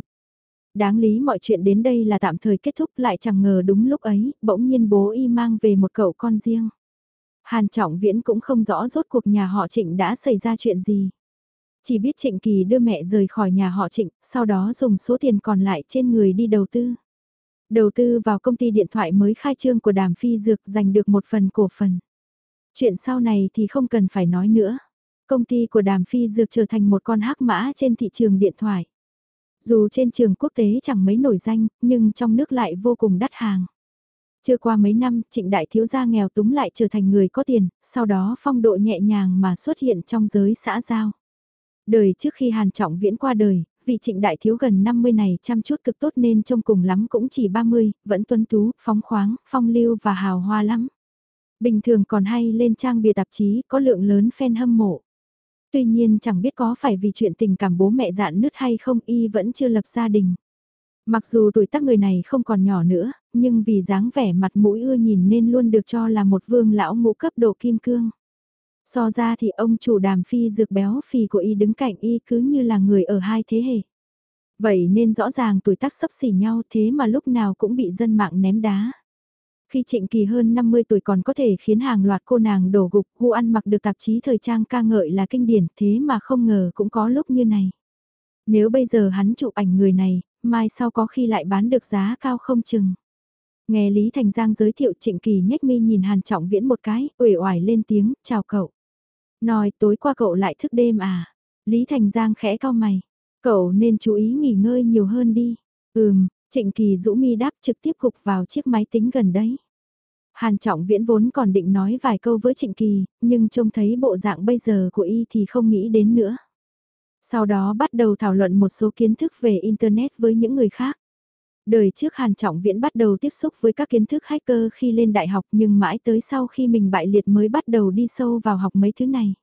Đáng lý mọi chuyện đến đây là tạm thời kết thúc lại chẳng ngờ đúng lúc ấy, bỗng nhiên bố y mang về một cậu con riêng. Hàn Trọng Viễn cũng không rõ rốt cuộc nhà họ Trịnh đã xảy ra chuyện gì. Chỉ biết Trịnh Kỳ đưa mẹ rời khỏi nhà họ Trịnh, sau đó dùng số tiền còn lại trên người đi đầu tư. Đầu tư vào công ty điện thoại mới khai trương của Đàm Phi Dược giành được một phần cổ phần. Chuyện sau này thì không cần phải nói nữa. Công ty của Đàm Phi Dược trở thành một con hắc mã trên thị trường điện thoại. Dù trên trường quốc tế chẳng mấy nổi danh, nhưng trong nước lại vô cùng đắt hàng. Chưa qua mấy năm, trịnh đại thiếu gia nghèo túng lại trở thành người có tiền, sau đó phong độ nhẹ nhàng mà xuất hiện trong giới xã giao. Đời trước khi Hàn Trọng Viễn qua đời, vị trịnh đại thiếu gần 50 này chăm chút cực tốt nên trông cùng lắm cũng chỉ 30, vẫn tuấn tú, phóng khoáng, phong lưu và hào hoa lắm. Bình thường còn hay lên trang bìa tạp chí có lượng lớn fan hâm mộ. Tuy nhiên chẳng biết có phải vì chuyện tình cảm bố mẹ dạn nứt hay không y vẫn chưa lập gia đình. Mặc dù tuổi tác người này không còn nhỏ nữa, nhưng vì dáng vẻ mặt mũi ưa nhìn nên luôn được cho là một vương lão ngũ cấp độ kim cương. So ra thì ông chủ đàm phi dược béo phì của y đứng cạnh y cứ như là người ở hai thế hệ. Vậy nên rõ ràng tuổi tác sấp xỉ nhau thế mà lúc nào cũng bị dân mạng ném đá. Khi Trịnh Kỳ hơn 50 tuổi còn có thể khiến hàng loạt cô nàng đổ gục, gu ăn mặc được tạp chí thời trang ca ngợi là kinh điển thế mà không ngờ cũng có lúc như này. Nếu bây giờ hắn chụp ảnh người này, mai sau có khi lại bán được giá cao không chừng. Nghe Lý Thành Giang giới thiệu Trịnh Kỳ nhếch mi nhìn Hàn Trọng Viễn một cái, uể oải lên tiếng, chào cậu. Nói tối qua cậu lại thức đêm à? Lý Thành Giang khẽ cao mày. Cậu nên chú ý nghỉ ngơi nhiều hơn đi. Ừm, Trịnh Kỳ rũ mi đáp trực tiếp gục vào chiếc máy tính gần đấy. Hàn Trọng Viễn vốn còn định nói vài câu với Trịnh Kỳ, nhưng trông thấy bộ dạng bây giờ của y thì không nghĩ đến nữa. Sau đó bắt đầu thảo luận một số kiến thức về Internet với những người khác. Đời trước Hàn Trọng Viễn bắt đầu tiếp xúc với các kiến thức hacker khi lên đại học nhưng mãi tới sau khi mình bại liệt mới bắt đầu đi sâu vào học mấy thứ này.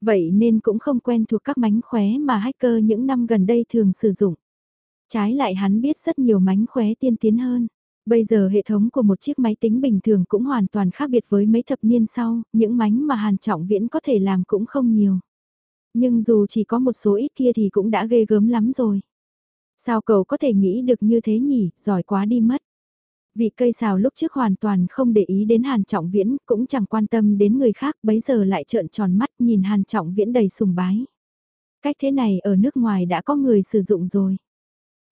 Vậy nên cũng không quen thuộc các mánh khóe mà hacker những năm gần đây thường sử dụng. Trái lại hắn biết rất nhiều mánh khóe tiên tiến hơn. Bây giờ hệ thống của một chiếc máy tính bình thường cũng hoàn toàn khác biệt với mấy thập niên sau, những mánh mà Hàn Trọng Viễn có thể làm cũng không nhiều. Nhưng dù chỉ có một số ít kia thì cũng đã ghê gớm lắm rồi. Sao cậu có thể nghĩ được như thế nhỉ, giỏi quá đi mất. Vị cây xào lúc trước hoàn toàn không để ý đến Hàn Trọng Viễn, cũng chẳng quan tâm đến người khác, bấy giờ lại trợn tròn mắt nhìn Hàn Trọng Viễn đầy sùng bái. Cách thế này ở nước ngoài đã có người sử dụng rồi.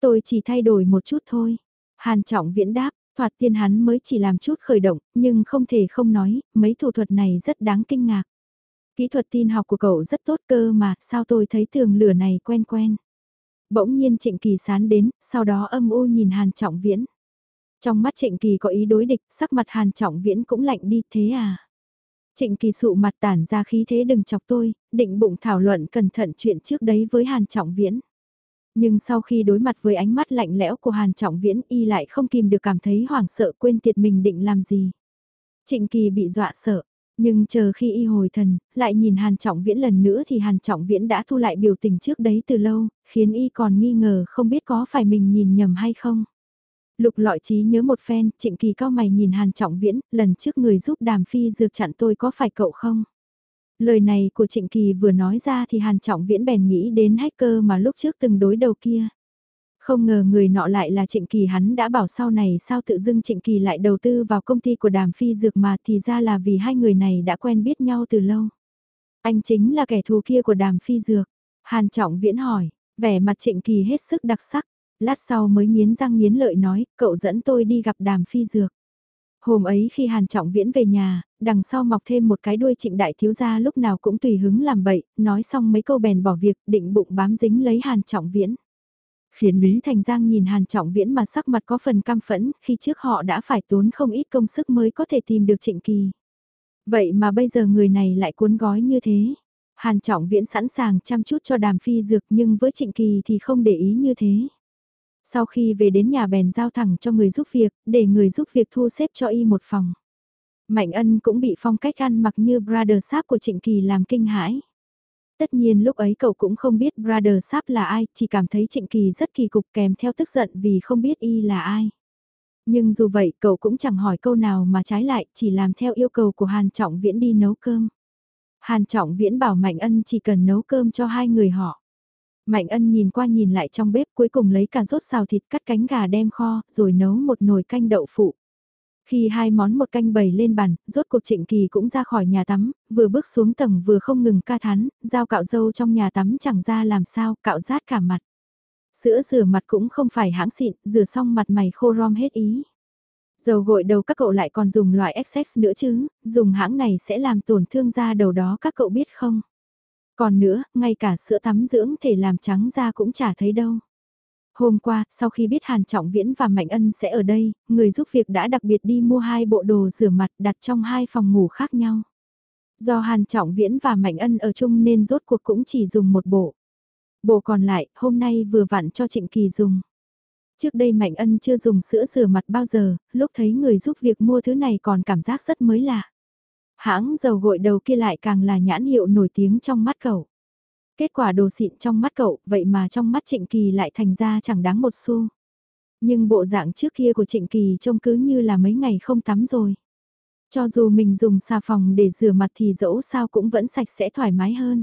Tôi chỉ thay đổi một chút thôi. Hàn Trọng Viễn đáp, thoạt tiên hắn mới chỉ làm chút khởi động, nhưng không thể không nói, mấy thủ thuật này rất đáng kinh ngạc. Kỹ thuật tin học của cậu rất tốt cơ mà, sao tôi thấy tường lửa này quen quen. Bỗng nhiên Trịnh Kỳ sán đến, sau đó âm u nhìn Hàn Trọng Viễn. Trong mắt Trịnh Kỳ có ý đối địch, sắc mặt Hàn Trọng Viễn cũng lạnh đi, thế à? Trịnh Kỳ sụ mặt tản ra khí thế đừng chọc tôi, định bụng thảo luận cẩn thận chuyện trước đấy với Hàn Trọng Viễn. Nhưng sau khi đối mặt với ánh mắt lạnh lẽo của Hàn Trọng Viễn y lại không kìm được cảm thấy hoảng sợ quên tiệt mình định làm gì. Trịnh Kỳ bị dọa sợ, nhưng chờ khi y hồi thần, lại nhìn Hàn Trọng Viễn lần nữa thì Hàn Trọng Viễn đã thu lại biểu tình trước đấy từ lâu, khiến y còn nghi ngờ không biết có phải mình nhìn nhầm hay không. Lục lọi trí nhớ một phen, trịnh kỳ cao mày nhìn Hàn Trọng Viễn, lần trước người giúp đàm phi dược chặn tôi có phải cậu không? Lời này của Trịnh Kỳ vừa nói ra thì Hàn Trọng Viễn bèn nghĩ đến hacker mà lúc trước từng đối đầu kia. Không ngờ người nọ lại là Trịnh Kỳ hắn đã bảo sau này sao tự dưng Trịnh Kỳ lại đầu tư vào công ty của đàm phi dược mà thì ra là vì hai người này đã quen biết nhau từ lâu. Anh chính là kẻ thù kia của đàm phi dược. Hàn Trọng Viễn hỏi, vẻ mặt Trịnh Kỳ hết sức đặc sắc. Lát sau mới nghiến răng nghiến lợi nói, cậu dẫn tôi đi gặp đàm phi dược. Hôm ấy khi Hàn Trọng Viễn về nhà, đằng sau mọc thêm một cái đuôi trịnh đại thiếu gia lúc nào cũng tùy hứng làm bậy, nói xong mấy câu bèn bỏ việc, định bụng bám dính lấy Hàn Trọng Viễn. Khiến Lý Thành Giang nhìn Hàn Trọng Viễn mà sắc mặt có phần cam phẫn, khi trước họ đã phải tốn không ít công sức mới có thể tìm được trịnh kỳ. Vậy mà bây giờ người này lại cuốn gói như thế. Hàn Trọng Viễn sẵn sàng chăm chút cho đàm phi dược nhưng với trịnh kỳ thì không để ý như thế. Sau khi về đến nhà bèn giao thẳng cho người giúp việc, để người giúp việc thu xếp cho y một phòng. Mạnh ân cũng bị phong cách ăn mặc như brother sáp của Trịnh Kỳ làm kinh hãi. Tất nhiên lúc ấy cậu cũng không biết brother sáp là ai, chỉ cảm thấy Trịnh Kỳ rất kỳ cục kèm theo tức giận vì không biết y là ai. Nhưng dù vậy cậu cũng chẳng hỏi câu nào mà trái lại, chỉ làm theo yêu cầu của Hàn Trọng Viễn đi nấu cơm. Hàn Trọng Viễn bảo Mạnh Ân chỉ cần nấu cơm cho hai người họ. Mạnh Ân nhìn qua nhìn lại trong bếp cuối cùng lấy cà rốt xào thịt cắt cánh gà đem kho rồi nấu một nồi canh đậu phụ. Khi hai món một canh bày lên bàn, rốt cuộc Trịnh Kỳ cũng ra khỏi nhà tắm, vừa bước xuống tầng vừa không ngừng ca thán, dao cạo dâu trong nhà tắm chẳng ra làm sao, cạo rát cả mặt. Sữa rửa mặt cũng không phải hãng xịn, rửa xong mặt mày khô rom hết ý. Dầu gội đầu các cậu lại còn dùng loại XX nữa chứ, dùng hãng này sẽ làm tổn thương da đầu đó các cậu biết không? Còn nữa, ngay cả sữa tắm dưỡng thể làm trắng da cũng chả thấy đâu. Hôm qua, sau khi biết Hàn Trọng Viễn và Mạnh Ân sẽ ở đây, người giúp việc đã đặc biệt đi mua hai bộ đồ rửa mặt đặt trong hai phòng ngủ khác nhau. Do Hàn Trọng Viễn và Mạnh Ân ở chung nên rốt cuộc cũng chỉ dùng một bộ. Bộ còn lại, hôm nay vừa vặn cho Trịnh Kỳ dùng. Trước đây Mạnh Ân chưa dùng sữa rửa mặt bao giờ, lúc thấy người giúp việc mua thứ này còn cảm giác rất mới lạ. Hãng dầu gội đầu kia lại càng là nhãn hiệu nổi tiếng trong mắt cậu. Kết quả đồ xịn trong mắt cậu, vậy mà trong mắt Trịnh Kỳ lại thành ra chẳng đáng một xu. Nhưng bộ dạng trước kia của Trịnh Kỳ trông cứ như là mấy ngày không tắm rồi. Cho dù mình dùng xà phòng để rửa mặt thì dẫu sao cũng vẫn sạch sẽ thoải mái hơn.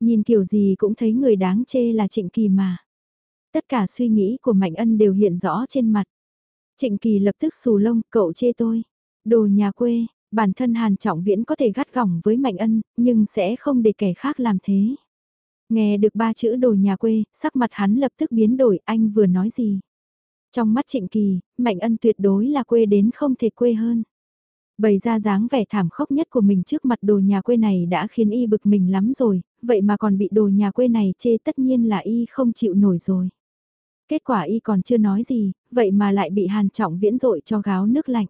Nhìn kiểu gì cũng thấy người đáng chê là Trịnh Kỳ mà. Tất cả suy nghĩ của Mạnh Ân đều hiện rõ trên mặt. Trịnh Kỳ lập tức xù lông, cậu chê tôi. Đồ nhà quê, bản thân Hàn Trọng Viễn có thể gắt gỏng với Mạnh Ân, nhưng sẽ không để kẻ khác làm thế. Nghe được ba chữ đồ nhà quê, sắc mặt hắn lập tức biến đổi, anh vừa nói gì? Trong mắt Trịnh Kỳ, Mạnh Ân tuyệt đối là quê đến không thể quê hơn. Bày ra dáng vẻ thảm khốc nhất của mình trước mặt đồ nhà quê này đã khiến y bực mình lắm rồi, vậy mà còn bị đồ nhà quê này chê tất nhiên là y không chịu nổi rồi. Kết quả y còn chưa nói gì, vậy mà lại bị hàn trọng viễn dội cho gáo nước lạnh.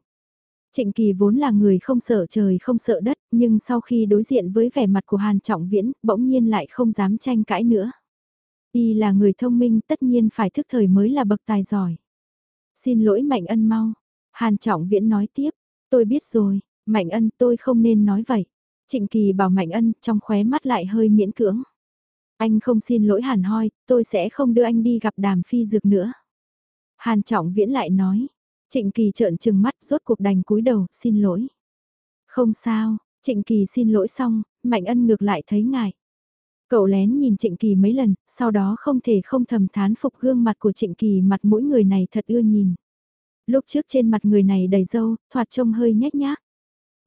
Trịnh Kỳ vốn là người không sợ trời không sợ đất, nhưng sau khi đối diện với vẻ mặt của Hàn Trọng Viễn, bỗng nhiên lại không dám tranh cãi nữa. Y là người thông minh tất nhiên phải thức thời mới là bậc tài giỏi. Xin lỗi Mạnh Ân mau. Hàn Trọng Viễn nói tiếp, tôi biết rồi, Mạnh Ân tôi không nên nói vậy. Trịnh Kỳ bảo Mạnh Ân trong khóe mắt lại hơi miễn cưỡng. Anh không xin lỗi Hàn Hoi, tôi sẽ không đưa anh đi gặp đàm phi dược nữa. Hàn Trọng Viễn lại nói, Trịnh Kỳ trợn trừng mắt rốt cuộc đành cúi đầu, xin lỗi. Không sao, Trịnh Kỳ xin lỗi xong, Mạnh Ân ngược lại thấy ngại. Cậu lén nhìn Trịnh Kỳ mấy lần, sau đó không thể không thầm thán phục gương mặt của Trịnh Kỳ mặt mỗi người này thật ưa nhìn. Lúc trước trên mặt người này đầy dâu, thoạt trông hơi nhét nhác.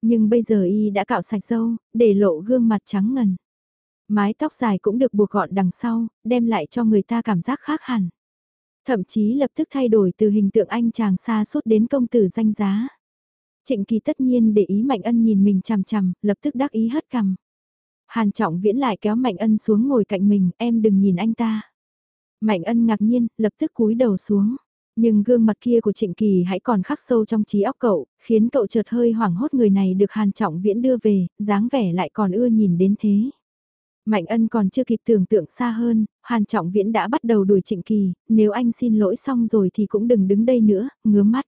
Nhưng bây giờ y đã cạo sạch dâu, để lộ gương mặt trắng ngần. Mái tóc dài cũng được buộc gọn đằng sau, đem lại cho người ta cảm giác khác hẳn. Thậm chí lập tức thay đổi từ hình tượng anh chàng xa suốt đến công tử danh giá. Trịnh Kỳ tất nhiên để ý Mạnh Ân nhìn mình chằm chằm, lập tức đắc ý hất cằm. Hàn Trọng Viễn lại kéo Mạnh Ân xuống ngồi cạnh mình, em đừng nhìn anh ta. Mạnh Ân ngạc nhiên, lập tức cúi đầu xuống. Nhưng gương mặt kia của Trịnh Kỳ hãy còn khắc sâu trong trí óc cậu, khiến cậu chợt hơi hoảng hốt người này được Hàn Trọng Viễn đưa về, dáng vẻ lại còn ưa nhìn đến thế. Mạnh ân còn chưa kịp tưởng tượng xa hơn, Hàn Trọng Viễn đã bắt đầu đuổi Trịnh Kỳ, nếu anh xin lỗi xong rồi thì cũng đừng đứng đây nữa, ngứa mắt.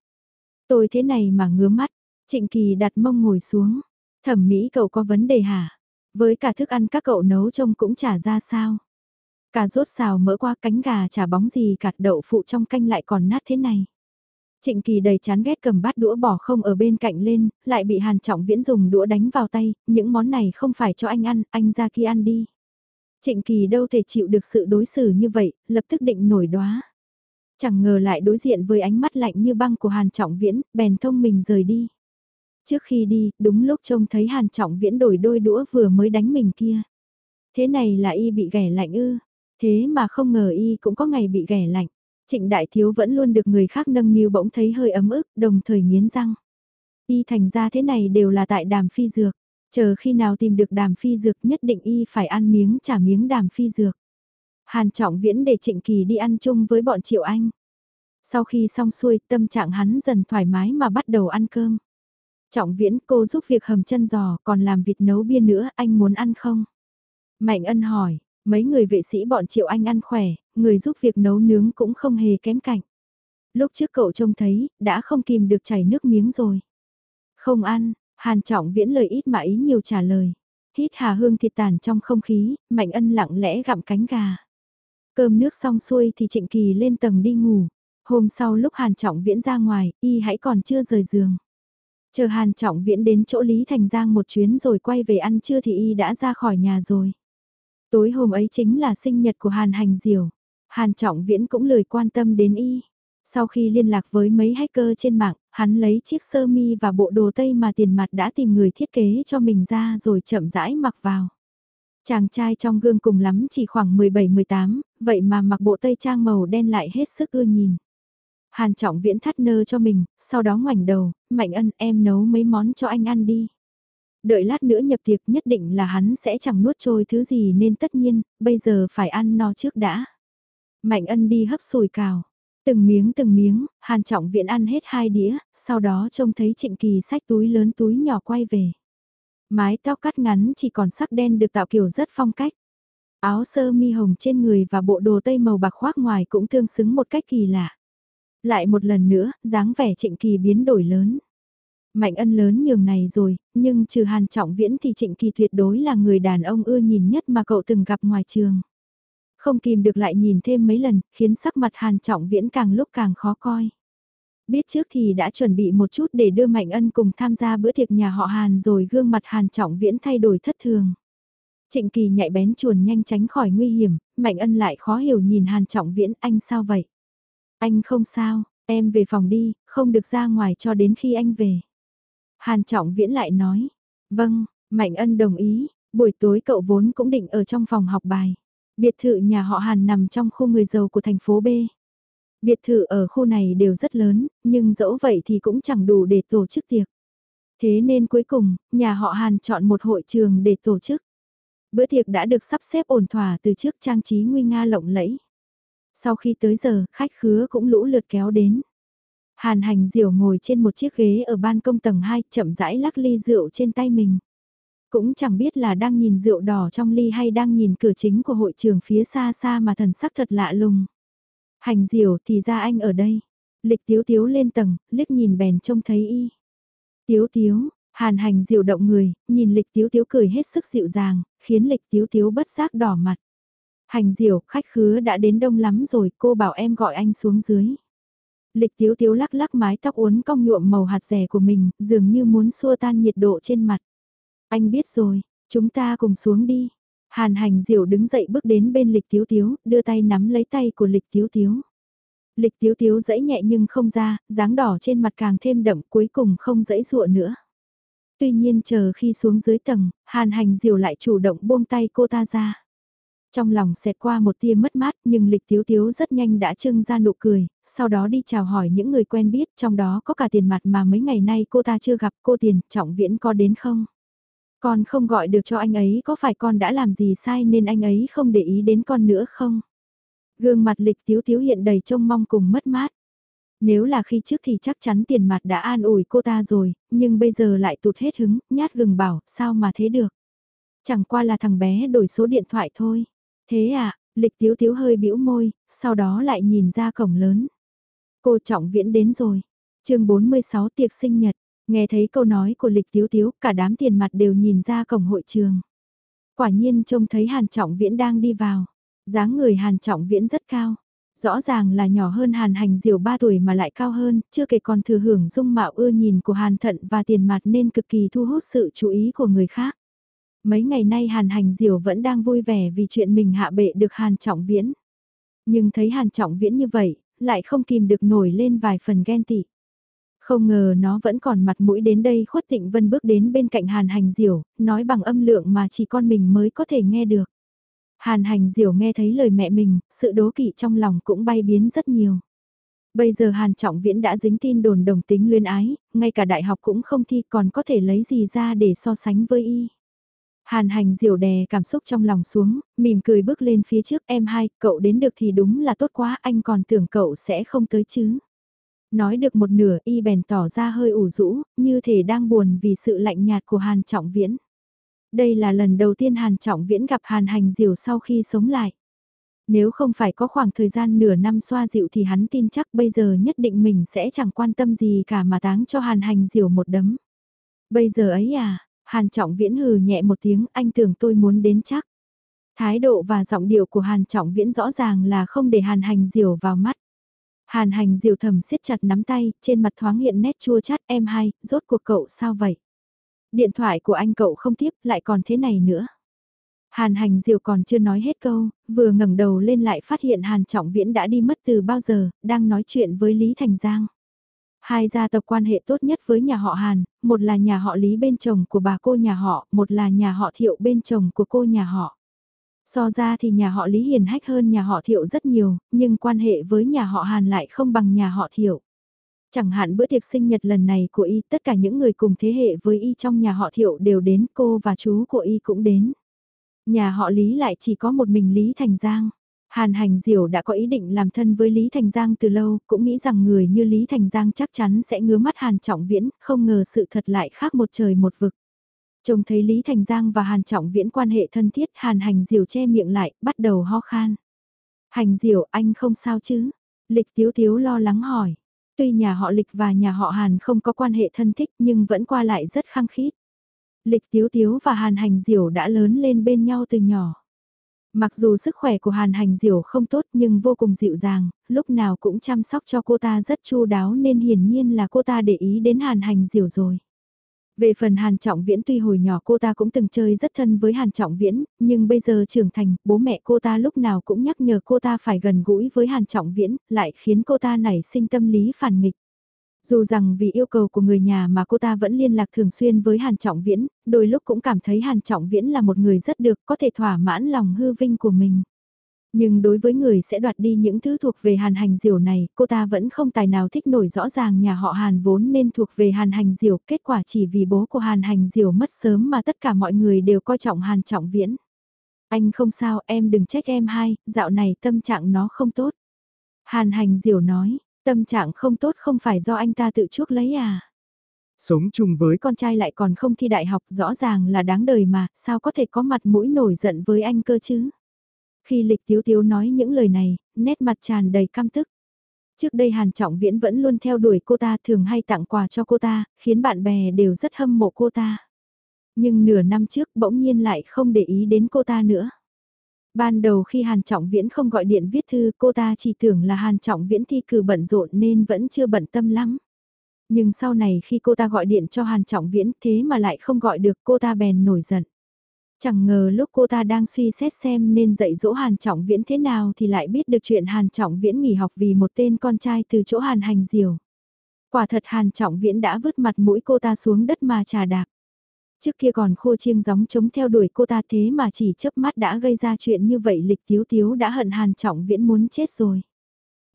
Tôi thế này mà ngứa mắt, Trịnh Kỳ đặt mông ngồi xuống, thẩm mỹ cậu có vấn đề hả? Với cả thức ăn các cậu nấu trông cũng chả ra sao. Cà rốt xào mỡ qua cánh gà chả bóng gì cạt đậu phụ trong canh lại còn nát thế này. Trịnh Kỳ đầy chán ghét cầm bát đũa bỏ không ở bên cạnh lên, lại bị Hàn Trọng Viễn dùng đũa đánh vào tay, những món này không phải cho anh ăn, anh ra kia ăn đi. Trịnh Kỳ đâu thể chịu được sự đối xử như vậy, lập tức định nổi đóa. Chẳng ngờ lại đối diện với ánh mắt lạnh như băng của Hàn Trọng Viễn, bèn thông mình rời đi. Trước khi đi, đúng lúc trông thấy Hàn Trọng Viễn đổi đôi đũa vừa mới đánh mình kia. Thế này là y bị ghẻ lạnh ư, thế mà không ngờ y cũng có ngày bị ghẻ lạnh. Trịnh Đại Thiếu vẫn luôn được người khác nâng niu bỗng thấy hơi ấm ức, đồng thời nghiến răng. Y thành ra thế này đều là tại đàm phi dược. Chờ khi nào tìm được đàm phi dược nhất định y phải ăn miếng trả miếng đàm phi dược. Hàn trọng viễn để Trịnh Kỳ đi ăn chung với bọn Triệu Anh. Sau khi xong xuôi tâm trạng hắn dần thoải mái mà bắt đầu ăn cơm. Trọng viễn cô giúp việc hầm chân giò còn làm vịt nấu bia nữa anh muốn ăn không? Mạnh ân hỏi, mấy người vệ sĩ bọn Triệu Anh ăn khỏe, người giúp việc nấu nướng cũng không hề kém cạnh. Lúc trước cậu trông thấy, đã không kìm được chảy nước miếng rồi. Không ăn, Hàn Trọng Viễn lời ít mà ý nhiều trả lời. Hít hà hương thịt tàn trong không khí, Mạnh Ân lặng lẽ gặm cánh gà. Cơm nước xong xuôi thì Trịnh Kỳ lên tầng đi ngủ. Hôm sau lúc Hàn Trọng Viễn ra ngoài, y hãy còn chưa rời giường. Chờ Hàn Trọng Viễn đến chỗ Lý Thành Giang một chuyến rồi quay về ăn trưa thì y đã ra khỏi nhà rồi. Tối hôm ấy chính là sinh nhật của Hàn Hành Diều. Hàn Trọng Viễn cũng lời quan tâm đến y. Sau khi liên lạc với mấy hacker trên mạng, hắn lấy chiếc sơ mi và bộ đồ tây mà tiền mặt đã tìm người thiết kế cho mình ra rồi chậm rãi mặc vào. Chàng trai trong gương cùng lắm chỉ khoảng 17-18, vậy mà mặc bộ tây trang màu đen lại hết sức ưa nhìn. Hàn trọng viễn thắt nơ cho mình, sau đó ngoảnh đầu, mạnh ân em nấu mấy món cho anh ăn đi. Đợi lát nữa nhập tiệc nhất định là hắn sẽ chẳng nuốt trôi thứ gì nên tất nhiên, bây giờ phải ăn no trước đã. Mạnh ân đi hấp sùi cào. Từng miếng từng miếng, Hàn Trọng Viễn ăn hết hai đĩa, sau đó trông thấy Trịnh Kỳ sách túi lớn túi nhỏ quay về. Mái tóc cắt ngắn chỉ còn sắc đen được tạo kiểu rất phong cách. Áo sơ mi hồng trên người và bộ đồ tây màu bạc khoác ngoài cũng tương xứng một cách kỳ lạ. Lại một lần nữa, dáng vẻ Trịnh Kỳ biến đổi lớn. Mạnh ân lớn nhường này rồi, nhưng trừ Hàn Trọng Viễn thì Trịnh Kỳ tuyệt đối là người đàn ông ưa nhìn nhất mà cậu từng gặp ngoài trường. Không kìm được lại nhìn thêm mấy lần, khiến sắc mặt Hàn Trọng Viễn càng lúc càng khó coi. Biết trước thì đã chuẩn bị một chút để đưa Mạnh Ân cùng tham gia bữa tiệc nhà họ Hàn rồi gương mặt Hàn Trọng Viễn thay đổi thất thường. Trịnh Kỳ nhạy bén chuồn nhanh tránh khỏi nguy hiểm, Mạnh Ân lại khó hiểu nhìn Hàn Trọng Viễn anh sao vậy? Anh không sao, em về phòng đi, không được ra ngoài cho đến khi anh về. Hàn Trọng Viễn lại nói, vâng, Mạnh Ân đồng ý, buổi tối cậu vốn cũng định ở trong phòng học bài. Biệt thự nhà họ Hàn nằm trong khu người giàu của thành phố B. Biệt thự ở khu này đều rất lớn, nhưng dẫu vậy thì cũng chẳng đủ để tổ chức tiệc. Thế nên cuối cùng, nhà họ Hàn chọn một hội trường để tổ chức. Bữa tiệc đã được sắp xếp ổn thỏa từ trước trang trí nguy nga lộng lẫy. Sau khi tới giờ, khách khứa cũng lũ lượt kéo đến. Hàn hành diều ngồi trên một chiếc ghế ở ban công tầng 2 chậm rãi lắc ly rượu trên tay mình. Cũng chẳng biết là đang nhìn rượu đỏ trong ly hay đang nhìn cửa chính của hội trường phía xa xa mà thần sắc thật lạ lùng. Hành diều thì ra anh ở đây. Lịch tiếu tiếu lên tầng, liếc nhìn bèn trông thấy y. Tiếu tiếu, hàn hành diệu động người, nhìn lịch tiếu tiếu cười hết sức dịu dàng, khiến lịch tiếu tiếu bất giác đỏ mặt. Hành diệu, khách khứa đã đến đông lắm rồi, cô bảo em gọi anh xuống dưới. Lịch tiếu tiếu lắc lắc mái tóc uốn cong nhuộm màu hạt rẻ của mình, dường như muốn xua tan nhiệt độ trên mặt. Anh biết rồi, chúng ta cùng xuống đi. Hàn hành diệu đứng dậy bước đến bên lịch tiếu tiếu, đưa tay nắm lấy tay của lịch tiếu tiếu. Lịch tiếu tiếu dẫy nhẹ nhưng không ra, dáng đỏ trên mặt càng thêm đậm cuối cùng không dẫy dụa nữa. Tuy nhiên chờ khi xuống dưới tầng, hàn hành diều lại chủ động buông tay cô ta ra. Trong lòng xẹt qua một tia mất mát nhưng lịch thiếu thiếu rất nhanh đã trưng ra nụ cười, sau đó đi chào hỏi những người quen biết trong đó có cả tiền mặt mà mấy ngày nay cô ta chưa gặp cô tiền, trọng viễn có đến không? Con không gọi được cho anh ấy có phải con đã làm gì sai nên anh ấy không để ý đến con nữa không? Gương mặt lịch tiếu tiếu hiện đầy trông mong cùng mất mát. Nếu là khi trước thì chắc chắn tiền mặt đã an ủi cô ta rồi, nhưng bây giờ lại tụt hết hứng, nhát gừng bảo, sao mà thế được? Chẳng qua là thằng bé đổi số điện thoại thôi. Thế à, lịch tiếu tiếu hơi bĩu môi, sau đó lại nhìn ra cổng lớn. Cô trọng viễn đến rồi. chương 46 tiệc sinh nhật. Nghe thấy câu nói của lịch tiếu tiếu, cả đám tiền mặt đều nhìn ra cổng hội trường. Quả nhiên trông thấy Hàn Trọng Viễn đang đi vào. dáng người Hàn Trọng Viễn rất cao. Rõ ràng là nhỏ hơn Hàn Hành Diều 3 tuổi mà lại cao hơn, chưa kể còn thừa hưởng dung mạo ưa nhìn của Hàn Thận và tiền mặt nên cực kỳ thu hút sự chú ý của người khác. Mấy ngày nay Hàn Hành Diều vẫn đang vui vẻ vì chuyện mình hạ bệ được Hàn Trọng Viễn. Nhưng thấy Hàn Trọng Viễn như vậy, lại không kìm được nổi lên vài phần ghen tị. Không ngờ nó vẫn còn mặt mũi đến đây khuất tịnh vân bước đến bên cạnh hàn hành diều nói bằng âm lượng mà chỉ con mình mới có thể nghe được. Hàn hành diều nghe thấy lời mẹ mình, sự đố kỵ trong lòng cũng bay biến rất nhiều. Bây giờ Hàn Trọng Viễn đã dính tin đồn đồng tính luyên ái, ngay cả đại học cũng không thi còn có thể lấy gì ra để so sánh với y. Hàn hành diệu đè cảm xúc trong lòng xuống, mỉm cười bước lên phía trước em hai, cậu đến được thì đúng là tốt quá, anh còn tưởng cậu sẽ không tới chứ. Nói được một nửa y bèn tỏ ra hơi ủ rũ, như thể đang buồn vì sự lạnh nhạt của Hàn Trọng Viễn. Đây là lần đầu tiên Hàn Trọng Viễn gặp Hàn Hành Diều sau khi sống lại. Nếu không phải có khoảng thời gian nửa năm xoa dịu thì hắn tin chắc bây giờ nhất định mình sẽ chẳng quan tâm gì cả mà táng cho Hàn Hành Diều một đấm. Bây giờ ấy à, Hàn Trọng Viễn hừ nhẹ một tiếng anh tưởng tôi muốn đến chắc. Thái độ và giọng điệu của Hàn Trọng Viễn rõ ràng là không để Hàn Hành Diều vào mắt. Hàn hành diều thầm siết chặt nắm tay, trên mặt thoáng hiện nét chua chát em hai, rốt cuộc cậu sao vậy? Điện thoại của anh cậu không tiếp, lại còn thế này nữa. Hàn hành diều còn chưa nói hết câu, vừa ngẩng đầu lên lại phát hiện Hàn Trọng Viễn đã đi mất từ bao giờ, đang nói chuyện với Lý Thành Giang. Hai gia tộc quan hệ tốt nhất với nhà họ Hàn, một là nhà họ Lý bên chồng của bà cô nhà họ, một là nhà họ Thiệu bên chồng của cô nhà họ. So ra thì nhà họ Lý hiền hách hơn nhà họ Thiệu rất nhiều, nhưng quan hệ với nhà họ Hàn lại không bằng nhà họ Thiệu. Chẳng hạn bữa tiệc sinh nhật lần này của y, tất cả những người cùng thế hệ với y trong nhà họ Thiệu đều đến, cô và chú của y cũng đến. Nhà họ Lý lại chỉ có một mình Lý Thành Giang. Hàn Hành Diểu đã có ý định làm thân với Lý Thành Giang từ lâu, cũng nghĩ rằng người như Lý Thành Giang chắc chắn sẽ ngứa mắt Hàn Trọng Viễn, không ngờ sự thật lại khác một trời một vực. Trông thấy Lý Thành Giang và Hàn Trọng Viễn quan hệ thân thiết, Hàn Hành Diểu che miệng lại, bắt đầu ho khan. Hành Diểu, anh không sao chứ? Lịch Tiếu Tiếu lo lắng hỏi. Tuy nhà họ Lịch và nhà họ Hàn không có quan hệ thân thích nhưng vẫn qua lại rất khăng khít. Lịch Tiếu Tiếu và Hàn Hành Diểu đã lớn lên bên nhau từ nhỏ. Mặc dù sức khỏe của Hàn Hành Diểu không tốt nhưng vô cùng dịu dàng, lúc nào cũng chăm sóc cho cô ta rất chu đáo nên hiển nhiên là cô ta để ý đến Hàn Hành Diểu rồi. Về phần Hàn Trọng Viễn tuy hồi nhỏ cô ta cũng từng chơi rất thân với Hàn Trọng Viễn, nhưng bây giờ trưởng thành, bố mẹ cô ta lúc nào cũng nhắc nhở cô ta phải gần gũi với Hàn Trọng Viễn, lại khiến cô ta nảy sinh tâm lý phản nghịch. Dù rằng vì yêu cầu của người nhà mà cô ta vẫn liên lạc thường xuyên với Hàn Trọng Viễn, đôi lúc cũng cảm thấy Hàn Trọng Viễn là một người rất được có thể thỏa mãn lòng hư vinh của mình. Nhưng đối với người sẽ đoạt đi những thứ thuộc về Hàn Hành Diểu này, cô ta vẫn không tài nào thích nổi rõ ràng nhà họ Hàn vốn nên thuộc về Hàn Hành Diểu, kết quả chỉ vì bố của Hàn Hành Diểu mất sớm mà tất cả mọi người đều coi trọng Hàn Trọng Viễn. Anh không sao, em đừng trách em hai, dạo này tâm trạng nó không tốt. Hàn Hành Diểu nói, Tâm trạng không tốt không phải do anh ta tự chuốc lấy à. Sống chung với con trai lại còn không thi đại học rõ ràng là đáng đời mà, sao có thể có mặt mũi nổi giận với anh cơ chứ. Khi lịch tiếu tiếu nói những lời này, nét mặt tràn đầy căm tức. Trước đây Hàn Trọng Viễn vẫn luôn theo đuổi cô ta thường hay tặng quà cho cô ta, khiến bạn bè đều rất hâm mộ cô ta. Nhưng nửa năm trước bỗng nhiên lại không để ý đến cô ta nữa. Ban đầu khi Hàn Trọng Viễn không gọi điện viết thư, cô ta chỉ tưởng là Hàn Trọng Viễn thi cử bận rộn nên vẫn chưa bận tâm lắm. Nhưng sau này khi cô ta gọi điện cho Hàn Trọng Viễn, thế mà lại không gọi được, cô ta bèn nổi giận. Chẳng ngờ lúc cô ta đang suy xét xem nên dạy dỗ Hàn Trọng Viễn thế nào thì lại biết được chuyện Hàn Trọng Viễn nghỉ học vì một tên con trai từ chỗ Hàn Hành Diều. Quả thật Hàn Trọng Viễn đã vứt mặt mũi cô ta xuống đất mà trà đạp. Trước kia còn khô chiêng gióng chống theo đuổi cô ta thế mà chỉ chớp mắt đã gây ra chuyện như vậy lịch tiếu tiếu đã hận Hàn Trọng Viễn muốn chết rồi.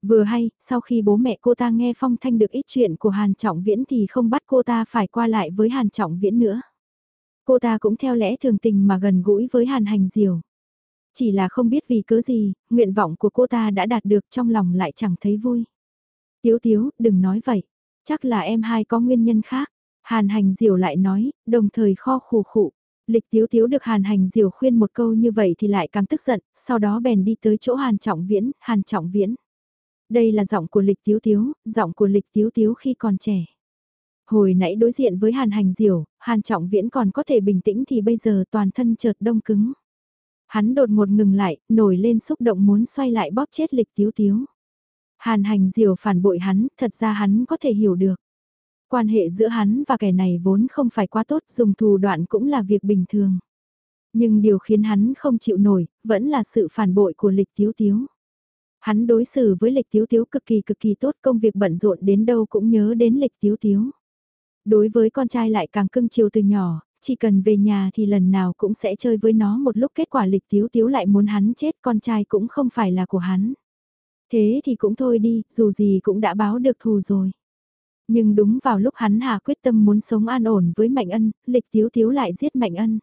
Vừa hay, sau khi bố mẹ cô ta nghe phong thanh được ít chuyện của Hàn Trọng Viễn thì không bắt cô ta phải qua lại với Hàn Trọng Viễn nữa. Cô ta cũng theo lẽ thường tình mà gần gũi với Hàn Hành Diều. Chỉ là không biết vì cớ gì, nguyện vọng của cô ta đã đạt được trong lòng lại chẳng thấy vui. Tiếu tiếu, đừng nói vậy. Chắc là em hai có nguyên nhân khác. Hàn hành diều lại nói, đồng thời kho khủ khụ. Lịch tiếu tiếu được hàn hành diều khuyên một câu như vậy thì lại càng tức giận, sau đó bèn đi tới chỗ hàn trọng viễn, hàn trọng viễn. Đây là giọng của lịch tiếu tiếu, giọng của lịch tiếu tiếu khi còn trẻ. Hồi nãy đối diện với hàn hành diều, hàn trọng viễn còn có thể bình tĩnh thì bây giờ toàn thân chợt đông cứng. Hắn đột ngột ngừng lại, nổi lên xúc động muốn xoay lại bóp chết lịch tiếu tiếu. Hàn hành diều phản bội hắn, thật ra hắn có thể hiểu được. Quan hệ giữa hắn và kẻ này vốn không phải quá tốt, dùng thù đoạn cũng là việc bình thường. Nhưng điều khiến hắn không chịu nổi, vẫn là sự phản bội của lịch tiếu tiếu. Hắn đối xử với lịch tiếu tiếu cực kỳ cực kỳ tốt công việc bận rộn đến đâu cũng nhớ đến lịch tiếu tiếu. Đối với con trai lại càng cưng chiều từ nhỏ, chỉ cần về nhà thì lần nào cũng sẽ chơi với nó một lúc kết quả lịch tiếu tiếu lại muốn hắn chết con trai cũng không phải là của hắn. Thế thì cũng thôi đi, dù gì cũng đã báo được thù rồi. Nhưng đúng vào lúc hắn hà quyết tâm muốn sống an ổn với Mạnh Ân, lịch tiếu tiếu lại giết Mạnh Ân.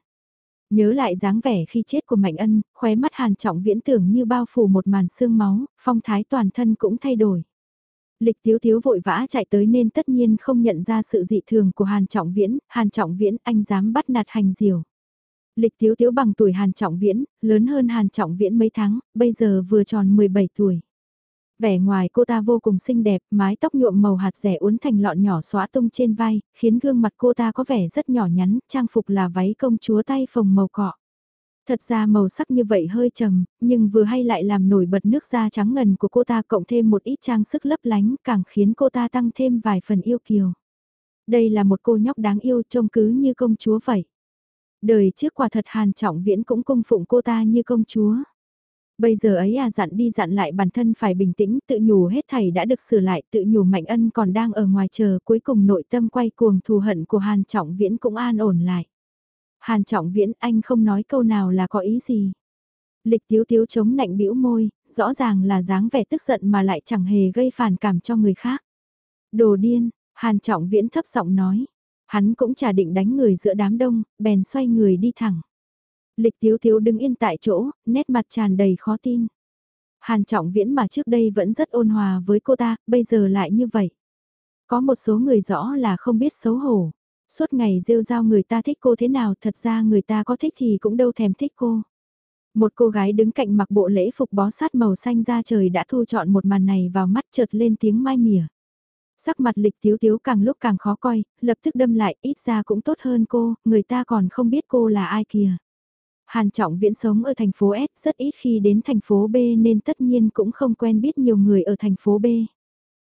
Nhớ lại dáng vẻ khi chết của Mạnh Ân, khóe mắt hàn trọng viễn tưởng như bao phủ một màn xương máu, phong thái toàn thân cũng thay đổi. Lịch tiếu tiếu vội vã chạy tới nên tất nhiên không nhận ra sự dị thường của hàn trọng viễn, hàn trọng viễn anh dám bắt nạt hành diều. Lịch tiếu tiếu bằng tuổi hàn trọng viễn, lớn hơn hàn trọng viễn mấy tháng, bây giờ vừa tròn 17 tuổi. Vẻ ngoài cô ta vô cùng xinh đẹp, mái tóc nhuộm màu hạt rẻ uốn thành lọn nhỏ xóa tung trên vai, khiến gương mặt cô ta có vẻ rất nhỏ nhắn, trang phục là váy công chúa tay phồng màu cọ. Thật ra màu sắc như vậy hơi trầm, nhưng vừa hay lại làm nổi bật nước da trắng ngần của cô ta cộng thêm một ít trang sức lấp lánh càng khiến cô ta tăng thêm vài phần yêu kiều. Đây là một cô nhóc đáng yêu trông cứ như công chúa vậy. Đời trước quả thật Hàn Trọng Viễn cũng cung phụng cô ta như công chúa. Bây giờ ấy à dặn đi dặn lại bản thân phải bình tĩnh, tự nhủ hết thầy đã được sửa lại, tự nhủ Mạnh Ân còn đang ở ngoài chờ, cuối cùng nội tâm quay cuồng thù hận của Hàn Trọng Viễn cũng an ổn lại. Hàn Trọng Viễn anh không nói câu nào là có ý gì. Lịch tiếu tiếu chống nạnh bĩu môi, rõ ràng là dáng vẻ tức giận mà lại chẳng hề gây phản cảm cho người khác. Đồ điên, Hàn Trọng Viễn thấp giọng nói. Hắn cũng chả định đánh người giữa đám đông, bèn xoay người đi thẳng. Lịch tiếu tiếu đứng yên tại chỗ, nét mặt tràn đầy khó tin. Hàn trọng viễn mà trước đây vẫn rất ôn hòa với cô ta, bây giờ lại như vậy. Có một số người rõ là không biết xấu hổ. Suốt ngày rêu rao người ta thích cô thế nào, thật ra người ta có thích thì cũng đâu thèm thích cô. Một cô gái đứng cạnh mặc bộ lễ phục bó sát màu xanh ra trời đã thu chọn một màn này vào mắt chợt lên tiếng mai mỉa. Sắc mặt lịch tiếu tiếu càng lúc càng khó coi, lập tức đâm lại ít ra cũng tốt hơn cô, người ta còn không biết cô là ai kìa. Hàn Trọng Viễn sống ở thành phố S rất ít khi đến thành phố B nên tất nhiên cũng không quen biết nhiều người ở thành phố B.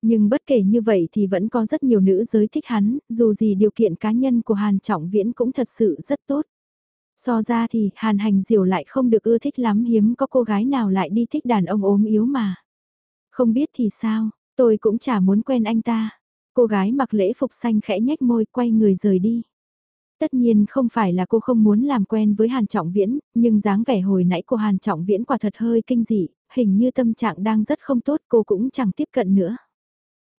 Nhưng bất kể như vậy thì vẫn có rất nhiều nữ giới thích hắn, dù gì điều kiện cá nhân của Hàn Trọng Viễn cũng thật sự rất tốt. So ra thì Hàn Hành Diều lại không được ưa thích lắm hiếm có cô gái nào lại đi thích đàn ông ốm yếu mà. Không biết thì sao, tôi cũng chả muốn quen anh ta. Cô gái mặc lễ phục xanh khẽ nhách môi quay người rời đi. Tất nhiên không phải là cô không muốn làm quen với Hàn Trọng Viễn, nhưng dáng vẻ hồi nãy của Hàn Trọng Viễn quả thật hơi kinh dị, hình như tâm trạng đang rất không tốt cô cũng chẳng tiếp cận nữa.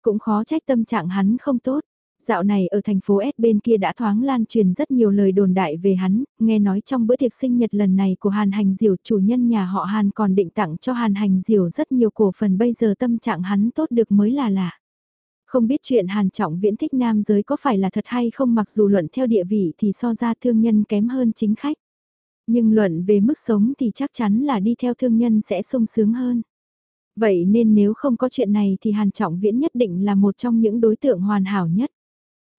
Cũng khó trách tâm trạng hắn không tốt. Dạo này ở thành phố S bên kia đã thoáng lan truyền rất nhiều lời đồn đại về hắn, nghe nói trong bữa tiệc sinh nhật lần này của Hàn Hành Diều chủ nhân nhà họ Hàn còn định tặng cho Hàn Hành Diều rất nhiều cổ phần bây giờ tâm trạng hắn tốt được mới là lạ. Không biết chuyện Hàn Trọng Viễn thích nam giới có phải là thật hay không, mặc dù luận theo địa vị thì so ra thương nhân kém hơn chính khách. Nhưng luận về mức sống thì chắc chắn là đi theo thương nhân sẽ sung sướng hơn. Vậy nên nếu không có chuyện này thì Hàn Trọng Viễn nhất định là một trong những đối tượng hoàn hảo nhất.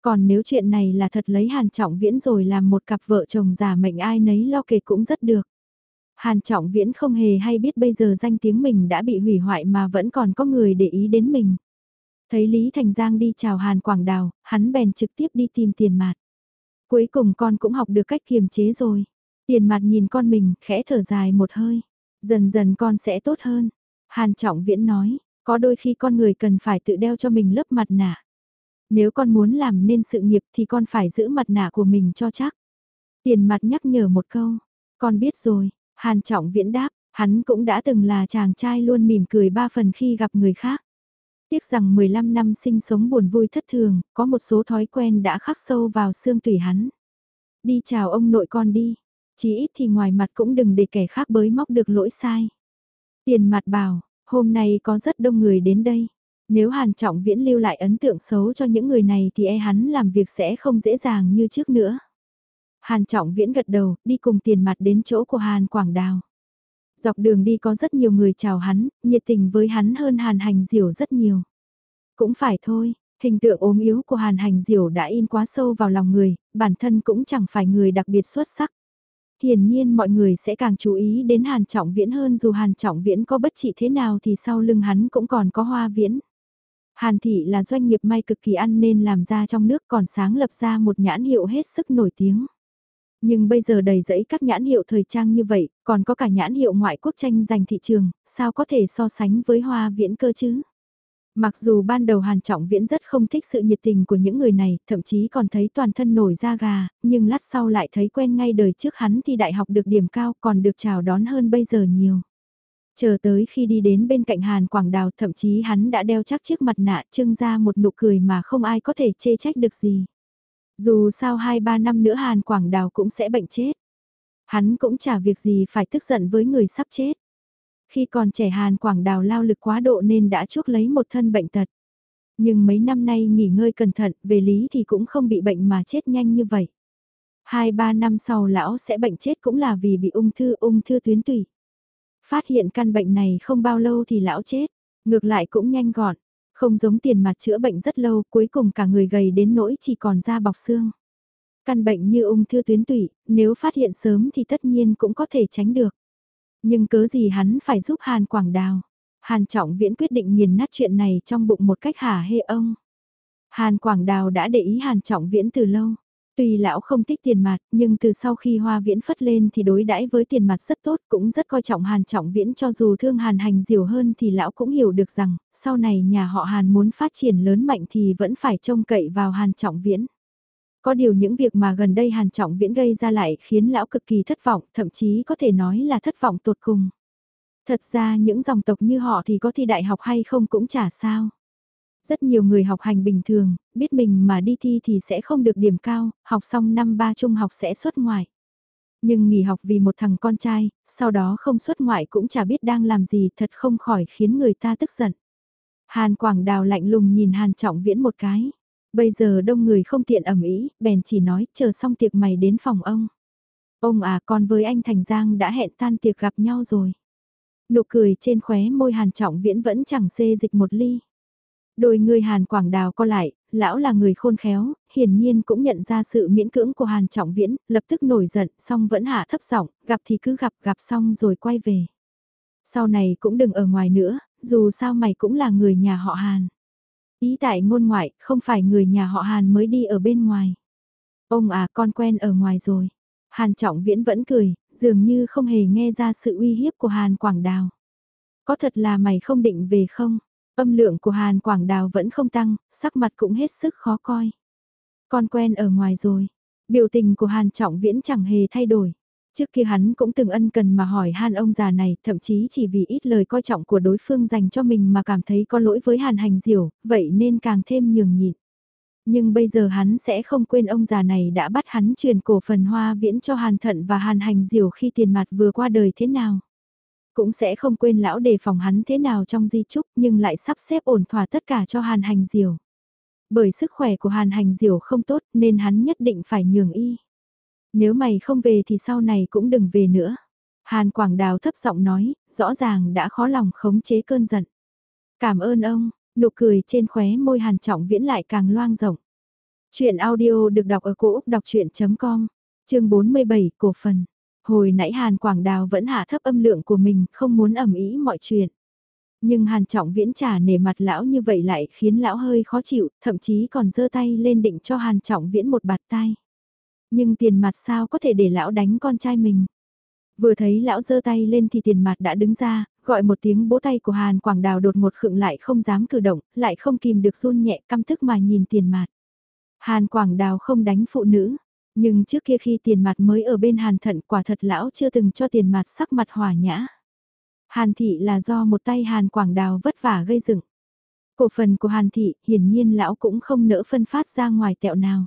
Còn nếu chuyện này là thật lấy Hàn Trọng Viễn rồi làm một cặp vợ chồng giả mệnh ai nấy lo kể cũng rất được. Hàn Trọng Viễn không hề hay biết bây giờ danh tiếng mình đã bị hủy hoại mà vẫn còn có người để ý đến mình. Thấy Lý Thành Giang đi chào Hàn Quảng Đào, hắn bèn trực tiếp đi tìm tiền mặt. Cuối cùng con cũng học được cách kiềm chế rồi. Tiền mặt nhìn con mình, khẽ thở dài một hơi. Dần dần con sẽ tốt hơn. Hàn Trọng Viễn nói, có đôi khi con người cần phải tự đeo cho mình lớp mặt nạ. Nếu con muốn làm nên sự nghiệp thì con phải giữ mặt nạ của mình cho chắc. Tiền mặt nhắc nhở một câu, con biết rồi, Hàn Trọng Viễn đáp, hắn cũng đã từng là chàng trai luôn mỉm cười ba phần khi gặp người khác. Tiếc rằng 15 năm sinh sống buồn vui thất thường, có một số thói quen đã khắc sâu vào xương tủy hắn. Đi chào ông nội con đi, chỉ ít thì ngoài mặt cũng đừng để kẻ khác bới móc được lỗi sai. Tiền mặt bảo, hôm nay có rất đông người đến đây. Nếu Hàn Trọng Viễn lưu lại ấn tượng xấu cho những người này thì e hắn làm việc sẽ không dễ dàng như trước nữa. Hàn Trọng Viễn gật đầu, đi cùng tiền mặt đến chỗ của Hàn Quảng Đào. Dọc đường đi có rất nhiều người chào hắn, nhiệt tình với hắn hơn Hàn Hành Diểu rất nhiều. Cũng phải thôi, hình tượng ốm yếu của Hàn Hành Diểu đã in quá sâu vào lòng người, bản thân cũng chẳng phải người đặc biệt xuất sắc. Hiển nhiên mọi người sẽ càng chú ý đến Hàn Trọng Viễn hơn dù Hàn Trọng Viễn có bất trị thế nào thì sau lưng hắn cũng còn có hoa viễn. Hàn Thị là doanh nghiệp may cực kỳ ăn nên làm ra trong nước còn sáng lập ra một nhãn hiệu hết sức nổi tiếng. Nhưng bây giờ đầy rẫy các nhãn hiệu thời trang như vậy, còn có cả nhãn hiệu ngoại quốc tranh giành thị trường, sao có thể so sánh với hoa viễn cơ chứ? Mặc dù ban đầu Hàn Trọng Viễn rất không thích sự nhiệt tình của những người này, thậm chí còn thấy toàn thân nổi da gà, nhưng lát sau lại thấy quen ngay đời trước hắn thì đại học được điểm cao còn được chào đón hơn bây giờ nhiều. Chờ tới khi đi đến bên cạnh Hàn Quảng Đào thậm chí hắn đã đeo chắc chiếc mặt nạ trưng ra một nụ cười mà không ai có thể chê trách được gì. Dù sao 2-3 năm nữa Hàn Quảng Đào cũng sẽ bệnh chết. Hắn cũng chả việc gì phải tức giận với người sắp chết. Khi còn trẻ Hàn Quảng Đào lao lực quá độ nên đã chuốc lấy một thân bệnh tật. Nhưng mấy năm nay nghỉ ngơi cẩn thận, về lý thì cũng không bị bệnh mà chết nhanh như vậy. Hai ba năm sau lão sẽ bệnh chết cũng là vì bị ung thư ung thư tuyến tủy. Phát hiện căn bệnh này không bao lâu thì lão chết, ngược lại cũng nhanh gọn. Không giống tiền mặt chữa bệnh rất lâu, cuối cùng cả người gầy đến nỗi chỉ còn da bọc xương. Căn bệnh như ung thư tuyến tụy, nếu phát hiện sớm thì tất nhiên cũng có thể tránh được. Nhưng cớ gì hắn phải giúp Hàn Quảng Đào? Hàn Trọng Viễn quyết định nghiền nát chuyện này trong bụng một cách hả hê ông. Hàn Quảng Đào đã để ý Hàn Trọng Viễn từ lâu. Tuy lão không thích tiền mặt, nhưng từ sau khi Hoa Viễn phất lên thì đối đãi với tiền mặt rất tốt, cũng rất coi trọng Hàn Trọng Viễn cho dù thương Hàn hành diều hơn thì lão cũng hiểu được rằng, sau này nhà họ Hàn muốn phát triển lớn mạnh thì vẫn phải trông cậy vào Hàn Trọng Viễn. Có điều những việc mà gần đây Hàn Trọng Viễn gây ra lại khiến lão cực kỳ thất vọng, thậm chí có thể nói là thất vọng tột cùng. Thật ra những dòng tộc như họ thì có thi đại học hay không cũng chả sao. Rất nhiều người học hành bình thường, biết mình mà đi thi thì sẽ không được điểm cao, học xong năm ba trung học sẽ xuất ngoại. Nhưng nghỉ học vì một thằng con trai, sau đó không xuất ngoại cũng chả biết đang làm gì thật không khỏi khiến người ta tức giận. Hàn Quảng Đào lạnh lùng nhìn Hàn Trọng Viễn một cái. Bây giờ đông người không tiện ẩm ý, bèn chỉ nói chờ xong tiệc mày đến phòng ông. Ông à con với anh Thành Giang đã hẹn tan tiệc gặp nhau rồi. Nụ cười trên khóe môi Hàn Trọng Viễn vẫn chẳng xê dịch một ly. Đôi người Hàn Quảng Đào co lại, lão là người khôn khéo, hiển nhiên cũng nhận ra sự miễn cưỡng của Hàn Trọng Viễn, lập tức nổi giận, xong vẫn hạ thấp giọng, gặp thì cứ gặp, gặp xong rồi quay về. Sau này cũng đừng ở ngoài nữa, dù sao mày cũng là người nhà họ Hàn. Ý tại ngôn ngoại, không phải người nhà họ Hàn mới đi ở bên ngoài. Ông à con quen ở ngoài rồi. Hàn Trọng Viễn vẫn cười, dường như không hề nghe ra sự uy hiếp của Hàn Quảng Đào. Có thật là mày không định về không? Âm lượng của Hàn Quảng Đào vẫn không tăng, sắc mặt cũng hết sức khó coi. Con quen ở ngoài rồi. Biểu tình của Hàn Trọng Viễn chẳng hề thay đổi. Trước kia hắn cũng từng ân cần mà hỏi Hàn ông già này, thậm chí chỉ vì ít lời coi trọng của đối phương dành cho mình mà cảm thấy có lỗi với Hàn hành diểu, vậy nên càng thêm nhường nhịn. Nhưng bây giờ hắn sẽ không quên ông già này đã bắt hắn truyền cổ phần hoa viễn cho Hàn thận và Hàn hành diểu khi tiền mặt vừa qua đời thế nào. Cũng sẽ không quên lão đề phòng hắn thế nào trong di trúc nhưng lại sắp xếp ổn thỏa tất cả cho Hàn hành diều. Bởi sức khỏe của Hàn hành diều không tốt nên hắn nhất định phải nhường y. Nếu mày không về thì sau này cũng đừng về nữa. Hàn Quảng Đào thấp giọng nói, rõ ràng đã khó lòng khống chế cơn giận. Cảm ơn ông, nụ cười trên khóe môi Hàn Trọng Viễn lại càng loang rộng. Chuyện audio được đọc ở cổ Úc đọc chuyện.com, chương 47, cổ phần. Hồi nãy Hàn Quảng Đào vẫn hạ thấp âm lượng của mình, không muốn ẩm ý mọi chuyện. Nhưng Hàn Trọng Viễn trả nể mặt lão như vậy lại khiến lão hơi khó chịu, thậm chí còn giơ tay lên định cho Hàn Trọng Viễn một bạt tay. Nhưng tiền mặt sao có thể để lão đánh con trai mình. Vừa thấy lão giơ tay lên thì tiền mặt đã đứng ra, gọi một tiếng bố tay của Hàn Quảng Đào đột một khựng lại không dám cử động, lại không kìm được run nhẹ căm thức mà nhìn tiền mặt. Hàn Quảng Đào không đánh phụ nữ, nhưng trước kia khi tiền mặt mới ở bên Hàn Thận quả thật lão chưa từng cho tiền mặt sắc mặt hòa nhã. Hàn Thị là do một tay Hàn Quảng Đào vất vả gây dựng. Cổ phần của Hàn Thị hiển nhiên lão cũng không nỡ phân phát ra ngoài tẹo nào.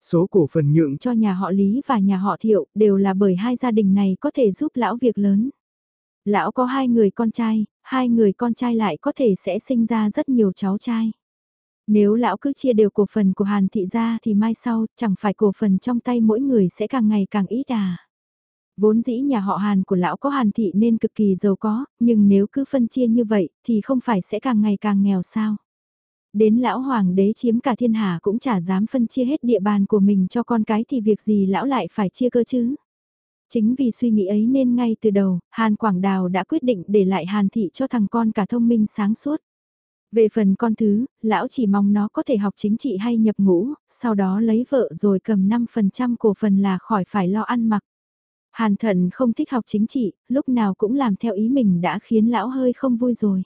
Số cổ phần nhượng cho nhà họ Lý và nhà họ Thiệu đều là bởi hai gia đình này có thể giúp lão việc lớn. Lão có hai người con trai, hai người con trai lại có thể sẽ sinh ra rất nhiều cháu trai. Nếu lão cứ chia đều cổ phần của Hàn Thị ra thì mai sau chẳng phải cổ phần trong tay mỗi người sẽ càng ngày càng ít à. Vốn dĩ nhà họ Hàn của lão có Hàn Thị nên cực kỳ giàu có, nhưng nếu cứ phân chia như vậy thì không phải sẽ càng ngày càng nghèo sao. Đến lão hoàng đế chiếm cả thiên hạ cũng chả dám phân chia hết địa bàn của mình cho con cái thì việc gì lão lại phải chia cơ chứ. Chính vì suy nghĩ ấy nên ngay từ đầu, Hàn Quảng Đào đã quyết định để lại Hàn Thị cho thằng con cả thông minh sáng suốt. Về phần con thứ, lão chỉ mong nó có thể học chính trị hay nhập ngũ, sau đó lấy vợ rồi cầm 5% cổ phần là khỏi phải lo ăn mặc. Hàn thận không thích học chính trị, lúc nào cũng làm theo ý mình đã khiến lão hơi không vui rồi.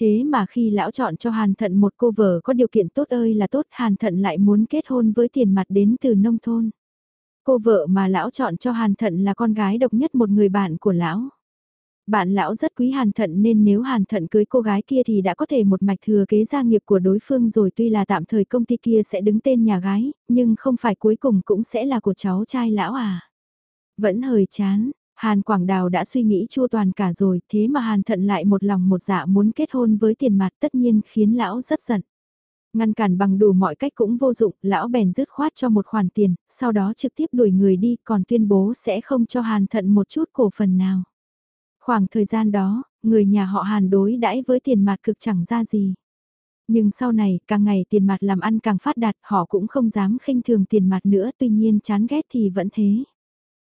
Thế mà khi lão chọn cho Hàn Thận một cô vợ có điều kiện tốt ơi là tốt, Hàn Thận lại muốn kết hôn với tiền mặt đến từ nông thôn. Cô vợ mà lão chọn cho Hàn Thận là con gái độc nhất một người bạn của lão. Bạn lão rất quý Hàn Thận nên nếu Hàn Thận cưới cô gái kia thì đã có thể một mạch thừa kế gia nghiệp của đối phương rồi tuy là tạm thời công ty kia sẽ đứng tên nhà gái, nhưng không phải cuối cùng cũng sẽ là của cháu trai lão à. Vẫn hời chán, Hàn Quảng Đào đã suy nghĩ chua toàn cả rồi, thế mà Hàn Thận lại một lòng một dạ muốn kết hôn với tiền mặt tất nhiên khiến lão rất giận. Ngăn cản bằng đủ mọi cách cũng vô dụng, lão bèn dứt khoát cho một khoản tiền, sau đó trực tiếp đuổi người đi còn tuyên bố sẽ không cho Hàn Thận một chút cổ phần nào. Khoảng thời gian đó, người nhà họ Hàn đối đãi với tiền mặt cực chẳng ra gì. Nhưng sau này, càng ngày tiền mặt làm ăn càng phát đạt, họ cũng không dám khinh thường tiền mặt nữa, tuy nhiên chán ghét thì vẫn thế.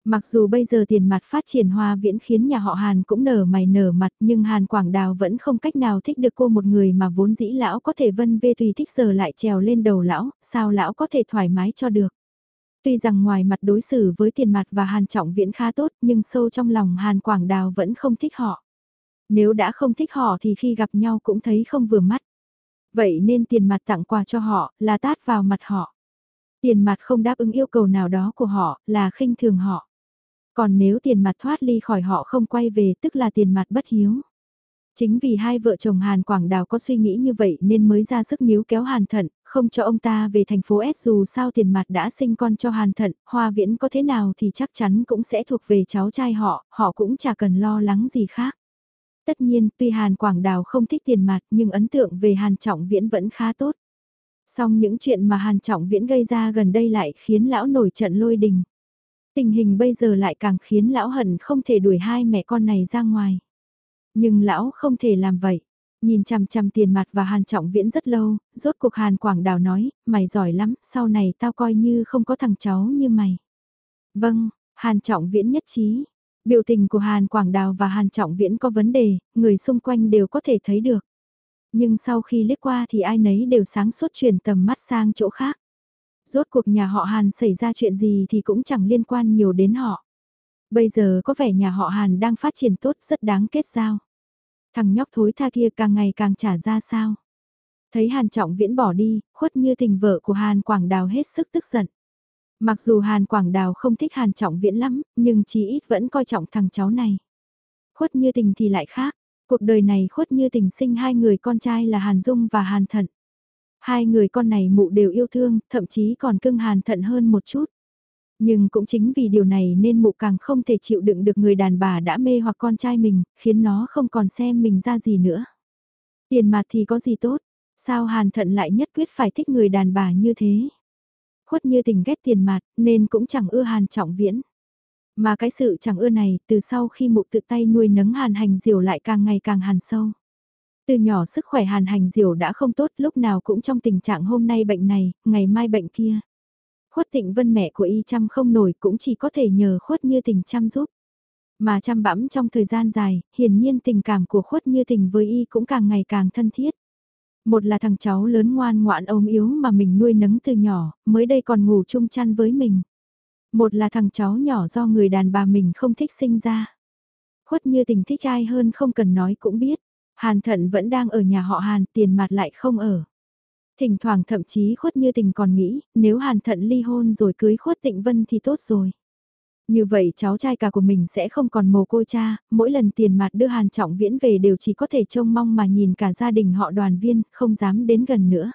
Mặc dù bây giờ tiền mặt phát triển hoa viễn khiến nhà họ Hàn cũng nở mày nở mặt nhưng Hàn Quảng Đào vẫn không cách nào thích được cô một người mà vốn dĩ lão có thể vân vê tùy thích giờ lại trèo lên đầu lão, sao lão có thể thoải mái cho được. Tuy rằng ngoài mặt đối xử với tiền mặt và Hàn Trọng Viễn khá tốt nhưng sâu trong lòng Hàn Quảng Đào vẫn không thích họ. Nếu đã không thích họ thì khi gặp nhau cũng thấy không vừa mắt. Vậy nên tiền mặt tặng quà cho họ là tát vào mặt họ. Tiền mặt không đáp ứng yêu cầu nào đó của họ là khinh thường họ. Còn nếu tiền mặt thoát ly khỏi họ không quay về tức là tiền mặt bất hiếu. Chính vì hai vợ chồng Hàn Quảng Đào có suy nghĩ như vậy nên mới ra sức níu kéo Hàn Thận, không cho ông ta về thành phố S dù sao tiền mặt đã sinh con cho Hàn Thận, Hoa Viễn có thế nào thì chắc chắn cũng sẽ thuộc về cháu trai họ, họ cũng chả cần lo lắng gì khác. Tất nhiên, tuy Hàn Quảng Đào không thích tiền mặt nhưng ấn tượng về Hàn Trọng Viễn vẫn khá tốt. Song những chuyện mà Hàn Trọng Viễn gây ra gần đây lại khiến lão nổi trận lôi đình. Tình hình bây giờ lại càng khiến lão hận không thể đuổi hai mẹ con này ra ngoài. Nhưng lão không thể làm vậy. Nhìn chằm chằm tiền mặt và Hàn Trọng Viễn rất lâu, rốt cuộc Hàn Quảng Đào nói, mày giỏi lắm, sau này tao coi như không có thằng cháu như mày. Vâng, Hàn Trọng Viễn nhất trí. Biểu tình của Hàn Quảng Đào và Hàn Trọng Viễn có vấn đề, người xung quanh đều có thể thấy được. Nhưng sau khi liếc qua thì ai nấy đều sáng suốt chuyển tầm mắt sang chỗ khác. Rốt cuộc nhà họ Hàn xảy ra chuyện gì thì cũng chẳng liên quan nhiều đến họ. Bây giờ có vẻ nhà họ Hàn đang phát triển tốt rất đáng kết giao. Thằng nhóc thối tha kia càng ngày càng trả ra sao. Thấy Hàn Trọng Viễn bỏ đi, khuất như tình vợ của Hàn Quảng Đào hết sức tức giận. Mặc dù Hàn Quảng Đào không thích Hàn Trọng Viễn lắm, nhưng chí ít vẫn coi trọng thằng cháu này. Khuất như tình thì lại khác, cuộc đời này khuất như tình sinh hai người con trai là Hàn Dung và Hàn Thận. Hai người con này mụ đều yêu thương, thậm chí còn cưng Hàn Thận hơn một chút. Nhưng cũng chính vì điều này nên mụ càng không thể chịu đựng được người đàn bà đã mê hoặc con trai mình, khiến nó không còn xem mình ra gì nữa. Tiền mặt thì có gì tốt, sao Hàn Thận lại nhất quyết phải thích người đàn bà như thế? Khuất như tình ghét tiền mặt, nên cũng chẳng ưa Hàn Trọng Viễn. Mà cái sự chẳng ưa này, từ sau khi mụ tự tay nuôi nấng Hàn Hành Diều lại càng ngày càng hàn sâu. Từ nhỏ sức khỏe Hàn Hành Diều đã không tốt, lúc nào cũng trong tình trạng hôm nay bệnh này, ngày mai bệnh kia. Khuất Tịnh Vân mẹ của y chăm không nổi cũng chỉ có thể nhờ Khuất Như Tình chăm giúp. Mà chăm bẵm trong thời gian dài, hiển nhiên tình cảm của Khuất Như Tình với y cũng càng ngày càng thân thiết. Một là thằng cháu lớn ngoan ngoãn ôm yếu mà mình nuôi nấng từ nhỏ, mới đây còn ngủ chung chăn với mình. Một là thằng cháu nhỏ do người đàn bà mình không thích sinh ra. Khuất Như Tình thích ai hơn không cần nói cũng biết. Hàn Thận vẫn đang ở nhà họ Hàn, tiền mặt lại không ở. Thỉnh thoảng thậm chí khuất như tình còn nghĩ, nếu hàn thận ly hôn rồi cưới khuất tịnh vân thì tốt rồi. Như vậy cháu trai cả của mình sẽ không còn mồ côi cha, mỗi lần tiền mặt đưa hàn trọng viễn về đều chỉ có thể trông mong mà nhìn cả gia đình họ đoàn viên, không dám đến gần nữa.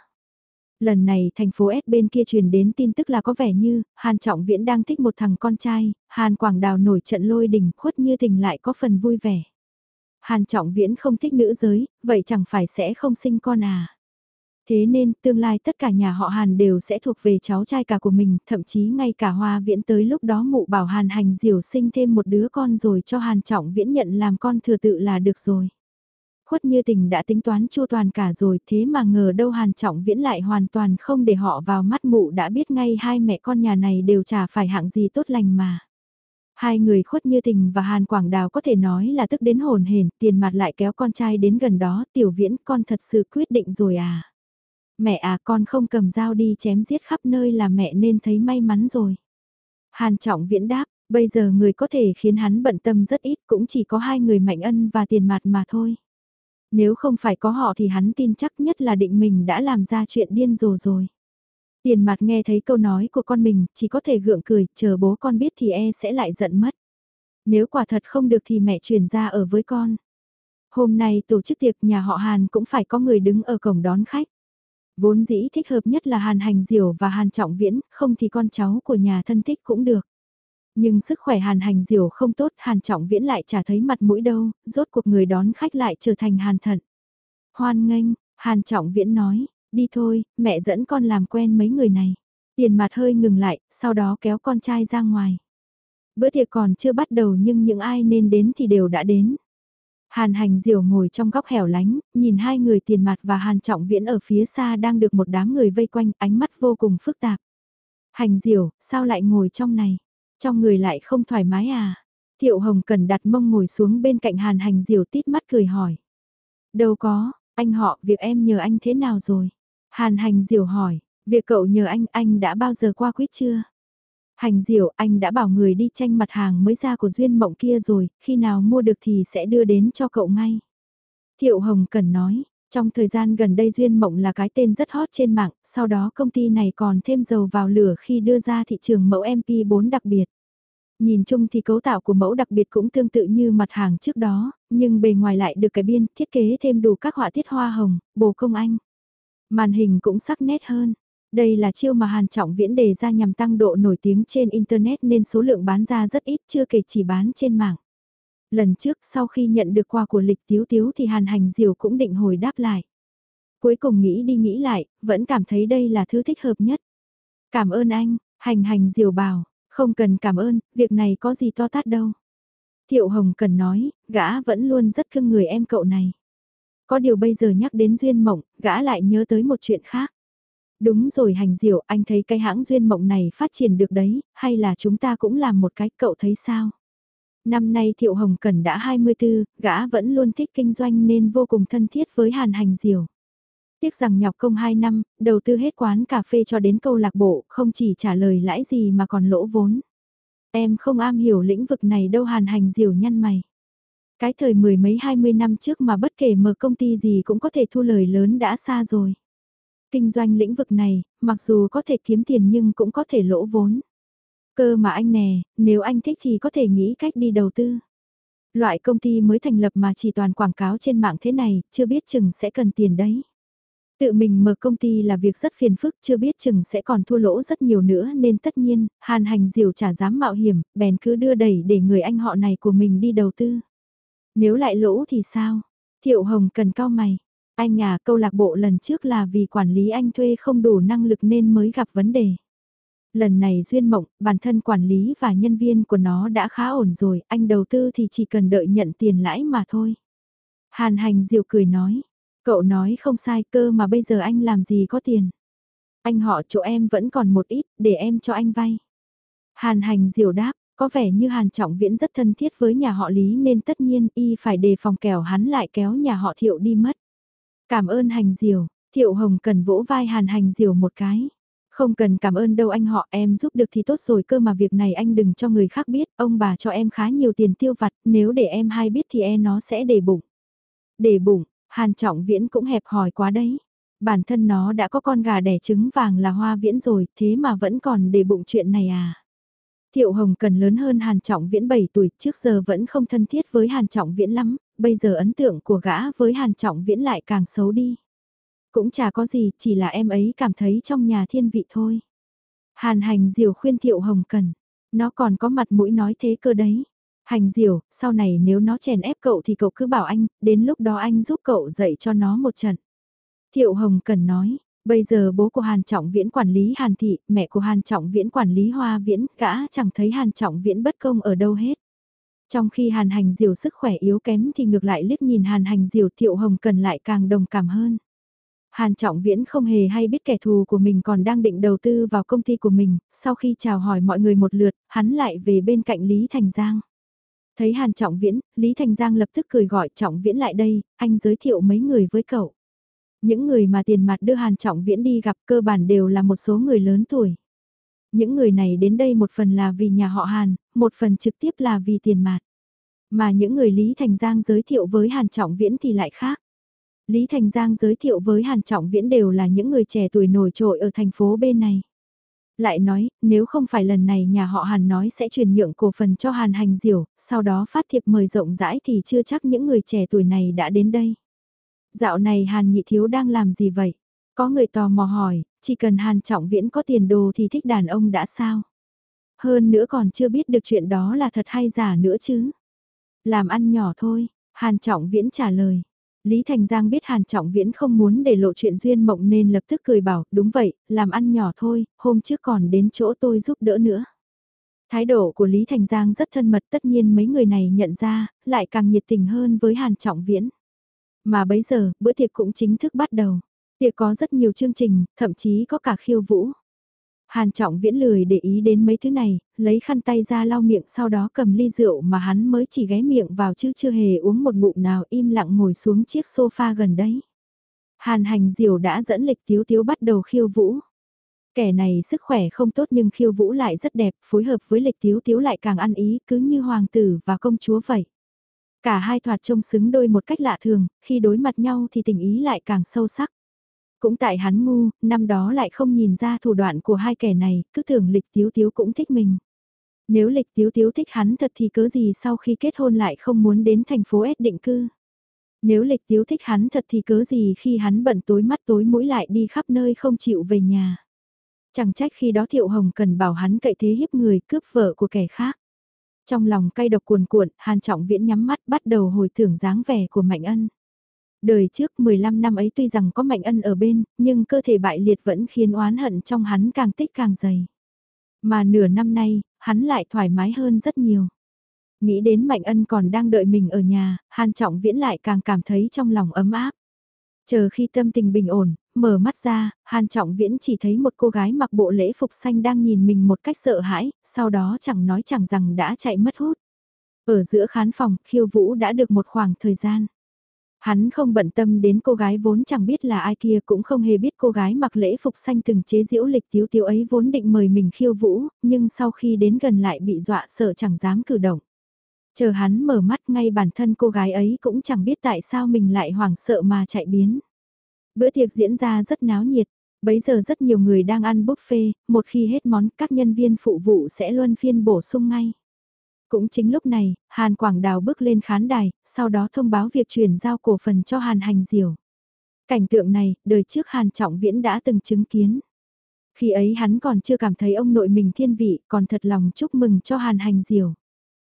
Lần này thành phố S bên kia truyền đến tin tức là có vẻ như, Hàn Trọng Viễn đang thích một thằng con trai, Hàn Quảng Đào nổi trận lôi đình khuất như tình lại có phần vui vẻ. Hàn Trọng Viễn không thích nữ giới, vậy chẳng phải sẽ không sinh con à. Thế nên tương lai tất cả nhà họ Hàn đều sẽ thuộc về cháu trai cả của mình, thậm chí ngay cả Hoa Viễn tới lúc đó mụ bảo Hàn hành diều sinh thêm một đứa con rồi cho Hàn Trọng Viễn nhận làm con thừa tự là được rồi. Khuất như tình đã tính toán chu toàn cả rồi thế mà ngờ đâu Hàn Trọng Viễn lại hoàn toàn không để họ vào mắt mụ đã biết ngay hai mẹ con nhà này đều chả phải hạng gì tốt lành mà. Hai người khuất như tình và Hàn Quảng Đào có thể nói là tức đến hồn hển, tiền mặt lại kéo con trai đến gần đó, tiểu viễn con thật sự quyết định rồi à. Mẹ à con không cầm dao đi chém giết khắp nơi là mẹ nên thấy may mắn rồi. Hàn Trọng Viễn đáp, bây giờ người có thể khiến hắn bận tâm rất ít cũng chỉ có hai người Mạnh Ân và tiền mặt mà thôi. Nếu không phải có họ thì hắn tin chắc nhất là định mình đã làm ra chuyện điên rồ rồi. Tiền mặt nghe thấy câu nói của con mình, chỉ có thể gượng cười, chờ bố con biết thì e sẽ lại giận mất. Nếu quả thật không được thì mẹ chuyển ra ở với con. Hôm nay tổ chức tiệc nhà họ Hàn cũng phải có người đứng ở cổng đón khách. Vốn dĩ thích hợp nhất là Hàn Hành Diểu và Hàn Trọng Viễn, không thì con cháu của nhà thân thích cũng được. Nhưng sức khỏe Hàn Hành Diểu không tốt, Hàn Trọng Viễn lại chả thấy mặt mũi đâu, rốt cuộc người đón khách lại trở thành Hàn Thận. Hoan nghênh, Hàn Trọng Viễn nói, đi thôi, mẹ dẫn con làm quen mấy người này. Tiền mặt hơi ngừng lại, sau đó kéo con trai ra ngoài. Bữa tiệc còn chưa bắt đầu nhưng những ai nên đến thì đều đã đến. Hàn hành diều ngồi trong góc hẻo lánh, nhìn hai người tiền mặt và hàn trọng viễn ở phía xa đang được một đám người vây quanh, ánh mắt vô cùng phức tạp. Hành diều, sao lại ngồi trong này? Trong người lại không thoải mái à? Thiệu Hồng cần đặt mông ngồi xuống bên cạnh hàn hành diều tít mắt cười hỏi. Đâu có, anh họ, việc em nhờ anh thế nào rồi? Hàn hành diều hỏi, việc cậu nhờ anh, anh đã bao giờ qua quyết chưa? Hành diệu, anh đã bảo người đi tranh mặt hàng mới ra của Duyên Mộng kia rồi, khi nào mua được thì sẽ đưa đến cho cậu ngay. Thiệu Hồng cần nói, trong thời gian gần đây Duyên Mộng là cái tên rất hot trên mạng, sau đó công ty này còn thêm dầu vào lửa khi đưa ra thị trường mẫu MP4 đặc biệt. Nhìn chung thì cấu tạo của mẫu đặc biệt cũng tương tự như mặt hàng trước đó, nhưng bề ngoài lại được cải biên, thiết kế thêm đủ các họa tiết hoa hồng, bồ công anh. Màn hình cũng sắc nét hơn. Đây là chiêu mà Hàn Trọng Viễn đề ra nhằm tăng độ nổi tiếng trên Internet nên số lượng bán ra rất ít chưa kể chỉ bán trên mạng. Lần trước sau khi nhận được quà của lịch tiếu tiếu thì Hàn Hành Diều cũng định hồi đáp lại. Cuối cùng nghĩ đi nghĩ lại, vẫn cảm thấy đây là thứ thích hợp nhất. Cảm ơn anh, Hành Hành Diều bảo, không cần cảm ơn, việc này có gì to tát đâu. Thiệu Hồng cần nói, gã vẫn luôn rất cưng người em cậu này. Có điều bây giờ nhắc đến Duyên Mộng, gã lại nhớ tới một chuyện khác. Đúng rồi hành diệu, anh thấy cái hãng Duyên Mộng này phát triển được đấy, hay là chúng ta cũng làm một cái, cậu thấy sao? Năm nay Thiệu Hồng cần đã 24, gã vẫn luôn thích kinh doanh nên vô cùng thân thiết với Hàn Hành Diều. Tiếc rằng nhọc công 2 năm, đầu tư hết quán cà phê cho đến câu lạc bộ, không chỉ trả lời lãi gì mà còn lỗ vốn. Em không am hiểu lĩnh vực này đâu Hàn Hành Diều nhăn mày. Cái thời mười mấy hai mươi năm trước mà bất kể mở công ty gì cũng có thể thu lời lớn đã xa rồi. Kinh doanh lĩnh vực này, mặc dù có thể kiếm tiền nhưng cũng có thể lỗ vốn. Cơ mà anh nè, nếu anh thích thì có thể nghĩ cách đi đầu tư. Loại công ty mới thành lập mà chỉ toàn quảng cáo trên mạng thế này, chưa biết chừng sẽ cần tiền đấy. Tự mình mở công ty là việc rất phiền phức, chưa biết chừng sẽ còn thua lỗ rất nhiều nữa nên tất nhiên, hàn hành diều chả dám mạo hiểm, bèn cứ đưa đẩy để người anh họ này của mình đi đầu tư. Nếu lại lỗ thì sao? Thiệu Hồng cần cao mày. Anh à, câu lạc bộ lần trước là vì quản lý anh thuê không đủ năng lực nên mới gặp vấn đề. Lần này duyên mộng, bản thân quản lý và nhân viên của nó đã khá ổn rồi, anh đầu tư thì chỉ cần đợi nhận tiền lãi mà thôi. Hàn hành diệu cười nói, cậu nói không sai cơ mà bây giờ anh làm gì có tiền. Anh họ chỗ em vẫn còn một ít, để em cho anh vay. Hàn hành diệu đáp, có vẻ như Hàn Trọng Viễn rất thân thiết với nhà họ Lý nên tất nhiên y phải đề phòng kẻo hắn lại kéo nhà họ Thiệu đi mất. Cảm ơn hành diều, Thiệu Hồng cần vỗ vai Hàn hành diều một cái. Không cần cảm ơn đâu anh họ em giúp được thì tốt rồi cơ mà việc này anh đừng cho người khác biết, ông bà cho em khá nhiều tiền tiêu vặt, nếu để em hai biết thì e nó sẽ để bụng. Để bụng, Hàn Trọng Viễn cũng hẹp hòi quá đấy. Bản thân nó đã có con gà đẻ trứng vàng là hoa viễn rồi, thế mà vẫn còn để bụng chuyện này à. Thiệu Hồng cần lớn hơn Hàn Trọng Viễn 7 tuổi, trước giờ vẫn không thân thiết với Hàn Trọng Viễn lắm, bây giờ ấn tượng của gã với Hàn Trọng Viễn lại càng xấu đi. Cũng chả có gì, chỉ là em ấy cảm thấy trong nhà thiên vị thôi. Hàn hành diều khuyên Thiệu Hồng cần, nó còn có mặt mũi nói thế cơ đấy. Hành diều, sau này nếu nó chèn ép cậu thì cậu cứ bảo anh, đến lúc đó anh giúp cậu dạy cho nó một trận. Thiệu Hồng cần nói, Bây giờ bố của Hàn Trọng Viễn quản lý Hàn Thị, mẹ của Hàn Trọng Viễn quản lý Hoa Viễn, gã chẳng thấy Hàn Trọng Viễn bất công ở đâu hết. Trong khi Hàn Hành Diều sức khỏe yếu kém thì ngược lại liếc nhìn Hàn Hành Diều Thiệu Hồng cần lại càng đồng cảm hơn. Hàn Trọng Viễn không hề hay biết kẻ thù của mình còn đang định đầu tư vào công ty của mình, sau khi chào hỏi mọi người một lượt, hắn lại về bên cạnh Lý Thành Giang. Thấy Hàn Trọng Viễn, Lý Thành Giang lập tức cười gọi Trọng Viễn lại đây, anh giới thiệu mấy người với cậu. Những người mà tiền mặt đưa Hàn Trọng Viễn đi gặp cơ bản đều là một số người lớn tuổi. Những người này đến đây một phần là vì nhà họ Hàn, một phần trực tiếp là vì tiền mặt. Mà những người Lý Thành Giang giới thiệu với Hàn Trọng Viễn thì lại khác. Lý Thành Giang giới thiệu với Hàn Trọng Viễn đều là những người trẻ tuổi nổi trội ở thành phố bên này. Lại nói, nếu không phải lần này nhà họ Hàn nói sẽ chuyển nhượng cổ phần cho Hàn Hành Diểu, sau đó phát thiệp mời rộng rãi thì chưa chắc những người trẻ tuổi này đã đến đây. Dạo này Hàn Nhị Thiếu đang làm gì vậy? Có người tò mò hỏi, chỉ cần Hàn Trọng Viễn có tiền đồ thì thích đàn ông đã sao? Hơn nữa còn chưa biết được chuyện đó là thật hay giả nữa chứ. Làm ăn nhỏ thôi, Hàn Trọng Viễn trả lời. Lý Thành Giang biết Hàn Trọng Viễn không muốn để lộ chuyện duyên mộng nên lập tức cười bảo, đúng vậy, làm ăn nhỏ thôi, hôm trước còn đến chỗ tôi giúp đỡ nữa. Thái độ của Lý Thành Giang rất thân mật tất nhiên mấy người này nhận ra, lại càng nhiệt tình hơn với Hàn Trọng Viễn. Mà bấy giờ, bữa tiệc cũng chính thức bắt đầu. Tiệc có rất nhiều chương trình, thậm chí có cả khiêu vũ. Hàn Trọng Viễn lười để ý đến mấy thứ này, lấy khăn tay ra lau miệng sau đó cầm ly rượu mà hắn mới chỉ ghé miệng vào chứ chưa hề uống một ngụm nào im lặng ngồi xuống chiếc sofa gần đấy. Hàn hành diều đã dẫn lịch tiếu tiếu bắt đầu khiêu vũ. Kẻ này sức khỏe không tốt nhưng khiêu vũ lại rất đẹp, phối hợp với lịch tiếu tiếu lại càng ăn ý cứ như hoàng tử và công chúa vậy. Cả hai thoạt trông xứng đôi một cách lạ thường, khi đối mặt nhau thì tình ý lại càng sâu sắc. Cũng tại hắn ngu, năm đó lại không nhìn ra thủ đoạn của hai kẻ này, cứ tưởng lịch tiếu tiếu cũng thích mình. Nếu lịch tiếu tiếu thích hắn thật thì cớ gì sau khi kết hôn lại không muốn đến thành phố S định cư. Nếu lịch tiếu thích hắn thật thì cớ gì khi hắn bận tối mắt tối mũi lại đi khắp nơi không chịu về nhà. Chẳng trách khi đó Thiệu Hồng cần bảo hắn cậy thế hiếp người cướp vợ của kẻ khác. Trong lòng cay độc cuồn cuộn, Hàn Trọng Viễn nhắm mắt bắt đầu hồi tưởng dáng vẻ của Mạnh Ân. Đời trước 15 năm ấy tuy rằng có Mạnh Ân ở bên, nhưng cơ thể bại liệt vẫn khiến oán hận trong hắn càng tích càng dày. Mà nửa năm nay, hắn lại thoải mái hơn rất nhiều. Nghĩ đến Mạnh Ân còn đang đợi mình ở nhà, Hàn Trọng Viễn lại càng cảm thấy trong lòng ấm áp. Chờ khi tâm tình bình ổn, mở mắt ra, Hàn Trọng Viễn chỉ thấy một cô gái mặc bộ lễ phục xanh đang nhìn mình một cách sợ hãi, sau đó chẳng nói chẳng rằng đã chạy mất hút. Ở giữa khán phòng, khiêu vũ đã được một khoảng thời gian. Hắn không bận tâm đến cô gái vốn chẳng biết là ai kia cũng không hề biết cô gái mặc lễ phục xanh từng chế diễu lịch tiếu tiếu ấy vốn định mời mình khiêu vũ, nhưng sau khi đến gần lại bị dọa sợ chẳng dám cử động. Chờ hắn mở mắt ngay bản thân cô gái ấy cũng chẳng biết tại sao mình lại hoảng sợ mà chạy biến. Bữa tiệc diễn ra rất náo nhiệt, bấy giờ rất nhiều người đang ăn buffet, một khi hết món các nhân viên phụ vụ sẽ luân phiên bổ sung ngay. Cũng chính lúc này, Hàn Quảng Đào bước lên khán đài, sau đó thông báo việc chuyển giao cổ phần cho Hàn Hành Diều. Cảnh tượng này, đời trước Hàn Trọng Viễn đã từng chứng kiến. Khi ấy hắn còn chưa cảm thấy ông nội mình thiên vị, còn thật lòng chúc mừng cho Hàn Hành Diều.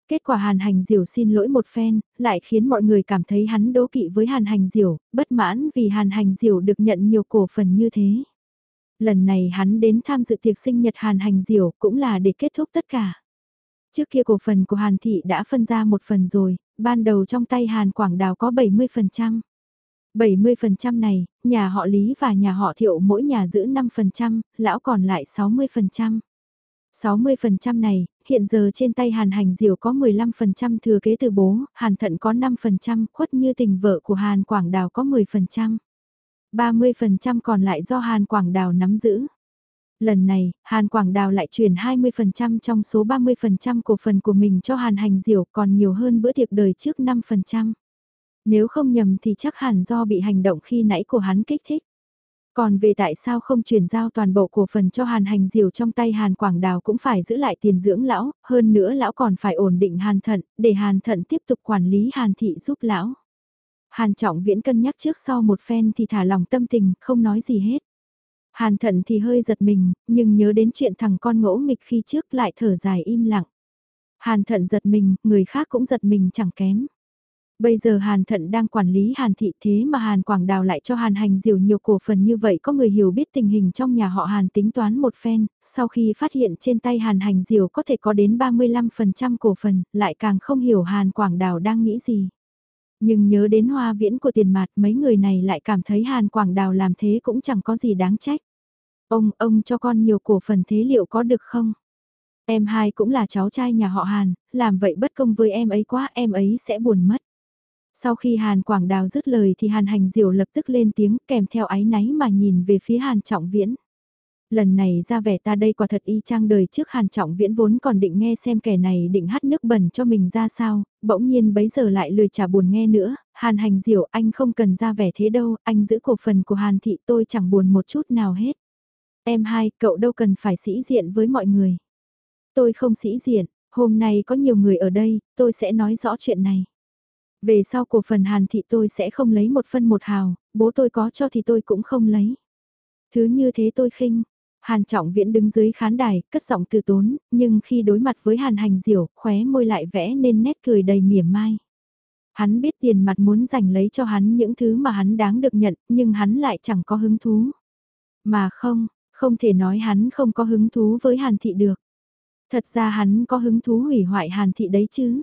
Kết quả Hàn Hành Diều xin lỗi một phen, lại khiến mọi người cảm thấy hắn đố kỵ với Hàn Hành Diều, bất mãn vì Hàn Hành Diều được nhận nhiều cổ phần như thế. Lần này hắn đến tham dự tiệc sinh nhật Hàn Hành Diều cũng là để kết thúc tất cả. Trước kia cổ phần của Hàn Thị đã phân ra một phần rồi, ban đầu trong tay Hàn Quảng Đào có 70%. 70% này, nhà họ Lý và nhà họ Thiệu mỗi nhà giữ 5%, lão còn lại 60%. 60% này, hiện giờ trên tay Hàn Hành Diều có 15% thừa kế từ bố, Hàn Thận có 5%, khuất như tình vợ của Hàn Quảng Đào có 10%. 30% còn lại do Hàn Quảng Đào nắm giữ. Lần này, Hàn Quảng Đào lại chuyển 20% trong số 30% cổ phần của mình cho Hàn Hành Diểu còn nhiều hơn bữa tiệc đời trước 5%. Nếu không nhầm thì chắc hẳn do bị hành động khi nãy của hắn kích thích. Còn về tại sao không chuyển giao toàn bộ cổ phần cho Hàn Hành Diều trong tay Hàn Quảng Đào cũng phải giữ lại tiền dưỡng lão, hơn nữa lão còn phải ổn định Hàn Thận, để Hàn Thận tiếp tục quản lý Hàn Thị giúp lão. Hàn Trọng Viễn cân nhắc trước sau một phen thì thả lòng tâm tình, không nói gì hết. Hàn Thận thì hơi giật mình, nhưng nhớ đến chuyện thằng con ngỗ nghịch khi trước lại thở dài im lặng. Hàn Thận giật mình, người khác cũng giật mình chẳng kém. Bây giờ Hàn Thận đang quản lý Hàn Thị thế mà Hàn Quảng Đào lại cho Hàn Hành Diều nhiều cổ phần như vậy có người hiểu biết tình hình trong nhà họ Hàn tính toán một phen, sau khi phát hiện trên tay Hàn Hành Diều có thể có đến 35% cổ phần, lại càng không hiểu Hàn Quảng Đào đang nghĩ gì. Nhưng nhớ đến hoa viễn của tiền mặt mấy người này lại cảm thấy Hàn Quảng Đào làm thế cũng chẳng có gì đáng trách. Ông, ông cho con nhiều cổ phần thế liệu có được không? Em hai cũng là cháu trai nhà họ Hàn, làm vậy bất công với em ấy quá em ấy sẽ buồn mất. Sau khi Hàn Quảng Đào dứt lời thì Hàn Hành Diệu lập tức lên tiếng kèm theo áy náy mà nhìn về phía Hàn Trọng Viễn. Lần này ra vẻ ta đây quả thật y chang đời trước Hàn Trọng Viễn vốn còn định nghe xem kẻ này định hát nước bẩn cho mình ra sao, bỗng nhiên bấy giờ lại lười trả buồn nghe nữa, Hàn Hành Diệu anh không cần ra vẻ thế đâu, anh giữ cổ phần của Hàn Thị tôi chẳng buồn một chút nào hết. Em hai, cậu đâu cần phải sĩ diện với mọi người. Tôi không sĩ diện, hôm nay có nhiều người ở đây, tôi sẽ nói rõ chuyện này. Về sau cổ phần hàn thị tôi sẽ không lấy một phân một hào, bố tôi có cho thì tôi cũng không lấy. Thứ như thế tôi khinh. Hàn Trọng Viễn đứng dưới khán đài, cất giọng từ tốn, nhưng khi đối mặt với Hàn Hành Diểu, khóe môi lại vẽ nên nét cười đầy mỉa mai. Hắn biết tiền mặt muốn giành lấy cho hắn những thứ mà hắn đáng được nhận, nhưng hắn lại chẳng có hứng thú. Mà không, không thể nói hắn không có hứng thú với Hàn Thị được. Thật ra hắn có hứng thú hủy hoại Hàn Thị đấy chứ.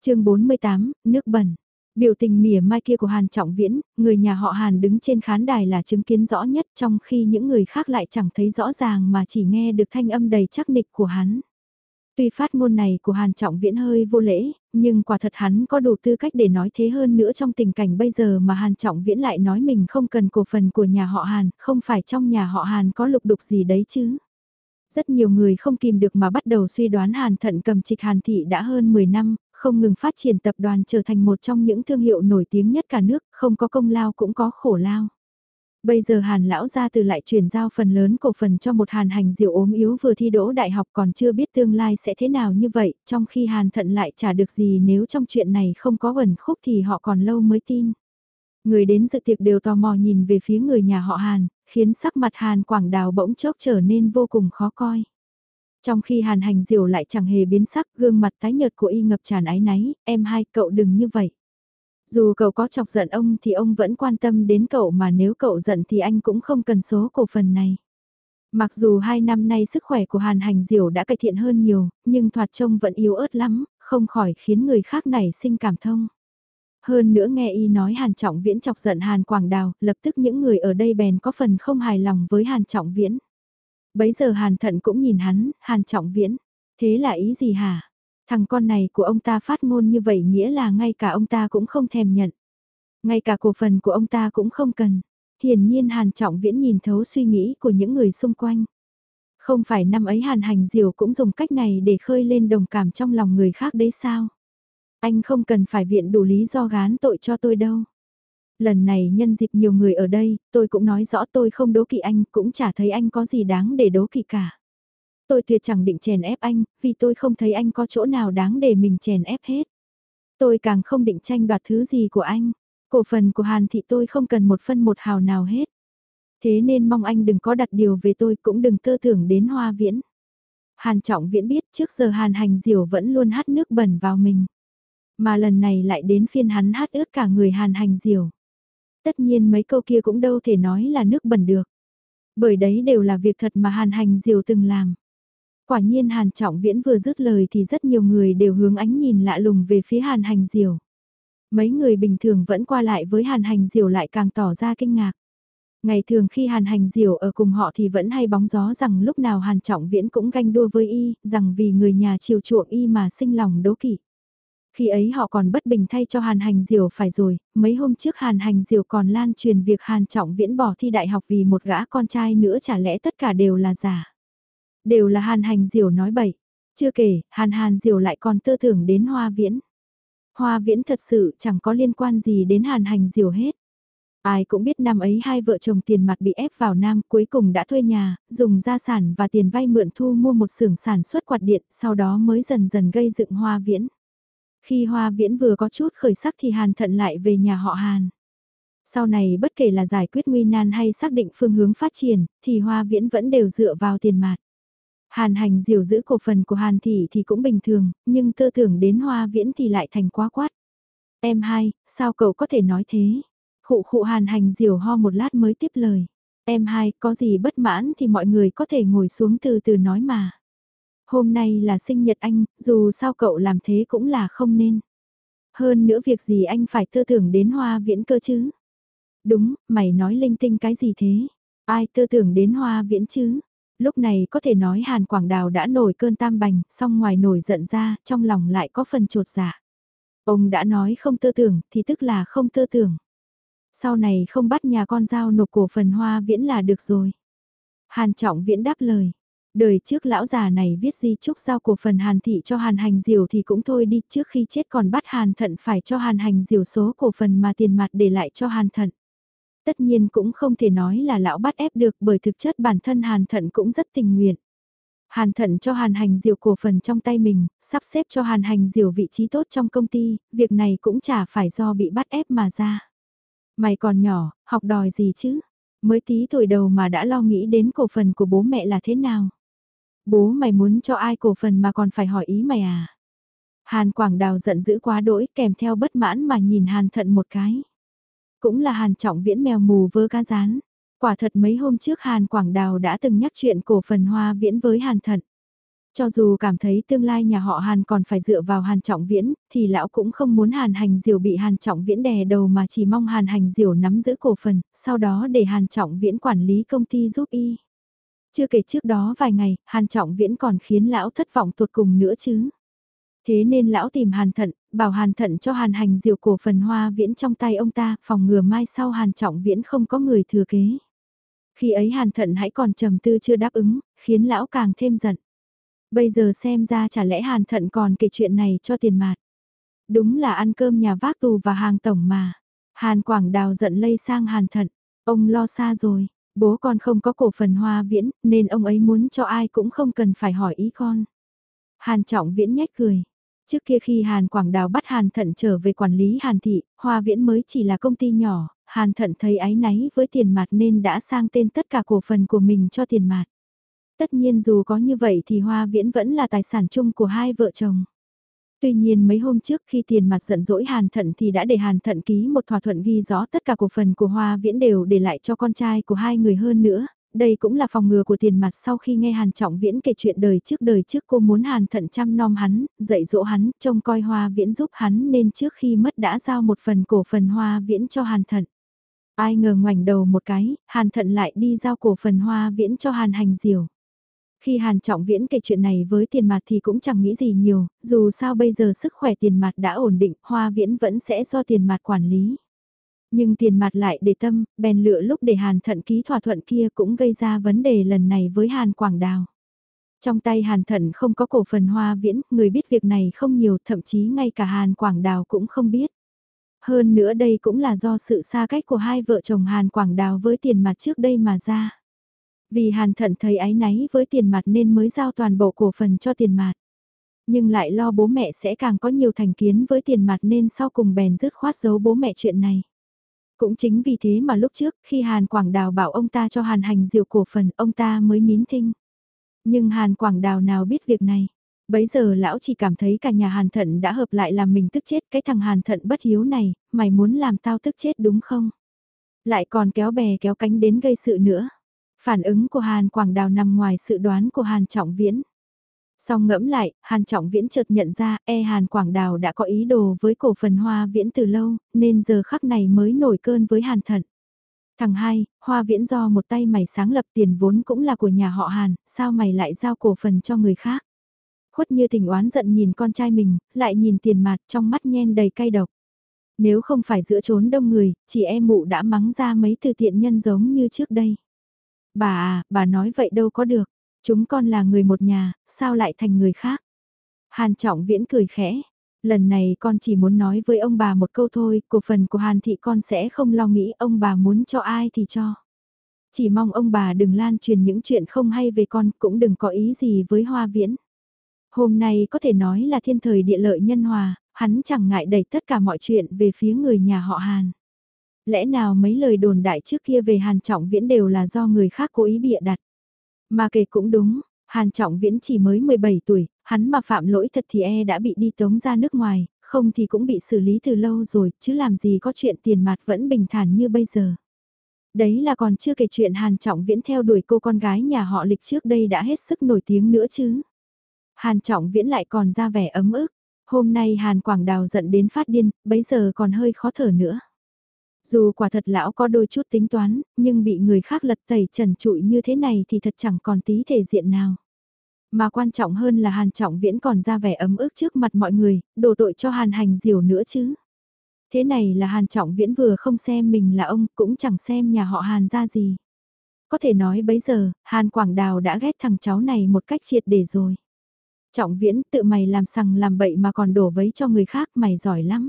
chương 48, nước bẩn. Biểu tình mỉa mai kia của Hàn Trọng Viễn, người nhà họ Hàn đứng trên khán đài là chứng kiến rõ nhất trong khi những người khác lại chẳng thấy rõ ràng mà chỉ nghe được thanh âm đầy chắc nịch của hắn. Tuy phát ngôn này của Hàn Trọng Viễn hơi vô lễ, nhưng quả thật hắn có đủ tư cách để nói thế hơn nữa trong tình cảnh bây giờ mà Hàn Trọng Viễn lại nói mình không cần cổ phần của nhà họ Hàn, không phải trong nhà họ Hàn có lục đục gì đấy chứ. Rất nhiều người không kìm được mà bắt đầu suy đoán Hàn Thận cầm trịch Hàn Thị đã hơn 10 năm, không ngừng phát triển tập đoàn trở thành một trong những thương hiệu nổi tiếng nhất cả nước, không có công lao cũng có khổ lao. Bây giờ Hàn lão gia từ lại chuyển giao phần lớn cổ phần cho một Hàn hành diệu ốm yếu vừa thi đỗ đại học còn chưa biết tương lai sẽ thế nào như vậy, trong khi Hàn thận lại trả được gì nếu trong chuyện này không có ẩn khúc thì họ còn lâu mới tin. Người đến dự tiệc đều tò mò nhìn về phía người nhà họ Hàn, khiến sắc mặt Hàn Quảng Đào bỗng chốc trở nên vô cùng khó coi. Trong khi Hàn hành diệu lại chẳng hề biến sắc, gương mặt tái nhợt của y ngập tràn ái náy, em hai cậu đừng như vậy. Dù cậu có chọc giận ông thì ông vẫn quan tâm đến cậu mà nếu cậu giận thì anh cũng không cần số cổ phần này. Mặc dù hai năm nay sức khỏe của Hàn Hành Diểu đã cải thiện hơn nhiều, nhưng thoạt trông vẫn yếu ớt lắm, không khỏi khiến người khác nảy sinh cảm thông. Hơn nữa nghe y nói Hàn Trọng Viễn chọc giận Hàn Quảng Đào, lập tức những người ở đây bèn có phần không hài lòng với Hàn Trọng Viễn. Bấy giờ Hàn Thận cũng nhìn hắn, Hàn Trọng Viễn, thế là ý gì hả? Thằng con này của ông ta phát ngôn như vậy nghĩa là ngay cả ông ta cũng không thèm nhận. Ngay cả cổ phần của ông ta cũng không cần. Hiển nhiên Hàn Trọng Viễn nhìn thấu suy nghĩ của những người xung quanh. Không phải năm ấy Hàn Hành Diều cũng dùng cách này để khơi lên đồng cảm trong lòng người khác đấy sao? Anh không cần phải viện đủ lý do gán tội cho tôi đâu. Lần này nhân dịp nhiều người ở đây, tôi cũng nói rõ tôi không đố kỵ anh, cũng chả thấy anh có gì đáng để đố kỵ cả. Tôi tuyệt chẳng định chèn ép anh, vì tôi không thấy anh có chỗ nào đáng để mình chèn ép hết. Tôi càng không định tranh đoạt thứ gì của anh. Cổ phần của Hàn thị tôi không cần một phân một hào nào hết. Thế nên mong anh đừng có đặt điều về tôi cũng đừng tơ tưởng đến hoa viễn. Hàn trọng viễn biết trước giờ Hàn hành diều vẫn luôn hát nước bẩn vào mình. Mà lần này lại đến phiên hắn hát ướt cả người Hàn hành diều. Tất nhiên mấy câu kia cũng đâu thể nói là nước bẩn được. Bởi đấy đều là việc thật mà Hàn hành diều từng làm. Quả nhiên Hàn Trọng Viễn vừa dứt lời thì rất nhiều người đều hướng ánh nhìn lạ lùng về phía Hàn Hành Diều. Mấy người bình thường vẫn qua lại với Hàn Hành Diều lại càng tỏ ra kinh ngạc. Ngày thường khi Hàn Hành Diều ở cùng họ thì vẫn hay bóng gió rằng lúc nào Hàn Trọng Viễn cũng ganh đua với y, rằng vì người nhà chiều chuộng y mà sinh lòng đố kỵ. Khi ấy họ còn bất bình thay cho Hàn Hành Diều phải rồi, mấy hôm trước Hàn Hành Diều còn lan truyền việc Hàn Trọng Viễn bỏ thi đại học vì một gã con trai nữa chả lẽ tất cả đều là giả. Đều là hàn hành diều nói bậy. Chưa kể, hàn hàn diều lại còn tư tưởng đến hoa viễn. Hoa viễn thật sự chẳng có liên quan gì đến hàn hành diều hết. Ai cũng biết năm ấy hai vợ chồng tiền mặt bị ép vào Nam cuối cùng đã thuê nhà, dùng gia sản và tiền vay mượn thu mua một xưởng sản xuất quạt điện, sau đó mới dần dần gây dựng hoa viễn. Khi hoa viễn vừa có chút khởi sắc thì hàn thận lại về nhà họ hàn. Sau này bất kể là giải quyết nguy nan hay xác định phương hướng phát triển, thì hoa viễn vẫn đều dựa vào tiền mặt. Hàn hành diều giữ cổ phần của Hàn Thị thì cũng bình thường, nhưng tư tưởng đến hoa viễn thì lại thành quá quát. Em hai, sao cậu có thể nói thế? Khụ khụ hàn hành diều ho một lát mới tiếp lời. Em hai, có gì bất mãn thì mọi người có thể ngồi xuống từ từ nói mà. Hôm nay là sinh nhật anh, dù sao cậu làm thế cũng là không nên. Hơn nữa việc gì anh phải tư tưởng đến hoa viễn cơ chứ? Đúng, mày nói linh tinh cái gì thế? Ai tư tưởng đến hoa viễn chứ? lúc này có thể nói Hàn Quảng Đào đã nổi cơn tam bành, song ngoài nổi giận ra, trong lòng lại có phần trột dạ. Ông đã nói không tư tưởng, thì tức là không tư tưởng. Sau này không bắt nhà con giao nộp cổ phần hoa viễn là được rồi. Hàn Trọng Viễn đáp lời. Đời trước lão già này viết di chúc giao cổ phần Hàn Thị cho Hàn Hành Diều thì cũng thôi đi, trước khi chết còn bắt Hàn Thận phải cho Hàn Hành Diều số cổ phần mà tiền mặt để lại cho Hàn Thận tất nhiên cũng không thể nói là lão bắt ép được bởi thực chất bản thân Hàn Thận cũng rất tình nguyện. Hàn Thận cho Hàn Hành Diều cổ phần trong tay mình, sắp xếp cho Hàn Hành Diều vị trí tốt trong công ty, việc này cũng chả phải do bị bắt ép mà ra. Mày còn nhỏ, học đòi gì chứ? Mới tí tuổi đầu mà đã lo nghĩ đến cổ phần của bố mẹ là thế nào? Bố mày muốn cho ai cổ phần mà còn phải hỏi ý mày à? Hàn Quảng Đào giận dữ quá đỗi kèm theo bất mãn mà nhìn Hàn Thận một cái. Cũng là Hàn Trọng Viễn mèo mù vơ cá rán. Quả thật mấy hôm trước Hàn Quảng Đào đã từng nhắc chuyện cổ phần hoa viễn với Hàn Thận. Cho dù cảm thấy tương lai nhà họ Hàn còn phải dựa vào Hàn Trọng Viễn, thì lão cũng không muốn Hàn Hành Diều bị Hàn Trọng Viễn đè đầu mà chỉ mong Hàn Hành Diều nắm giữ cổ phần, sau đó để Hàn Trọng Viễn quản lý công ty giúp y. Chưa kể trước đó vài ngày, Hàn Trọng Viễn còn khiến lão thất vọng tuột cùng nữa chứ. Thế nên lão tìm Hàn Thận, bảo Hàn Thận cho Hàn Hành Diều cổ phần hoa viễn trong tay ông ta, phòng ngừa mai sau Hàn Trọng Viễn không có người thừa kế. Khi ấy Hàn Thận hãy còn trầm tư chưa đáp ứng, khiến lão càng thêm giận. Bây giờ xem ra chả lẽ Hàn Thận còn kể chuyện này cho tiền mạt. Đúng là ăn cơm nhà vác tù và hàng tổng mà. Hàn Quảng Đào giận lây sang Hàn Thận. Ông lo xa rồi, bố con không có cổ phần hoa viễn, nên ông ấy muốn cho ai cũng không cần phải hỏi ý con. Hàn Trọng Viễn nhếch cười. Trước kia khi Hàn Quảng Đào bắt Hàn Thận trở về quản lý Hàn Thị, Hoa Viễn mới chỉ là công ty nhỏ, Hàn Thận thấy áy náy với tiền mặt nên đã sang tên tất cả cổ phần của mình cho tiền mặt. Tất nhiên dù có như vậy thì Hoa Viễn vẫn là tài sản chung của hai vợ chồng. Tuy nhiên mấy hôm trước khi tiền mặt giận dỗi Hàn Thận thì đã để Hàn Thận ký một thỏa thuận ghi rõ tất cả cổ phần của Hoa Viễn đều để lại cho con trai của hai người hơn nữa. Đây cũng là phòng ngừa của tiền mặt sau khi nghe Hàn Trọng Viễn kể chuyện đời trước đời trước cô muốn Hàn Thận chăm nom hắn, dạy dỗ hắn, trông coi Hoa Viễn giúp hắn nên trước khi mất đã giao một phần cổ phần Hoa Viễn cho Hàn Thận. Ai ngờ ngoảnh đầu một cái, Hàn Thận lại đi giao cổ phần Hoa Viễn cho Hàn Hành Diều. Khi Hàn Trọng Viễn kể chuyện này với tiền mặt thì cũng chẳng nghĩ gì nhiều, dù sao bây giờ sức khỏe tiền mặt đã ổn định, Hoa Viễn vẫn sẽ do tiền mặt quản lý. Nhưng tiền mặt lại để tâm, bèn lựa lúc để Hàn Thận ký thỏa thuận kia cũng gây ra vấn đề lần này với Hàn Quảng Đào. Trong tay Hàn Thận không có cổ phần Hoa Viễn, người biết việc này không nhiều, thậm chí ngay cả Hàn Quảng Đào cũng không biết. Hơn nữa đây cũng là do sự xa cách của hai vợ chồng Hàn Quảng Đào với tiền mặt trước đây mà ra. Vì Hàn Thận thấy áy náy với tiền mặt nên mới giao toàn bộ cổ phần cho tiền mặt. Nhưng lại lo bố mẹ sẽ càng có nhiều thành kiến với tiền mặt nên sau cùng bèn dứt khoát giấu bố mẹ chuyện này. Cũng chính vì thế mà lúc trước khi Hàn Quảng Đào bảo ông ta cho Hàn Hành diệu cổ phần ông ta mới nín thinh. Nhưng Hàn Quảng Đào nào biết việc này. Bấy giờ lão chỉ cảm thấy cả nhà Hàn Thận đã hợp lại làm mình tức chết cái thằng Hàn Thận bất hiếu này, mày muốn làm tao tức chết đúng không? Lại còn kéo bè kéo cánh đến gây sự nữa. Phản ứng của Hàn Quảng Đào nằm ngoài sự đoán của Hàn Trọng Viễn. Sau ngẫm lại, Hàn Trọng Viễn chợt nhận ra e Hàn Quảng Đào đã có ý đồ với cổ phần Hoa Viễn từ lâu, nên giờ khắc này mới nổi cơn với Hàn Thận. Thằng hai, Hoa Viễn do một tay mày sáng lập tiền vốn cũng là của nhà họ Hàn, sao mày lại giao cổ phần cho người khác? Khuất như tình oán giận nhìn con trai mình, lại nhìn tiền mặt trong mắt nhen đầy cay độc. Nếu không phải giữa trốn đông người, chị em mụ đã mắng ra mấy từ tiện nhân giống như trước đây. Bà à, bà nói vậy đâu có được. Chúng con là người một nhà, sao lại thành người khác? Hàn Trọng Viễn cười khẽ. Lần này con chỉ muốn nói với ông bà một câu thôi, cổ phần của Hàn Thị con sẽ không lo nghĩ ông bà muốn cho ai thì cho. Chỉ mong ông bà đừng lan truyền những chuyện không hay về con, cũng đừng có ý gì với Hoa Viễn. Hôm nay có thể nói là thiên thời địa lợi nhân hòa, hắn chẳng ngại đẩy tất cả mọi chuyện về phía người nhà họ Hàn lẽ nào mấy lời đồn đại trước kia về Hàn Trọng Viễn đều là do người khác cố ý bịa đặt. Mà kể cũng đúng, Hàn Trọng Viễn chỉ mới 17 tuổi, hắn mà phạm lỗi thật thì e đã bị đi tống ra nước ngoài, không thì cũng bị xử lý từ lâu rồi, chứ làm gì có chuyện tiền mặt vẫn bình thản như bây giờ. Đấy là còn chưa kể chuyện Hàn Trọng Viễn theo đuổi cô con gái nhà họ lịch trước đây đã hết sức nổi tiếng nữa chứ. Hàn Trọng Viễn lại còn ra vẻ ấm ức, hôm nay Hàn Quảng Đào giận đến phát điên, bấy giờ còn hơi khó thở nữa. Dù quả thật lão có đôi chút tính toán, nhưng bị người khác lật tẩy trần trụi như thế này thì thật chẳng còn tí thể diện nào. Mà quan trọng hơn là Hàn Trọng Viễn còn ra vẻ ấm ức trước mặt mọi người, đổ tội cho Hàn Hành Diều nữa chứ. Thế này là Hàn Trọng Viễn vừa không xem mình là ông, cũng chẳng xem nhà họ Hàn ra gì. Có thể nói bấy giờ, Hàn Quảng Đào đã ghét thằng cháu này một cách triệt để rồi. Trọng Viễn tự mày làm sằng làm bậy mà còn đổ vấy cho người khác mày giỏi lắm.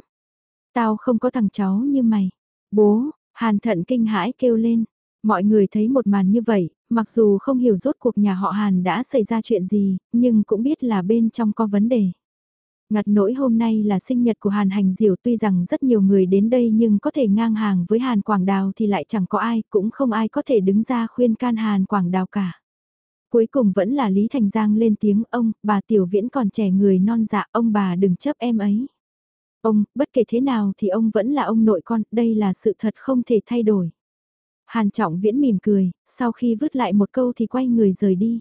Tao không có thằng cháu như mày. Bố, Hàn thận kinh hãi kêu lên. Mọi người thấy một màn như vậy, mặc dù không hiểu rốt cuộc nhà họ Hàn đã xảy ra chuyện gì, nhưng cũng biết là bên trong có vấn đề. Ngặt nỗi hôm nay là sinh nhật của Hàn Hành Diệu tuy rằng rất nhiều người đến đây nhưng có thể ngang hàng với Hàn Quảng Đào thì lại chẳng có ai, cũng không ai có thể đứng ra khuyên can Hàn Quảng Đào cả. Cuối cùng vẫn là Lý Thành Giang lên tiếng ông, bà Tiểu Viễn còn trẻ người non dạ, ông bà đừng chấp em ấy. Ông, bất kể thế nào thì ông vẫn là ông nội con, đây là sự thật không thể thay đổi. Hàn Trọng Viễn mỉm cười, sau khi vứt lại một câu thì quay người rời đi.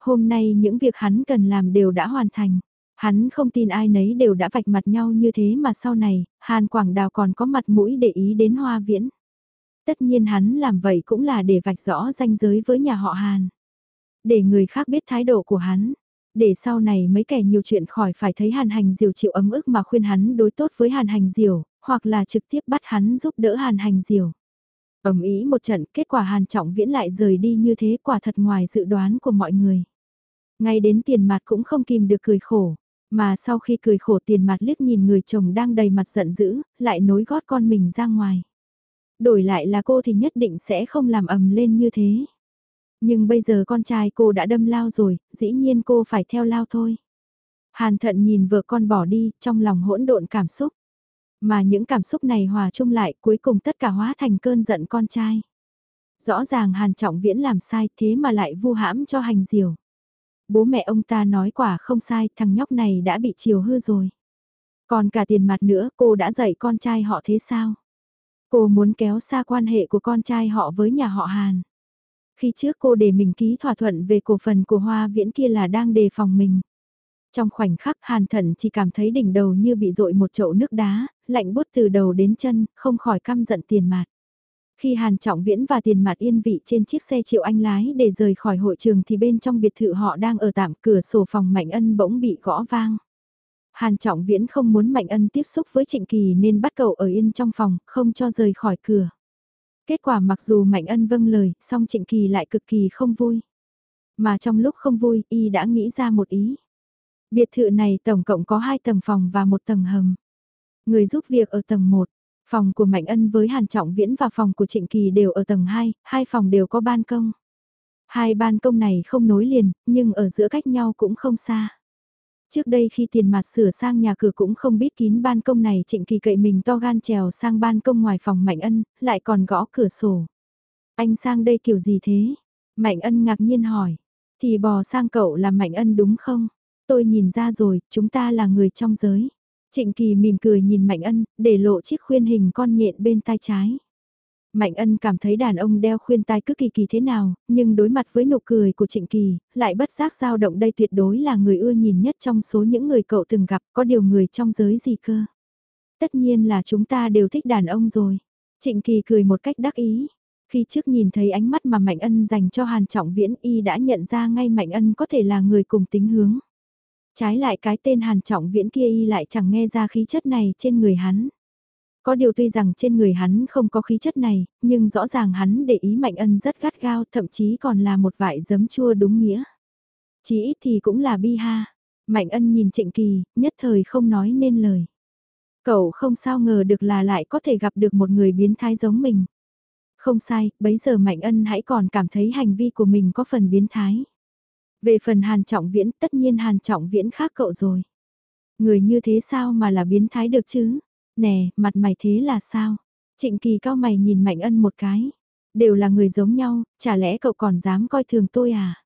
Hôm nay những việc hắn cần làm đều đã hoàn thành. Hắn không tin ai nấy đều đã vạch mặt nhau như thế mà sau này, Hàn Quảng Đào còn có mặt mũi để ý đến hoa viễn. Tất nhiên hắn làm vậy cũng là để vạch rõ ranh giới với nhà họ Hàn. Để người khác biết thái độ của hắn. Để sau này mấy kẻ nhiều chuyện khỏi phải thấy Hàn Hành Diều chịu ấm ức mà khuyên hắn đối tốt với Hàn Hành Diều, hoặc là trực tiếp bắt hắn giúp đỡ Hàn Hành Diều. Ẩm ý một trận, kết quả Hàn Trọng Viễn lại rời đi như thế quả thật ngoài dự đoán của mọi người. Ngay đến tiền mặt cũng không kìm được cười khổ. Mà sau khi cười khổ tiền mặt liếc nhìn người chồng đang đầy mặt giận dữ, lại nối gót con mình ra ngoài. Đổi lại là cô thì nhất định sẽ không làm ầm lên như thế. Nhưng bây giờ con trai cô đã đâm lao rồi, dĩ nhiên cô phải theo lao thôi. Hàn thận nhìn vợ con bỏ đi, trong lòng hỗn độn cảm xúc. Mà những cảm xúc này hòa chung lại cuối cùng tất cả hóa thành cơn giận con trai. Rõ ràng Hàn Trọng Viễn làm sai thế mà lại vu hãm cho hành diều. Bố mẹ ông ta nói quả không sai, thằng nhóc này đã bị chiều hư rồi. Còn cả tiền mặt nữa, cô đã dạy con trai họ thế sao? Cô muốn kéo xa quan hệ của con trai họ với nhà họ Hàn. Khi trước cô để mình ký thỏa thuận về cổ phần của Hoa Viễn kia là đang đề phòng mình. Trong khoảnh khắc Hàn Thận chỉ cảm thấy đỉnh đầu như bị dội một chậu nước đá, lạnh bút từ đầu đến chân, không khỏi căm giận tiền mạt. Khi Hàn Trọng Viễn và tiền Mạt yên vị trên chiếc xe triệu anh lái để rời khỏi hội trường thì bên trong biệt thự họ đang ở tạm cửa sổ phòng Mạnh Ân bỗng bị gõ vang. Hàn Trọng Viễn không muốn Mạnh Ân tiếp xúc với Trịnh Kỳ nên bắt cậu ở yên trong phòng, không cho rời khỏi cửa. Kết quả mặc dù Mạnh Ân vâng lời, song Trịnh Kỳ lại cực kỳ không vui. Mà trong lúc không vui, y đã nghĩ ra một ý. Biệt thự này tổng cộng có hai tầng phòng và một tầng hầm. Người giúp việc ở tầng 1, phòng của Mạnh Ân với Hàn Trọng Viễn và phòng của Trịnh Kỳ đều ở tầng 2, hai phòng đều có ban công. Hai ban công này không nối liền, nhưng ở giữa cách nhau cũng không xa. Trước đây khi tiền mặt sửa sang nhà cửa cũng không biết kín ban công này trịnh kỳ cậy mình to gan trèo sang ban công ngoài phòng Mạnh Ân, lại còn gõ cửa sổ. Anh sang đây kiểu gì thế? Mạnh Ân ngạc nhiên hỏi. Thì bò sang cậu là Mạnh Ân đúng không? Tôi nhìn ra rồi, chúng ta là người trong giới. Trịnh Kỳ mỉm cười nhìn Mạnh Ân, để lộ chiếc khuyên hình con nhện bên tai trái. Mạnh ân cảm thấy đàn ông đeo khuyên tai cứ kỳ kỳ thế nào, nhưng đối mặt với nụ cười của Trịnh Kỳ, lại bất giác dao động đây tuyệt đối là người ưa nhìn nhất trong số những người cậu từng gặp, có điều người trong giới gì cơ. Tất nhiên là chúng ta đều thích đàn ông rồi. Trịnh Kỳ cười một cách đắc ý. Khi trước nhìn thấy ánh mắt mà Mạnh Ân dành cho Hàn Trọng Viễn y đã nhận ra ngay Mạnh Ân có thể là người cùng tính hướng. Trái lại cái tên Hàn Trọng Viễn kia y lại chẳng nghe ra khí chất này trên người hắn. Có điều tuy rằng trên người hắn không có khí chất này, nhưng rõ ràng hắn để ý Mạnh Ân rất gắt gao, thậm chí còn là một vại giấm chua đúng nghĩa. Chỉ ít thì cũng là bi ha. Mạnh Ân nhìn Trịnh Kỳ, nhất thời không nói nên lời. Cậu không sao ngờ được là lại có thể gặp được một người biến thái giống mình. Không sai, bấy giờ Mạnh Ân hãy còn cảm thấy hành vi của mình có phần biến thái. Về phần Hàn Trọng Viễn, tất nhiên Hàn Trọng Viễn khác cậu rồi. Người như thế sao mà là biến thái được chứ? Nè, mặt mày thế là sao? Trịnh Kỳ cao mày nhìn Mạnh Ân một cái. Đều là người giống nhau, chả lẽ cậu còn dám coi thường tôi à?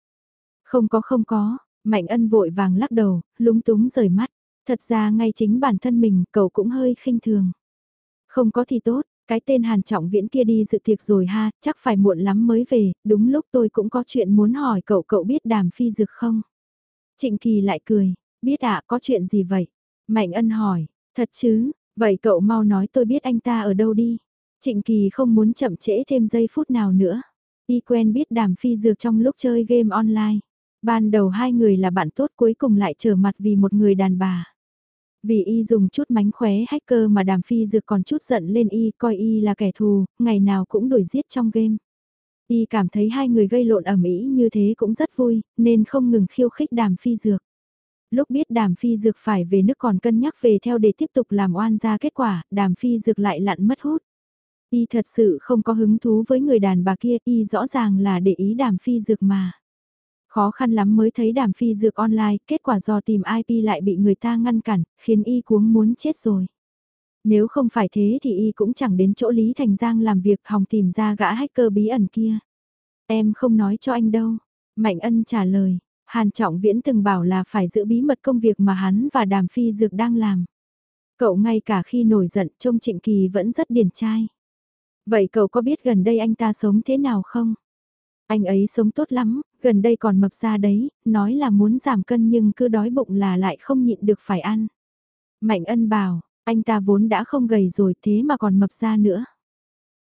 Không có không có, Mạnh Ân vội vàng lắc đầu, lúng túng rời mắt. Thật ra ngay chính bản thân mình cậu cũng hơi khinh thường. Không có thì tốt, cái tên Hàn Trọng Viễn kia đi dự tiệc rồi ha, chắc phải muộn lắm mới về, đúng lúc tôi cũng có chuyện muốn hỏi cậu cậu biết đàm phi dực không? Trịnh Kỳ lại cười, biết ạ có chuyện gì vậy? Mạnh Ân hỏi, thật chứ, vậy cậu mau nói tôi biết anh ta ở đâu đi. Trịnh Kỳ không muốn chậm trễ thêm giây phút nào nữa. Y quen biết đàm phi dược trong lúc chơi game online. Ban đầu hai người là bạn tốt cuối cùng lại trở mặt vì một người đàn bà. Vì y dùng chút mánh khóe hacker mà đàm phi dược còn chút giận lên y coi y là kẻ thù, ngày nào cũng đuổi giết trong game. Y cảm thấy hai người gây lộn ẩm ý như thế cũng rất vui, nên không ngừng khiêu khích đàm phi dược. Lúc biết đàm phi dược phải về nước còn cân nhắc về theo để tiếp tục làm oan ra kết quả, đàm phi dược lại lặn mất hút. Y thật sự không có hứng thú với người đàn bà kia, y rõ ràng là để ý đàm phi dược mà. Khó khăn lắm mới thấy đàm phi dược online, kết quả do tìm IP lại bị người ta ngăn cản, khiến y cuống muốn chết rồi. Nếu không phải thế thì y cũng chẳng đến chỗ Lý Thành Giang làm việc hòng tìm ra gã hacker bí ẩn kia. Em không nói cho anh đâu. Mạnh ân trả lời, Hàn Trọng Viễn từng bảo là phải giữ bí mật công việc mà hắn và đàm phi dược đang làm. Cậu ngay cả khi nổi giận trông trịnh kỳ vẫn rất điển trai. Vậy cậu có biết gần đây anh ta sống thế nào không? Anh ấy sống tốt lắm, Gần đây còn mập ra đấy, nói là muốn giảm cân nhưng cứ đói bụng là lại không nhịn được phải ăn. Mạnh ân bảo, anh ta vốn đã không gầy rồi thế mà còn mập ra nữa.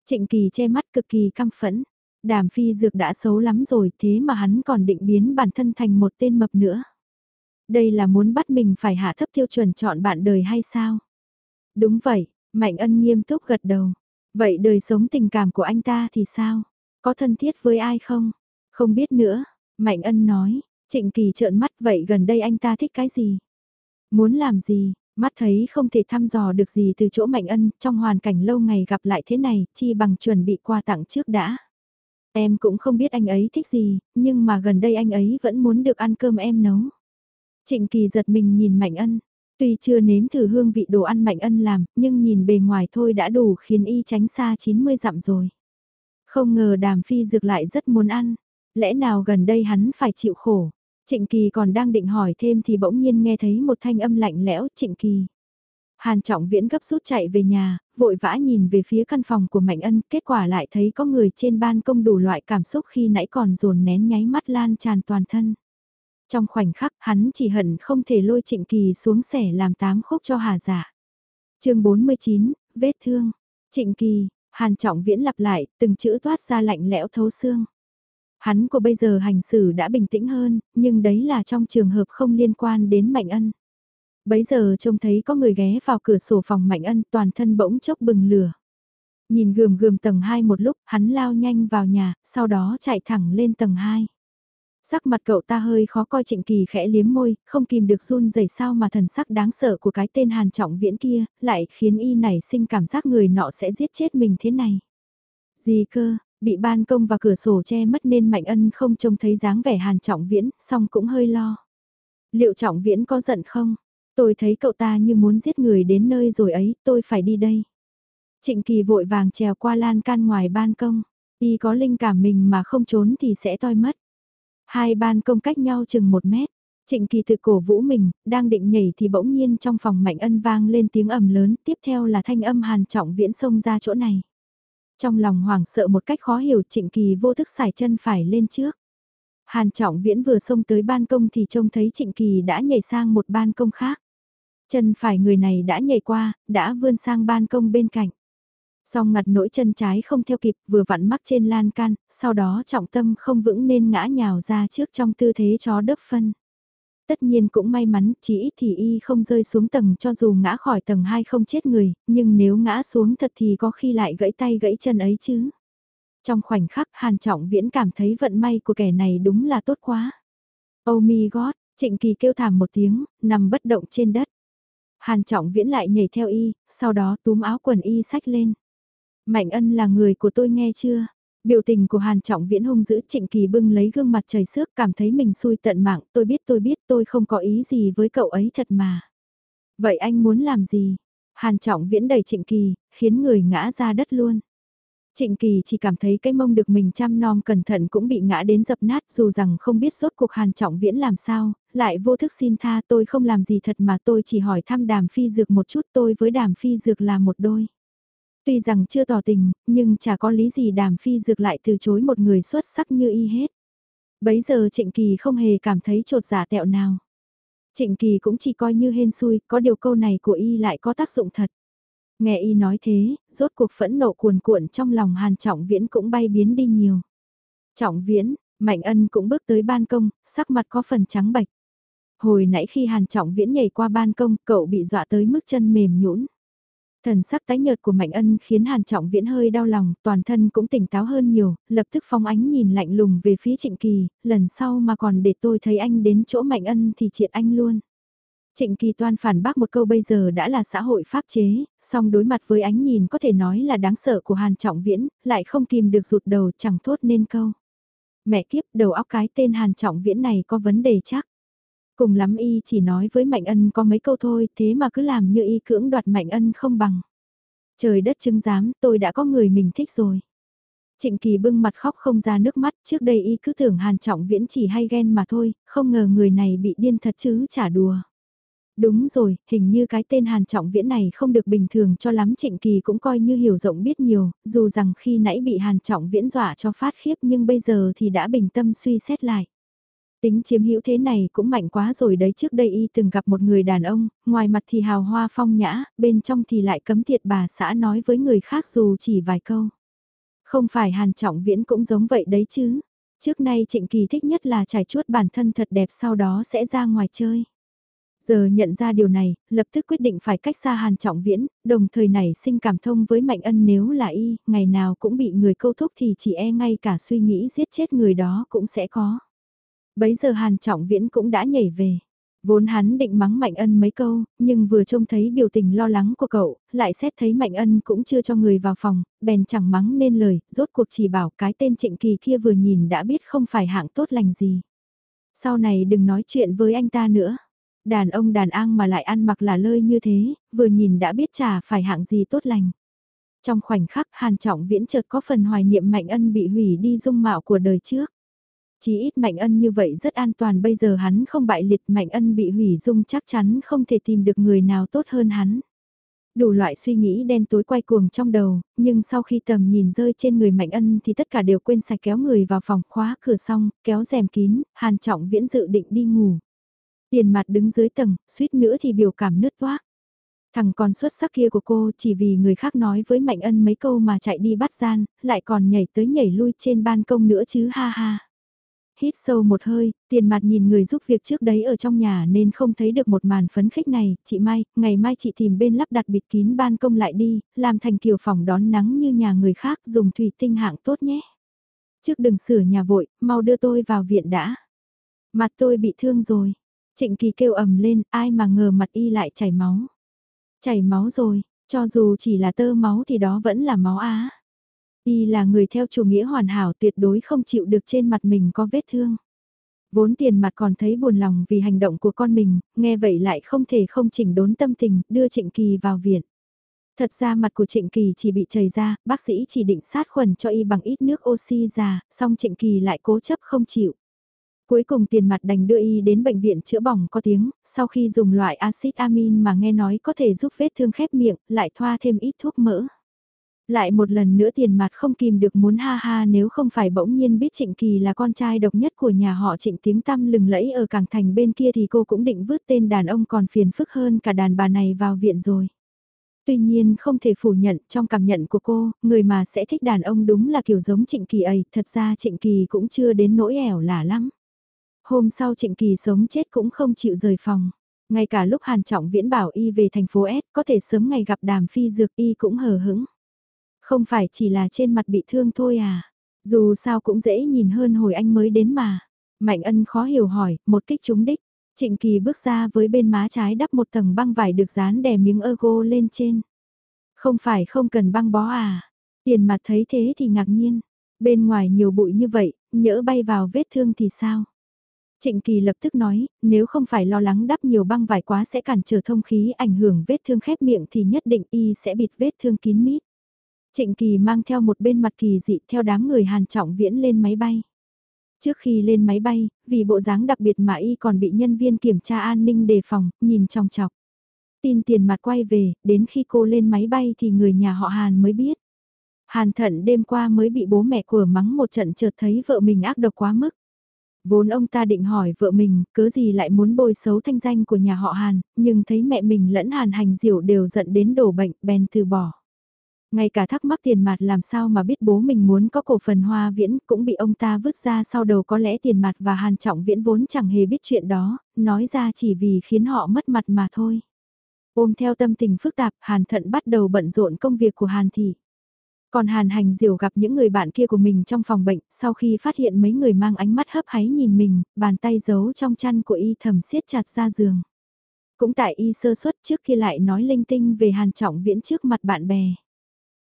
Trịnh Kỳ che mắt cực kỳ căm phẫn. Đàm phi dược đã xấu lắm rồi thế mà hắn còn định biến bản thân thành một tên mập nữa. Đây là muốn bắt mình phải hạ thấp tiêu chuẩn chọn bạn đời hay sao? Đúng vậy, Mạnh ân nghiêm túc gật đầu. Vậy đời sống tình cảm của anh ta thì sao? Có thân thiết với ai không? Không biết nữa, Mạnh ân nói, Trịnh Kỳ trợn mắt vậy gần đây anh ta thích cái gì? Muốn làm gì? Mắt thấy không thể thăm dò được gì từ chỗ Mạnh ân trong hoàn cảnh lâu ngày gặp lại thế này, chi bằng chuẩn bị quà tặng trước đã. Em cũng không biết anh ấy thích gì, nhưng mà gần đây anh ấy vẫn muốn được ăn cơm em nấu. Trịnh Kỳ giật mình nhìn Mạnh ân, tuy chưa nếm thử hương vị đồ ăn Mạnh ân làm, nhưng nhìn bề ngoài thôi đã đủ khiến y tránh xa 90 dặm rồi. Không ngờ đàm phi dược lại rất muốn ăn, lẽ nào gần đây hắn phải chịu khổ. Trịnh Kỳ còn đang định hỏi thêm thì bỗng nhiên nghe thấy một thanh âm lạnh lẽo Trịnh Kỳ. Hàn Trọng Viễn gấp rút chạy về nhà, vội vã nhìn về phía căn phòng của Mạnh Ân, kết quả lại thấy có người trên ban công đủ loại cảm xúc khi nãy còn dồn nén nháy mắt lan tràn toàn thân. Trong khoảnh khắc hắn chỉ hận không thể lôi Trịnh Kỳ xuống sẻ làm tám khúc cho hà giả. chương 49, vết thương. Trịnh Kỳ, Hàn Trọng Viễn lặp lại, từng chữ toát ra lạnh lẽo thấu xương. Hắn của bây giờ hành xử đã bình tĩnh hơn, nhưng đấy là trong trường hợp không liên quan đến Mạnh Ân. Bấy giờ trông thấy có người ghé vào cửa sổ phòng Mạnh Ân toàn thân bỗng chốc bừng lửa. Nhìn gườm gườm tầng 2 một lúc, hắn lao nhanh vào nhà, sau đó chạy thẳng lên tầng 2. Sắc mặt cậu ta hơi khó coi trịnh kỳ khẽ liếm môi, không kìm được run rẩy sao mà thần sắc đáng sợ của cái tên hàn trọng viễn kia, lại khiến y nảy sinh cảm giác người nọ sẽ giết chết mình thế này. Gì cơ, bị ban công và cửa sổ che mất nên mạnh ân không trông thấy dáng vẻ hàn trọng viễn, song cũng hơi lo. Liệu trọng viễn có giận không? Tôi thấy cậu ta như muốn giết người đến nơi rồi ấy, tôi phải đi đây. Trịnh Kỳ vội vàng trèo qua lan can ngoài ban công. Y có linh cảm mình mà không trốn thì sẽ toi mất. Hai ban công cách nhau chừng một mét. Trịnh Kỳ tự cổ vũ mình, đang định nhảy thì bỗng nhiên trong phòng Mạnh Ân vang lên tiếng ầm lớn, tiếp theo là thanh âm hàn trọng viễn xông ra chỗ này. Trong lòng hoảng sợ một cách khó hiểu Trịnh Kỳ vô thức xài chân phải lên trước. Hàn trọng viễn vừa xông tới ban công thì trông thấy Trịnh Kỳ đã nhảy sang một ban công khác. Chân phải người này đã nhảy qua, đã vươn sang ban công bên cạnh. Song ngặt nỗi chân trái không theo kịp vừa vặn mắc trên lan can, sau đó trọng tâm không vững nên ngã nhào ra trước trong tư thế chó đớp phân. Tất nhiên cũng may mắn, chỉ ít thì y không rơi xuống tầng cho dù ngã khỏi tầng 2 không chết người, nhưng nếu ngã xuống thật thì có khi lại gãy tay gãy chân ấy chứ. Trong khoảnh khắc Hàn Trọng Viễn cảm thấy vận may của kẻ này đúng là tốt quá. Oh my god, Trịnh Kỳ kêu thảm một tiếng, nằm bất động trên đất. Hàn Trọng Viễn lại nhảy theo y, sau đó túm áo quần y sách lên. Mạnh ân là người của tôi nghe chưa? Biểu tình của Hàn Trọng Viễn hung giữ Trịnh Kỳ bưng lấy gương mặt trời xước cảm thấy mình xui tận mạng, tôi biết tôi biết tôi không có ý gì với cậu ấy thật mà. Vậy anh muốn làm gì? Hàn Trọng Viễn đẩy Trịnh Kỳ, khiến người ngã ra đất luôn. Trịnh Kỳ chỉ cảm thấy cái mông được mình chăm nom cẩn thận cũng bị ngã đến dập nát dù rằng không biết rốt cuộc Hàn Trọng Viễn làm sao, lại vô thức xin tha tôi không làm gì thật mà tôi chỉ hỏi thăm đàm phi dược một chút tôi với đàm phi dược là một đôi. Tuy rằng chưa tỏ tình, nhưng chả có lý gì đàm phi dược lại từ chối một người xuất sắc như y hết. Bấy giờ Trịnh Kỳ không hề cảm thấy trột giả dạ tẹo nào. Trịnh Kỳ cũng chỉ coi như hên xui, có điều câu này của y lại có tác dụng thật. Nghe y nói thế, rốt cuộc phẫn nộ cuồn cuộn trong lòng Hàn Trọng Viễn cũng bay biến đi nhiều. Trọng Viễn, Mạnh Ân cũng bước tới ban công, sắc mặt có phần trắng bạch. Hồi nãy khi Hàn Trọng Viễn nhảy qua ban công, cậu bị dọa tới mức chân mềm nhũn. Thần sắc tái nhợt của Mạnh Ân khiến Hàn Trọng Viễn hơi đau lòng, toàn thân cũng tỉnh táo hơn nhiều, lập tức phong ánh nhìn lạnh lùng về phía Trịnh Kỳ, lần sau mà còn để tôi thấy anh đến chỗ Mạnh Ân thì triệt anh luôn. Trịnh Kỳ toan phản bác một câu bây giờ đã là xã hội pháp chế, song đối mặt với ánh nhìn có thể nói là đáng sợ của Hàn Trọng Viễn, lại không kìm được rụt đầu chẳng thốt nên câu. Mẹ kiếp đầu óc cái tên Hàn Trọng Viễn này có vấn đề chắc. Cùng lắm y chỉ nói với Mạnh Ân có mấy câu thôi, thế mà cứ làm như y cưỡng đoạt Mạnh Ân không bằng. Trời đất chứng giám, tôi đã có người mình thích rồi. Trịnh Kỳ bưng mặt khóc không ra nước mắt, trước đây y cứ tưởng Hàn Trọng Viễn chỉ hay ghen mà thôi, không ngờ người này bị điên thật chứ chả đùa. Đúng rồi, hình như cái tên Hàn Trọng Viễn này không được bình thường cho lắm Trịnh Kỳ cũng coi như hiểu rộng biết nhiều, dù rằng khi nãy bị Hàn Trọng Viễn dọa cho phát khiếp nhưng bây giờ thì đã bình tâm suy xét lại. Tính chiếm hữu thế này cũng mạnh quá rồi đấy trước đây y từng gặp một người đàn ông, ngoài mặt thì hào hoa phong nhã, bên trong thì lại cấm tiệt bà xã nói với người khác dù chỉ vài câu. Không phải Hàn Trọng Viễn cũng giống vậy đấy chứ. Trước nay Trịnh Kỳ thích nhất là trải chuốt bản thân thật đẹp sau đó sẽ ra ngoài chơi. Giờ nhận ra điều này, lập tức quyết định phải cách xa Hàn Trọng Viễn, đồng thời này sinh cảm thông với Mạnh Ân nếu là y, ngày nào cũng bị người câu thúc thì chỉ e ngay cả suy nghĩ giết chết người đó cũng sẽ có. Bấy giờ Hàn Trọng Viễn cũng đã nhảy về. Vốn hắn định mắng Mạnh Ân mấy câu, nhưng vừa trông thấy biểu tình lo lắng của cậu, lại xét thấy Mạnh Ân cũng chưa cho người vào phòng, bèn chẳng mắng nên lời, rốt cuộc chỉ bảo cái tên Trịnh Kỳ kia vừa nhìn đã biết không phải hạng tốt lành gì. Sau này đừng nói chuyện với anh ta nữa. Đàn ông đàn an mà lại ăn mặc là lơi như thế, vừa nhìn đã biết chả phải hạng gì tốt lành. Trong khoảnh khắc Hàn Trọng Viễn chợt có phần hoài niệm Mạnh Ân bị hủy đi dung mạo của đời trước. Chỉ ít Mạnh Ân như vậy rất an toàn bây giờ hắn không bại liệt Mạnh Ân bị hủy dung chắc chắn không thể tìm được người nào tốt hơn hắn. Đủ loại suy nghĩ đen tối quay cuồng trong đầu, nhưng sau khi tầm nhìn rơi trên người Mạnh Ân thì tất cả đều quên sạch kéo người vào phòng khóa cửa xong, kéo rèm kín, Hàn Trọng Viễn dự định đi ngủ. Tiền mặt đứng dưới tầng, suýt nữa thì biểu cảm nứt toác. Thằng con xuất sắc kia của cô chỉ vì người khác nói với Mạnh Ân mấy câu mà chạy đi bắt gian, lại còn nhảy tới nhảy lui trên ban công nữa chứ ha ha. Hít sâu một hơi, tiền mặt nhìn người giúp việc trước đấy ở trong nhà nên không thấy được một màn phấn khích này, chị Mai, ngày mai chị tìm bên lắp đặt bịt kín ban công lại đi, làm thành kiểu phòng đón nắng như nhà người khác dùng thủy tinh hạng tốt nhé. Trước đừng sửa nhà vội, mau đưa tôi vào viện đã. Mặt tôi bị thương rồi. Trịnh Kỳ kêu ầm lên, ai mà ngờ mặt y lại chảy máu. Chảy máu rồi, cho dù chỉ là tơ máu thì đó vẫn là máu á. Y là người theo chủ nghĩa hoàn hảo tuyệt đối không chịu được trên mặt mình có vết thương. Vốn tiền mặt còn thấy buồn lòng vì hành động của con mình, nghe vậy lại không thể không chỉnh đốn tâm tình, đưa Trịnh Kỳ vào viện. Thật ra mặt của Trịnh Kỳ chỉ bị chảy ra, bác sĩ chỉ định sát khuẩn cho y bằng ít nước oxy già, song Trịnh Kỳ lại cố chấp không chịu. Cuối cùng tiền mặt đành đưa y đến bệnh viện chữa bỏng có tiếng, sau khi dùng loại axit amin mà nghe nói có thể giúp vết thương khép miệng, lại thoa thêm ít thuốc mỡ. Lại một lần nữa tiền mặt không kìm được muốn ha ha nếu không phải bỗng nhiên biết Trịnh Kỳ là con trai độc nhất của nhà họ Trịnh tiếng tăm lừng lẫy ở cảng thành bên kia thì cô cũng định vứt tên đàn ông còn phiền phức hơn cả đàn bà này vào viện rồi. Tuy nhiên không thể phủ nhận trong cảm nhận của cô, người mà sẽ thích đàn ông đúng là kiểu giống Trịnh Kỳ ấy, thật ra Trịnh Kỳ cũng chưa đến nỗi ẻo lả lắm. Hôm sau Trịnh Kỳ sống chết cũng không chịu rời phòng. Ngay cả lúc Hàn Trọng Viễn bảo y về thành phố S có thể sớm ngày gặp đàm phi dược y cũng hờ hững. Không phải chỉ là trên mặt bị thương thôi à. Dù sao cũng dễ nhìn hơn hồi anh mới đến mà. Mạnh ân khó hiểu hỏi, một kích trúng đích. Trịnh Kỳ bước ra với bên má trái đắp một tầng băng vải được dán đè miếng ergo lên trên. Không phải không cần băng bó à. Tiền mặt thấy thế thì ngạc nhiên. Bên ngoài nhiều bụi như vậy, nhỡ bay vào vết thương thì sao? Trịnh Kỳ lập tức nói, nếu không phải lo lắng đắp nhiều băng vải quá sẽ cản trở thông khí ảnh hưởng vết thương khép miệng thì nhất định y sẽ bịt vết thương kín mít. Trịnh Kỳ mang theo một bên mặt kỳ dị theo đám người Hàn Trọng Viễn lên máy bay. Trước khi lên máy bay, vì bộ dáng đặc biệt mà y còn bị nhân viên kiểm tra an ninh đề phòng, nhìn trong chọc. Tin tiền mặt quay về, đến khi cô lên máy bay thì người nhà họ Hàn mới biết. Hàn thận đêm qua mới bị bố mẹ của mắng một trận chợt thấy vợ mình ác độc quá mức. Vốn ông ta định hỏi vợ mình, cớ gì lại muốn bôi xấu thanh danh của nhà họ Hàn, nhưng thấy mẹ mình lẫn Hàn hành diệu đều giận đến đổ bệnh, bèn từ bỏ. Ngay cả thắc mắc tiền mặt làm sao mà biết bố mình muốn có cổ phần hoa viễn cũng bị ông ta vứt ra sau đầu có lẽ tiền mặt và hàn trọng viễn vốn chẳng hề biết chuyện đó, nói ra chỉ vì khiến họ mất mặt mà thôi. Ôm theo tâm tình phức tạp, hàn thận bắt đầu bận rộn công việc của hàn thị. Còn Hàn Hành Diều gặp những người bạn kia của mình trong phòng bệnh, sau khi phát hiện mấy người mang ánh mắt hấp háy nhìn mình, bàn tay giấu trong chăn của y thầm siết chặt ra giường. Cũng tại y sơ suất trước kia lại nói linh tinh về Hàn Trọng Viễn trước mặt bạn bè.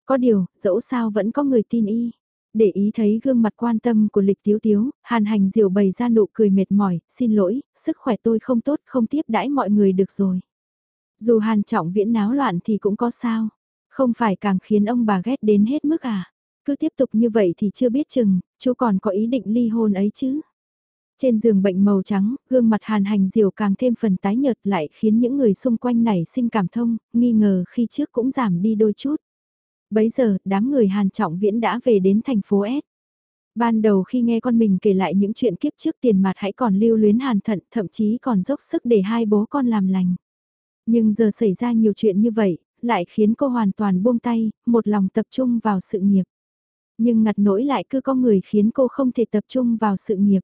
Có điều, dẫu sao vẫn có người tin y. Để ý thấy gương mặt quan tâm của lịch tiếu tiếu, hàn hành diều bày ra nụ cười mệt mỏi, xin lỗi, sức khỏe tôi không tốt, không tiếp đãi mọi người được rồi. Dù hàn trọng viễn náo loạn thì cũng có sao, không phải càng khiến ông bà ghét đến hết mức à. Cứ tiếp tục như vậy thì chưa biết chừng, chú còn có ý định ly hôn ấy chứ. Trên giường bệnh màu trắng, gương mặt hàn hành diều càng thêm phần tái nhợt lại khiến những người xung quanh nảy sinh cảm thông, nghi ngờ khi trước cũng giảm đi đôi chút. Bấy giờ, đám người hàn trọng viễn đã về đến thành phố S. Ban đầu khi nghe con mình kể lại những chuyện kiếp trước tiền mặt hãy còn lưu luyến hàn thận, thậm chí còn dốc sức để hai bố con làm lành. Nhưng giờ xảy ra nhiều chuyện như vậy, lại khiến cô hoàn toàn buông tay, một lòng tập trung vào sự nghiệp. Nhưng ngặt nỗi lại cứ có người khiến cô không thể tập trung vào sự nghiệp.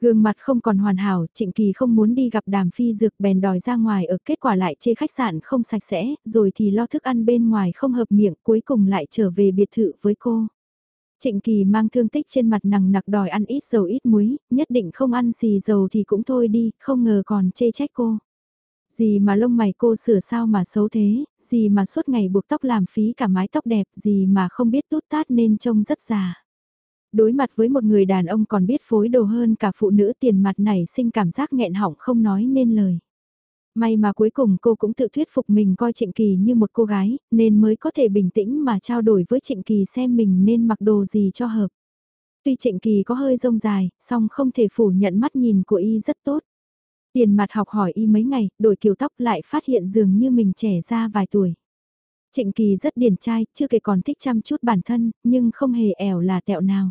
Gương mặt không còn hoàn hảo, Trịnh Kỳ không muốn đi gặp đàm phi dược bèn đòi ra ngoài ở kết quả lại chê khách sạn không sạch sẽ, rồi thì lo thức ăn bên ngoài không hợp miệng cuối cùng lại trở về biệt thự với cô. Trịnh Kỳ mang thương tích trên mặt nằng nặc đòi ăn ít dầu ít muối, nhất định không ăn xì dầu thì cũng thôi đi, không ngờ còn chê trách cô. Gì mà lông mày cô sửa sao mà xấu thế, gì mà suốt ngày buộc tóc làm phí cả mái tóc đẹp, gì mà không biết tút tát nên trông rất già. Đối mặt với một người đàn ông còn biết phối đồ hơn cả phụ nữ tiền mặt này sinh cảm giác nghẹn họng không nói nên lời. May mà cuối cùng cô cũng tự thuyết phục mình coi Trịnh Kỳ như một cô gái, nên mới có thể bình tĩnh mà trao đổi với Trịnh Kỳ xem mình nên mặc đồ gì cho hợp. Tuy Trịnh Kỳ có hơi rông dài, song không thể phủ nhận mắt nhìn của y rất tốt. Tiền mặt học hỏi y mấy ngày, đổi kiểu tóc lại phát hiện dường như mình trẻ ra vài tuổi. Trịnh Kỳ rất điển trai, chưa kể còn thích chăm chút bản thân, nhưng không hề ẻo là tẹo nào.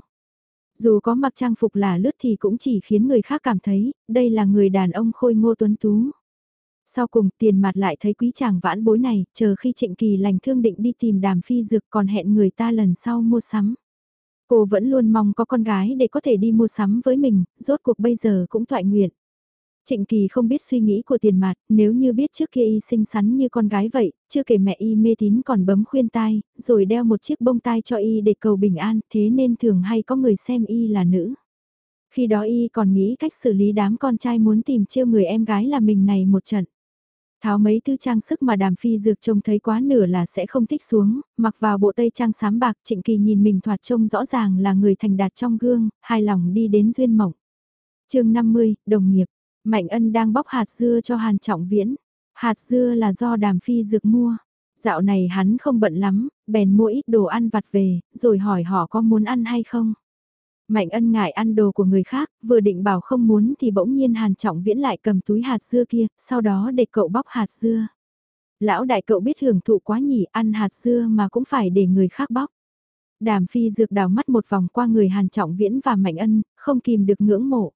Dù có mặc trang phục là lướt thì cũng chỉ khiến người khác cảm thấy, đây là người đàn ông khôi ngô tuấn tú. Sau cùng tiền mặt lại thấy quý chàng vãn bối này, chờ khi trịnh kỳ lành thương định đi tìm đàm phi dược còn hẹn người ta lần sau mua sắm. Cô vẫn luôn mong có con gái để có thể đi mua sắm với mình, rốt cuộc bây giờ cũng thoại nguyện. Trịnh Kỳ không biết suy nghĩ của tiền mặt, nếu như biết trước kia y xinh xắn như con gái vậy, chưa kể mẹ y mê tín còn bấm khuyên tai, rồi đeo một chiếc bông tai cho y để cầu bình an, thế nên thường hay có người xem y là nữ. Khi đó y còn nghĩ cách xử lý đám con trai muốn tìm trêu người em gái là mình này một trận. Tháo mấy thứ trang sức mà đàm phi dược trông thấy quá nửa là sẽ không thích xuống, mặc vào bộ tây trang sám bạc trịnh kỳ nhìn mình thoạt trông rõ ràng là người thành đạt trong gương, hài lòng đi đến duyên mộng. chương 50, đồng nghiệp, Mạnh ân đang bóc hạt dưa cho Hàn Trọng Viễn. Hạt dưa là do đàm phi dược mua. Dạo này hắn không bận lắm, bèn mua ít đồ ăn vặt về, rồi hỏi họ có muốn ăn hay không. Mạnh ân ngại ăn đồ của người khác, vừa định bảo không muốn thì bỗng nhiên Hàn Trọng Viễn lại cầm túi hạt dưa kia, sau đó để cậu bóc hạt dưa. Lão đại cậu biết hưởng thụ quá nhỉ, ăn hạt dưa mà cũng phải để người khác bóc. Đàm phi dược đào mắt một vòng qua người Hàn Trọng Viễn và Mạnh ân, không kìm được ngưỡng mộ.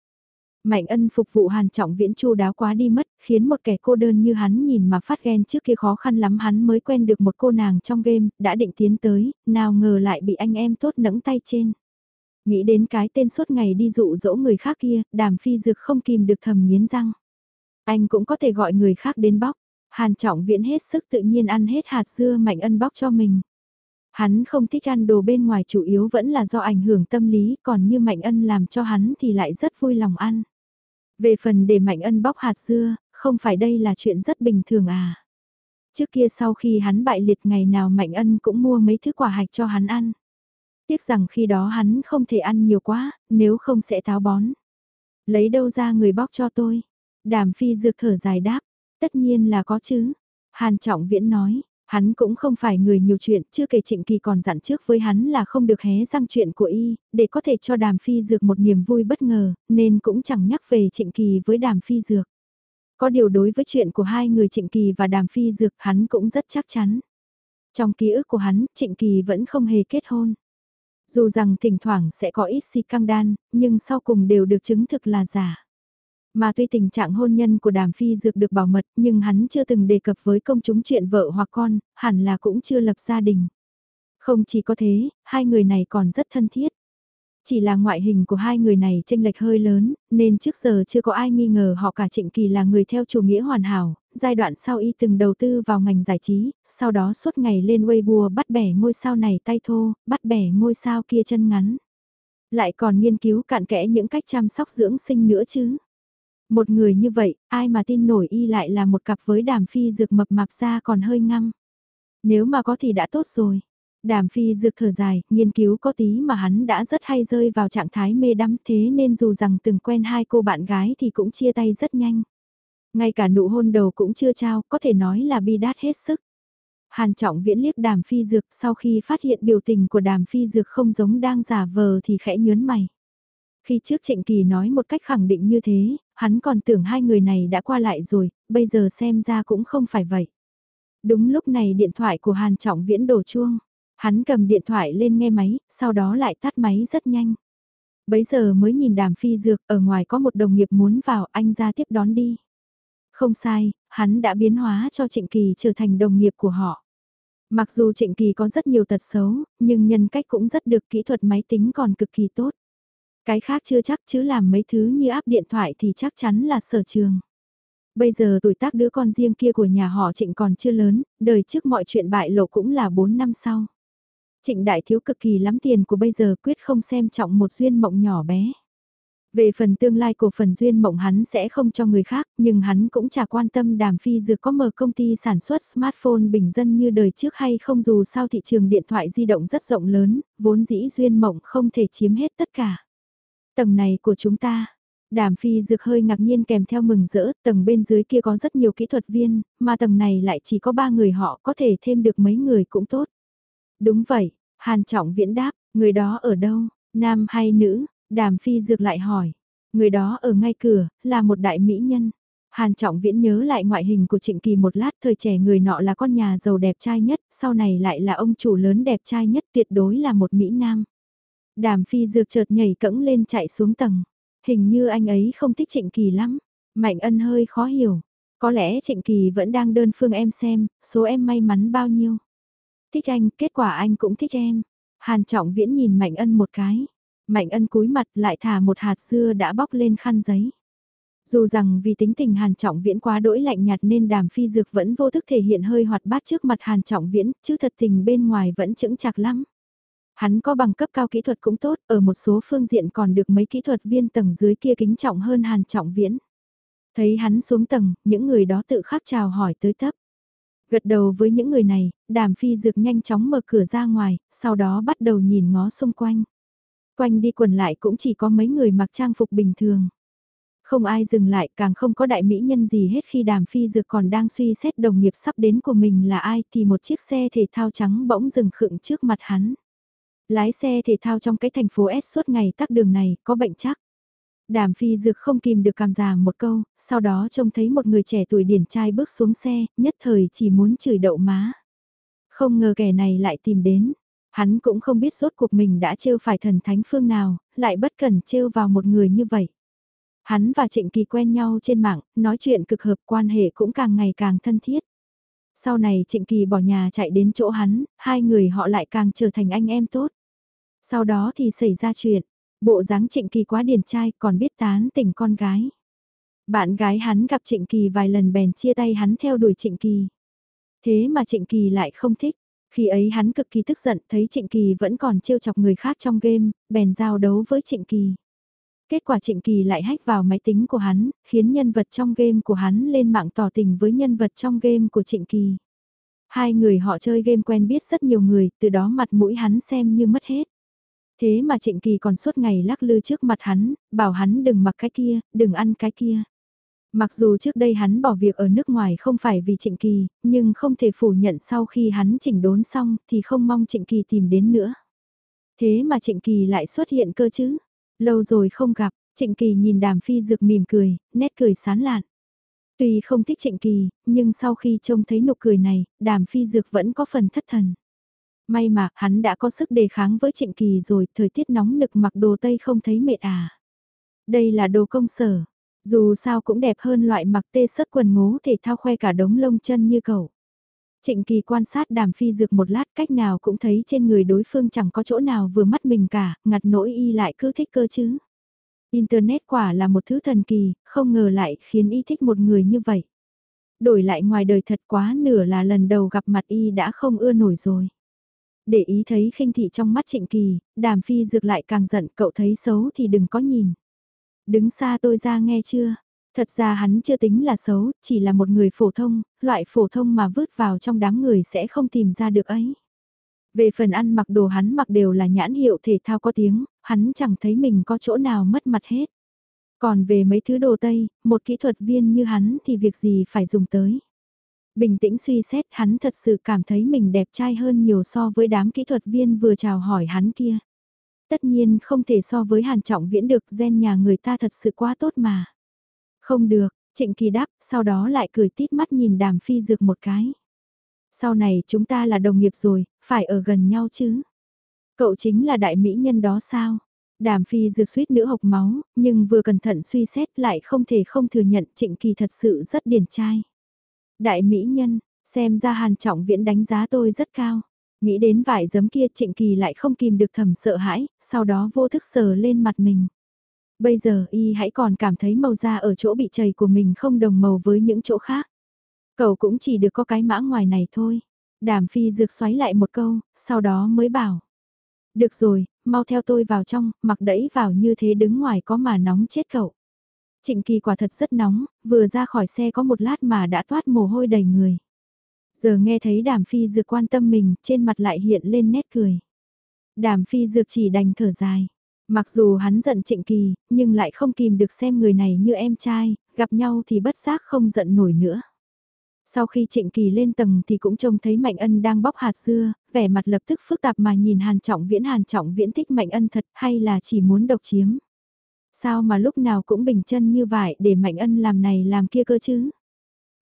Mạnh ân phục vụ hàn trọng viễn chu đáo quá đi mất, khiến một kẻ cô đơn như hắn nhìn mà phát ghen trước kia khó khăn lắm hắn mới quen được một cô nàng trong game, đã định tiến tới, nào ngờ lại bị anh em tốt nẫng tay trên. Nghĩ đến cái tên suốt ngày đi dụ dỗ người khác kia, đàm phi dược không kìm được thầm nghiến răng. Anh cũng có thể gọi người khác đến bóc. Hàn trọng viễn hết sức tự nhiên ăn hết hạt dưa mạnh ân bóc cho mình. Hắn không thích ăn đồ bên ngoài chủ yếu vẫn là do ảnh hưởng tâm lý còn như mạnh ân làm cho hắn thì lại rất vui lòng ăn. Về phần để Mạnh Ân bóc hạt dưa, không phải đây là chuyện rất bình thường à. Trước kia sau khi hắn bại liệt ngày nào Mạnh Ân cũng mua mấy thứ quả hạch cho hắn ăn. Tiếc rằng khi đó hắn không thể ăn nhiều quá, nếu không sẽ táo bón. Lấy đâu ra người bóc cho tôi? Đàm phi dược thở dài đáp, tất nhiên là có chứ. Hàn Trọng Viễn nói, Hắn cũng không phải người nhiều chuyện, chưa kể trịnh kỳ còn dặn trước với hắn là không được hé răng chuyện của y, để có thể cho đàm phi dược một niềm vui bất ngờ, nên cũng chẳng nhắc về trịnh kỳ với đàm phi dược. Có điều đối với chuyện của hai người trịnh kỳ và đàm phi dược hắn cũng rất chắc chắn. Trong ký ức của hắn, trịnh kỳ vẫn không hề kết hôn. Dù rằng thỉnh thoảng sẽ có ít si căng đan, nhưng sau cùng đều được chứng thực là giả. Mà tuy tình trạng hôn nhân của đàm phi dược được bảo mật nhưng hắn chưa từng đề cập với công chúng chuyện vợ hoặc con, hẳn là cũng chưa lập gia đình. Không chỉ có thế, hai người này còn rất thân thiết. Chỉ là ngoại hình của hai người này tranh lệch hơi lớn, nên trước giờ chưa có ai nghi ngờ họ cả Trịnh Kỳ là người theo chủ nghĩa hoàn hảo, giai đoạn sau y từng đầu tư vào ngành giải trí, sau đó suốt ngày lên Weibo bắt bẻ ngôi sao này tay thô, bắt bẻ ngôi sao kia chân ngắn. Lại còn nghiên cứu cạn kẽ những cách chăm sóc dưỡng sinh nữa chứ. Một người như vậy, ai mà tin nổi y lại là một cặp với đàm phi dược mập mạp ra còn hơi ngăm. Nếu mà có thì đã tốt rồi. Đàm phi dược thở dài, nghiên cứu có tí mà hắn đã rất hay rơi vào trạng thái mê đắm thế nên dù rằng từng quen hai cô bạn gái thì cũng chia tay rất nhanh. Ngay cả nụ hôn đầu cũng chưa trao, có thể nói là bi đát hết sức. Hàn trọng viễn liếc đàm phi dược sau khi phát hiện biểu tình của đàm phi dược không giống đang giả vờ thì khẽ nhớn mày. Khi trước Trịnh Kỳ nói một cách khẳng định như thế, hắn còn tưởng hai người này đã qua lại rồi, bây giờ xem ra cũng không phải vậy. Đúng lúc này điện thoại của Hàn Trọng Viễn đổ chuông. Hắn cầm điện thoại lên nghe máy, sau đó lại tắt máy rất nhanh. Bấy giờ mới nhìn đàm phi dược, ở ngoài có một đồng nghiệp muốn vào, anh ra tiếp đón đi. Không sai, hắn đã biến hóa cho Trịnh Kỳ trở thành đồng nghiệp của họ. Mặc dù Trịnh Kỳ có rất nhiều tật xấu, nhưng nhân cách cũng rất được kỹ thuật máy tính còn cực kỳ tốt. Cái khác chưa chắc chứ làm mấy thứ như áp điện thoại thì chắc chắn là sở trường. Bây giờ tuổi tác đứa con riêng kia của nhà họ Trịnh còn chưa lớn, đời trước mọi chuyện bại lộ cũng là 4 năm sau. Trịnh đại thiếu cực kỳ lắm tiền của bây giờ quyết không xem trọng một duyên mộng nhỏ bé. Về phần tương lai của phần duyên mộng hắn sẽ không cho người khác, nhưng hắn cũng chả quan tâm đàm phi dược có mở công ty sản xuất smartphone bình dân như đời trước hay không dù sao thị trường điện thoại di động rất rộng lớn, vốn dĩ duyên mộng không thể chiếm hết tất cả. Tầng này của chúng ta, Đàm phi dược hơi ngạc nhiên kèm theo mừng rỡ, tầng bên dưới kia có rất nhiều kỹ thuật viên, mà tầng này lại chỉ có ba người họ có thể thêm được mấy người cũng tốt. Đúng vậy, Hàn Trọng Viễn đáp, người đó ở đâu, nam hay nữ, đàm phi dược lại hỏi. Người đó ở ngay cửa, là một đại mỹ nhân. Hàn Trọng Viễn nhớ lại ngoại hình của Trịnh Kỳ một lát thời trẻ người nọ là con nhà giàu đẹp trai nhất, sau này lại là ông chủ lớn đẹp trai nhất tuyệt đối là một Mỹ Nam. Đàm phi dược chợt nhảy cẫng lên chạy xuống tầng. Hình như anh ấy không thích Trịnh Kỳ lắm. Mạnh ân hơi khó hiểu. Có lẽ Trịnh Kỳ vẫn đang đơn phương em xem, số em may mắn bao nhiêu. Thích anh, kết quả anh cũng thích em. Hàn Trọng Viễn nhìn Mạnh ân một cái. Mạnh ân cúi mặt lại thả một hạt dưa đã bóc lên khăn giấy. Dù rằng vì tính tình Hàn Trọng Viễn quá đỗi lạnh nhạt nên đàm phi dược vẫn vô thức thể hiện hơi hoạt bát trước mặt Hàn Trọng Viễn, chứ thật tình bên ngoài vẫn chững chạc lắm. Hắn có bằng cấp cao kỹ thuật cũng tốt, ở một số phương diện còn được mấy kỹ thuật viên tầng dưới kia kính trọng hơn Hàn Trọng Viễn. Thấy hắn xuống tầng, những người đó tự khắc chào hỏi tới tấp. Gật đầu với những người này, đàm phi dược nhanh chóng mở cửa ra ngoài, sau đó bắt đầu nhìn ngó xung quanh. Quanh đi quần lại cũng chỉ có mấy người mặc trang phục bình thường. Không ai dừng lại càng không có đại mỹ nhân gì hết khi đàm phi dược còn đang suy xét đồng nghiệp sắp đến của mình là ai thì một chiếc xe thể thao trắng bỗng dừng khựng trước mặt hắn. Lái xe thể thao trong cái thành phố S suốt ngày tắc đường này, có bệnh chắc. Đàm phi dược không kìm được cảm giảm một câu, sau đó trông thấy một người trẻ tuổi điển trai bước xuống xe, nhất thời chỉ muốn chửi đậu má. Không ngờ kẻ này lại tìm đến. Hắn cũng không biết rốt cuộc mình đã trêu phải thần thánh phương nào, lại bất cần trêu vào một người như vậy. Hắn và Trịnh Kỳ quen nhau trên mạng, nói chuyện cực hợp quan hệ cũng càng ngày càng thân thiết. Sau này Trịnh Kỳ bỏ nhà chạy đến chỗ hắn, hai người họ lại càng trở thành anh em tốt. Sau đó thì xảy ra chuyện, bộ dáng Trịnh Kỳ quá điển trai còn biết tán tỉnh con gái. Bạn gái hắn gặp Trịnh Kỳ vài lần bèn chia tay hắn theo đuổi Trịnh Kỳ. Thế mà Trịnh Kỳ lại không thích. Khi ấy hắn cực kỳ tức giận thấy Trịnh Kỳ vẫn còn trêu chọc người khác trong game, bèn giao đấu với Trịnh Kỳ. Kết quả Trịnh Kỳ lại hách vào máy tính của hắn, khiến nhân vật trong game của hắn lên mạng tỏ tình với nhân vật trong game của Trịnh Kỳ. Hai người họ chơi game quen biết rất nhiều người, từ đó mặt mũi hắn xem như mất hết. Thế mà Trịnh Kỳ còn suốt ngày lắc lư trước mặt hắn, bảo hắn đừng mặc cái kia, đừng ăn cái kia. Mặc dù trước đây hắn bỏ việc ở nước ngoài không phải vì Trịnh Kỳ, nhưng không thể phủ nhận sau khi hắn chỉnh đốn xong thì không mong Trịnh Kỳ tìm đến nữa. Thế mà Trịnh Kỳ lại xuất hiện cơ chứ. Lâu rồi không gặp, Trịnh Kỳ nhìn đàm phi dược mỉm cười, nét cười sán lạn. Tuy không thích Trịnh Kỳ, nhưng sau khi trông thấy nụ cười này, đàm phi dược vẫn có phần thất thần. May mà, hắn đã có sức đề kháng với Trịnh Kỳ rồi, thời tiết nóng nực mặc đồ Tây không thấy mệt à. Đây là đồ công sở, dù sao cũng đẹp hơn loại mặc tê sớt quần ngố thể thao khoe cả đống lông chân như cậu. Trịnh Kỳ quan sát đàm phi dược một lát cách nào cũng thấy trên người đối phương chẳng có chỗ nào vừa mắt mình cả, ngặt nỗi y lại cứ thích cơ chứ. Internet quả là một thứ thần kỳ, không ngờ lại khiến y thích một người như vậy. Đổi lại ngoài đời thật quá nửa là lần đầu gặp mặt y đã không ưa nổi rồi. Để ý thấy khinh thị trong mắt trịnh kỳ, đàm phi dược lại càng giận cậu thấy xấu thì đừng có nhìn. Đứng xa tôi ra nghe chưa? Thật ra hắn chưa tính là xấu, chỉ là một người phổ thông, loại phổ thông mà vứt vào trong đám người sẽ không tìm ra được ấy. Về phần ăn mặc đồ hắn mặc đều là nhãn hiệu thể thao có tiếng, hắn chẳng thấy mình có chỗ nào mất mặt hết. Còn về mấy thứ đồ Tây, một kỹ thuật viên như hắn thì việc gì phải dùng tới. Bình tĩnh suy xét hắn thật sự cảm thấy mình đẹp trai hơn nhiều so với đám kỹ thuật viên vừa chào hỏi hắn kia. Tất nhiên không thể so với Hàn Trọng Viễn được gen nhà người ta thật sự quá tốt mà. Không được, Trịnh Kỳ đáp, sau đó lại cười tít mắt nhìn đàm phi dược một cái. Sau này chúng ta là đồng nghiệp rồi, phải ở gần nhau chứ. Cậu chính là đại mỹ nhân đó sao? Đàm phi dược suýt nữa hộc máu, nhưng vừa cẩn thận suy xét lại không thể không thừa nhận trịnh kỳ thật sự rất điển trai. Đại mỹ nhân, xem ra hàn trọng viễn đánh giá tôi rất cao. Nghĩ đến vải giấm kia trịnh kỳ lại không kìm được thầm sợ hãi, sau đó vô thức sờ lên mặt mình. Bây giờ y hãy còn cảm thấy màu da ở chỗ bị chảy của mình không đồng màu với những chỗ khác. Cậu cũng chỉ được có cái mã ngoài này thôi. Đàm phi dược xoáy lại một câu, sau đó mới bảo. Được rồi, mau theo tôi vào trong, mặc đẫy vào như thế đứng ngoài có mà nóng chết cậu. Trịnh kỳ quả thật rất nóng, vừa ra khỏi xe có một lát mà đã toát mồ hôi đầy người. Giờ nghe thấy đàm phi dược quan tâm mình, trên mặt lại hiện lên nét cười. Đàm phi dược chỉ đành thở dài. Mặc dù hắn giận trịnh kỳ, nhưng lại không kìm được xem người này như em trai, gặp nhau thì bất giác không giận nổi nữa. Sau khi Trịnh Kỳ lên tầng thì cũng trông thấy Mạnh Ân đang bóc hạt dưa, vẻ mặt lập tức phức tạp mà nhìn Hàn Trọng Viễn Hàn Trọng Viễn thích Mạnh Ân thật hay là chỉ muốn độc chiếm. Sao mà lúc nào cũng bình chân như vậy để Mạnh Ân làm này làm kia cơ chứ?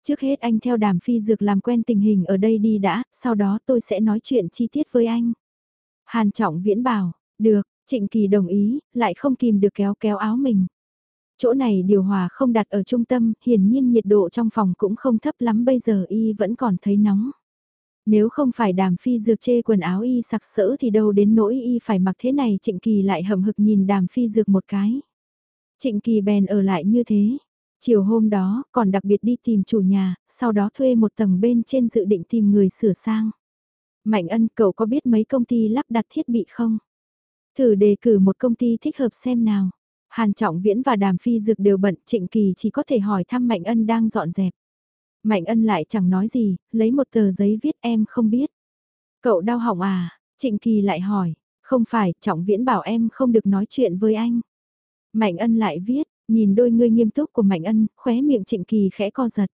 Trước hết anh theo đàm phi dược làm quen tình hình ở đây đi đã, sau đó tôi sẽ nói chuyện chi tiết với anh. Hàn Trọng Viễn bảo, được, Trịnh Kỳ đồng ý, lại không kìm được kéo kéo áo mình. Chỗ này điều hòa không đặt ở trung tâm, hiển nhiên nhiệt độ trong phòng cũng không thấp lắm bây giờ y vẫn còn thấy nóng. Nếu không phải đàm phi dược chê quần áo y sặc sỡ thì đâu đến nỗi y phải mặc thế này trịnh kỳ lại hầm hực nhìn đàm phi dược một cái. Trịnh kỳ bèn ở lại như thế. Chiều hôm đó còn đặc biệt đi tìm chủ nhà, sau đó thuê một tầng bên trên dự định tìm người sửa sang. Mạnh ân cậu có biết mấy công ty lắp đặt thiết bị không? Thử đề cử một công ty thích hợp xem nào. Hàn Trọng Viễn và Đàm Phi Dược đều bận, Trịnh Kỳ chỉ có thể hỏi thăm Mạnh Ân đang dọn dẹp. Mạnh Ân lại chẳng nói gì, lấy một tờ giấy viết em không biết. Cậu đau hỏng à? Trịnh Kỳ lại hỏi, không phải, Trọng Viễn bảo em không được nói chuyện với anh. Mạnh Ân lại viết, nhìn đôi ngươi nghiêm túc của Mạnh Ân, khóe miệng Trịnh Kỳ khẽ co giật.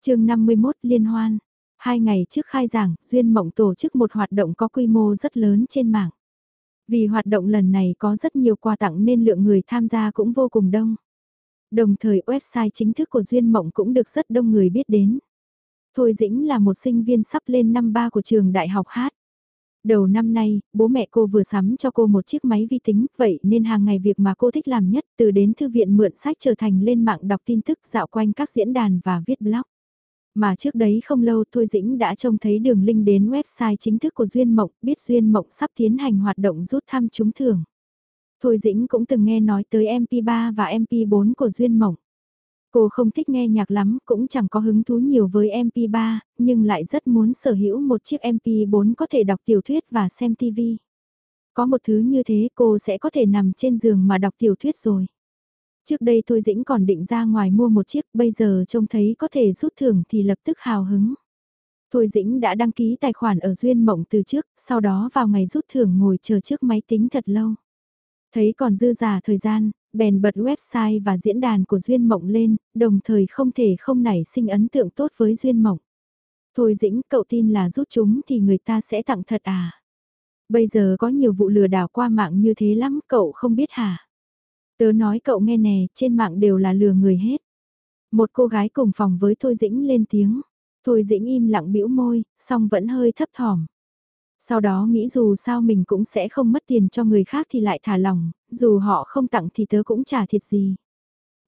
chương 51 Liên Hoan. Hai ngày trước khai giảng, Duyên Mộng tổ chức một hoạt động có quy mô rất lớn trên mạng. Vì hoạt động lần này có rất nhiều quà tặng nên lượng người tham gia cũng vô cùng đông. Đồng thời website chính thức của Duyên Mộng cũng được rất đông người biết đến. Thôi Dĩnh là một sinh viên sắp lên năm ba của trường đại học hát. Đầu năm nay, bố mẹ cô vừa sắm cho cô một chiếc máy vi tính, vậy nên hàng ngày việc mà cô thích làm nhất từ đến thư viện mượn sách trở thành lên mạng đọc tin tức dạo quanh các diễn đàn và viết blog. Mà trước đấy không lâu Thôi Dĩnh đã trông thấy đường link đến website chính thức của Duyên Mộng, biết Duyên Mộng sắp tiến hành hoạt động rút thăm trúng thưởng. Thôi Dĩnh cũng từng nghe nói tới MP3 và MP4 của Duyên Mộng. Cô không thích nghe nhạc lắm, cũng chẳng có hứng thú nhiều với MP3, nhưng lại rất muốn sở hữu một chiếc MP4 có thể đọc tiểu thuyết và xem TV. Có một thứ như thế cô sẽ có thể nằm trên giường mà đọc tiểu thuyết rồi. Trước đây Thôi Dĩnh còn định ra ngoài mua một chiếc, bây giờ trông thấy có thể rút thưởng thì lập tức hào hứng. Thôi Dĩnh đã đăng ký tài khoản ở Duyên Mộng từ trước, sau đó vào ngày rút thưởng ngồi chờ trước máy tính thật lâu. Thấy còn dư giả thời gian, bèn bật website và diễn đàn của Duyên Mộng lên, đồng thời không thể không nảy sinh ấn tượng tốt với Duyên Mộng. Thôi Dĩnh, cậu tin là rút chúng thì người ta sẽ tặng thật à? Bây giờ có nhiều vụ lừa đảo qua mạng như thế lắm, cậu không biết hả? Tớ nói cậu nghe nè, trên mạng đều là lừa người hết. Một cô gái cùng phòng với Thôi Dĩnh lên tiếng. Thôi Dĩnh im lặng bĩu môi, song vẫn hơi thấp thỏm. Sau đó nghĩ dù sao mình cũng sẽ không mất tiền cho người khác thì lại thả lòng, dù họ không tặng thì tớ cũng trả thiệt gì.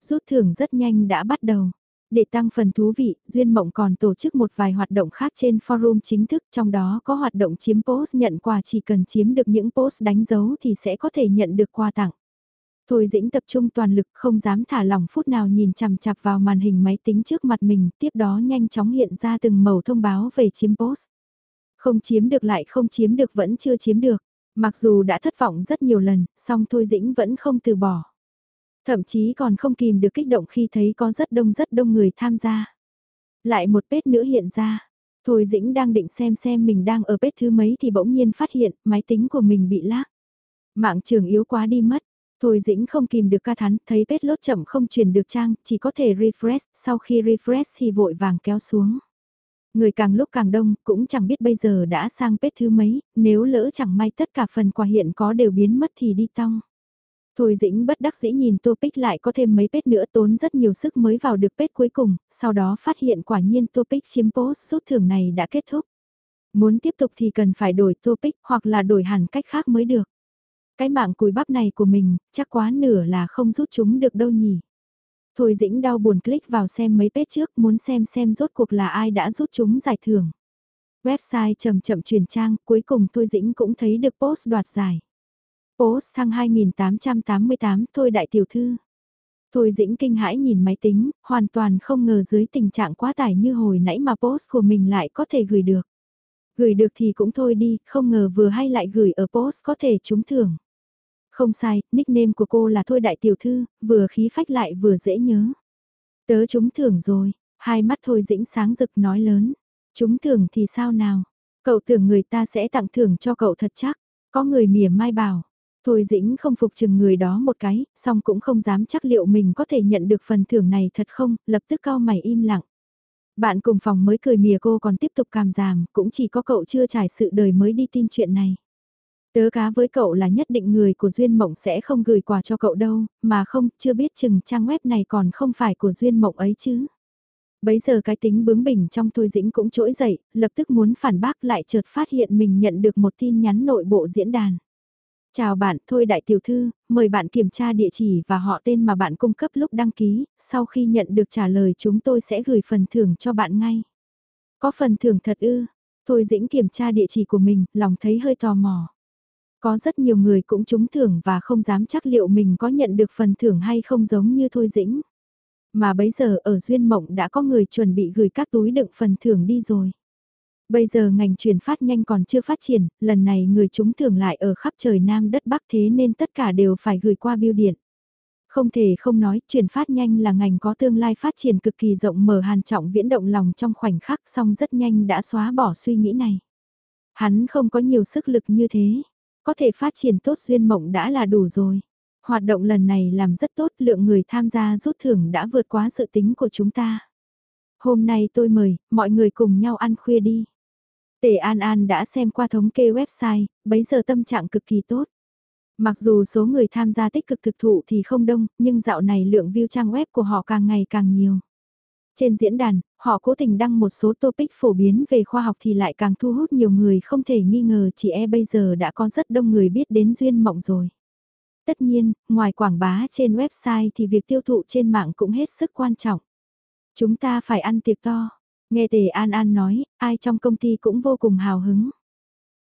Rút thưởng rất nhanh đã bắt đầu. Để tăng phần thú vị, Duyên Mộng còn tổ chức một vài hoạt động khác trên forum chính thức, trong đó có hoạt động chiếm post nhận quà chỉ cần chiếm được những post đánh dấu thì sẽ có thể nhận được quà tặng. Thôi dĩnh tập trung toàn lực không dám thả lỏng phút nào nhìn chằm chặp vào màn hình máy tính trước mặt mình, tiếp đó nhanh chóng hiện ra từng màu thông báo về chiếm post. Không chiếm được lại không chiếm được vẫn chưa chiếm được, mặc dù đã thất vọng rất nhiều lần, song Thôi dĩnh vẫn không từ bỏ. Thậm chí còn không kìm được kích động khi thấy có rất đông rất đông người tham gia. Lại một pết nữa hiện ra, Thôi dĩnh đang định xem xem mình đang ở pết thứ mấy thì bỗng nhiên phát hiện máy tính của mình bị lag. Mạng trường yếu quá đi mất, Thôi dĩnh không kìm được ca thán, thấy pết lốt chậm không truyền được trang, chỉ có thể refresh, sau khi refresh thì vội vàng kéo xuống. Người càng lúc càng đông, cũng chẳng biết bây giờ đã sang Tết thứ mấy, nếu lỡ chẳng may tất cả phần quà hiện có đều biến mất thì đi tong. Thôi dĩnh bất đắc dĩ nhìn Topic lại có thêm mấy pết nữa tốn rất nhiều sức mới vào được pết cuối cùng, sau đó phát hiện quả nhiên Topic chiếm post rút thưởng này đã kết thúc. Muốn tiếp tục thì cần phải đổi Topic hoặc là đổi hẳn cách khác mới được. Cái mạng cùi bắp này của mình, chắc quá nửa là không rút chúng được đâu nhỉ. Thôi dĩnh đau buồn click vào xem mấy page trước muốn xem xem rốt cuộc là ai đã rút chúng giải thưởng. Website chậm chậm truyền trang, cuối cùng Thôi Dĩnh cũng thấy được post đoạt giải. Post thăng 2888, Thôi đại tiểu thư. Thôi Dĩnh kinh hãi nhìn máy tính, hoàn toàn không ngờ dưới tình trạng quá tải như hồi nãy mà post của mình lại có thể gửi được. Gửi được thì cũng thôi đi, không ngờ vừa hay lại gửi ở post có thể trúng thưởng. Không sai, nickname của cô là Thôi Đại Tiểu Thư, vừa khí phách lại vừa dễ nhớ. Tớ trúng thưởng rồi, hai mắt Thôi Dĩnh sáng rực nói lớn. Trúng thưởng thì sao nào? Cậu tưởng người ta sẽ tặng thưởng cho cậu thật chắc. Có người mỉa mai bảo. Thôi Dĩnh không phục chừng người đó một cái, song cũng không dám chắc liệu mình có thể nhận được phần thưởng này thật không, lập tức cao mày im lặng. Bạn cùng phòng mới cười mỉa cô còn tiếp tục càm giảm, cũng chỉ có cậu chưa trải sự đời mới đi tin chuyện này. Tớ cá với cậu là nhất định người của Duyên Mộng sẽ không gửi quà cho cậu đâu, mà không, chưa biết chừng trang web này còn không phải của Duyên Mộng ấy chứ. Bấy giờ cái tính bướng bỉnh trong Thôi Dĩnh cũng trỗi dậy, lập tức muốn phản bác lại chợt phát hiện mình nhận được một tin nhắn nội bộ diễn đàn. Chào bạn, Thôi Đại Tiểu Thư, mời bạn kiểm tra địa chỉ và họ tên mà bạn cung cấp lúc đăng ký, sau khi nhận được trả lời chúng tôi sẽ gửi phần thưởng cho bạn ngay. Có phần thưởng thật ư? Thôi Dĩnh kiểm tra địa chỉ của mình, lòng thấy hơi tò mò. Có rất nhiều người cũng trúng thưởng và không dám chắc liệu mình có nhận được phần thưởng hay không giống như Thôi Dĩnh. Mà bấy giờ ở Duyên Mộng đã có người chuẩn bị gửi các túi đựng phần thưởng đi rồi. Bây giờ ngành truyền phát nhanh còn chưa phát triển, lần này người trúng thưởng lại ở khắp trời Nam đất Bắc thế nên tất cả đều phải gửi qua bưu điện. Không thể không nói, truyền phát nhanh là ngành có tương lai phát triển cực kỳ rộng mở hàn trọng viễn động lòng trong khoảnh khắc song rất nhanh đã xóa bỏ suy nghĩ này. Hắn không có nhiều sức lực như thế, có thể phát triển tốt duyên mộng đã là đủ rồi. Hoạt động lần này làm rất tốt, lượng người tham gia rút thưởng đã vượt quá dự tính của chúng ta. Hôm nay tôi mời, mọi người cùng nhau ăn khuya đi. Tề An An đã xem qua thống kê website, bấy giờ tâm trạng cực kỳ tốt. Mặc dù số người tham gia tích cực thực thụ thì không đông, nhưng dạo này lượng view trang web của họ càng ngày càng nhiều. Trên diễn đàn, họ cố tình đăng một số topic phổ biến về khoa học thì lại càng thu hút nhiều người không thể nghi ngờ chị e bây giờ đã có rất đông người biết đến duyên mộng rồi. Tất nhiên, ngoài quảng bá trên website thì việc tiêu thụ trên mạng cũng hết sức quan trọng. Chúng ta phải ăn tiệc to. Nghe Tề An An nói, ai trong công ty cũng vô cùng hào hứng.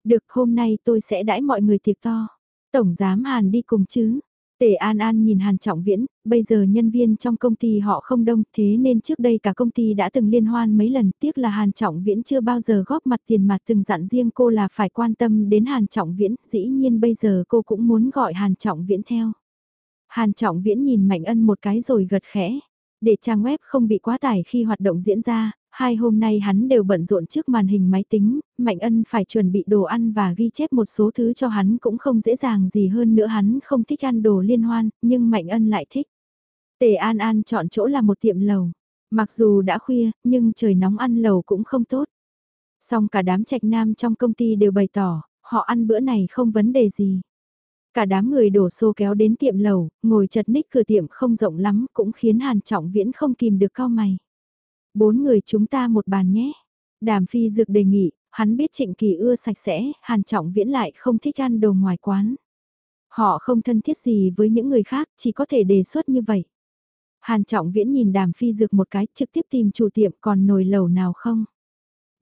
Được hôm nay tôi sẽ đãi mọi người tiệc to. Tổng giám Hàn đi cùng chứ. Tề An An nhìn Hàn Trọng Viễn, bây giờ nhân viên trong công ty họ không đông thế nên trước đây cả công ty đã từng liên hoan mấy lần tiếc là Hàn Trọng Viễn chưa bao giờ góp mặt tiền mặt từng dặn riêng cô là phải quan tâm đến Hàn Trọng Viễn, dĩ nhiên bây giờ cô cũng muốn gọi Hàn Trọng Viễn theo. Hàn Trọng Viễn nhìn Mạnh Ân một cái rồi gật khẽ. Để trang web không bị quá tải khi hoạt động diễn ra, hai hôm nay hắn đều bận rộn trước màn hình máy tính, Mạnh Ân phải chuẩn bị đồ ăn và ghi chép một số thứ cho hắn cũng không dễ dàng gì hơn nữa hắn không thích ăn đồ liên hoan, nhưng Mạnh Ân lại thích. Tề An An chọn chỗ là một tiệm lầu. Mặc dù đã khuya, nhưng trời nóng ăn lầu cũng không tốt. Song cả đám trạch nam trong công ty đều bày tỏ, họ ăn bữa này không vấn đề gì. Cả đám người đổ xô kéo đến tiệm lầu, ngồi chật ních cửa tiệm không rộng lắm cũng khiến Hàn Trọng Viễn không kìm được cao mày. Bốn người chúng ta một bàn nhé. Đàm phi dược đề nghị, hắn biết trịnh kỳ ưa sạch sẽ, hàn trọng viễn lại không thích ăn đồ ngoài quán. Họ không thân thiết gì với những người khác, chỉ có thể đề xuất như vậy. Hàn trọng viễn nhìn đàm phi dược một cái, trực tiếp tìm chủ tiệm còn nồi lẩu nào không.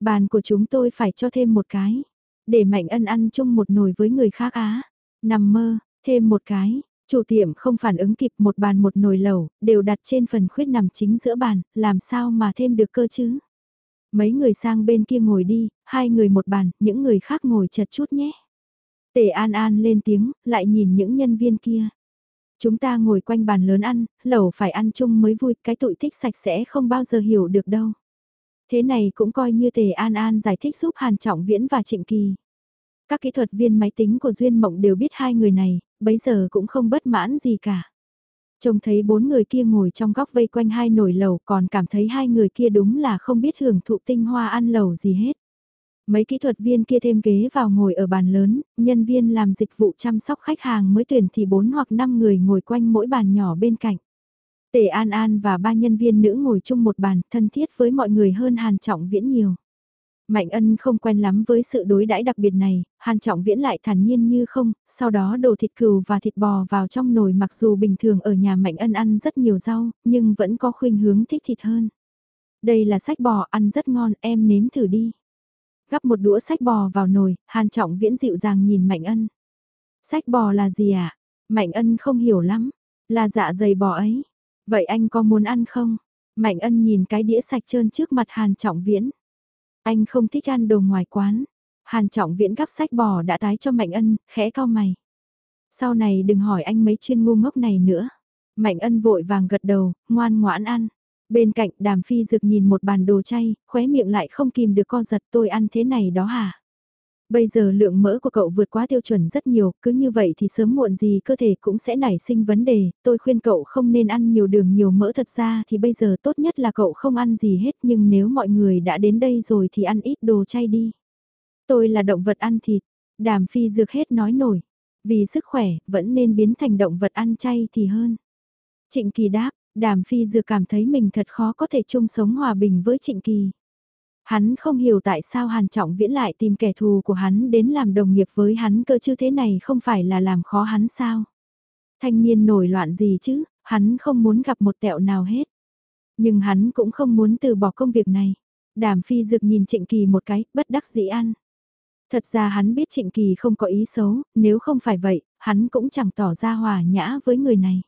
Bàn của chúng tôi phải cho thêm một cái. Để mạnh ân ăn chung một nồi với người khác á. Nằm mơ, thêm một cái. Chủ tiệm không phản ứng kịp một bàn một nồi lẩu, đều đặt trên phần khuyết nằm chính giữa bàn, làm sao mà thêm được cơ chứ? Mấy người sang bên kia ngồi đi, hai người một bàn, những người khác ngồi chật chút nhé. Tề An An lên tiếng, lại nhìn những nhân viên kia. Chúng ta ngồi quanh bàn lớn ăn, lẩu phải ăn chung mới vui, cái tụi thích sạch sẽ không bao giờ hiểu được đâu. Thế này cũng coi như Tề An An giải thích giúp Hàn Trọng Viễn và Trịnh Kỳ. Các kỹ thuật viên máy tính của Duyên Mộng đều biết hai người này, bấy giờ cũng không bất mãn gì cả. Trông thấy bốn người kia ngồi trong góc vây quanh hai nồi lầu còn cảm thấy hai người kia đúng là không biết hưởng thụ tinh hoa ăn lầu gì hết. Mấy kỹ thuật viên kia thêm ghế vào ngồi ở bàn lớn, nhân viên làm dịch vụ chăm sóc khách hàng mới tuyển thì bốn hoặc năm người ngồi quanh mỗi bàn nhỏ bên cạnh. Tề An An và ba nhân viên nữ ngồi chung một bàn, thân thiết với mọi người hơn Hàn Trọng Viễn nhiều. Mạnh ân không quen lắm với sự đối đãi đặc biệt này, Hàn Trọng Viễn lại thản nhiên như không, sau đó đổ thịt cừu và thịt bò vào trong nồi mặc dù bình thường ở nhà Mạnh ân ăn rất nhiều rau, nhưng vẫn có khuynh hướng thích thịt hơn. Đây là sách bò ăn rất ngon, em nếm thử đi. Gắp một đũa sách bò vào nồi, Hàn Trọng Viễn dịu dàng nhìn Mạnh ân. Sách bò là gì ạ? À? Mạnh ân không hiểu lắm, là dạ dày bò ấy. Vậy anh có muốn ăn không? Mạnh ân nhìn cái đĩa sạch trơn trước mặt Hàn Trọng Viễn. Anh không thích ăn đồ ngoài quán. Hàn Trọng Viễn gắp sách bò đã tái cho Mạnh ân, khẽ cao mày. Sau này đừng hỏi anh mấy chuyên ngu ngốc này nữa. Mạnh ân vội vàng gật đầu, ngoan ngoãn ăn. Bên cạnh đàm phi dực nhìn một bàn đồ chay, khóe miệng lại không kìm được co giật tôi ăn thế này đó hả? Bây giờ lượng mỡ của cậu vượt quá tiêu chuẩn rất nhiều, cứ như vậy thì sớm muộn gì cơ thể cũng sẽ nảy sinh vấn đề, tôi khuyên cậu không nên ăn nhiều đường nhiều mỡ thật ra thì bây giờ tốt nhất là cậu không ăn gì hết nhưng nếu mọi người đã đến đây rồi thì ăn ít đồ chay đi. Tôi là động vật ăn thịt, đàm phi dược hết nói nổi, vì sức khỏe vẫn nên biến thành động vật ăn chay thì hơn. Trịnh Kỳ đáp, đàm phi dược cảm thấy mình thật khó có thể chung sống hòa bình với Trịnh Kỳ. Hắn không hiểu tại sao Hàn Trọng Viễn lại tìm kẻ thù của hắn đến làm đồng nghiệp với hắn cơ chứ thế này không phải là làm khó hắn sao. Thanh niên nổi loạn gì chứ, hắn không muốn gặp một tẹo nào hết. Nhưng hắn cũng không muốn từ bỏ công việc này. Đàm phi dực nhìn Trịnh Kỳ một cái, bất đắc dĩ ăn. Thật ra hắn biết Trịnh Kỳ không có ý xấu, nếu không phải vậy, hắn cũng chẳng tỏ ra hòa nhã với người này.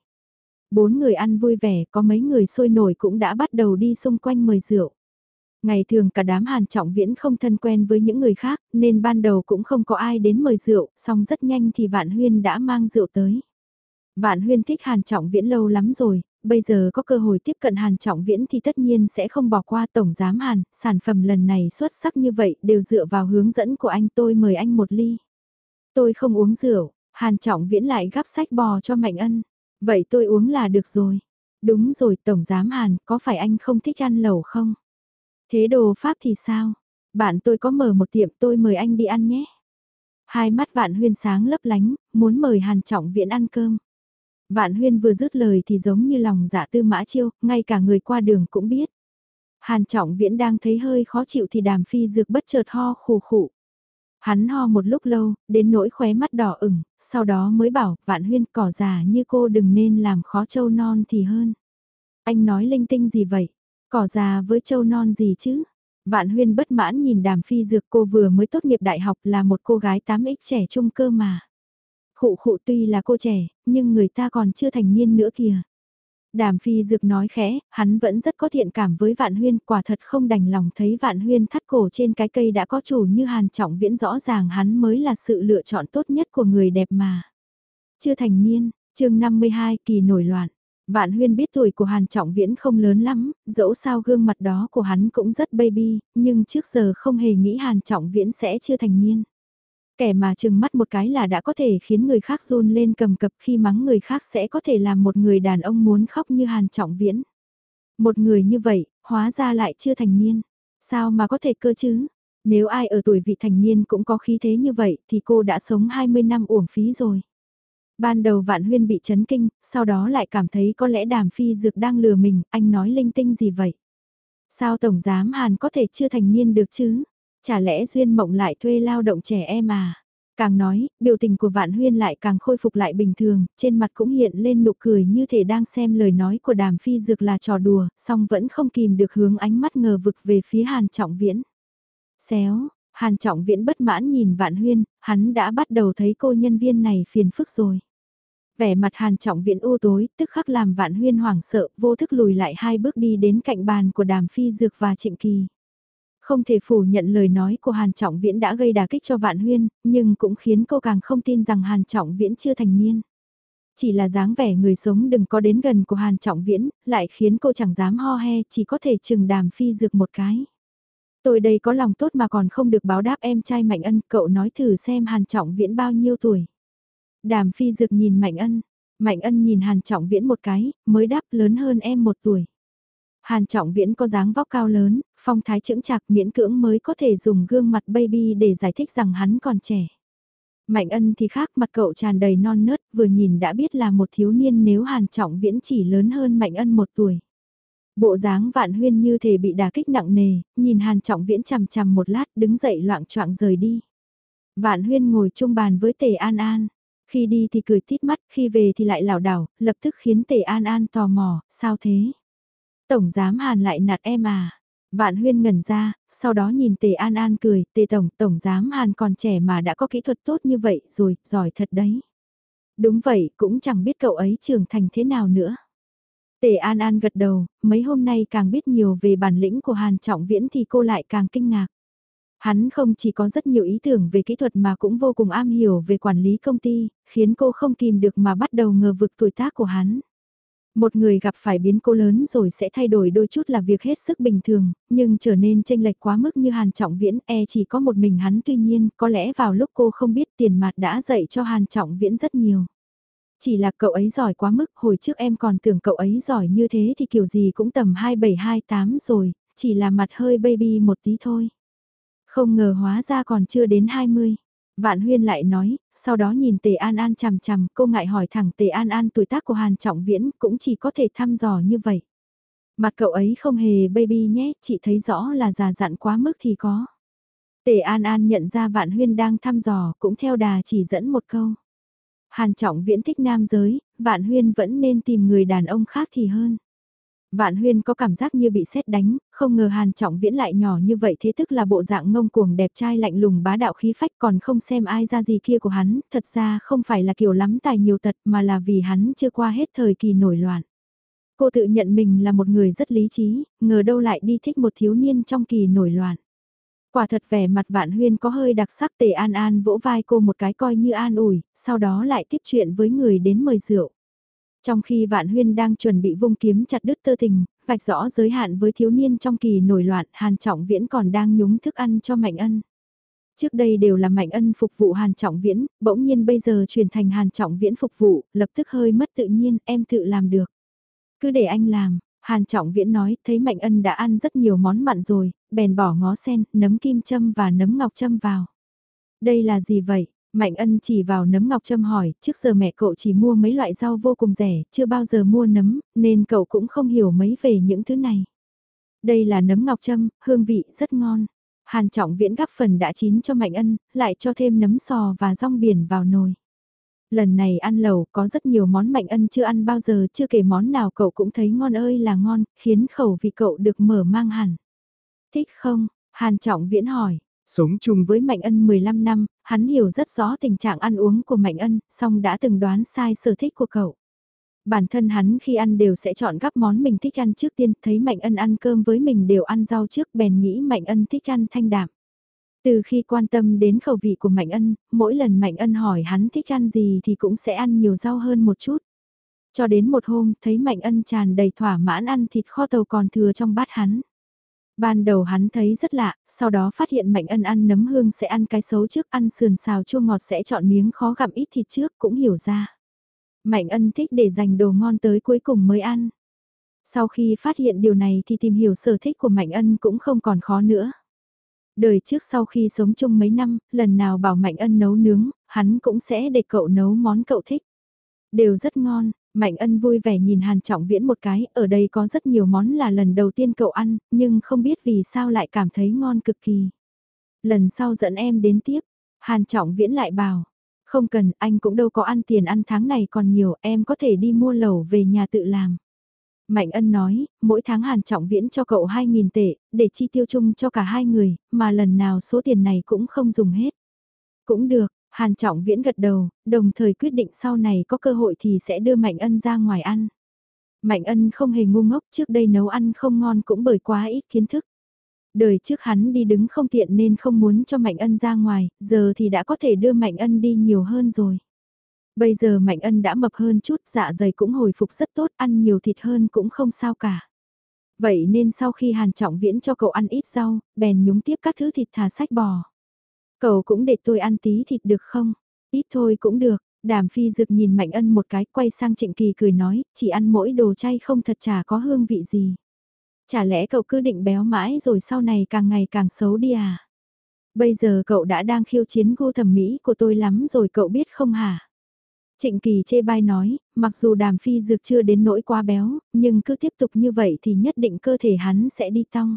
Bốn người ăn vui vẻ, có mấy người sôi nổi cũng đã bắt đầu đi xung quanh mời rượu. Ngày thường cả đám hàn trọng viễn không thân quen với những người khác, nên ban đầu cũng không có ai đến mời rượu, xong rất nhanh thì Vạn Huyên đã mang rượu tới. Vạn Huyên thích hàn trọng viễn lâu lắm rồi, bây giờ có cơ hội tiếp cận hàn trọng viễn thì tất nhiên sẽ không bỏ qua tổng giám hàn, sản phẩm lần này xuất sắc như vậy đều dựa vào hướng dẫn của anh tôi mời anh một ly. Tôi không uống rượu, hàn trọng viễn lại gắp sách bò cho Mạnh Ân. Vậy tôi uống là được rồi. Đúng rồi tổng giám hàn, có phải anh không thích ăn lẩu không? Thế đồ Pháp thì sao? Bạn tôi có mở một tiệm tôi mời anh đi ăn nhé. Hai mắt vạn huyên sáng lấp lánh, muốn mời Hàn Trọng Viễn ăn cơm. Vạn huyên vừa dứt lời thì giống như lòng dạ tư mã chiêu, ngay cả người qua đường cũng biết. Hàn Trọng Viễn đang thấy hơi khó chịu thì đàm phi dược bất chợt ho khù khụ. Hắn ho một lúc lâu, đến nỗi khóe mắt đỏ ửng, sau đó mới bảo, vạn huyên cỏ già như cô đừng nên làm khó châu non thì hơn. Anh nói linh tinh gì vậy? Cỏ già với châu non gì chứ? Vạn huyên bất mãn nhìn đàm phi dược cô vừa mới tốt nghiệp đại học là một cô gái 8x trẻ trung cơ mà. Khụ khụ tuy là cô trẻ, nhưng người ta còn chưa thành niên nữa kìa. Đàm phi dược nói khẽ, hắn vẫn rất có thiện cảm với vạn huyên, quả thật không đành lòng thấy vạn huyên thắt cổ trên cái cây đã có chủ như hàn trọng viễn rõ ràng hắn mới là sự lựa chọn tốt nhất của người đẹp mà. Chưa thành niên, chương 52 kỳ nổi loạn. Vạn huyên biết tuổi của Hàn Trọng Viễn không lớn lắm, dẫu sao gương mặt đó của hắn cũng rất baby, nhưng trước giờ không hề nghĩ Hàn Trọng Viễn sẽ chưa thành niên. Kẻ mà chừng mắt một cái là đã có thể khiến người khác run lên cầm cập khi mắng người khác sẽ có thể làm một người đàn ông muốn khóc như Hàn Trọng Viễn. Một người như vậy, hóa ra lại chưa thành niên. Sao mà có thể cơ chứ? Nếu ai ở tuổi vị thành niên cũng có khí thế như vậy thì cô đã sống 20 năm uổng phí rồi. Ban đầu vạn huyên bị chấn kinh, sau đó lại cảm thấy có lẽ đàm phi dược đang lừa mình, anh nói linh tinh gì vậy? Sao Tổng Giám Hàn có thể chưa thành niên được chứ? Chả lẽ Duyên Mộng lại thuê lao động trẻ em à? Càng nói, biểu tình của Vạn Huyên lại càng khôi phục lại bình thường, trên mặt cũng hiện lên nụ cười như thể đang xem lời nói của đàm phi dược là trò đùa, song vẫn không kìm được hướng ánh mắt ngờ vực về phía Hàn Trọng Viễn. Xéo, Hàn Trọng Viễn bất mãn nhìn Vạn Huyên, hắn đã bắt đầu thấy cô nhân viên này phiền phức rồi. Vẻ mặt Hàn Trọng Viễn u tối, tức khắc làm Vạn Huyên hoảng sợ, vô thức lùi lại hai bước đi đến cạnh bàn của Đàm Phi Dược và Trịnh Kỳ. Không thể phủ nhận lời nói của Hàn Trọng Viễn đã gây đả kích cho Vạn Huyên, nhưng cũng khiến cô càng không tin rằng Hàn Trọng Viễn chưa thành niên. Chỉ là dáng vẻ người sống đừng có đến gần của Hàn Trọng Viễn, lại khiến cô chẳng dám ho he, chỉ có thể chừng Đàm Phi Dược một cái. Tôi đây có lòng tốt mà còn không được báo đáp em trai Mạnh Ân, cậu nói thử xem Hàn Trọng Viễn bao nhiêu tuổi. Đàm Phi Dực nhìn Mạnh Ân, Mạnh ân nhìn Hàn Trọng Viễn một cái, mới đáp lớn hơn em một tuổi. Hàn Trọng Viễn có dáng vóc cao lớn, phong thái chững chạc miễn cưỡng mới có thể dùng gương mặt baby để giải thích rằng hắn còn trẻ. Mạnh ân thì khác mặt cậu tràn đầy non nớt vừa nhìn đã biết là một thiếu niên nếu Hàn Trọng Viễn chỉ lớn hơn Mạnh ân một tuổi. Bộ dáng vạn huyên như thể bị đả kích nặng nề, nhìn Hàn Trọng Viễn chằm chằm một lát đứng dậy loạn choạng rời đi. Vạn huyên ngồi chung bàn với tề An An. Khi đi thì cười tít mắt, khi về thì lại lảo đảo, lập tức khiến tề An An tò mò, sao thế? Tổng giám Hàn lại nạt em à? Vạn huyên ngẩn ra, sau đó nhìn tề An An cười, tề tổng, tổng giám Hàn còn trẻ mà đã có kỹ thuật tốt như vậy rồi, giỏi thật đấy. Đúng vậy, cũng chẳng biết cậu ấy trưởng thành thế nào nữa. Tề An An gật đầu, mấy hôm nay càng biết nhiều về bản lĩnh của Hàn Trọng Viễn thì cô lại càng kinh ngạc. Hắn không chỉ có rất nhiều ý tưởng về kỹ thuật mà cũng vô cùng am hiểu về quản lý công ty, khiến cô không kìm được mà bắt đầu ngờ vực tuổi tác của hắn. Một người gặp phải biến cố lớn rồi sẽ thay đổi đôi chút là việc hết sức bình thường, nhưng trở nên tranh lệch quá mức như Hàn Trọng Viễn e chỉ có một mình hắn tuy nhiên có lẽ vào lúc cô không biết tiền mặt đã dạy cho Hàn Trọng Viễn rất nhiều. Chỉ là cậu ấy giỏi quá mức, hồi trước em còn tưởng cậu ấy giỏi như thế thì kiểu gì cũng tầm 27-28 rồi, chỉ là mặt hơi baby một tí thôi. Không ngờ hóa ra còn chưa đến 20. Vạn Huyên lại nói, sau đó nhìn Tề An An chằm chằm, cô ngại hỏi thẳng Tề An An tuổi tác của Hàn Trọng Viễn cũng chỉ có thể thăm dò như vậy. Mặt cậu ấy không hề baby nhé, chị thấy rõ là già dặn quá mức thì có. Tề An An nhận ra Vạn Huyên đang thăm dò cũng theo đà chỉ dẫn một câu. Hàn Trọng Viễn thích nam giới, Vạn Huyên vẫn nên tìm người đàn ông khác thì hơn. Vạn Huyên có cảm giác như bị sét đánh, không ngờ Hàn Trọng Viễn lại nhỏ như vậy thế tức là bộ dạng ngông cuồng đẹp trai lạnh lùng bá đạo khí phách còn không xem ai ra gì kia của hắn, thật ra không phải là kiểu lắm tài nhiều tật mà là vì hắn chưa qua hết thời kỳ nổi loạn. Cô tự nhận mình là một người rất lý trí, ngờ đâu lại đi thích một thiếu niên trong kỳ nổi loạn. Quả thật vẻ mặt Vạn Huyên có hơi đặc sắc tề an an vỗ vai cô một cái coi như an ủi, sau đó lại tiếp chuyện với người đến mời rượu. Trong khi Vạn Huyên đang chuẩn bị vung kiếm chặt đứt tơ tình, vạch rõ giới hạn với thiếu niên trong kỳ nổi loạn, Hàn Trọng Viễn còn đang nhúng thức ăn cho Mạnh Ân. Trước đây đều là Mạnh Ân phục vụ Hàn Trọng Viễn, bỗng nhiên bây giờ chuyển thành Hàn Trọng Viễn phục vụ, lập tức hơi mất tự nhiên, em tự làm được. Cứ để anh làm, Hàn Trọng Viễn nói, thấy Mạnh Ân đã ăn rất nhiều món mặn rồi, bèn bỏ ngó sen, nấm kim châm và nấm ngọc châm vào. Đây là gì vậy? Mạnh ân chỉ vào nấm ngọc châm hỏi, trước giờ mẹ cậu chỉ mua mấy loại rau vô cùng rẻ, chưa bao giờ mua nấm, nên cậu cũng không hiểu mấy về những thứ này. Đây là nấm ngọc châm, hương vị rất ngon. Hàn trọng viễn gắp phần đã chín cho Mạnh ân, lại cho thêm nấm sò và rong biển vào nồi. Lần này ăn lẩu có rất nhiều món Mạnh ân chưa ăn bao giờ, chưa kể món nào cậu cũng thấy ngon ơi là ngon, khiến khẩu vị cậu được mở mang hẳn. Thích không? Hàn trọng viễn hỏi, Sống chung với Mạnh Ân 15 năm, hắn hiểu rất rõ tình trạng ăn uống của Mạnh Ân, song đã từng đoán sai sở thích của cậu. Bản thân hắn khi ăn đều sẽ chọn gắp món mình thích ăn trước tiên, thấy Mạnh Ân ăn cơm với mình đều ăn rau trước bèn nghĩ Mạnh Ân thích ăn thanh đạm. Từ khi quan tâm đến khẩu vị của Mạnh Ân, mỗi lần Mạnh Ân hỏi hắn thích ăn gì thì cũng sẽ ăn nhiều rau hơn một chút. Cho đến một hôm, thấy Mạnh Ân tràn đầy thỏa mãn ăn thịt kho tàu còn thừa trong bát hắn. Ban đầu hắn thấy rất lạ, sau đó phát hiện Mạnh Ân ăn nấm hương sẽ ăn cái xấu trước, ăn sườn xào chua ngọt sẽ chọn miếng khó gặm ít thịt trước, cũng hiểu ra. Mạnh Ân thích để dành đồ ngon tới cuối cùng mới ăn. Sau khi phát hiện điều này thì tìm hiểu sở thích của Mạnh Ân cũng không còn khó nữa. Đời trước sau khi sống chung mấy năm, lần nào bảo Mạnh Ân nấu nướng, hắn cũng sẽ để cậu nấu món cậu thích. Đều rất ngon, Mạnh ân vui vẻ nhìn Hàn Trọng Viễn một cái, ở đây có rất nhiều món là lần đầu tiên cậu ăn, nhưng không biết vì sao lại cảm thấy ngon cực kỳ. Lần sau dẫn em đến tiếp, Hàn Trọng Viễn lại bảo, không cần, anh cũng đâu có ăn tiền ăn tháng này còn nhiều, em có thể đi mua lẩu về nhà tự làm. Mạnh ân nói, mỗi tháng Hàn Trọng Viễn cho cậu 2.000 tệ, để chi tiêu chung cho cả hai người, mà lần nào số tiền này cũng không dùng hết. Cũng được, Hàn Trọng Viễn gật đầu, đồng thời quyết định sau này có cơ hội thì sẽ đưa Mạnh Ân ra ngoài ăn. Mạnh Ân không hề ngu ngốc trước đây nấu ăn không ngon cũng bởi quá ít kiến thức. Đời trước hắn đi đứng không tiện nên không muốn cho Mạnh Ân ra ngoài, giờ thì đã có thể đưa Mạnh Ân đi nhiều hơn rồi. Bây giờ Mạnh Ân đã mập hơn chút, dạ dày cũng hồi phục rất tốt, ăn nhiều thịt hơn cũng không sao cả. Vậy nên sau khi Hàn Trọng Viễn cho cậu ăn ít rau, bèn nhúng tiếp các thứ thịt thà sách bò. Cậu cũng để tôi ăn tí thịt được không? Ít thôi cũng được, Đàm phi dực nhìn Mạnh Ân một cái quay sang Trịnh Kỳ cười nói, chỉ ăn mỗi đồ chay không thật chả có hương vị gì. Chả lẽ cậu cứ định béo mãi rồi sau này càng ngày càng xấu đi à? Bây giờ cậu đã đang khiêu chiến gu thẩm mỹ của tôi lắm rồi cậu biết không hả? Trịnh Kỳ chê bai nói, mặc dù đàm phi dược chưa đến nỗi quá béo, nhưng cứ tiếp tục như vậy thì nhất định cơ thể hắn sẽ đi tong.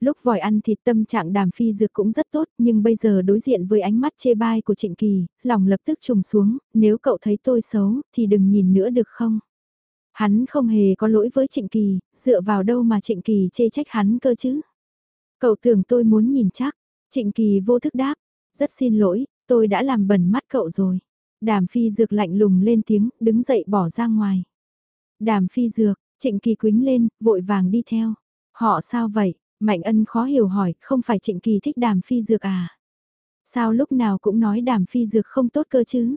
Lúc vòi ăn thịt tâm trạng đàm phi dược cũng rất tốt, nhưng bây giờ đối diện với ánh mắt chê bai của Trịnh Kỳ, lòng lập tức trùng xuống, nếu cậu thấy tôi xấu, thì đừng nhìn nữa được không? Hắn không hề có lỗi với Trịnh Kỳ, dựa vào đâu mà Trịnh Kỳ chê trách hắn cơ chứ? Cậu tưởng tôi muốn nhìn chắc, Trịnh Kỳ vô thức đáp, rất xin lỗi, tôi đã làm bẩn mắt cậu rồi. Đàm phi dược lạnh lùng lên tiếng, đứng dậy bỏ ra ngoài. Đàm phi dược, trịnh kỳ quính lên, vội vàng đi theo. Họ sao vậy? Mạnh ân khó hiểu hỏi, không phải trịnh kỳ thích đàm phi dược à? Sao lúc nào cũng nói đàm phi dược không tốt cơ chứ?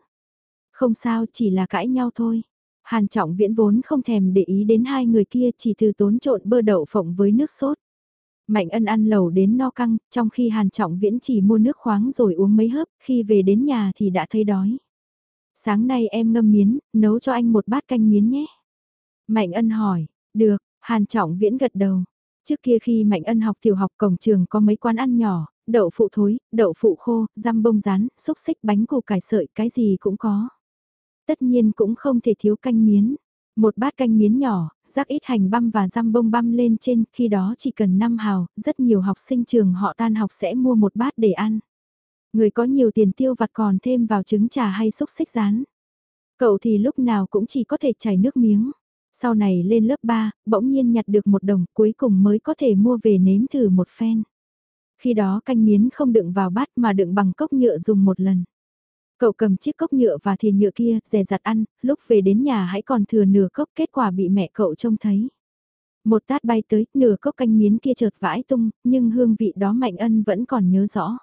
Không sao, chỉ là cãi nhau thôi. Hàn trọng viễn vốn không thèm để ý đến hai người kia chỉ từ tốn trộn bơ đậu phộng với nước sốt. Mạnh ân ăn lẩu đến no căng, trong khi Hàn Trọng Viễn chỉ mua nước khoáng rồi uống mấy hớp, khi về đến nhà thì đã thấy đói. Sáng nay em ngâm miến, nấu cho anh một bát canh miến nhé. Mạnh ân hỏi, được, Hàn Trọng Viễn gật đầu. Trước kia khi Mạnh ân học tiểu học cổng trường có mấy quán ăn nhỏ, đậu phụ thối, đậu phụ khô, răm bông rán, xúc xích bánh củ cải sợi, cái gì cũng có. Tất nhiên cũng không thể thiếu canh miến. Một bát canh miến nhỏ, rắc ít hành băm và răm bông băm lên trên, khi đó chỉ cần 5 hào, rất nhiều học sinh trường họ tan học sẽ mua một bát để ăn. Người có nhiều tiền tiêu vặt còn thêm vào trứng trà hay xúc xích rán. Cậu thì lúc nào cũng chỉ có thể chảy nước miếng. Sau này lên lớp 3, bỗng nhiên nhặt được một đồng cuối cùng mới có thể mua về nếm thử một phen. Khi đó canh miến không đựng vào bát mà đựng bằng cốc nhựa dùng một lần. Cậu cầm chiếc cốc nhựa và thìa nhựa kia, dè dặt ăn, lúc về đến nhà hãy còn thừa nửa cốc kết quả bị mẹ cậu trông thấy. Một tát bay tới, nửa cốc canh miến kia chợt vãi tung, nhưng hương vị đó Mạnh Ân vẫn còn nhớ rõ.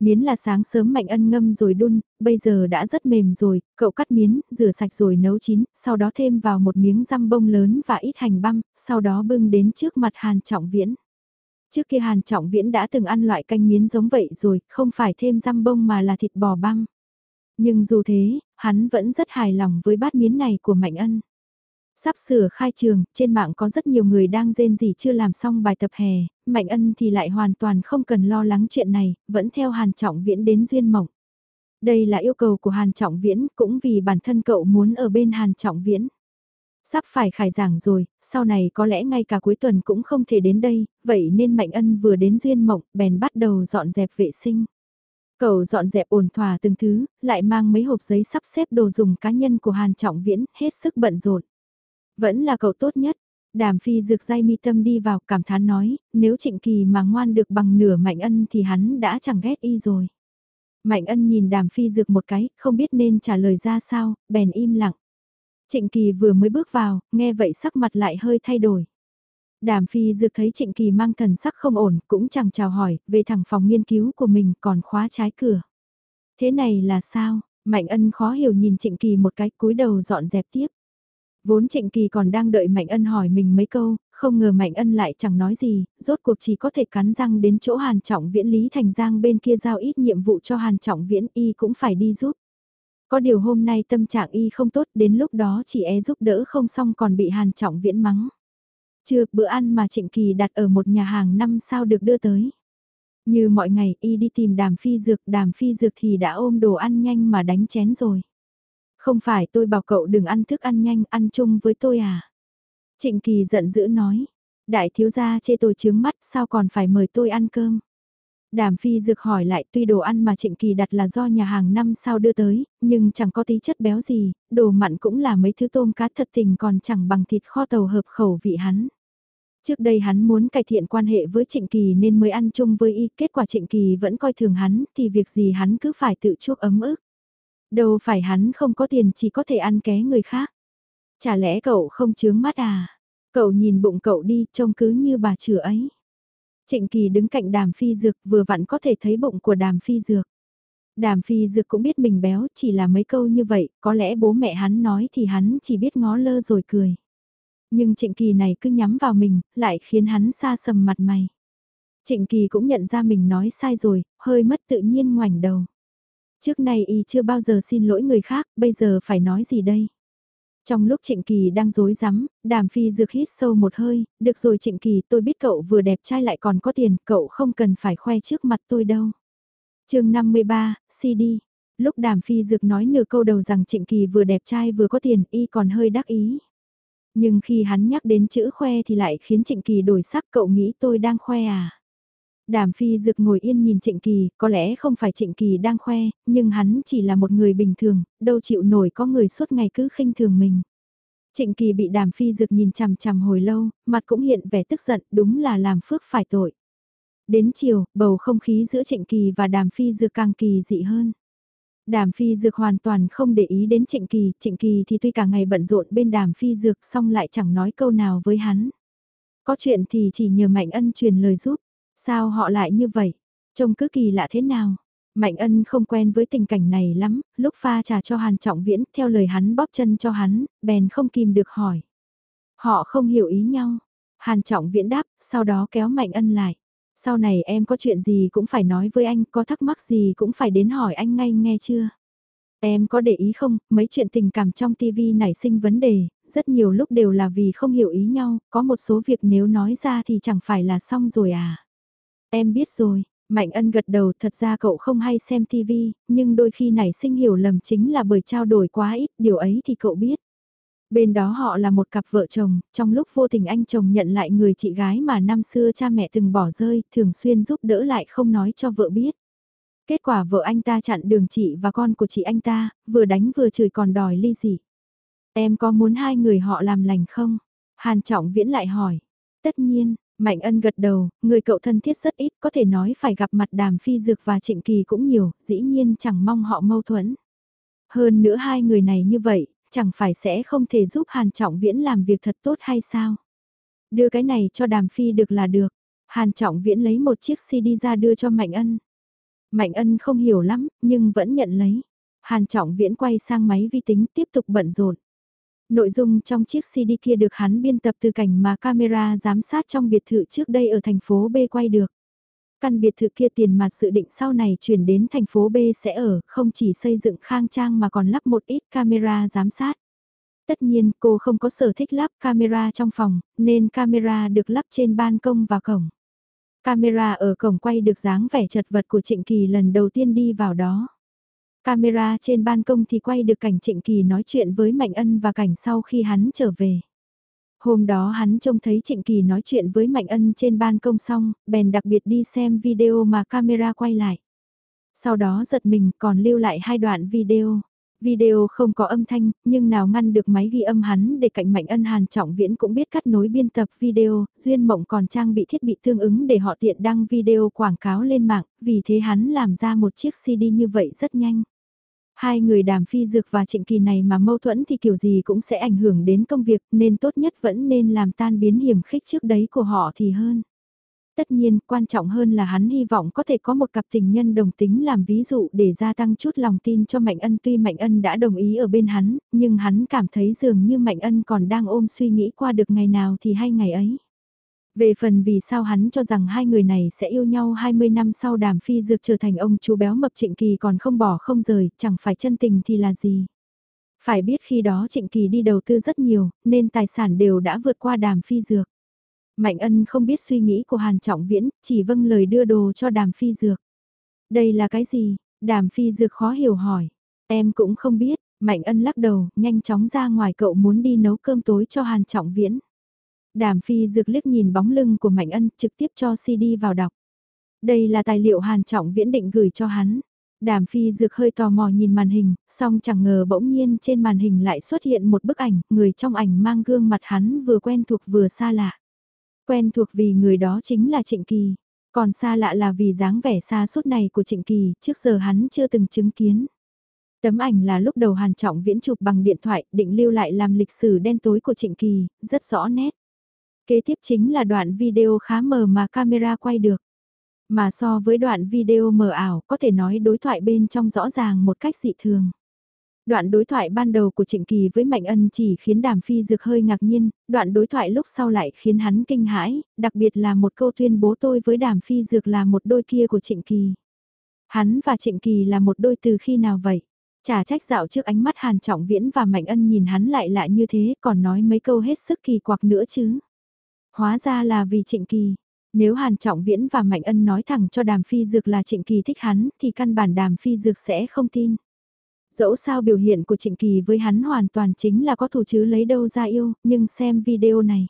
Miến là sáng sớm Mạnh Ân ngâm rồi đun, bây giờ đã rất mềm rồi, cậu cắt miến, rửa sạch rồi nấu chín, sau đó thêm vào một miếng răm bông lớn và ít hành băm, sau đó bưng đến trước mặt Hàn Trọng Viễn. Trước kia Hàn Trọng Viễn đã từng ăn loại canh miến giống vậy rồi, không phải thêm răm bông mà là thịt bò băm. Nhưng dù thế, hắn vẫn rất hài lòng với bát miến này của Mạnh Ân. Sắp sửa khai trường, trên mạng có rất nhiều người đang rên gì chưa làm xong bài tập hè, Mạnh Ân thì lại hoàn toàn không cần lo lắng chuyện này, vẫn theo Hàn Trọng Viễn đến Duyên Mộng. Đây là yêu cầu của Hàn Trọng Viễn cũng vì bản thân cậu muốn ở bên Hàn Trọng Viễn. Sắp phải khải giảng rồi, sau này có lẽ ngay cả cuối tuần cũng không thể đến đây, vậy nên Mạnh Ân vừa đến Duyên Mộng, bèn bắt đầu dọn dẹp vệ sinh. Cậu dọn dẹp ổn thỏa từng thứ, lại mang mấy hộp giấy sắp xếp đồ dùng cá nhân của Hàn Trọng Viễn, hết sức bận rộn. Vẫn là cậu tốt nhất. Đàm phi dược dây mi tâm đi vào cảm thán nói, nếu trịnh kỳ mà ngoan được bằng nửa mạnh ân thì hắn đã chẳng ghét y rồi. Mạnh ân nhìn đàm phi dược một cái, không biết nên trả lời ra sao, bèn im lặng. Trịnh kỳ vừa mới bước vào, nghe vậy sắc mặt lại hơi thay đổi. Đàm phi dược thấy trịnh kỳ mang thần sắc không ổn, cũng chẳng chào hỏi, về thẳng phòng nghiên cứu của mình còn khóa trái cửa. Thế này là sao? Mạnh ân khó hiểu nhìn trịnh kỳ một cái cúi đầu dọn dẹp tiếp. Vốn Trịnh Kỳ còn đang đợi Mạnh Ân hỏi mình mấy câu, không ngờ Mạnh Ân lại chẳng nói gì, rốt cuộc chỉ có thể cắn răng đến chỗ Hàn Trọng Viễn Lý Thành Giang bên kia giao ít nhiệm vụ cho Hàn Trọng Viễn y cũng phải đi giúp. Có điều hôm nay tâm trạng y không tốt đến lúc đó chỉ e giúp đỡ không xong còn bị Hàn Trọng Viễn mắng. Chưa bữa ăn mà Trịnh Kỳ đặt ở một nhà hàng năm sao được đưa tới. Như mọi ngày y đi tìm đàm phi dược, đàm phi dược thì đã ôm đồ ăn nhanh mà đánh chén rồi. Không phải tôi bảo cậu đừng ăn thức ăn nhanh, ăn chung với tôi à? Trịnh Kỳ giận dữ nói. Đại thiếu gia chê tôi chướng mắt sao còn phải mời tôi ăn cơm? Đàm phi dược hỏi lại tuy đồ ăn mà Trịnh Kỳ đặt là do nhà hàng năm sao đưa tới, nhưng chẳng có tí chất béo gì, đồ mặn cũng là mấy thứ tôm cá thật tình còn chẳng bằng thịt kho tàu hợp khẩu vị hắn. Trước đây hắn muốn cải thiện quan hệ với Trịnh Kỳ nên mới ăn chung với y, kết quả Trịnh Kỳ vẫn coi thường hắn, thì việc gì hắn cứ phải tự chuốc ấm ức. Đâu phải hắn không có tiền chỉ có thể ăn ké người khác. Chả lẽ cậu không chướng mắt à? Cậu nhìn bụng cậu đi trông cứ như bà chửa ấy. Trịnh Kỳ đứng cạnh đàm phi dược vừa vặn có thể thấy bụng của đàm phi dược. Đàm phi dược cũng biết mình béo chỉ là mấy câu như vậy, có lẽ bố mẹ hắn nói thì hắn chỉ biết ngó lơ rồi cười. Nhưng trịnh kỳ này cứ nhắm vào mình, lại khiến hắn xa sầm mặt mày. Trịnh kỳ cũng nhận ra mình nói sai rồi, hơi mất tự nhiên ngoảnh đầu. Trước nay y chưa bao giờ xin lỗi người khác, bây giờ phải nói gì đây? Trong lúc Trịnh Kỳ đang dối rắm đàm phi dược hít sâu một hơi, được rồi Trịnh Kỳ tôi biết cậu vừa đẹp trai lại còn có tiền, cậu không cần phải khoe trước mặt tôi đâu. chương 53, CD. Lúc đàm phi dược nói nửa câu đầu rằng Trịnh Kỳ vừa đẹp trai vừa có tiền, y còn hơi đắc ý. Nhưng khi hắn nhắc đến chữ khoe thì lại khiến Trịnh Kỳ đổi sắc cậu nghĩ tôi đang khoe à. Đàm phi dực ngồi yên nhìn Trịnh Kỳ, có lẽ không phải Trịnh Kỳ đang khoe, nhưng hắn chỉ là một người bình thường, đâu chịu nổi có người suốt ngày cứ khinh thường mình. Trịnh Kỳ bị đàm phi dực nhìn chằm chằm hồi lâu, mặt cũng hiện vẻ tức giận, đúng là làm phước phải tội. Đến chiều, bầu không khí giữa Trịnh Kỳ và đàm phi dược càng kỳ dị hơn. Đàm phi dược hoàn toàn không để ý đến trịnh kỳ, trịnh kỳ thì tuy cả ngày bận rộn bên đàm phi dược xong lại chẳng nói câu nào với hắn. Có chuyện thì chỉ nhờ Mạnh Ân truyền lời giúp, sao họ lại như vậy, trông cứ kỳ lạ thế nào. Mạnh Ân không quen với tình cảnh này lắm, lúc pha trà cho Hàn Trọng Viễn, theo lời hắn bóp chân cho hắn, bèn không kìm được hỏi. Họ không hiểu ý nhau. Hàn Trọng Viễn đáp, sau đó kéo Mạnh Ân lại. Sau này em có chuyện gì cũng phải nói với anh, có thắc mắc gì cũng phải đến hỏi anh ngay nghe chưa? Em có để ý không, mấy chuyện tình cảm trong TV nảy sinh vấn đề, rất nhiều lúc đều là vì không hiểu ý nhau, có một số việc nếu nói ra thì chẳng phải là xong rồi à? Em biết rồi, Mạnh ân gật đầu thật ra cậu không hay xem TV, nhưng đôi khi nảy sinh hiểu lầm chính là bởi trao đổi quá ít, điều ấy thì cậu biết. Bên đó họ là một cặp vợ chồng, trong lúc vô tình anh chồng nhận lại người chị gái mà năm xưa cha mẹ từng bỏ rơi, thường xuyên giúp đỡ lại không nói cho vợ biết. Kết quả vợ anh ta chặn đường chị và con của chị anh ta, vừa đánh vừa chửi còn đòi ly dị. Em có muốn hai người họ làm lành không? Hàn Trọng Viễn lại hỏi. Tất nhiên, Mạnh Ân gật đầu, người cậu thân thiết rất ít, có thể nói phải gặp mặt Đàm Phi Dược và Trịnh Kỳ cũng nhiều, dĩ nhiên chẳng mong họ mâu thuẫn. Hơn nữa hai người này như vậy, chẳng phải sẽ không thể giúp Hàn Trọng Viễn làm việc thật tốt hay sao? Đưa cái này cho Đàm Phi được là được. Hàn Trọng Viễn lấy một chiếc CD ra đưa cho Mạnh Ân. Mạnh Ân không hiểu lắm, nhưng vẫn nhận lấy. Hàn Trọng Viễn quay sang máy vi tính tiếp tục bận rộn. Nội dung trong chiếc CD kia được hắn biên tập từ cảnh mà camera giám sát trong biệt thự trước đây ở thành phố B quay được. Căn biệt thự kia tiền mặt dự định sau này chuyển đến thành phố B sẽ ở, không chỉ xây dựng khang trang mà còn lắp một ít camera giám sát. Tất nhiên cô không có sở thích lắp camera trong phòng, nên camera được lắp trên ban công và cổng. Camera ở cổng quay được dáng vẻ chật vật của Trịnh Kỳ lần đầu tiên đi vào đó. Camera trên ban công thì quay được cảnh Trịnh Kỳ nói chuyện với Mạnh Ân và cảnh sau khi hắn trở về. Hôm đó hắn trông thấy Trịnh Kỳ nói chuyện với Mạnh Ân trên ban công xong, bèn đặc biệt đi xem video mà camera quay lại. Sau đó giật mình còn lưu lại hai đoạn video. Video không có âm thanh, nhưng nào ngăn được máy ghi âm hắn để cạnh Mạnh Ân Hàn Trọng Viễn cũng biết cắt nối biên tập video, Duyên Mộng còn trang bị thiết bị tương ứng để họ tiện đăng video quảng cáo lên mạng, vì thế hắn làm ra một chiếc CD như vậy rất nhanh. Hai người đàm phi dược và trịnh kỳ này mà mâu thuẫn thì kiểu gì cũng sẽ ảnh hưởng đến công việc nên tốt nhất vẫn nên làm tan biến hiểm khích trước đấy của họ thì hơn. Tất nhiên, quan trọng hơn là hắn hy vọng có thể có một cặp tình nhân đồng tính làm ví dụ để gia tăng chút lòng tin cho Mạnh Ân tuy Mạnh Ân đã đồng ý ở bên hắn, nhưng hắn cảm thấy dường như Mạnh Ân còn đang ôm suy nghĩ qua được ngày nào thì hay ngày ấy. Về phần vì sao hắn cho rằng hai người này sẽ yêu nhau 20 năm sau đàm phi dược trở thành ông chú béo mập trịnh kỳ còn không bỏ không rời, chẳng phải chân tình thì là gì. Phải biết khi đó trịnh kỳ đi đầu tư rất nhiều, nên tài sản đều đã vượt qua đàm phi dược. Mạnh ân không biết suy nghĩ của Hàn Trọng Viễn, chỉ vâng lời đưa đồ cho đàm phi dược. Đây là cái gì? Đàm phi dược khó hiểu hỏi. Em cũng không biết, Mạnh ân lắc đầu, nhanh chóng ra ngoài cậu muốn đi nấu cơm tối cho Hàn Trọng Viễn. Đàm phi dược liếc nhìn bóng lưng của Mạnh Ân trực tiếp cho CD vào đọc. Đây là tài liệu Hàn Trọng Viễn định gửi cho hắn. Đàm phi dược hơi tò mò nhìn màn hình, song chẳng ngờ bỗng nhiên trên màn hình lại xuất hiện một bức ảnh, người trong ảnh mang gương mặt hắn vừa quen thuộc vừa xa lạ. Quen thuộc vì người đó chính là Trịnh Kỳ, còn xa lạ là vì dáng vẻ xa suốt này của Trịnh Kỳ, trước giờ hắn chưa từng chứng kiến. Tấm ảnh là lúc đầu Hàn Trọng Viễn chụp bằng điện thoại, định lưu lại làm lịch sử đen tối của Trịnh Kỳ, rất rõ nét. Kế tiếp chính là đoạn video khá mờ mà camera quay được. Mà so với đoạn video mờ ảo có thể nói đối thoại bên trong rõ ràng một cách dị thường. Đoạn đối thoại ban đầu của Trịnh Kỳ với Mạnh Ân chỉ khiến Đàm Phi Dược hơi ngạc nhiên, đoạn đối thoại lúc sau lại khiến hắn kinh hãi, đặc biệt là một câu tuyên bố tôi với Đàm Phi Dược là một đôi kia của Trịnh Kỳ. Hắn và Trịnh Kỳ là một đôi từ khi nào vậy? Chả trách dạo trước ánh mắt Hàn Trọng Viễn và Mạnh Ân nhìn hắn lại lạ như thế còn nói mấy câu hết sức kỳ quặc nữa chứ. Hóa ra là vì Trịnh Kỳ. Nếu Hàn Trọng Viễn và Mạnh Ân nói thẳng cho Đàm Phi Dược là Trịnh Kỳ thích hắn thì căn bản Đàm Phi Dược sẽ không tin. Dẫu sao biểu hiện của Trịnh Kỳ với hắn hoàn toàn chính là có thủ chứ lấy đâu ra yêu, nhưng xem video này.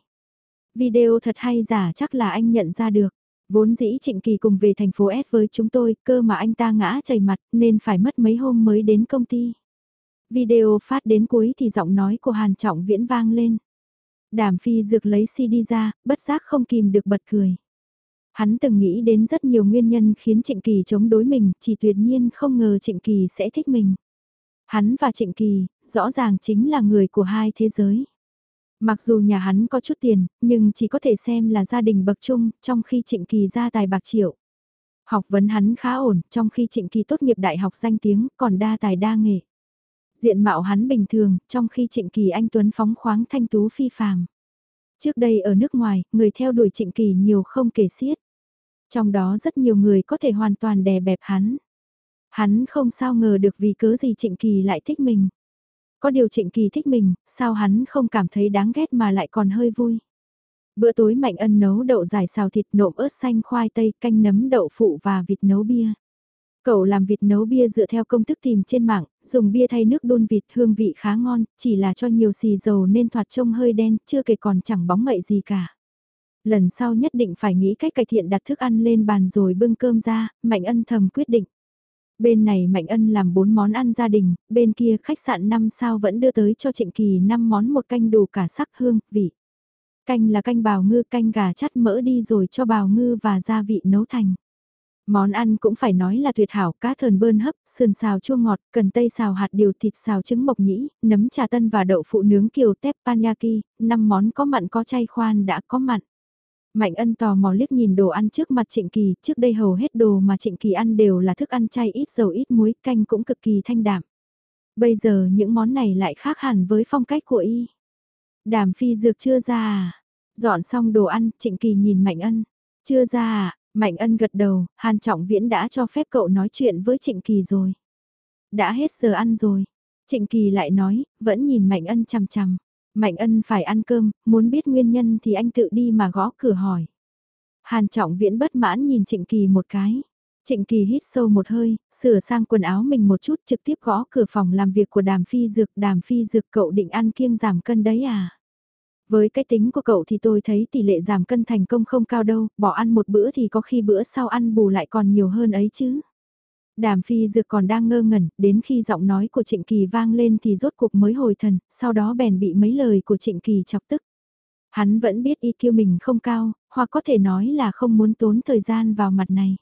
Video thật hay giả chắc là anh nhận ra được. Vốn dĩ Trịnh Kỳ cùng về thành phố S với chúng tôi, cơ mà anh ta ngã chảy mặt nên phải mất mấy hôm mới đến công ty. Video phát đến cuối thì giọng nói của Hàn Trọng Viễn vang lên. Đàm Phi Dược lấy CD ra, bất giác không kìm được bật cười. Hắn từng nghĩ đến rất nhiều nguyên nhân khiến Trịnh Kỳ chống đối mình, chỉ tuyệt nhiên không ngờ Trịnh Kỳ sẽ thích mình. Hắn và Trịnh Kỳ, rõ ràng chính là người của hai thế giới. Mặc dù nhà hắn có chút tiền, nhưng chỉ có thể xem là gia đình bậc trung, trong khi Trịnh Kỳ ra tài bạc triệu. Học vấn hắn khá ổn, trong khi Trịnh Kỳ tốt nghiệp đại học danh tiếng, còn đa tài đa nghệ. Diện mạo hắn bình thường, trong khi Trịnh Kỳ anh Tuấn phóng khoáng thanh tú phi phàm. Trước đây ở nước ngoài, người theo đuổi Trịnh Kỳ nhiều không kể xiết. Trong đó rất nhiều người có thể hoàn toàn đè bẹp hắn. Hắn không sao ngờ được vì cớ gì Trịnh Kỳ lại thích mình. Có điều Trịnh Kỳ thích mình, sao hắn không cảm thấy đáng ghét mà lại còn hơi vui. Bữa tối Mạnh Ân nấu đậu giải xào thịt nộm ớt xanh khoai tây canh nấm đậu phụ và vịt nấu bia. Cậu làm vịt nấu bia dựa theo công thức tìm trên mạng, dùng bia thay nước đun vịt hương vị khá ngon, chỉ là cho nhiều xì dầu nên thoạt trông hơi đen, chưa kể còn chẳng bóng mậy gì cả. Lần sau nhất định phải nghĩ cách cải thiện đặt thức ăn lên bàn rồi bưng cơm ra, Mạnh Ân thầm quyết định. Bên này Mạnh Ân làm 4 món ăn gia đình, bên kia khách sạn 5 sao vẫn đưa tới cho Trịnh Kỳ 5 món một canh đủ cả sắc hương, vị. Canh là canh bào ngư canh gà chắt mỡ đi rồi cho bào ngư và gia vị nấu thành. Món ăn cũng phải nói là tuyệt hảo, cá thờn bơn hấp, sườn xào chua ngọt, cần tây xào hạt điều thịt xào trứng mộc nhĩ, nấm trà tân và đậu phụ nướng kiều teppanyaki, 5 món có mặn có chay khoan đã có mặn. Mạnh ân tò mò liếc nhìn đồ ăn trước mặt Trịnh Kỳ, trước đây hầu hết đồ mà Trịnh Kỳ ăn đều là thức ăn chay ít dầu ít muối, canh cũng cực kỳ thanh đạm. Bây giờ những món này lại khác hẳn với phong cách của y. Đàm phi dược chưa ra à? Dọn xong đồ ăn, Trịnh Kỳ nhìn Mạnh ân. Chưa ra à? Mạnh ân gật đầu, Hàn Trọng Viễn đã cho phép cậu nói chuyện với Trịnh Kỳ rồi. Đã hết giờ ăn rồi. Trịnh Kỳ lại nói, vẫn nhìn Mạnh ân chằm chằm. Mạnh ân phải ăn cơm, muốn biết nguyên nhân thì anh tự đi mà gõ cửa hỏi. Hàn trọng viễn bất mãn nhìn Trịnh Kỳ một cái. Trịnh Kỳ hít sâu một hơi, sửa sang quần áo mình một chút trực tiếp gõ cửa phòng làm việc của đàm phi dược. Đàm phi dược cậu định ăn kiêng giảm cân đấy à? Với cái tính của cậu thì tôi thấy tỷ lệ giảm cân thành công không cao đâu, bỏ ăn một bữa thì có khi bữa sau ăn bù lại còn nhiều hơn ấy chứ. Đàm phi dược còn đang ngơ ngẩn, đến khi giọng nói của Trịnh Kỳ vang lên thì rốt cuộc mới hồi thần, sau đó bèn bị mấy lời của Trịnh Kỳ chọc tức. Hắn vẫn biết IQ mình không cao, hoặc có thể nói là không muốn tốn thời gian vào mặt này.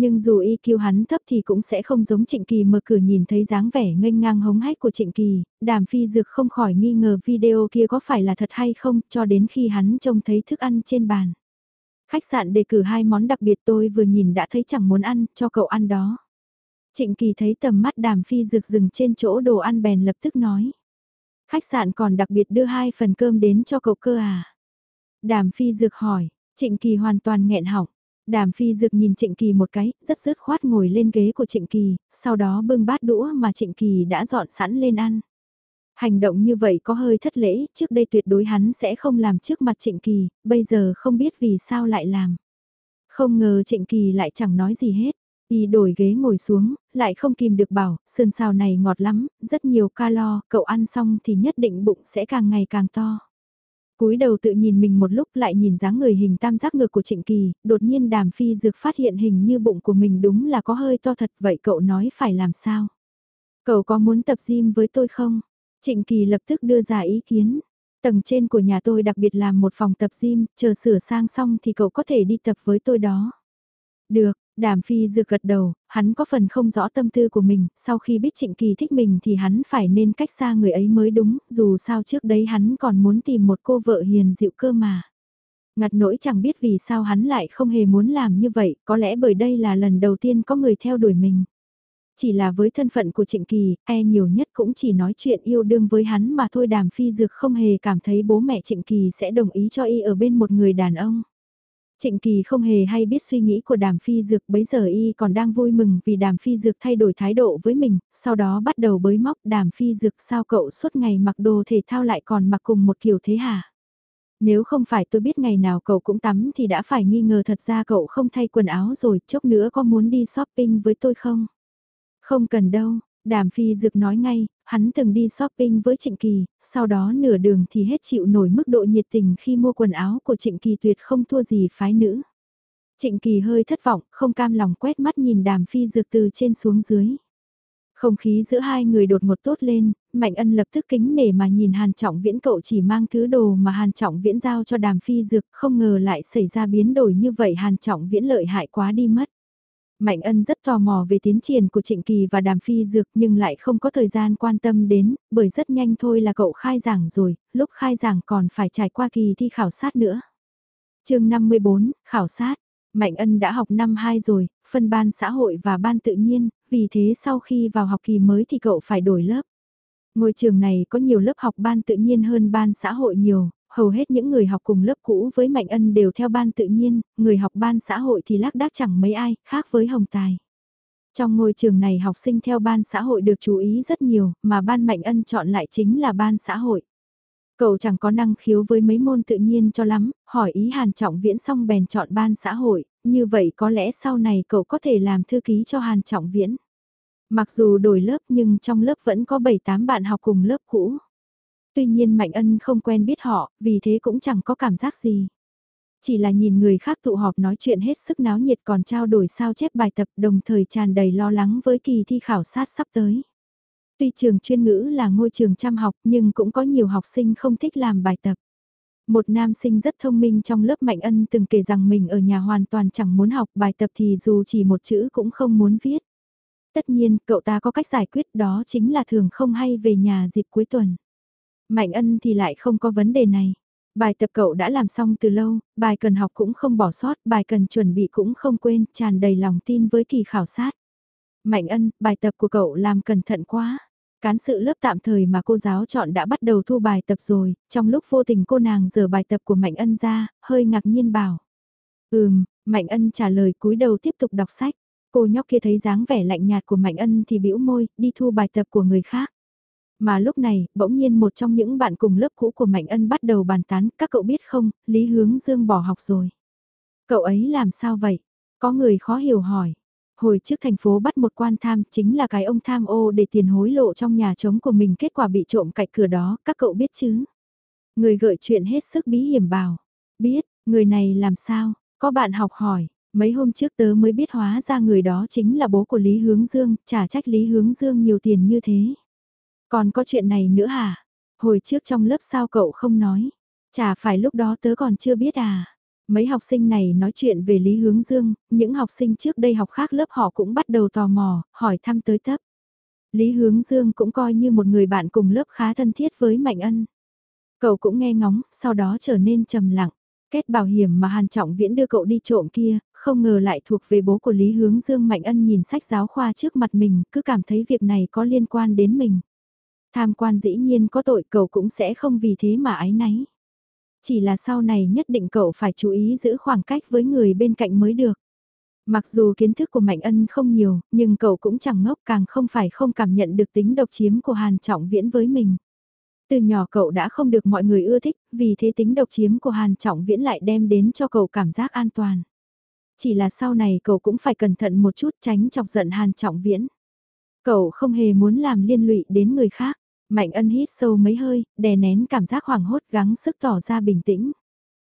Nhưng dù IQ hắn thấp thì cũng sẽ không giống Trịnh Kỳ mở cửa nhìn thấy dáng vẻ nghênh ngang hống hách của Trịnh Kỳ, đàm phi dược không khỏi nghi ngờ video kia có phải là thật hay không cho đến khi hắn trông thấy thức ăn trên bàn. Khách sạn đề cử hai món đặc biệt tôi vừa nhìn đã thấy chẳng muốn ăn, cho cậu ăn đó. Trịnh Kỳ thấy tầm mắt đàm phi dược dừng trên chỗ đồ ăn bèn lập tức nói. Khách sạn còn đặc biệt đưa hai phần cơm đến cho cậu cơ à? Đàm phi dược hỏi, Trịnh Kỳ hoàn toàn nghẹn họng. Đàm phi dược nhìn Trịnh Kỳ một cái, rất dứt khoát ngồi lên ghế của Trịnh Kỳ, sau đó bưng bát đũa mà Trịnh Kỳ đã dọn sẵn lên ăn. Hành động như vậy có hơi thất lễ, trước đây tuyệt đối hắn sẽ không làm trước mặt Trịnh Kỳ, bây giờ không biết vì sao lại làm. Không ngờ Trịnh Kỳ lại chẳng nói gì hết. Y đổi ghế ngồi xuống, lại không kìm được bảo, sườn xào này ngọt lắm, rất nhiều calo, cậu ăn xong thì nhất định bụng sẽ càng ngày càng to cúi đầu tự nhìn mình một lúc lại nhìn dáng người hình tam giác ngược của Trịnh Kỳ, đột nhiên đàm phi dược phát hiện hình như bụng của mình đúng là có hơi to thật vậy cậu nói phải làm sao? Cậu có muốn tập gym với tôi không? Trịnh Kỳ lập tức đưa ra ý kiến. Tầng trên của nhà tôi đặc biệt làm một phòng tập gym, chờ sửa sang xong thì cậu có thể đi tập với tôi đó. Được, Đàm phi dược gật đầu, hắn có phần không rõ tâm tư của mình, sau khi biết trịnh kỳ thích mình thì hắn phải nên cách xa người ấy mới đúng, dù sao trước đấy hắn còn muốn tìm một cô vợ hiền dịu cơ mà. Ngặt nỗi chẳng biết vì sao hắn lại không hề muốn làm như vậy, có lẽ bởi đây là lần đầu tiên có người theo đuổi mình. Chỉ là với thân phận của Trịnh Kỳ, e nhiều nhất cũng chỉ nói chuyện yêu đương với hắn mà thôi đàm phi dược không hề cảm thấy bố mẹ Trịnh Kỳ sẽ đồng ý cho y ở bên một người đàn ông. Trịnh Kỳ không hề hay biết suy nghĩ của đàm phi dược bấy giờ y còn đang vui mừng vì đàm phi dược thay đổi thái độ với mình, sau đó bắt đầu bới móc đàm phi dược sao cậu suốt ngày mặc đồ thể thao lại còn mặc cùng một kiểu thế hả? Nếu không phải tôi biết ngày nào cậu cũng tắm thì đã phải nghi ngờ thật ra cậu không thay quần áo rồi, chốc nữa có muốn đi shopping với tôi không? Không cần đâu, đàm phi dược nói ngay, hắn từng đi shopping với Trịnh Kỳ, sau đó nửa đường thì hết chịu nổi mức độ nhiệt tình khi mua quần áo của Trịnh Kỳ tuyệt không thua gì phái nữ. Trịnh Kỳ hơi thất vọng, không cam lòng quét mắt nhìn đàm phi dược từ trên xuống dưới. Không khí giữa hai người đột ngột tốt lên, Mạnh Ân lập tức kính nể mà nhìn Hàn Trọng Viễn cậu chỉ mang thứ đồ mà Hàn Trọng Viễn giao cho đàm phi dược, không ngờ lại xảy ra biến đổi như vậy Hàn Trọng Viễn lợi hại quá đi mất. Mạnh ân rất tò mò về tiến triển của Trịnh Kỳ và Đàm Phi Dược nhưng lại không có thời gian quan tâm đến, bởi rất nhanh thôi là cậu khai giảng rồi, lúc khai giảng còn phải trải qua kỳ thi khảo sát nữa. chương 54, khảo sát. Mạnh ân đã học năm 2 rồi, phân ban xã hội và ban tự nhiên, vì thế sau khi vào học kỳ mới thì cậu phải đổi lớp. Ngôi trường này có nhiều lớp học ban tự nhiên hơn ban xã hội nhiều, hầu hết những người học cùng lớp cũ với Mạnh Ân đều theo ban tự nhiên, người học ban xã hội thì lác đác chẳng mấy ai, khác với Hồng Tài. Trong ngôi trường này học sinh theo ban xã hội được chú ý rất nhiều, mà ban Mạnh Ân chọn lại chính là ban xã hội. Cậu chẳng có năng khiếu với mấy môn tự nhiên cho lắm, hỏi ý Hàn Trọng Viễn xong bèn chọn ban xã hội, như vậy có lẽ sau này cậu có thể làm thư ký cho Hàn Trọng Viễn. Mặc dù đổi lớp nhưng trong lớp vẫn có 7-8 bạn học cùng lớp cũ tuy nhiên Mạnh Ân không quen biết họ, vì thế cũng chẳng có cảm giác gì. Chỉ là nhìn người khác tụ họp nói chuyện hết sức náo nhiệt còn trao đổi sao chép bài tập đồng thời tràn đầy lo lắng với kỳ thi khảo sát sắp tới. Tuy trường chuyên ngữ là ngôi trường chăm học nhưng cũng có nhiều học sinh không thích làm bài tập. Một nam sinh rất thông minh trong lớp Mạnh Ân từng kể rằng mình ở nhà hoàn toàn chẳng muốn học bài tập thì dù chỉ một chữ cũng không muốn viết. Tất nhiên, cậu ta có cách giải quyết đó chính là thường không hay về nhà dịp cuối tuần. Mạnh ân thì lại không có vấn đề này. Bài tập cậu đã làm xong từ lâu, bài cần học cũng không bỏ sót, bài cần chuẩn bị cũng không quên, tràn đầy lòng tin với kỳ khảo sát. Mạnh ân, bài tập của cậu làm cẩn thận quá. Cán sự lớp tạm thời mà cô giáo chọn đã bắt đầu thu bài tập rồi, trong lúc vô tình cô nàng dở bài tập của Mạnh ân ra, hơi ngạc nhiên bảo. Ừm, Mạnh ân trả lời cúi đầu tiếp tục đọc sách. Cô nhóc kia thấy dáng vẻ lạnh nhạt của Mạnh ân thì bĩu môi, đi thu bài tập của người khác. Mà lúc này, bỗng nhiên một trong những bạn cùng lớp cũ của Mạnh Ân bắt đầu bàn tán, các cậu biết không, Lý Hướng Dương bỏ học rồi. Cậu ấy làm sao vậy? Có người khó hiểu hỏi. Hồi trước thành phố bắt một quan tham chính là cái ông tham ô để tiền hối lộ trong nhà trống của mình kết quả bị trộm cạnh cửa đó, các cậu biết chứ? Người gợi chuyện hết sức bí hiểm bảo. Biết, người này làm sao? Có bạn học hỏi, mấy hôm trước tớ mới biết hóa ra người đó chính là bố của Lý Hướng Dương, trả trách Lý Hướng Dương nhiều tiền như thế. Còn có chuyện này nữa hả? Hồi trước trong lớp sao cậu không nói? Chả phải lúc đó tớ còn chưa biết à? Mấy học sinh này nói chuyện về Lý Hướng Dương, những học sinh trước đây học khác lớp họ cũng bắt đầu tò mò, hỏi thăm tới tấp. Lý Hướng Dương cũng coi như một người bạn cùng lớp khá thân thiết với Mạnh Ân. Cậu cũng nghe ngóng, sau đó trở nên trầm lặng. Kết bảo hiểm mà Hàn Trọng Viễn đưa cậu đi trộm kia, không ngờ lại thuộc về bố của Lý Hướng Dương Mạnh Ân nhìn sách giáo khoa trước mặt mình, cứ cảm thấy việc này có liên quan đến mình. Tham quan dĩ nhiên có tội cậu cũng sẽ không vì thế mà ái náy. Chỉ là sau này nhất định cậu phải chú ý giữ khoảng cách với người bên cạnh mới được. Mặc dù kiến thức của Mạnh Ân không nhiều, nhưng cậu cũng chẳng ngốc càng không phải không cảm nhận được tính độc chiếm của Hàn Trọng Viễn với mình. Từ nhỏ cậu đã không được mọi người ưa thích, vì thế tính độc chiếm của Hàn Trọng Viễn lại đem đến cho cậu cảm giác an toàn. Chỉ là sau này cậu cũng phải cẩn thận một chút tránh chọc giận Hàn Trọng Viễn. Cậu không hề muốn làm liên lụy đến người khác. Mạnh ân hít sâu mấy hơi, đè nén cảm giác hoảng hốt gắng sức tỏ ra bình tĩnh.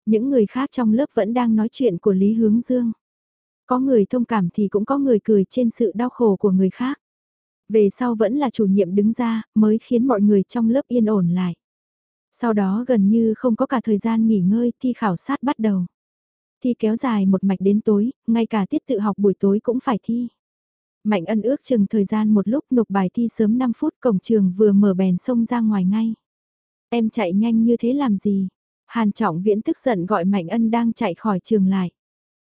Những người khác trong lớp vẫn đang nói chuyện của Lý Hướng Dương. Có người thông cảm thì cũng có người cười trên sự đau khổ của người khác. Về sau vẫn là chủ nhiệm đứng ra, mới khiến mọi người trong lớp yên ổn lại. Sau đó gần như không có cả thời gian nghỉ ngơi, thi khảo sát bắt đầu. Thi kéo dài một mạch đến tối, ngay cả tiết tự học buổi tối cũng phải thi. Mạnh ân ước chừng thời gian một lúc nộp bài thi sớm 5 phút cổng trường vừa mở bèn xông ra ngoài ngay. Em chạy nhanh như thế làm gì? Hàn trọng viễn tức giận gọi Mạnh ân đang chạy khỏi trường lại.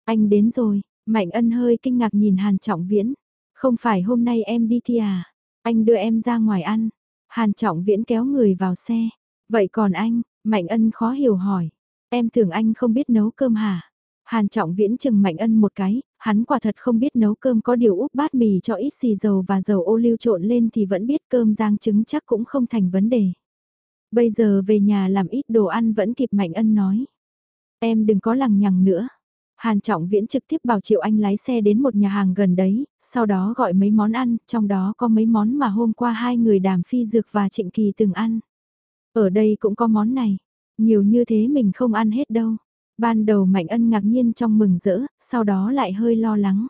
Anh đến rồi, Mạnh ân hơi kinh ngạc nhìn Hàn trọng viễn. Không phải hôm nay em đi thi à? Anh đưa em ra ngoài ăn. Hàn trọng viễn kéo người vào xe. Vậy còn anh, Mạnh ân khó hiểu hỏi. Em tưởng anh không biết nấu cơm hả? Hàn Trọng Viễn chừng Mạnh Ân một cái, hắn quả thật không biết nấu cơm có điều úp bát mì cho ít xì dầu và dầu ô liu trộn lên thì vẫn biết cơm rang trứng chắc cũng không thành vấn đề. Bây giờ về nhà làm ít đồ ăn vẫn kịp Mạnh Ân nói. Em đừng có lằng nhằng nữa. Hàn Trọng Viễn trực tiếp bảo Triệu Anh lái xe đến một nhà hàng gần đấy, sau đó gọi mấy món ăn, trong đó có mấy món mà hôm qua hai người đàm phi dược và trịnh kỳ từng ăn. Ở đây cũng có món này, nhiều như thế mình không ăn hết đâu. Ban đầu Mạnh Ân ngạc nhiên trong mừng rỡ, sau đó lại hơi lo lắng.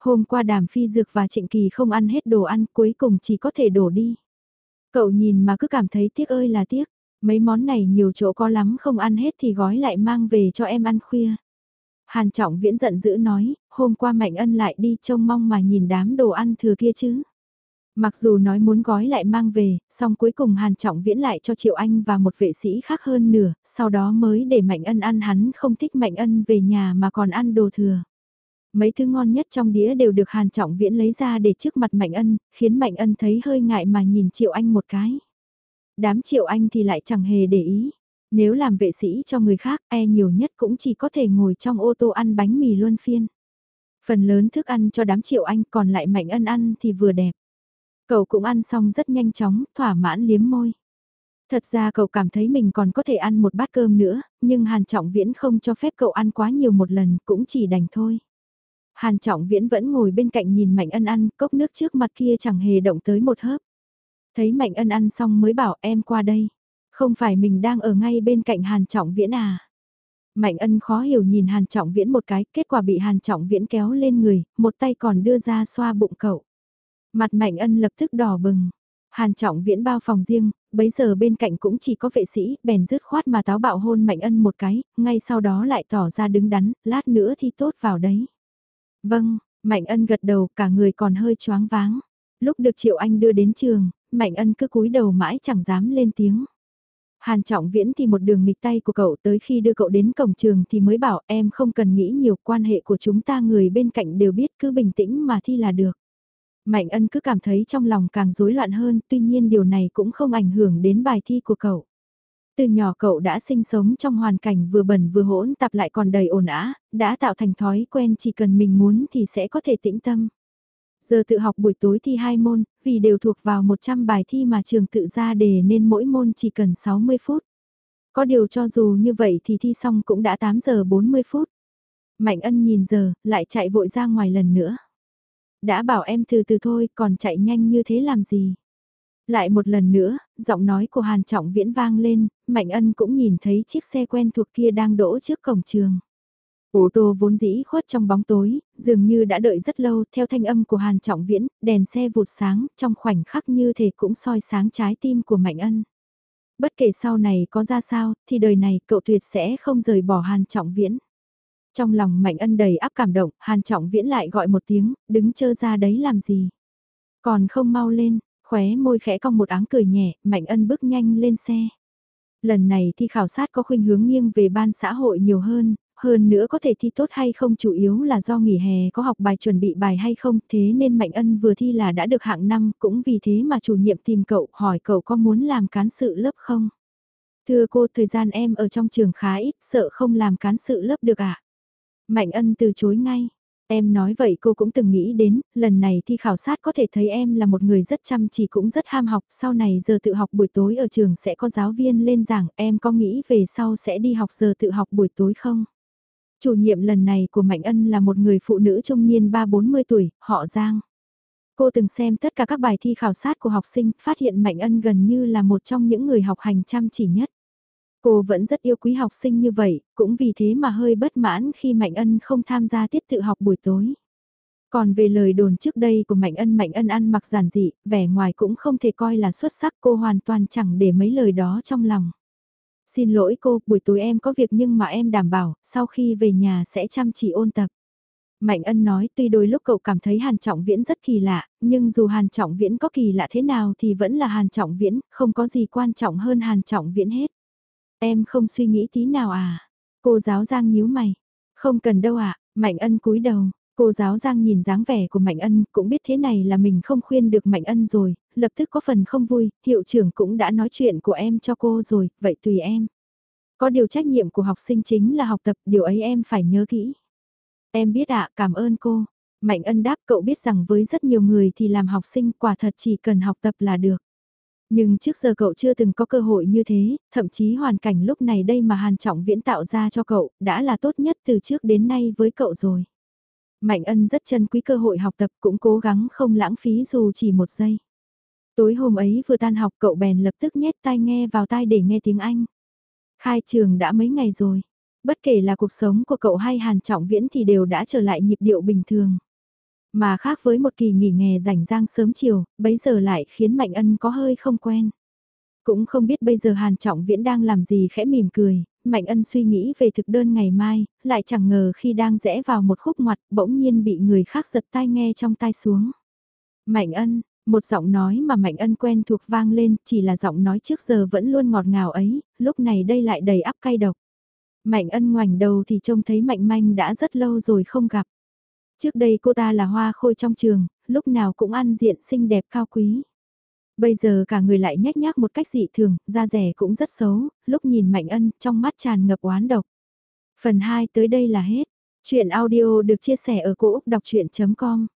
Hôm qua đàm phi dược và trịnh kỳ không ăn hết đồ ăn cuối cùng chỉ có thể đổ đi. Cậu nhìn mà cứ cảm thấy tiếc ơi là tiếc, mấy món này nhiều chỗ có lắm không ăn hết thì gói lại mang về cho em ăn khuya. Hàn Trọng Viễn giận dữ nói, hôm qua Mạnh Ân lại đi trông mong mà nhìn đám đồ ăn thừa kia chứ. Mặc dù nói muốn gói lại mang về, song cuối cùng Hàn Trọng Viễn lại cho Triệu Anh và một vệ sĩ khác hơn nửa, sau đó mới để Mạnh Ân ăn hắn không thích Mạnh Ân về nhà mà còn ăn đồ thừa. Mấy thứ ngon nhất trong đĩa đều được Hàn Trọng Viễn lấy ra để trước mặt Mạnh Ân, khiến Mạnh Ân thấy hơi ngại mà nhìn Triệu Anh một cái. Đám Triệu Anh thì lại chẳng hề để ý. Nếu làm vệ sĩ cho người khác, e nhiều nhất cũng chỉ có thể ngồi trong ô tô ăn bánh mì luân phiên. Phần lớn thức ăn cho đám Triệu Anh còn lại Mạnh Ân ăn thì vừa đẹp. Cậu cũng ăn xong rất nhanh chóng, thỏa mãn liếm môi. Thật ra cậu cảm thấy mình còn có thể ăn một bát cơm nữa, nhưng Hàn Trọng Viễn không cho phép cậu ăn quá nhiều một lần, cũng chỉ đành thôi. Hàn Trọng Viễn vẫn ngồi bên cạnh nhìn Mạnh Ân ăn, cốc nước trước mặt kia chẳng hề động tới một hớp. Thấy Mạnh Ân ăn xong mới bảo em qua đây. Không phải mình đang ở ngay bên cạnh Hàn Trọng Viễn à? Mạnh Ân khó hiểu nhìn Hàn Trọng Viễn một cái, kết quả bị Hàn Trọng Viễn kéo lên người, một tay còn đưa ra xoa bụng cậu. Mặt Mạnh Ân lập tức đỏ bừng. Hàn Trọng Viễn bao phòng riêng, bấy giờ bên cạnh cũng chỉ có vệ sĩ, bèn dứt khoát mà táo bạo hôn Mạnh Ân một cái, ngay sau đó lại tỏ ra đứng đắn, lát nữa thì tốt vào đấy. Vâng, Mạnh Ân gật đầu cả người còn hơi choáng váng. Lúc được Triệu Anh đưa đến trường, Mạnh Ân cứ cúi đầu mãi chẳng dám lên tiếng. Hàn Trọng Viễn thì một đường nghịch tay của cậu tới khi đưa cậu đến cổng trường thì mới bảo em không cần nghĩ nhiều quan hệ của chúng ta người bên cạnh đều biết cứ bình tĩnh mà thi là được. Mạnh ân cứ cảm thấy trong lòng càng rối loạn hơn tuy nhiên điều này cũng không ảnh hưởng đến bài thi của cậu. Từ nhỏ cậu đã sinh sống trong hoàn cảnh vừa bẩn vừa hỗn tạp lại còn đầy ồn ào, đã tạo thành thói quen chỉ cần mình muốn thì sẽ có thể tĩnh tâm. Giờ tự học buổi tối thi hai môn, vì đều thuộc vào 100 bài thi mà trường tự ra đề nên mỗi môn chỉ cần 60 phút. Có điều cho dù như vậy thì thi xong cũng đã 8 giờ 40 phút. Mạnh ân nhìn giờ, lại chạy vội ra ngoài lần nữa. Đã bảo em từ từ thôi, còn chạy nhanh như thế làm gì? Lại một lần nữa, giọng nói của Hàn Trọng Viễn vang lên, Mạnh Ân cũng nhìn thấy chiếc xe quen thuộc kia đang đỗ trước cổng trường. Ô tô vốn dĩ khuất trong bóng tối, dường như đã đợi rất lâu theo thanh âm của Hàn Trọng Viễn, đèn xe vụt sáng, trong khoảnh khắc như thể cũng soi sáng trái tim của Mạnh Ân. Bất kể sau này có ra sao, thì đời này cậu tuyệt sẽ không rời bỏ Hàn Trọng Viễn. Trong lòng Mạnh Ân đầy áp cảm động, Hàn Trọng Viễn lại gọi một tiếng, đứng chơ ra đấy làm gì. Còn không mau lên, khóe môi khẽ cong một áng cười nhẹ, Mạnh Ân bước nhanh lên xe. Lần này thi khảo sát có khuynh hướng nghiêng về ban xã hội nhiều hơn, hơn nữa có thể thi tốt hay không chủ yếu là do nghỉ hè có học bài chuẩn bị bài hay không, thế nên Mạnh Ân vừa thi là đã được hạng năm, cũng vì thế mà chủ nhiệm tìm cậu hỏi cậu có muốn làm cán sự lớp không? Thưa cô, thời gian em ở trong trường khá ít, sợ không làm cán sự lớp được ạ. À? Mạnh ân từ chối ngay. Em nói vậy cô cũng từng nghĩ đến, lần này thi khảo sát có thể thấy em là một người rất chăm chỉ cũng rất ham học, sau này giờ tự học buổi tối ở trường sẽ có giáo viên lên giảng, em có nghĩ về sau sẽ đi học giờ tự học buổi tối không? Chủ nhiệm lần này của Mạnh Ân là một người phụ nữ trung niên 3-40 tuổi, họ Giang. Cô từng xem tất cả các bài thi khảo sát của học sinh, phát hiện Mạnh Ân gần như là một trong những người học hành chăm chỉ nhất. Cô vẫn rất yêu quý học sinh như vậy, cũng vì thế mà hơi bất mãn khi Mạnh Ân không tham gia tiết tự học buổi tối. Còn về lời đồn trước đây của Mạnh Ân Mạnh Ân ăn mặc giản dị, vẻ ngoài cũng không thể coi là xuất sắc cô hoàn toàn chẳng để mấy lời đó trong lòng. Xin lỗi cô, buổi tối em có việc nhưng mà em đảm bảo, sau khi về nhà sẽ chăm chỉ ôn tập. Mạnh Ân nói tuy đôi lúc cậu cảm thấy Hàn Trọng Viễn rất kỳ lạ, nhưng dù Hàn Trọng Viễn có kỳ lạ thế nào thì vẫn là Hàn Trọng Viễn, không có gì quan trọng hơn Hàn Trọng Viễn hết. Em không suy nghĩ tí nào à? Cô giáo Giang nhíu mày. Không cần đâu ạ, à? Mạnh Ân cúi đầu. Cô giáo Giang nhìn dáng vẻ của Mạnh Ân cũng biết thế này là mình không khuyên được Mạnh Ân rồi, lập tức có phần không vui, hiệu trưởng cũng đã nói chuyện của em cho cô rồi, vậy tùy em. Có điều trách nhiệm của học sinh chính là học tập, điều ấy em phải nhớ kỹ. Em biết ạ, cảm ơn cô. Mạnh ân đáp cậu biết rằng với rất nhiều người thì làm học sinh quả thật chỉ cần học tập là được. Nhưng trước giờ cậu chưa từng có cơ hội như thế, thậm chí hoàn cảnh lúc này đây mà Hàn Trọng Viễn tạo ra cho cậu, đã là tốt nhất từ trước đến nay với cậu rồi. Mạnh ân rất trân quý cơ hội học tập cũng cố gắng không lãng phí dù chỉ một giây. Tối hôm ấy vừa tan học cậu bèn lập tức nhét tai nghe vào tai để nghe tiếng Anh. Khai trường đã mấy ngày rồi. Bất kể là cuộc sống của cậu hay Hàn Trọng Viễn thì đều đã trở lại nhịp điệu bình thường. Mà khác với một kỳ nghỉ nghè rảnh rang sớm chiều, bấy giờ lại khiến Mạnh Ân có hơi không quen. Cũng không biết bây giờ Hàn Trọng Viễn đang làm gì khẽ mỉm cười, Mạnh Ân suy nghĩ về thực đơn ngày mai, lại chẳng ngờ khi đang rẽ vào một khúc ngoặt bỗng nhiên bị người khác giật tai nghe trong tai xuống. Mạnh Ân, một giọng nói mà Mạnh Ân quen thuộc vang lên chỉ là giọng nói trước giờ vẫn luôn ngọt ngào ấy, lúc này đây lại đầy áp cay độc. Mạnh Ân ngoảnh đầu thì trông thấy Mạnh Manh đã rất lâu rồi không gặp. Trước đây cô ta là hoa khôi trong trường, lúc nào cũng ăn diện xinh đẹp cao quý. Bây giờ cả người lại nhếch nhác một cách dị thường, da rẻ cũng rất xấu, lúc nhìn Mạnh Ân trong mắt tràn ngập oán độc. Phần 2 tới đây là hết. Chuyện audio được chia sẻ ở cỗ đọc chuyện.com